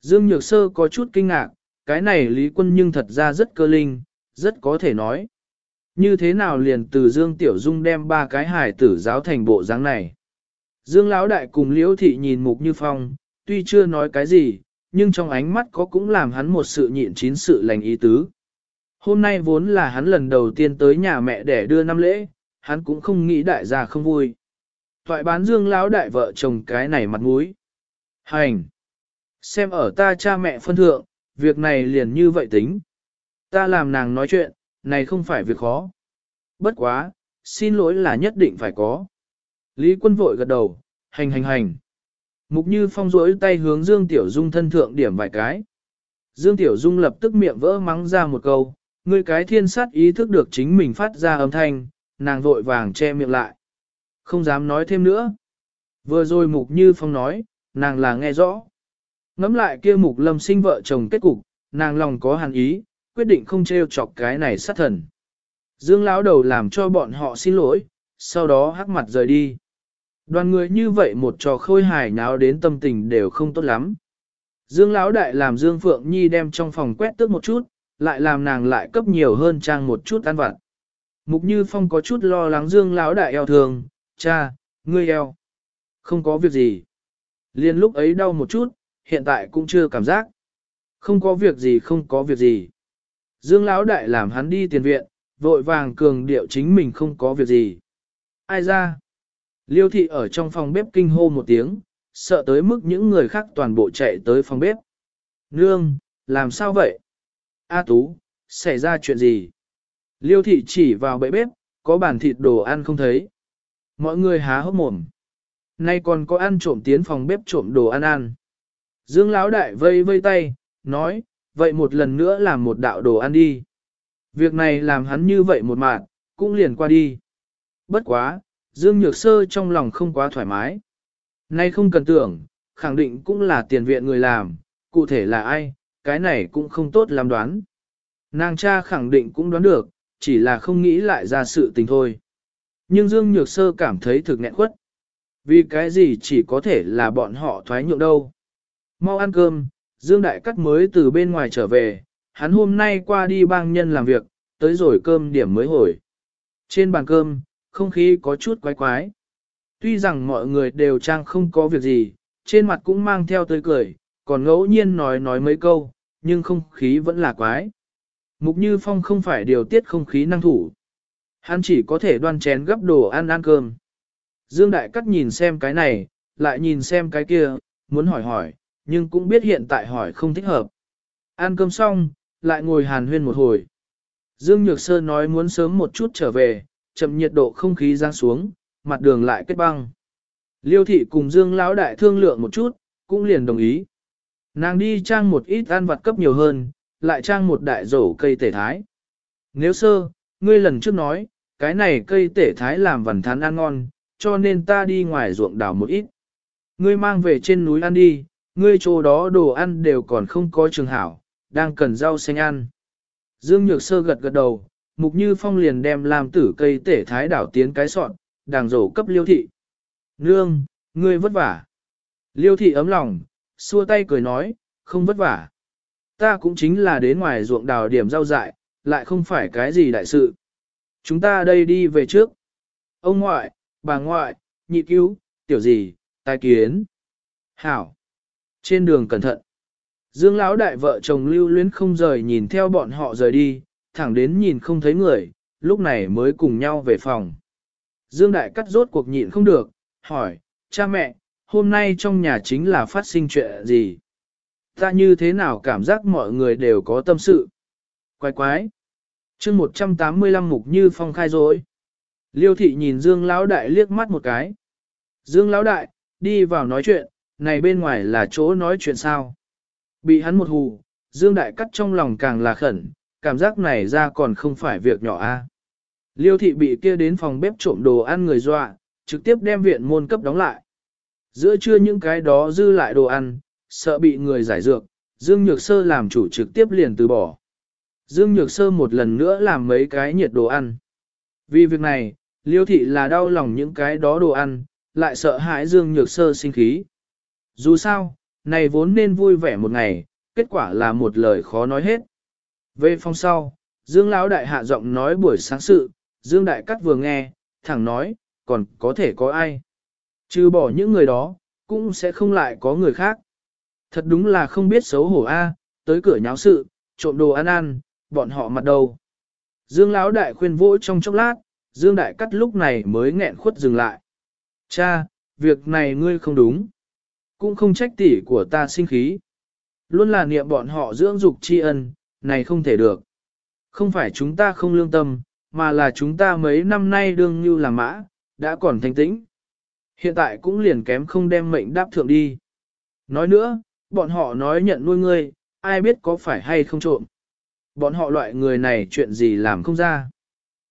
Dương Nhược Sơ có chút kinh ngạc, cái này Lý Quân nhưng thật ra rất cơ linh, rất có thể nói. Như thế nào liền từ Dương Tiểu Dung đem ba cái hài tử giáo thành bộ dáng này. Dương Lão Đại cùng Liễu Thị nhìn Mục Như Phong, tuy chưa nói cái gì, nhưng trong ánh mắt có cũng làm hắn một sự nhịn chín sự lành ý tứ. Hôm nay vốn là hắn lần đầu tiên tới nhà mẹ để đưa năm lễ, hắn cũng không nghĩ đại gia không vui. Thoại bán Dương Lão Đại vợ chồng cái này mặt mũi. Hành! Xem ở ta cha mẹ phân thượng, việc này liền như vậy tính. Ta làm nàng nói chuyện, này không phải việc khó. Bất quá, xin lỗi là nhất định phải có. Lý quân vội gật đầu, hành hành hành. Mục như phong rỗi tay hướng Dương Tiểu Dung thân thượng điểm vài cái. Dương Tiểu Dung lập tức miệng vỡ mắng ra một câu, ngươi cái thiên sát ý thức được chính mình phát ra âm thanh, nàng vội vàng che miệng lại. Không dám nói thêm nữa. Vừa rồi Mục Như Phong nói, nàng là nghe rõ. Ngắm lại kia Mục Lâm sinh vợ chồng kết cục, nàng lòng có hàn ý, quyết định không trêu chọc cái này sát thần. Dương lão đầu làm cho bọn họ xin lỗi, sau đó hắc mặt rời đi. Đoàn người như vậy một trò khôi hài nháo đến tâm tình đều không tốt lắm. Dương lão đại làm Dương Phượng Nhi đem trong phòng quét tước một chút, lại làm nàng lại cấp nhiều hơn trang một chút ăn vặt. Mục Như Phong có chút lo lắng Dương lão đại eo thường, cha, ngươi eo. Không có việc gì. Liên lúc ấy đau một chút, hiện tại cũng chưa cảm giác. Không có việc gì không có việc gì. Dương lão đại làm hắn đi tiền viện, vội vàng cường điệu chính mình không có việc gì. Ai ra? Liêu thị ở trong phòng bếp kinh hô một tiếng, sợ tới mức những người khác toàn bộ chạy tới phòng bếp. Nương, làm sao vậy? A Tú, xảy ra chuyện gì? Liêu thị chỉ vào bệ bếp, có bàn thịt đồ ăn không thấy. Mọi người há hốc mồm. Nay còn có ăn trộm tiến phòng bếp trộm đồ ăn ăn. Dương Lão đại vây vây tay, nói, vậy một lần nữa làm một đạo đồ ăn đi. Việc này làm hắn như vậy một mạng, cũng liền qua đi. Bất quá, Dương Nhược Sơ trong lòng không quá thoải mái. Nay không cần tưởng, khẳng định cũng là tiền viện người làm, cụ thể là ai, cái này cũng không tốt làm đoán. Nàng cha khẳng định cũng đoán được, chỉ là không nghĩ lại ra sự tình thôi. Nhưng Dương Nhược Sơ cảm thấy thực nghẹn quất. Vì cái gì chỉ có thể là bọn họ thoái nhượng đâu. Mau ăn cơm, Dương Đại Cắt mới từ bên ngoài trở về, hắn hôm nay qua đi bang nhân làm việc, tới rồi cơm điểm mới hồi. Trên bàn cơm, không khí có chút quái quái. Tuy rằng mọi người đều trang không có việc gì, trên mặt cũng mang theo tươi cười, còn ngẫu nhiên nói nói mấy câu, nhưng không khí vẫn là quái. Mục Như Phong không phải điều tiết không khí năng thủ. Hắn chỉ có thể đoan chén gấp đồ ăn ăn cơm. Dương Đại Cắt nhìn xem cái này, lại nhìn xem cái kia, muốn hỏi hỏi, nhưng cũng biết hiện tại hỏi không thích hợp. Ăn cơm xong, lại ngồi hàn huyên một hồi. Dương Nhược Sơ nói muốn sớm một chút trở về, chậm nhiệt độ không khí giáng xuống, mặt đường lại kết băng. Liêu thị cùng Dương Lão đại thương lượng một chút, cũng liền đồng ý. Nàng đi trang một ít ăn vặt cấp nhiều hơn, lại trang một đại rổ cây tể thái. Nếu sơ, ngươi lần trước nói, cái này cây tể thái làm vần thán ăn ngon, cho nên ta đi ngoài ruộng đảo một ít. Ngươi mang về trên núi ăn đi, ngươi chỗ đó đồ ăn đều còn không có trường hảo, đang cần rau xanh ăn. Dương Nhược Sơ gật gật đầu, Mục Như Phong liền đem làm tử cây tể thái đảo tiến cái sọn, đàng rổ cấp liêu thị. Nương, ngươi vất vả. Liêu thị ấm lòng, xua tay cười nói, không vất vả. Ta cũng chính là đến ngoài ruộng đào điểm rau dại, lại không phải cái gì đại sự. Chúng ta đây đi về trước. Ông ngoại, bà ngoại, nhị cứu, tiểu gì, tai kiến. Hảo. Trên đường cẩn thận. Dương lão đại vợ chồng lưu luyến không rời nhìn theo bọn họ rời đi, thẳng đến nhìn không thấy người, lúc này mới cùng nhau về phòng. Dương đại cắt rốt cuộc nhịn không được, hỏi, cha mẹ, hôm nay trong nhà chính là phát sinh chuyện gì? Ta như thế nào cảm giác mọi người đều có tâm sự? Quái quái. chương 185 mục như phong khai rồi. Liêu thị nhìn Dương lão đại liếc mắt một cái. Dương lão đại, đi vào nói chuyện, này bên ngoài là chỗ nói chuyện sao? Bị hắn một hù, Dương đại cắt trong lòng càng là khẩn, cảm giác này ra còn không phải việc nhỏ a. Liêu thị bị kia đến phòng bếp trộm đồ ăn người dọa, trực tiếp đem viện môn cấp đóng lại. Giữa trưa những cái đó dư lại đồ ăn, sợ bị người giải dược, Dương Nhược Sơ làm chủ trực tiếp liền từ bỏ. Dương Nhược Sơ một lần nữa làm mấy cái nhiệt đồ ăn. Vì việc này, Liêu thị là đau lòng những cái đó đồ ăn, lại sợ hãi Dương Nhược Sơ sinh khí. Dù sao, này vốn nên vui vẻ một ngày, kết quả là một lời khó nói hết. Về phòng sau, Dương Lão Đại hạ giọng nói buổi sáng sự, Dương Đại Cắt vừa nghe, thẳng nói, còn có thể có ai. Trừ bỏ những người đó, cũng sẽ không lại có người khác. Thật đúng là không biết xấu hổ a, tới cửa nháo sự, trộm đồ ăn ăn, bọn họ mặt đầu. Dương Lão Đại khuyên vỗ trong chốc lát, Dương Đại Cắt lúc này mới nghẹn khuất dừng lại. Cha, việc này ngươi không đúng. Cũng không trách tỷ của ta sinh khí. Luôn là niệm bọn họ dưỡng dục tri ân, này không thể được. Không phải chúng ta không lương tâm, mà là chúng ta mấy năm nay đương như là mã, đã còn thanh tĩnh. Hiện tại cũng liền kém không đem mệnh đáp thượng đi. Nói nữa, bọn họ nói nhận nuôi ngươi, ai biết có phải hay không trộm. Bọn họ loại người này chuyện gì làm không ra.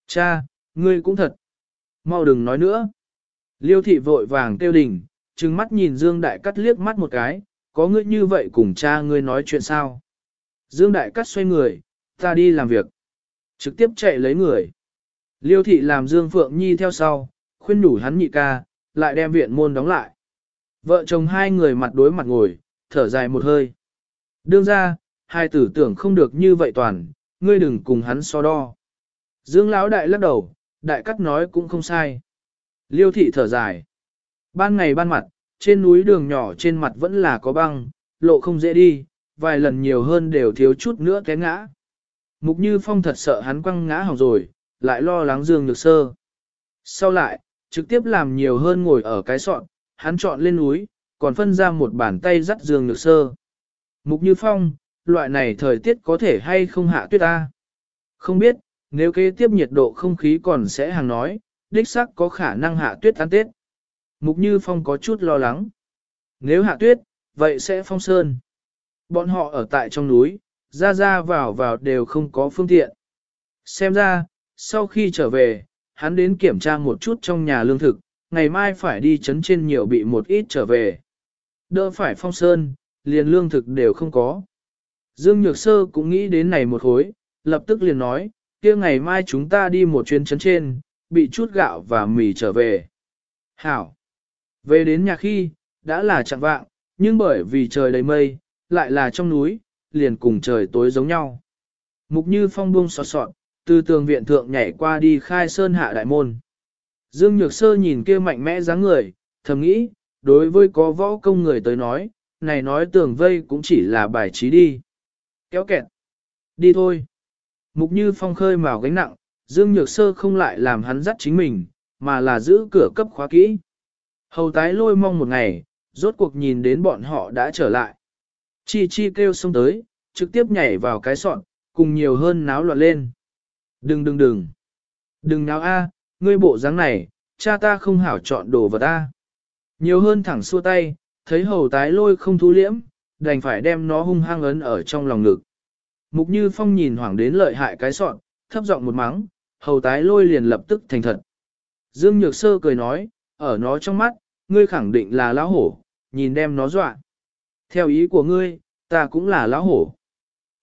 Cha, ngươi cũng thật. Mau đừng nói nữa. Liêu thị vội vàng tiêu đình, trừng mắt nhìn Dương Đại Cắt liếc mắt một cái, có ngươi như vậy cùng cha ngươi nói chuyện sao? Dương Đại Cắt xoay người, ta đi làm việc. Trực tiếp chạy lấy người. Liêu thị làm Dương Phượng Nhi theo sau, khuyên đủ hắn nhị ca, lại đem viện môn đóng lại. Vợ chồng hai người mặt đối mặt ngồi, thở dài một hơi. Đương ra, hai tử tưởng không được như vậy toàn, ngươi đừng cùng hắn so đo. Dương Lão đại lắc đầu, đại cắt nói cũng không sai. Liêu thị thở dài. Ban ngày ban mặt, trên núi đường nhỏ trên mặt vẫn là có băng, lộ không dễ đi, vài lần nhiều hơn đều thiếu chút nữa té ngã. Mục Như Phong thật sợ hắn quăng ngã hỏng rồi, lại lo lắng Dương Nhược Sơ. Sau lại, trực tiếp làm nhiều hơn ngồi ở cái sọn, hắn chọn lên núi, còn phân ra một bàn tay dắt Dương Nhược Sơ. Mục Như Phong, loại này thời tiết có thể hay không hạ tuyết ta? Không biết, nếu kế tiếp nhiệt độ không khí còn sẽ hàng nói, đích xác có khả năng hạ tuyết ăn tết. Mục Như Phong có chút lo lắng. Nếu hạ tuyết, vậy sẽ phong sơn. Bọn họ ở tại trong núi, ra ra vào vào đều không có phương tiện. Xem ra, sau khi trở về, hắn đến kiểm tra một chút trong nhà lương thực, ngày mai phải đi chấn trên nhiều bị một ít trở về. Đỡ phải phong sơn, liền lương thực đều không có. Dương Nhược Sơ cũng nghĩ đến này một hối, lập tức liền nói, kia ngày mai chúng ta đi một chuyến chấn trên, bị chút gạo và mì trở về. Hảo! Về đến nhà khi, đã là chặng vạng, nhưng bởi vì trời đầy mây, lại là trong núi, liền cùng trời tối giống nhau. Mục như phong buông sọt sọt, từ tường viện thượng nhảy qua đi khai sơn hạ đại môn. Dương Nhược Sơ nhìn kia mạnh mẽ dáng người, thầm nghĩ, đối với có võ công người tới nói, này nói tường vây cũng chỉ là bài trí đi. Kéo kẹt. Đi thôi. Mục như phong khơi mào gánh nặng, Dương Nhược Sơ không lại làm hắn dắt chính mình, mà là giữ cửa cấp khóa kỹ. Hầu tái lôi mong một ngày, rốt cuộc nhìn đến bọn họ đã trở lại. Chi chi kêu xông tới, trực tiếp nhảy vào cái sọn, cùng nhiều hơn náo loạn lên. Đừng đừng đừng. Đừng náo a, ngươi bộ dáng này, cha ta không hảo chọn đồ vật ta. Nhiều hơn thẳng xua tay, thấy hầu tái lôi không thu liễm, đành phải đem nó hung hăng ấn ở trong lòng ngực. Mục Như Phong nhìn hoảng đến lợi hại cái sọn, thấp giọng một mắng, hầu tái lôi liền lập tức thành thật. Dương Nhược Sơ cười nói, ở nó trong mắt, ngươi khẳng định là lão hổ, nhìn đem nó dọa. Theo ý của ngươi, ta cũng là lão hổ.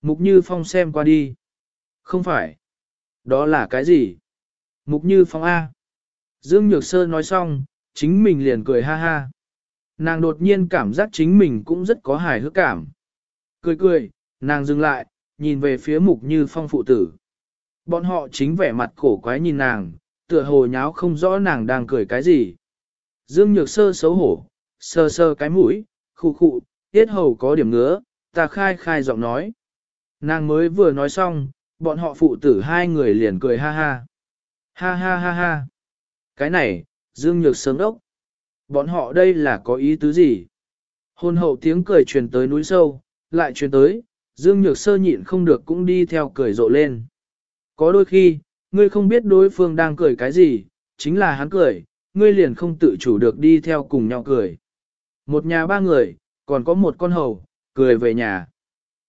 Mục Như Phong xem qua đi. Không phải. Đó là cái gì? Mục Như Phong A. Dương Nhược Sơ nói xong, chính mình liền cười ha ha. Nàng đột nhiên cảm giác chính mình cũng rất có hài hước cảm. Cười cười, nàng dừng lại, nhìn về phía Mục Như Phong phụ tử. Bọn họ chính vẻ mặt cổ quái nhìn nàng, tựa hồ nháo không rõ nàng đang cười cái gì. Dương Nhược Sơ xấu hổ, sơ sơ cái mũi, khu khụ, tiết hầu có điểm ngứa, ta khai khai giọng nói. Nàng mới vừa nói xong, bọn họ phụ tử hai người liền cười ha ha. Ha ha ha ha. Cái này, Dương Nhược sớm đốc. Bọn họ đây là có ý tứ gì? Hôn hậu tiếng cười truyền tới núi sâu, lại truyền tới, Dương Nhược sơ nhịn không được cũng đi theo cười rộ lên. Có đôi khi, ngươi không biết đối phương đang cười cái gì, chính là hắn cười, ngươi liền không tự chủ được đi theo cùng nhau cười. Một nhà ba người, còn có một con hầu, cười về nhà.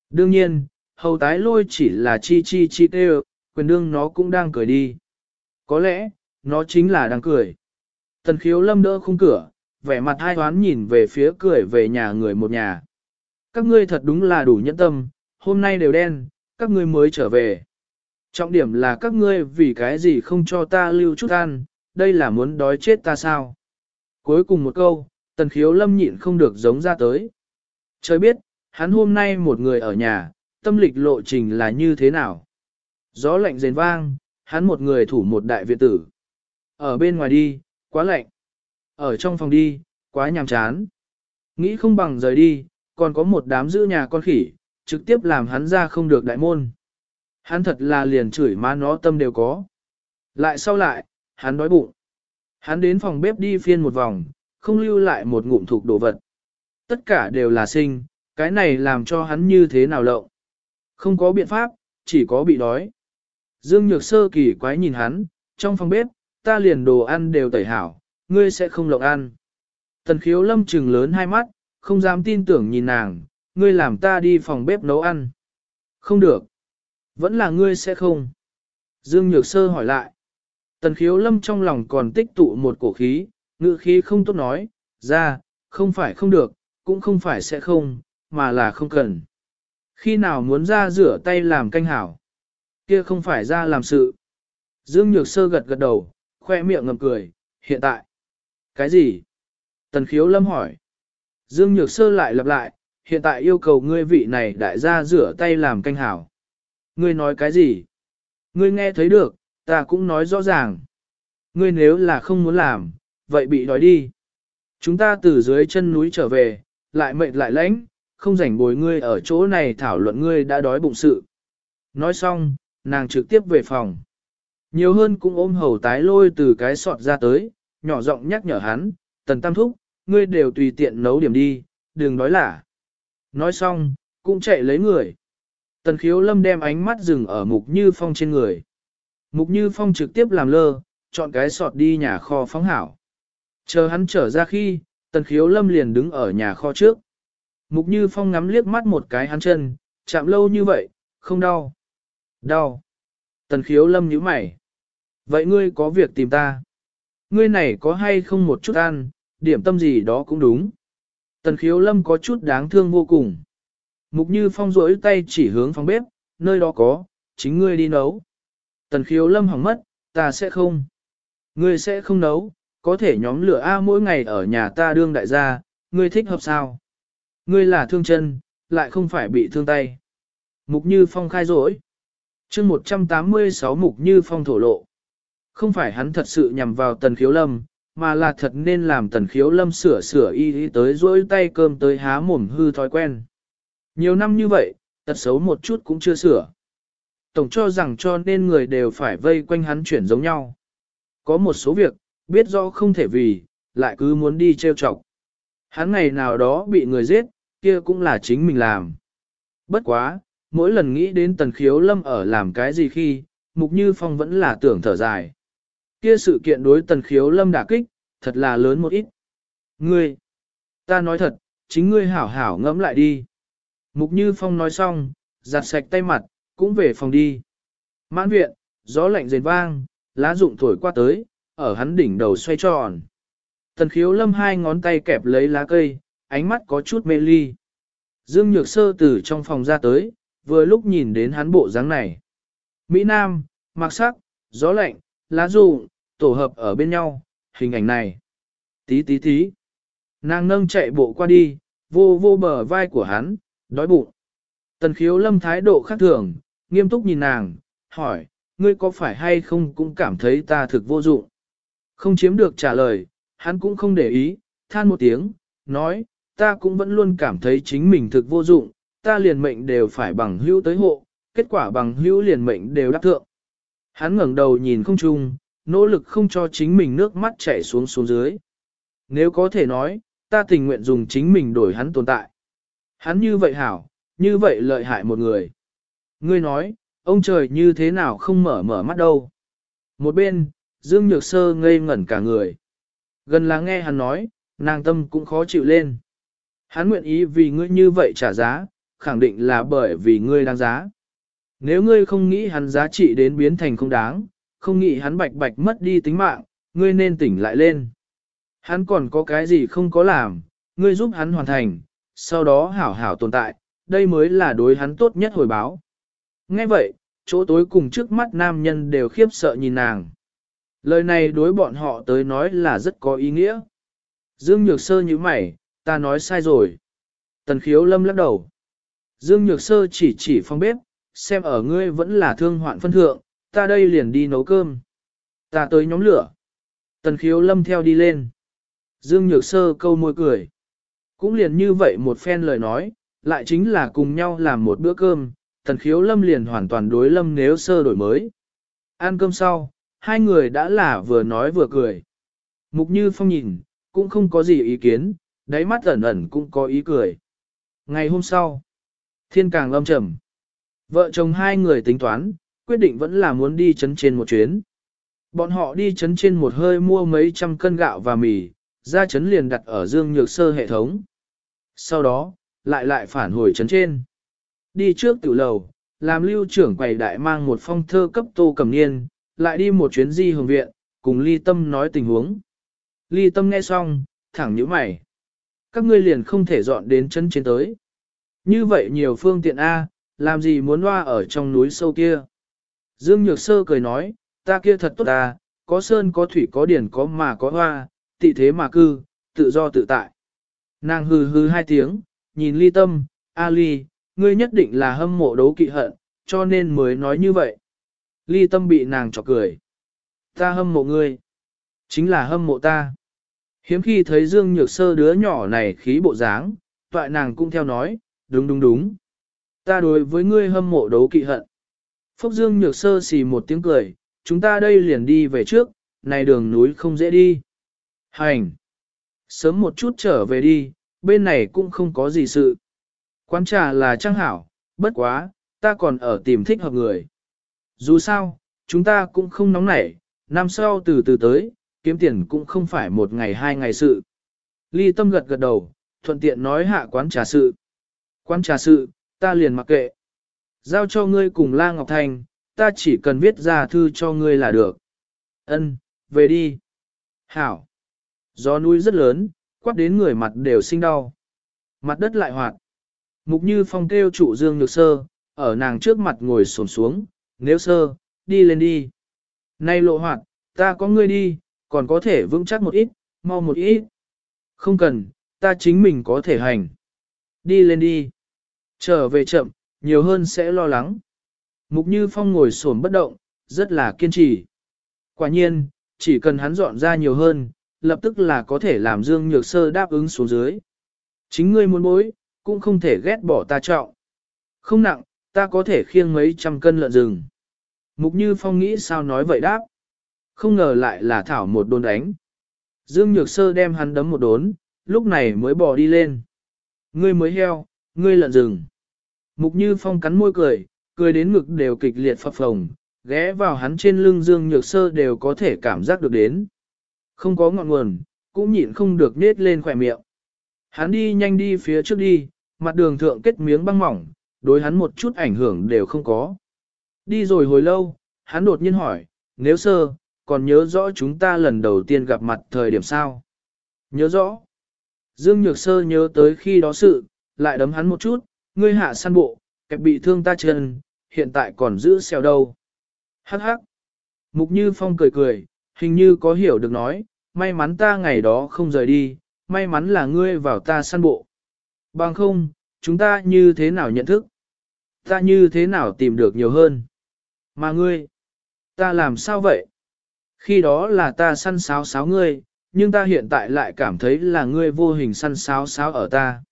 Đương nhiên, hầu tái lôi chỉ là chi chi chi tê quyền đương nó cũng đang cười đi. Có lẽ, nó chính là đang cười. Tần khiếu lâm đỡ khung cửa, vẻ mặt hai toán nhìn về phía cười về nhà người một nhà. Các ngươi thật đúng là đủ nhẫn tâm, hôm nay đều đen, các ngươi mới trở về. Trọng điểm là các ngươi vì cái gì không cho ta lưu chút ăn, đây là muốn đói chết ta sao? Cuối cùng một câu, tần khiếu lâm nhịn không được giống ra tới. Trời biết, hắn hôm nay một người ở nhà, tâm lịch lộ trình là như thế nào? Gió lạnh rền vang, hắn một người thủ một đại viện tử. Ở bên ngoài đi, quá lạnh. Ở trong phòng đi, quá nhàm chán. Nghĩ không bằng rời đi, còn có một đám giữ nhà con khỉ, trực tiếp làm hắn ra không được đại môn. Hắn thật là liền chửi má nó tâm đều có. Lại sau lại, hắn đói bụng. Hắn đến phòng bếp đi phiên một vòng, không lưu lại một ngụm thuộc đồ vật. Tất cả đều là sinh, cái này làm cho hắn như thế nào lậu, Không có biện pháp, chỉ có bị đói. Dương Nhược Sơ kỳ quái nhìn hắn, trong phòng bếp, ta liền đồ ăn đều tẩy hảo, ngươi sẽ không lộng ăn. Tần khiếu lâm trừng lớn hai mắt, không dám tin tưởng nhìn nàng, ngươi làm ta đi phòng bếp nấu ăn. Không được. Vẫn là ngươi sẽ không. Dương Nhược Sơ hỏi lại. Tần khiếu lâm trong lòng còn tích tụ một cổ khí, ngữ khí không tốt nói, ra, không phải không được, cũng không phải sẽ không, mà là không cần. Khi nào muốn ra rửa tay làm canh hảo, kia không phải ra làm sự. Dương Nhược Sơ gật gật đầu, khoe miệng ngầm cười, hiện tại. Cái gì? Tần khiếu lâm hỏi. Dương Nhược Sơ lại lặp lại, hiện tại yêu cầu ngươi vị này đại gia rửa tay làm canh hảo. Ngươi nói cái gì? Ngươi nghe thấy được, ta cũng nói rõ ràng. Ngươi nếu là không muốn làm, vậy bị đói đi. Chúng ta từ dưới chân núi trở về, lại mệt lại lãnh, không rảnh bồi ngươi ở chỗ này thảo luận ngươi đã đói bụng sự. Nói xong, nàng trực tiếp về phòng. Nhiều hơn cũng ôm hầu tái lôi từ cái sọt ra tới, nhỏ giọng nhắc nhở hắn, tần tam thúc, ngươi đều tùy tiện nấu điểm đi, đừng đói lả. Nói xong, cũng chạy lấy người. Tần khiếu lâm đem ánh mắt dừng ở mục như phong trên người. Mục như phong trực tiếp làm lơ, chọn cái sọt đi nhà kho phóng hảo. Chờ hắn trở ra khi, tần khiếu lâm liền đứng ở nhà kho trước. Mục như phong ngắm liếc mắt một cái hắn chân, chạm lâu như vậy, không đau. Đau. Tần khiếu lâm nhíu mày. Vậy ngươi có việc tìm ta? Ngươi này có hay không một chút ăn, điểm tâm gì đó cũng đúng. Tần khiếu lâm có chút đáng thương vô cùng. Mục như phong rỗi tay chỉ hướng phòng bếp, nơi đó có, chính ngươi đi nấu. Tần khiếu lâm hỏng mất, ta sẽ không. Ngươi sẽ không nấu, có thể nhóm lửa A mỗi ngày ở nhà ta đương đại gia, ngươi thích hợp sao? Ngươi là thương chân, lại không phải bị thương tay. Mục Như Phong khai rỗi. chương 186 Mục Như Phong thổ lộ. Không phải hắn thật sự nhằm vào tần khiếu lâm, mà là thật nên làm tần khiếu lâm sửa sửa y y tới rỗi tay cơm tới há mồm hư thói quen. Nhiều năm như vậy, tật xấu một chút cũng chưa sửa. Tổng cho rằng cho nên người đều phải vây quanh hắn chuyển giống nhau. Có một số việc, biết rõ không thể vì, lại cứ muốn đi trêu chọc. Hắn ngày nào đó bị người giết, kia cũng là chính mình làm. Bất quá, mỗi lần nghĩ đến tần khiếu lâm ở làm cái gì khi, mục như phong vẫn là tưởng thở dài. Kia sự kiện đối tần khiếu lâm đả kích, thật là lớn một ít. Ngươi, ta nói thật, chính ngươi hảo hảo ngẫm lại đi. Mục như phong nói xong, giặt sạch tay mặt, cũng về phòng đi. Mãn viện, gió lạnh rền vang, lá rụng thổi qua tới, ở hắn đỉnh đầu xoay tròn. Tần khiếu lâm hai ngón tay kẹp lấy lá cây, ánh mắt có chút mê ly. Dương Nhược Sơ từ trong phòng ra tới, vừa lúc nhìn đến hắn bộ dáng này. Mỹ Nam, mặc sắc, gió lạnh, lá rụng, tổ hợp ở bên nhau, hình ảnh này. Tí tí tí. Nàng nâng chạy bộ qua đi, vô vô bờ vai của hắn, đói bụng. Tần khiếu lâm thái độ khác thường, nghiêm túc nhìn nàng, hỏi, ngươi có phải hay không cũng cảm thấy ta thực vô dụng? Không chiếm được trả lời, hắn cũng không để ý, than một tiếng, nói, ta cũng vẫn luôn cảm thấy chính mình thực vô dụng, ta liền mệnh đều phải bằng hữu tới hộ, kết quả bằng hữu liền mệnh đều đáp thượng. Hắn ngẩng đầu nhìn không chung, nỗ lực không cho chính mình nước mắt chảy xuống xuống dưới. Nếu có thể nói, ta tình nguyện dùng chính mình đổi hắn tồn tại. Hắn như vậy hảo, như vậy lợi hại một người. Ngươi nói, ông trời như thế nào không mở mở mắt đâu. Một bên, Dương Nhược Sơ ngây ngẩn cả người. Gần là nghe hắn nói, nàng tâm cũng khó chịu lên. Hắn nguyện ý vì ngươi như vậy trả giá, khẳng định là bởi vì ngươi đáng giá. Nếu ngươi không nghĩ hắn giá trị đến biến thành không đáng, không nghĩ hắn bạch bạch mất đi tính mạng, ngươi nên tỉnh lại lên. Hắn còn có cái gì không có làm, ngươi giúp hắn hoàn thành, sau đó hảo hảo tồn tại, đây mới là đối hắn tốt nhất hồi báo. Nghe vậy, chỗ tối cùng trước mắt nam nhân đều khiếp sợ nhìn nàng. Lời này đối bọn họ tới nói là rất có ý nghĩa. Dương Nhược Sơ như mày, ta nói sai rồi. Tần khiếu lâm lắc đầu. Dương Nhược Sơ chỉ chỉ phong bếp, xem ở ngươi vẫn là thương hoạn phân thượng, ta đây liền đi nấu cơm. Ta tới nhóm lửa. Tần khiếu lâm theo đi lên. Dương Nhược Sơ câu môi cười. Cũng liền như vậy một phen lời nói, lại chính là cùng nhau làm một bữa cơm, tần khiếu lâm liền hoàn toàn đối lâm nếu sơ đổi mới. Ăn cơm sau, hai người đã là vừa nói vừa cười. Mục Như Phong nhìn, cũng không có gì ý kiến, đáy mắt ẩn ẩn cũng có ý cười. Ngày hôm sau, thiên càng lâm trầm. Vợ chồng hai người tính toán, quyết định vẫn là muốn đi chấn trên một chuyến. Bọn họ đi chấn trên một hơi mua mấy trăm cân gạo và mì, ra chấn liền đặt ở dương nhược sơ hệ thống. Sau đó, lại lại phản hồi chấn trên. Đi trước tiểu lầu, làm lưu trưởng quầy đại mang một phong thơ cấp tô cầm niên, lại đi một chuyến di hồng viện, cùng ly tâm nói tình huống. Ly tâm nghe xong, thẳng nhíu mày. Các ngươi liền không thể dọn đến chân trên tới. Như vậy nhiều phương tiện A, làm gì muốn loa ở trong núi sâu kia. Dương Nhược Sơ cười nói, ta kia thật tốt ta, có sơn có thủy có điển có mà có hoa, tị thế mà cư, tự do tự tại. Nàng hừ hừ hai tiếng, nhìn ly tâm, A ly, ngươi nhất định là hâm mộ đấu kỵ hận, cho nên mới nói như vậy. Ly tâm bị nàng chọc cười. Ta hâm mộ ngươi. Chính là hâm mộ ta. Hiếm khi thấy Dương Nhược Sơ đứa nhỏ này khí bộ dáng, toại nàng cũng theo nói, đúng đúng đúng. Ta đối với ngươi hâm mộ đấu kỵ hận. Phúc Dương Nhược Sơ xì một tiếng cười, chúng ta đây liền đi về trước, này đường núi không dễ đi. Hành! Sớm một chút trở về đi, bên này cũng không có gì sự. Quán trà là trang hảo, bất quá, ta còn ở tìm thích hợp người. Dù sao, chúng ta cũng không nóng nảy, năm sau từ từ tới, kiếm tiền cũng không phải một ngày hai ngày sự. Ly tâm gật gật đầu, thuận tiện nói hạ quán trà sự. Quán trà sự, ta liền mặc kệ. Giao cho ngươi cùng La Ngọc Thành, ta chỉ cần viết ra thư cho ngươi là được. Ân, về đi. Hảo. Gió núi rất lớn, quát đến người mặt đều sinh đau. Mặt đất lại hoạt. Mục như phong kêu trụ dương nhược sơ, ở nàng trước mặt ngồi xổm xuống, nếu sơ, đi lên đi. Nay lộ hoạt, ta có ngươi đi, còn có thể vững chắc một ít, mau một ít. Không cần, ta chính mình có thể hành. Đi lên đi. Trở về chậm, nhiều hơn sẽ lo lắng. Mục Như Phong ngồi xổm bất động, rất là kiên trì. Quả nhiên, chỉ cần hắn dọn ra nhiều hơn, lập tức là có thể làm Dương Nhược Sơ đáp ứng xuống dưới. Chính ngươi muốn bối, cũng không thể ghét bỏ ta trọng. Không nặng, ta có thể khiêng mấy trăm cân lợn rừng. Mục Như Phong nghĩ sao nói vậy đáp. Không ngờ lại là thảo một đồn đánh. Dương Nhược Sơ đem hắn đấm một đốn, lúc này mới bỏ đi lên. Ngươi mới heo, ngươi lợn rừng. Mục Như Phong cắn môi cười, cười đến ngực đều kịch liệt phập phồng, ghé vào hắn trên lưng Dương Nhược Sơ đều có thể cảm giác được đến. Không có ngọn nguồn, cũng nhịn không được nết lên khỏe miệng. Hắn đi nhanh đi phía trước đi, mặt đường thượng kết miếng băng mỏng, đối hắn một chút ảnh hưởng đều không có. Đi rồi hồi lâu, hắn đột nhiên hỏi, nếu sơ, còn nhớ rõ chúng ta lần đầu tiên gặp mặt thời điểm sao? Nhớ rõ. Dương Nhược Sơ nhớ tới khi đó sự, lại đấm hắn một chút, ngươi hạ săn bộ, kẹp bị thương ta chân, hiện tại còn giữ xèo đâu. Hắc hắc. Mục Như Phong cười cười, hình như có hiểu được nói, may mắn ta ngày đó không rời đi, may mắn là ngươi vào ta săn bộ. Bằng không, chúng ta như thế nào nhận thức? Ta như thế nào tìm được nhiều hơn? Mà ngươi, ta làm sao vậy? Khi đó là ta săn sáo sáo ngươi, nhưng ta hiện tại lại cảm thấy là ngươi vô hình săn sáo sáo ở ta.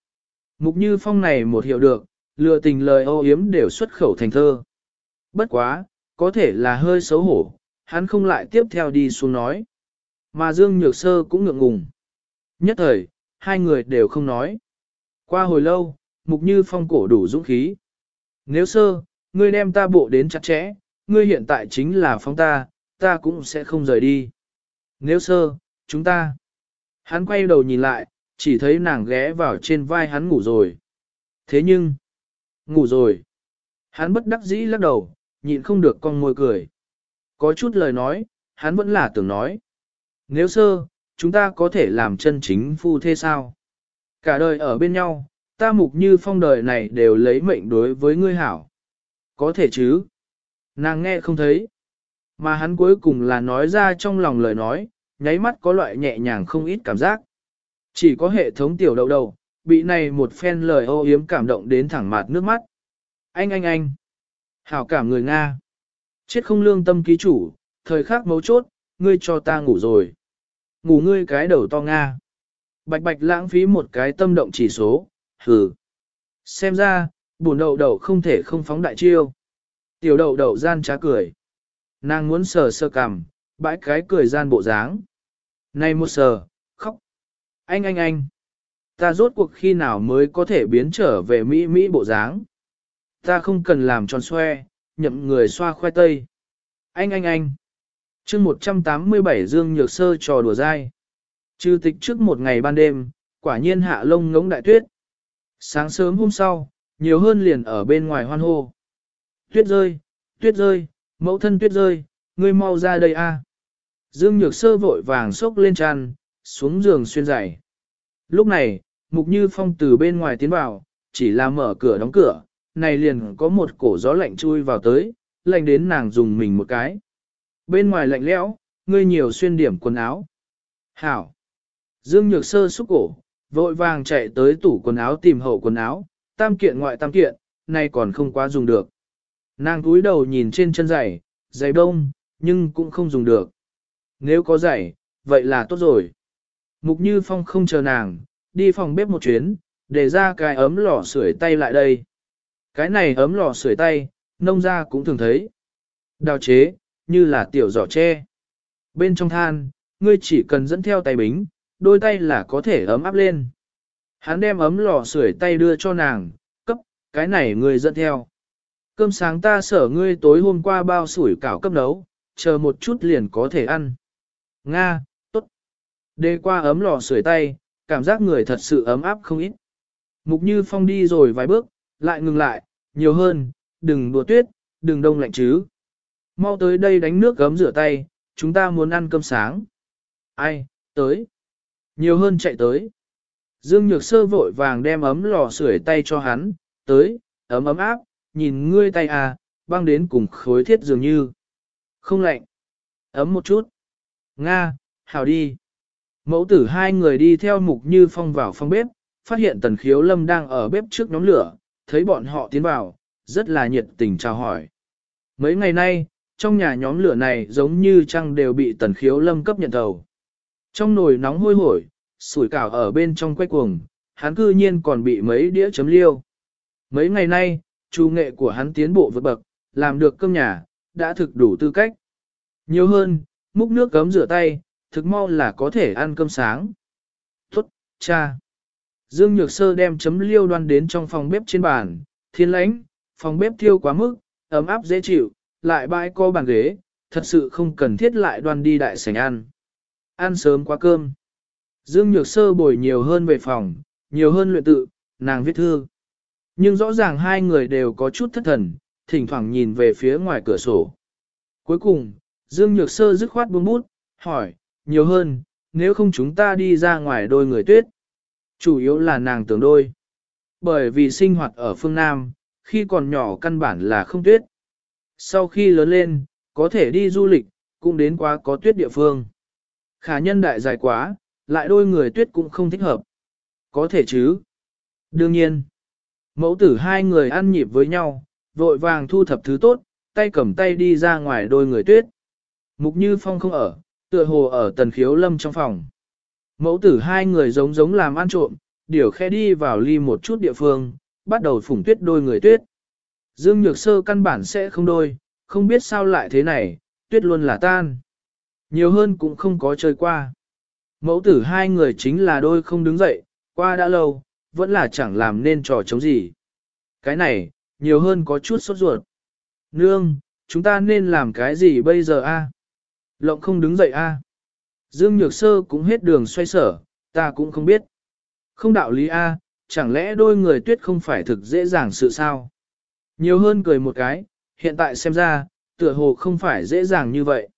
Mục Như Phong này một hiểu được, lừa tình lời ô yếm đều xuất khẩu thành thơ. Bất quá, có thể là hơi xấu hổ, hắn không lại tiếp theo đi xuống nói. Mà Dương Nhược Sơ cũng ngượng ngùng. Nhất thời, hai người đều không nói. Qua hồi lâu, Mục Như Phong cổ đủ dũng khí. Nếu sơ, ngươi đem ta bộ đến chặt chẽ, ngươi hiện tại chính là phong ta, ta cũng sẽ không rời đi. Nếu sơ, chúng ta. Hắn quay đầu nhìn lại, chỉ thấy nàng ghé vào trên vai hắn ngủ rồi. Thế nhưng, ngủ rồi. Hắn bất đắc dĩ lắc đầu, nhịn không được con môi cười. Có chút lời nói, hắn vẫn là tưởng nói. Nếu sơ, chúng ta có thể làm chân chính phu thế sao? Cả đời ở bên nhau, ta mục như phong đời này đều lấy mệnh đối với ngươi hảo. Có thể chứ? Nàng nghe không thấy. Mà hắn cuối cùng là nói ra trong lòng lời nói, nháy mắt có loại nhẹ nhàng không ít cảm giác. Chỉ có hệ thống tiểu đầu đầu, bị này một phen lời ô yếm cảm động đến thẳng mặt nước mắt. Anh anh anh! Hảo cảm người Nga! Chết không lương tâm ký chủ, thời khắc mấu chốt, ngươi cho ta ngủ rồi. Ngủ ngươi cái đầu to Nga. Bạch bạch lãng phí một cái tâm động chỉ số, hừ. Xem ra, bùn đậu đậu không thể không phóng đại chiêu. Tiểu đậu đậu gian trá cười. Nàng muốn sờ sơ cằm, bãi cái cười gian bộ dáng. Này một sờ, khóc. Anh anh anh. Ta rốt cuộc khi nào mới có thể biến trở về Mỹ Mỹ bộ dáng. Ta không cần làm tròn xoe, nhậm người xoa khoai tây. Anh anh anh chương 187 Dương Nhược Sơ trò đùa dai. Trừ tịch trước một ngày ban đêm, quả nhiên hạ lông ngống đại tuyết. Sáng sớm hôm sau, nhiều hơn liền ở bên ngoài hoan hô. Tuyết rơi, tuyết rơi, mẫu thân tuyết rơi, Ngươi mau ra đây a. Dương Nhược Sơ vội vàng xốc lên tràn, xuống giường xuyên giày. Lúc này, Mục Như Phong từ bên ngoài tiến vào, chỉ là mở cửa đóng cửa, này liền có một cổ gió lạnh chui vào tới, lạnh đến nàng dùng mình một cái. Bên ngoài lạnh lẽo, ngươi nhiều xuyên điểm quần áo. Hảo. Dương Nhược Sơ xúc cổ, vội vàng chạy tới tủ quần áo tìm hậu quần áo, tam kiện ngoại tam kiện, nay còn không quá dùng được. Nàng túi đầu nhìn trên chân giày, giày bông, nhưng cũng không dùng được. Nếu có giày, vậy là tốt rồi. Mục Như Phong không chờ nàng, đi phòng bếp một chuyến, để ra cái ấm lò sưởi tay lại đây. Cái này ấm lò sưởi tay, nông gia cũng thường thấy. Đào chế, như là tiểu giỏ tre. Bên trong than, ngươi chỉ cần dẫn theo tay bính, đôi tay là có thể ấm áp lên. Hắn đem ấm lò sưởi tay đưa cho nàng, cấp, cái này ngươi dẫn theo. Cơm sáng ta sở ngươi tối hôm qua bao sủi cảo cấp nấu, chờ một chút liền có thể ăn. Nga, tốt. Đê qua ấm lò sưởi tay, cảm giác người thật sự ấm áp không ít. Mục Như Phong đi rồi vài bước, lại ngừng lại, nhiều hơn, đừng đùa tuyết, đừng đông lạnh chứ. Mau tới đây đánh nước gấm rửa tay, chúng ta muốn ăn cơm sáng. Ai, tới. Nhiều hơn chạy tới. Dương Nhược Sơ vội vàng đem ấm lò sưởi tay cho hắn, tới, ấm ấm áp, nhìn ngươi tay à, băng đến cùng khối thiết dường như. Không lạnh. Ấm một chút. Nga, hào đi. Mẫu tử hai người đi theo mục như phong vào phòng bếp, phát hiện tần khiếu lâm đang ở bếp trước nhóm lửa, thấy bọn họ tiến vào, rất là nhiệt tình chào hỏi. Mấy ngày nay, trong nhà nhóm lửa này giống như trăng đều bị tần khiếu lâm cấp nhận thầu. Trong nồi nóng hôi hổi, sủi cảo ở bên trong quay cuồng, hắn cư nhiên còn bị mấy đĩa chấm liêu. Mấy ngày nay, chu nghệ của hắn tiến bộ vượt bậc, làm được cơm nhà, đã thực đủ tư cách. Nhiều hơn, múc nước cấm rửa tay, thực mau là có thể ăn cơm sáng. Tốt, cha. Dương Nhược Sơ đem chấm liêu đoan đến trong phòng bếp trên bàn, thiên lãnh, phòng bếp thiêu quá mức, ấm áp dễ chịu, lại bãi co bàn ghế, thật sự không cần thiết lại đoan đi đại sảnh ăn. Ăn sớm quá cơm. Dương Nhược Sơ bồi nhiều hơn về phòng, nhiều hơn luyện tự, nàng viết thư. Nhưng rõ ràng hai người đều có chút thất thần, thỉnh thoảng nhìn về phía ngoài cửa sổ. Cuối cùng, Dương Nhược Sơ dứt khoát buông bút, hỏi, nhiều hơn, nếu không chúng ta đi ra ngoài đôi người tuyết. Chủ yếu là nàng tưởng đôi. Bởi vì sinh hoạt ở phương Nam, khi còn nhỏ căn bản là không tuyết. Sau khi lớn lên, có thể đi du lịch, cũng đến quá có tuyết địa phương. Khả nhân đại dài quá, lại đôi người tuyết cũng không thích hợp. Có thể chứ. Đương nhiên, mẫu tử hai người ăn nhịp với nhau, vội vàng thu thập thứ tốt, tay cầm tay đi ra ngoài đôi người tuyết. Mục Như Phong không ở, tựa hồ ở tần khiếu lâm trong phòng. Mẫu tử hai người giống giống làm ăn trộm, điều khe đi vào ly một chút địa phương, bắt đầu phủng tuyết đôi người tuyết. Dương Nhược Sơ căn bản sẽ không đôi, không biết sao lại thế này, tuyết luôn là tan. Nhiều hơn cũng không có chơi qua. Mẫu tử hai người chính là đôi không đứng dậy, qua đã lâu, vẫn là chẳng làm nên trò chống gì. Cái này, nhiều hơn có chút sốt ruột. Nương, chúng ta nên làm cái gì bây giờ a? Lộng không đứng dậy a. Dương Nhược Sơ cũng hết đường xoay sở, ta cũng không biết. Không đạo lý a, chẳng lẽ đôi người tuyết không phải thực dễ dàng sự sao? Nhiều hơn cười một cái, hiện tại xem ra, tựa hồ không phải dễ dàng như vậy.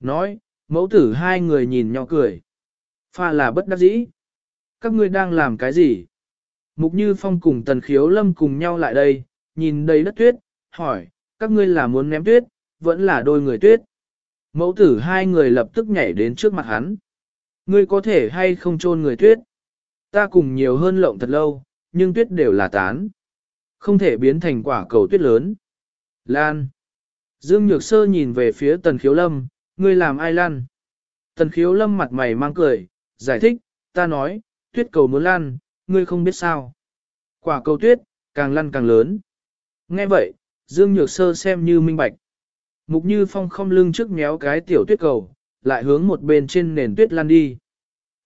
Nói, mẫu tử hai người nhìn nhau cười. Pha là bất đắc dĩ. Các ngươi đang làm cái gì? Mục Như Phong cùng Tần Khiếu Lâm cùng nhau lại đây, nhìn đầy đất tuyết, hỏi, các ngươi là muốn ném tuyết, vẫn là đôi người tuyết. Mẫu tử hai người lập tức nhảy đến trước mặt hắn. Ngươi có thể hay không chôn người tuyết? Ta cùng nhiều hơn lộng thật lâu, nhưng tuyết đều là tán. Không thể biến thành quả cầu tuyết lớn. Lan. Dương Nhược Sơ nhìn về phía Tần Khiếu Lâm, ngươi làm ai lan? Tần Khiếu Lâm mặt mày mang cười, giải thích, ta nói, tuyết cầu muốn lan, ngươi không biết sao. Quả cầu tuyết, càng lăn càng lớn. Nghe vậy, Dương Nhược Sơ xem như minh bạch. Mục Như Phong không lưng trước méo cái tiểu tuyết cầu, lại hướng một bên trên nền tuyết lăn đi.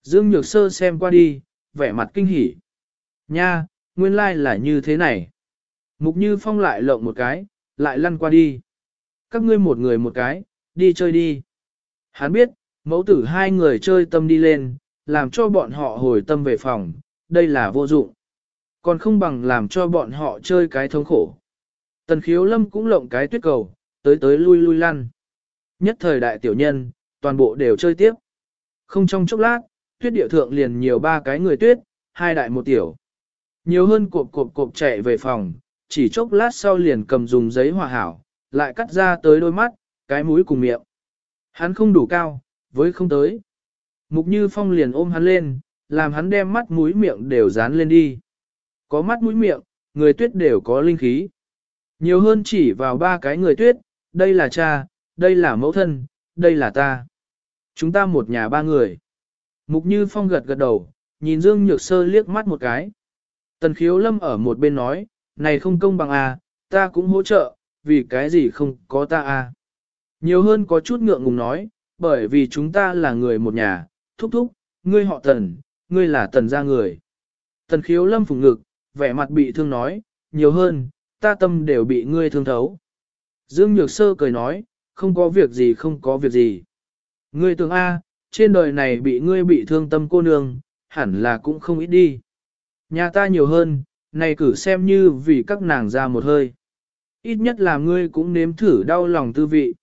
Dương Nhược Sơ xem qua đi, vẻ mặt kinh hỉ. Nha, nguyên lai like là như thế này. Mục Như Phong lại lộng một cái, lại lăn qua đi. Các ngươi một người một cái, đi chơi đi. Hắn biết, mẫu tử hai người chơi tâm đi lên, làm cho bọn họ hồi tâm về phòng, đây là vô dụng. Còn không bằng làm cho bọn họ chơi cái thống khổ. Tần khiếu lâm cũng lộng cái tuyết cầu, tới tới lui lui lăn. nhất thời đại tiểu nhân, toàn bộ đều chơi tiếp. Không trong chốc lát, tuyết địa thượng liền nhiều ba cái người tuyết, hai đại một tiểu. Nhiều hơn cộp cộp cộp chạy về phòng, chỉ chốc lát sau liền cầm dùng giấy hòa hảo, lại cắt ra tới đôi mắt, cái mũi cùng miệng. Hắn không đủ cao, với không tới. Mục Như Phong liền ôm hắn lên, làm hắn đem mắt mũi miệng đều dán lên đi. Có mắt mũi miệng, người tuyết đều có linh khí. Nhiều hơn chỉ vào ba cái người tuyết, đây là cha, đây là mẫu thân, đây là ta. Chúng ta một nhà ba người. Mục Như Phong gật gật đầu, nhìn Dương Nhược Sơ liếc mắt một cái. Tần khiếu lâm ở một bên nói, này không công bằng à, ta cũng hỗ trợ, vì cái gì không có ta à. Nhiều hơn có chút ngượng ngùng nói, bởi vì chúng ta là người một nhà, thúc thúc, ngươi họ tần, ngươi là tần gia người. Tần khiếu lâm phùng ngực, vẻ mặt bị thương nói, nhiều hơn, ta tâm đều bị ngươi thương thấu. Dương Nhược Sơ cười nói, không có việc gì không có việc gì. Ngươi tưởng A, trên đời này bị ngươi bị thương tâm cô nương, hẳn là cũng không ít đi. Nhà ta nhiều hơn, này cử xem như vì các nàng ra một hơi. Ít nhất là ngươi cũng nếm thử đau lòng tư vị.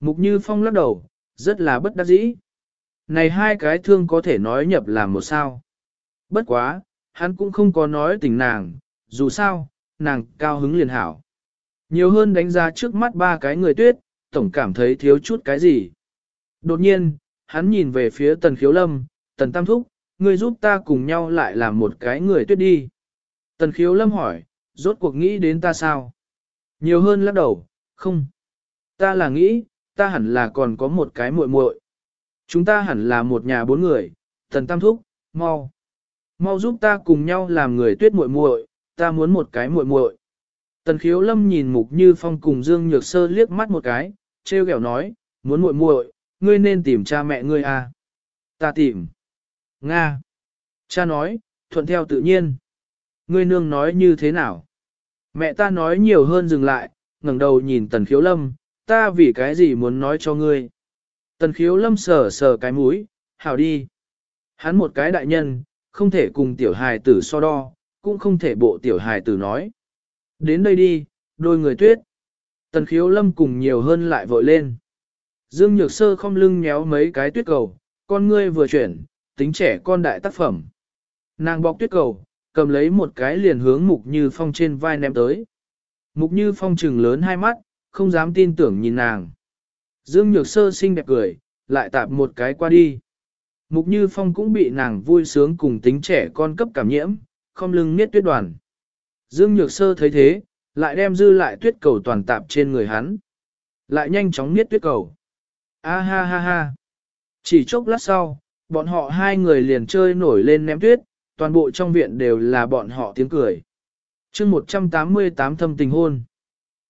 Mục Như Phong lắc đầu, rất là bất đắc dĩ. Này hai cái thương có thể nói nhập làm một sao. Bất quá, hắn cũng không có nói tình nàng, dù sao, nàng cao hứng liền hảo. Nhiều hơn đánh giá trước mắt ba cái người tuyết, tổng cảm thấy thiếu chút cái gì. Đột nhiên, hắn nhìn về phía tần khiếu lâm, tần tam thúc, ngươi giúp ta cùng nhau lại làm một cái người tuyết đi. Tần khiếu lâm hỏi, rốt cuộc nghĩ đến ta sao? Nhiều hơn lắc đầu, không. Ta là nghĩ, ta hẳn là còn có một cái muội muội. Chúng ta hẳn là một nhà bốn người, Thần tam thúc, mau. Mau giúp ta cùng nhau làm người tuyết muội muội, ta muốn một cái muội muội. Tần khiếu lâm nhìn mục như phong cùng Dương Nhược Sơ liếc mắt một cái, treo kẹo nói, muốn muội muội, ngươi nên tìm cha mẹ ngươi à. Ta tìm. Nga. Cha nói, thuận theo tự nhiên. Ngươi nương nói như thế nào? Mẹ ta nói nhiều hơn dừng lại, ngẩng đầu nhìn tần khiếu lâm, ta vì cái gì muốn nói cho ngươi. Tần khiếu lâm sờ sờ cái mũi, hảo đi. Hắn một cái đại nhân, không thể cùng tiểu hài tử so đo, cũng không thể bộ tiểu hài tử nói. Đến đây đi, đôi người tuyết. Tần khiếu lâm cùng nhiều hơn lại vội lên. Dương Nhược Sơ không lưng nhéo mấy cái tuyết cầu, con ngươi vừa chuyển, tính trẻ con đại tác phẩm. Nàng bọc tuyết cầu, cầm lấy một cái liền hướng Mục Như Phong trên vai ném tới. Mục Như Phong trừng lớn hai mắt, không dám tin tưởng nhìn nàng. Dương Nhược Sơ xinh đẹp cười, lại tạp một cái qua đi. Mục Như Phong cũng bị nàng vui sướng cùng tính trẻ con cấp cảm nhiễm, không lưng miết tuyết đoàn. Dương Nhược Sơ thấy thế, lại đem dư lại tuyết cầu toàn tạp trên người hắn. Lại nhanh chóng miết tuyết cầu. A ha ha ha. Chỉ chốc lát sau, bọn họ hai người liền chơi nổi lên ném tuyết, toàn bộ trong viện đều là bọn họ tiếng cười. chương 188 thâm tình hôn.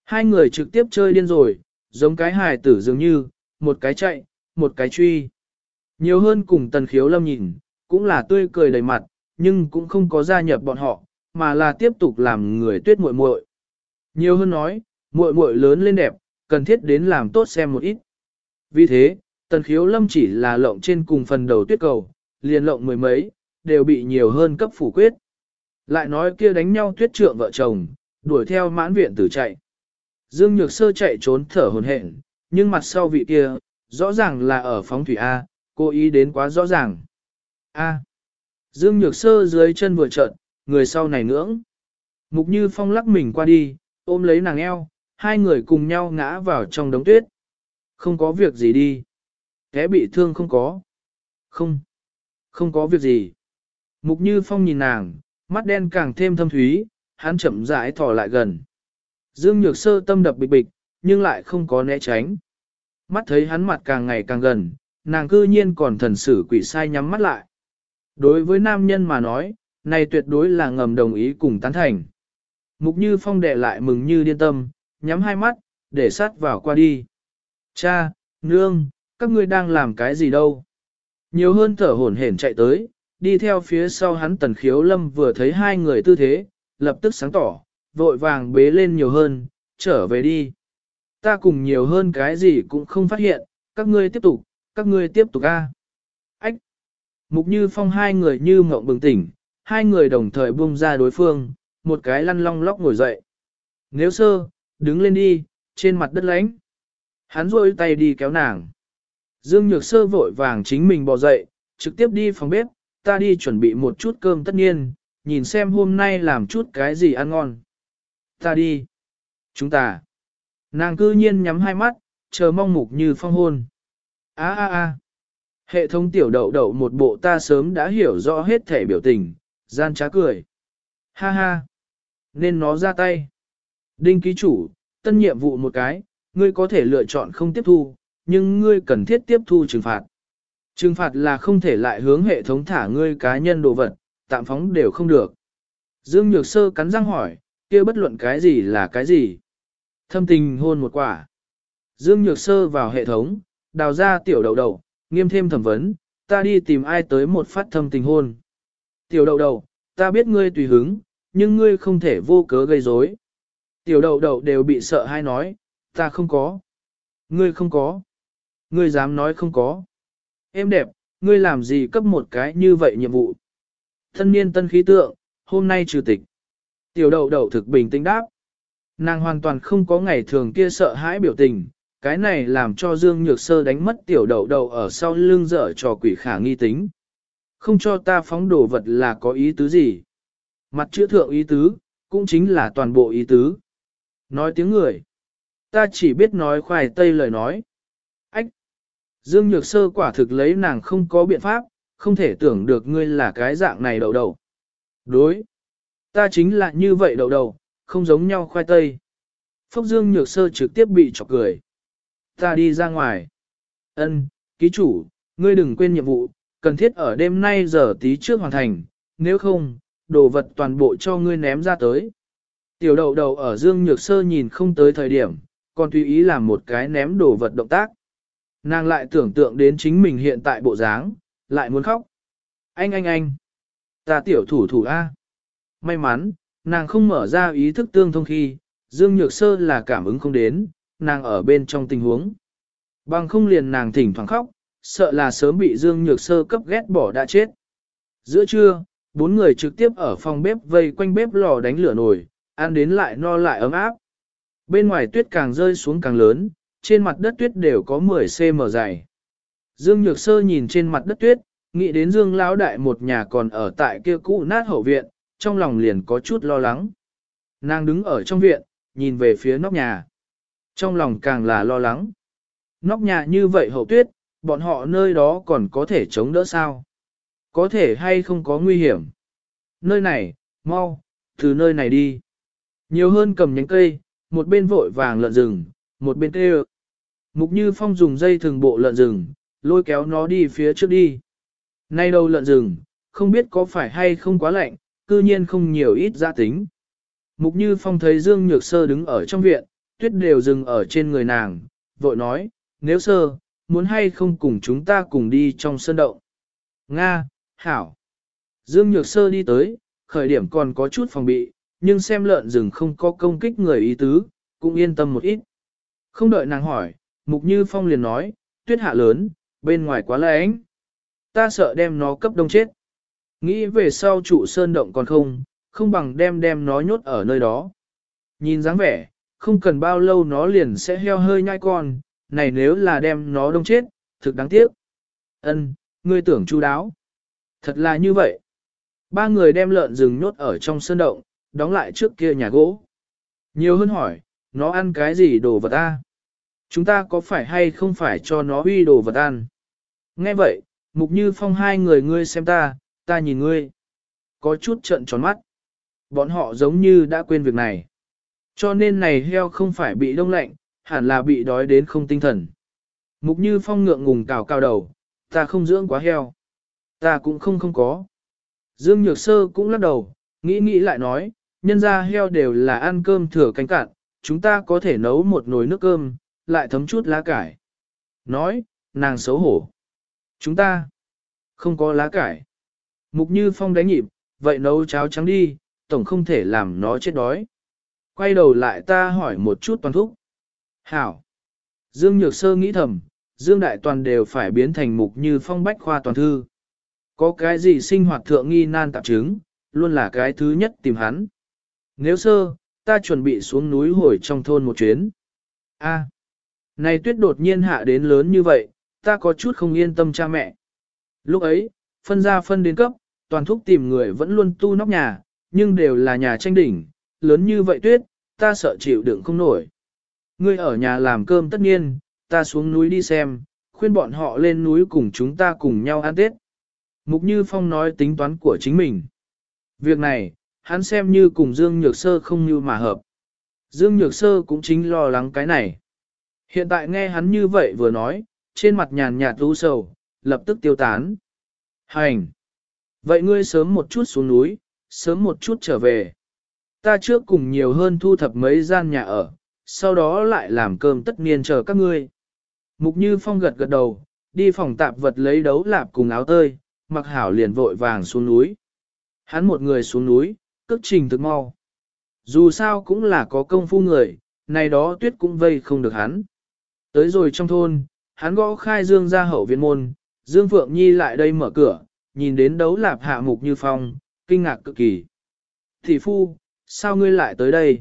Hai người trực tiếp chơi điên rồi, giống cái hài tử dường như, một cái chạy, một cái truy. Nhiều hơn cùng tần khiếu lâm nhìn, cũng là tươi cười đầy mặt, nhưng cũng không có gia nhập bọn họ, mà là tiếp tục làm người tuyết muội muội. Nhiều hơn nói, muội muội lớn lên đẹp, cần thiết đến làm tốt xem một ít. Vì thế, tần khiếu lâm chỉ là lộng trên cùng phần đầu tuyết cầu, liền lộng mười mấy, đều bị nhiều hơn cấp phủ quyết. Lại nói kia đánh nhau tuyết trượng vợ chồng, đuổi theo mãn viện tử chạy. Dương Nhược Sơ chạy trốn thở hồn hển, nhưng mặt sau vị kia, rõ ràng là ở phóng thủy A, cố ý đến quá rõ ràng. A. Dương Nhược Sơ dưới chân vừa trợn, người sau này ngưỡng. Mục Như Phong lắc mình qua đi, ôm lấy nàng eo, hai người cùng nhau ngã vào trong đống tuyết. Không có việc gì đi. Kẻ bị thương không có. Không. Không có việc gì. Mục Như Phong nhìn nàng, mắt đen càng thêm thâm thúy, hắn chậm rãi thò lại gần. Dương Nhược Sơ tâm đập bịch bịch, nhưng lại không có né tránh. Mắt thấy hắn mặt càng ngày càng gần, nàng cư nhiên còn thần sử quỷ sai nhắm mắt lại. Đối với nam nhân mà nói, này tuyệt đối là ngầm đồng ý cùng tán thành. Mục Như Phong đệ lại mừng như điên tâm, nhắm hai mắt, để sát vào qua đi. Cha, nương, các ngươi đang làm cái gì đâu? Nhiều hơn thở hổn hển chạy tới, đi theo phía sau hắn tần khiếu lâm vừa thấy hai người tư thế, lập tức sáng tỏ, vội vàng bế lên nhiều hơn, trở về đi. Ta cùng nhiều hơn cái gì cũng không phát hiện, các ngươi tiếp tục, các ngươi tiếp tục a. Ách! Mục như phong hai người như mộng bừng tỉnh, hai người đồng thời buông ra đối phương, một cái lăn long lóc ngồi dậy. Nếu sơ, đứng lên đi, trên mặt đất lánh. Hắn rôi tay đi kéo nàng. Dương Nhược Sơ vội vàng chính mình bò dậy, trực tiếp đi phòng bếp, ta đi chuẩn bị một chút cơm tất nhiên, nhìn xem hôm nay làm chút cái gì ăn ngon. Ta đi. Chúng ta. Nàng cư nhiên nhắm hai mắt, chờ mong mục như phong hôn. Á á á. Hệ thống tiểu đậu đậu một bộ ta sớm đã hiểu rõ hết thể biểu tình, gian trá cười. Ha ha. Nên nó ra tay. Đinh ký chủ, tân nhiệm vụ một cái, ngươi có thể lựa chọn không tiếp thu, nhưng ngươi cần thiết tiếp thu trừng phạt. Trừng phạt là không thể lại hướng hệ thống thả ngươi cá nhân đồ vật, tạm phóng đều không được. Dương Nhược Sơ cắn răng hỏi, kia bất luận cái gì là cái gì? Thâm tình hôn một quả. Dương Nhược Sơ vào hệ thống, đào ra tiểu Đầu Đầu, nghiêm thêm thẩm vấn, ta đi tìm ai tới một phát thâm tình hôn. Tiểu Đầu Đầu, ta biết ngươi tùy hứng, nhưng ngươi không thể vô cớ gây rối. Tiểu Đầu Đầu đều bị sợ hay nói, ta không có. Ngươi không có. Ngươi dám nói không có. Em đẹp, ngươi làm gì cấp một cái như vậy nhiệm vụ. Thân niên tân khí tượng, hôm nay trừ tịch. Tiểu đậu đậu thực bình tĩnh đáp. Nàng hoàn toàn không có ngày thường kia sợ hãi biểu tình, cái này làm cho Dương Nhược Sơ đánh mất tiểu đậu đậu ở sau lưng dở trò quỷ khả nghi tính. Không cho ta phóng đồ vật là có ý tứ gì? Mặt chữ thượng ý tứ, cũng chính là toàn bộ ý tứ. Nói tiếng người. Ta chỉ biết nói khoai tây lời nói. Dương Nhược Sơ quả thực lấy nàng không có biện pháp, không thể tưởng được ngươi là cái dạng này đầu đầu. Đối! Ta chính là như vậy đầu đầu, không giống nhau khoai tây. Phốc Dương Nhược Sơ trực tiếp bị chọc cười. Ta đi ra ngoài. Ân, ký chủ, ngươi đừng quên nhiệm vụ, cần thiết ở đêm nay giờ tí trước hoàn thành, nếu không, đồ vật toàn bộ cho ngươi ném ra tới. Tiểu đầu đầu ở Dương Nhược Sơ nhìn không tới thời điểm, còn tùy ý làm một cái ném đồ vật động tác. Nàng lại tưởng tượng đến chính mình hiện tại bộ dáng, lại muốn khóc. Anh anh anh, ta tiểu thủ thủ A. May mắn, nàng không mở ra ý thức tương thông khi, Dương Nhược Sơ là cảm ứng không đến, nàng ở bên trong tình huống. Bằng không liền nàng thỉnh thoảng khóc, sợ là sớm bị Dương Nhược Sơ cấp ghét bỏ đã chết. Giữa trưa, bốn người trực tiếp ở phòng bếp vây quanh bếp lò đánh lửa nồi, ăn đến lại no lại ấm áp. Bên ngoài tuyết càng rơi xuống càng lớn, trên mặt đất tuyết đều có 10cm dày. Dương Nhược Sơ nhìn trên mặt đất tuyết, nghĩ đến Dương Lão Đại một nhà còn ở tại kia cũ nát hậu viện, trong lòng liền có chút lo lắng. Nàng đứng ở trong viện, nhìn về phía nóc nhà. Trong lòng càng là lo lắng. Nóc nhà như vậy hậu tuyết, bọn họ nơi đó còn có thể chống đỡ sao? Có thể hay không có nguy hiểm? Nơi này, mau, từ nơi này đi. Nhiều hơn cầm nhánh cây, một bên vội vàng lợn rừng, một bên tê Mục Như Phong dùng dây thường bộ lợn rừng, lôi kéo nó đi phía trước đi. Nay đâu lợn rừng, không biết có phải hay không quá lạnh, cư nhiên không nhiều ít gia tính. Mục Như Phong thấy Dương Nhược Sơ đứng ở trong viện, tuyết đều dừng ở trên người nàng, vội nói, nếu sơ, muốn hay không cùng chúng ta cùng đi trong sân động. Nga, Hảo. Dương Nhược Sơ đi tới, khởi điểm còn có chút phòng bị, nhưng xem lợn rừng không có công kích người ý tứ, cũng yên tâm một ít. Không đợi nàng hỏi, Mục Như Phong liền nói, tuyết hạ lớn, bên ngoài quá lạnh. Ta sợ đem nó cấp đông chết. Nghĩ về sau trụ sơn động còn không, không bằng đem đem nó nhốt ở nơi đó. Nhìn dáng vẻ, không cần bao lâu nó liền sẽ heo hơi nhai con, này nếu là đem nó đông chết, thực đáng tiếc. Ân, ngươi tưởng chu đáo. Thật là như vậy. Ba người đem lợn rừng nhốt ở trong sơn động, đóng lại trước kia nhà gỗ. Nhiều hơn hỏi, nó ăn cái gì đồ vật ta? Chúng ta có phải hay không phải cho nó huy đồ vật ăn? Nghe vậy, mục như phong hai người ngươi xem ta, ta nhìn ngươi. Có chút trận tròn mắt. Bọn họ giống như đã quên việc này. Cho nên này heo không phải bị đông lạnh, hẳn là bị đói đến không tinh thần. Mục như phong ngượng ngùng cào cao đầu, ta không dưỡng quá heo. Ta cũng không không có. Dương Nhược Sơ cũng lắc đầu, nghĩ nghĩ lại nói, nhân ra heo đều là ăn cơm thừa cánh cạn, chúng ta có thể nấu một nồi nước cơm, lại thấm chút lá cải. Nói, nàng xấu hổ. Chúng ta không có lá cải. Mục Như Phong đánh nhịp, vậy nấu cháo trắng đi, tổng không thể làm nó chết đói. Quay đầu lại ta hỏi một chút toàn thúc. Hảo. Dương Nhược Sơ nghĩ thầm, Dương Đại Toàn đều phải biến thành Mục Như Phong bách khoa toàn thư. Có cái gì sinh hoạt thượng nghi nan tạp chứng, luôn là cái thứ nhất tìm hắn. Nếu sơ, ta chuẩn bị xuống núi hồi trong thôn một chuyến. A. Này tuyết đột nhiên hạ đến lớn như vậy, ta có chút không yên tâm cha mẹ. Lúc ấy, phân ra phân đến cấp, toàn thúc tìm người vẫn luôn tu nóc nhà, nhưng đều là nhà tranh đỉnh, lớn như vậy tuyết, ta sợ chịu đựng không nổi. Ngươi ở nhà làm cơm tất nhiên, ta xuống núi đi xem, khuyên bọn họ lên núi cùng chúng ta cùng nhau ăn Tết. Mục Như Phong nói tính toán của chính mình. Việc này, hắn xem như cùng Dương Nhược Sơ không như mà hợp. Dương Nhược Sơ cũng chính lo lắng cái này. Hiện tại nghe hắn như vậy vừa nói, trên mặt nhàn nhạt u sầu, lập tức tiêu tán. Hành! Vậy ngươi sớm một chút xuống núi, sớm một chút trở về. Ta trước cùng nhiều hơn thu thập mấy gian nhà ở, sau đó lại làm cơm tất niên chờ các ngươi. Mục Như Phong gật gật đầu, đi phòng tạp vật lấy đấu lạp cùng áo tơi, mặc hảo liền vội vàng xuống núi. Hắn một người xuống núi, cước trình thực mau. Dù sao cũng là có công phu người, này đó tuyết cũng vây không được hắn. Tới rồi trong thôn, hắn gõ khai Dương ra hậu viện môn, Dương Phượng Nhi lại đây mở cửa, nhìn đến đấu lạp hạ mục như phong, kinh ngạc cực kỳ. Thị phu, sao ngươi lại tới đây?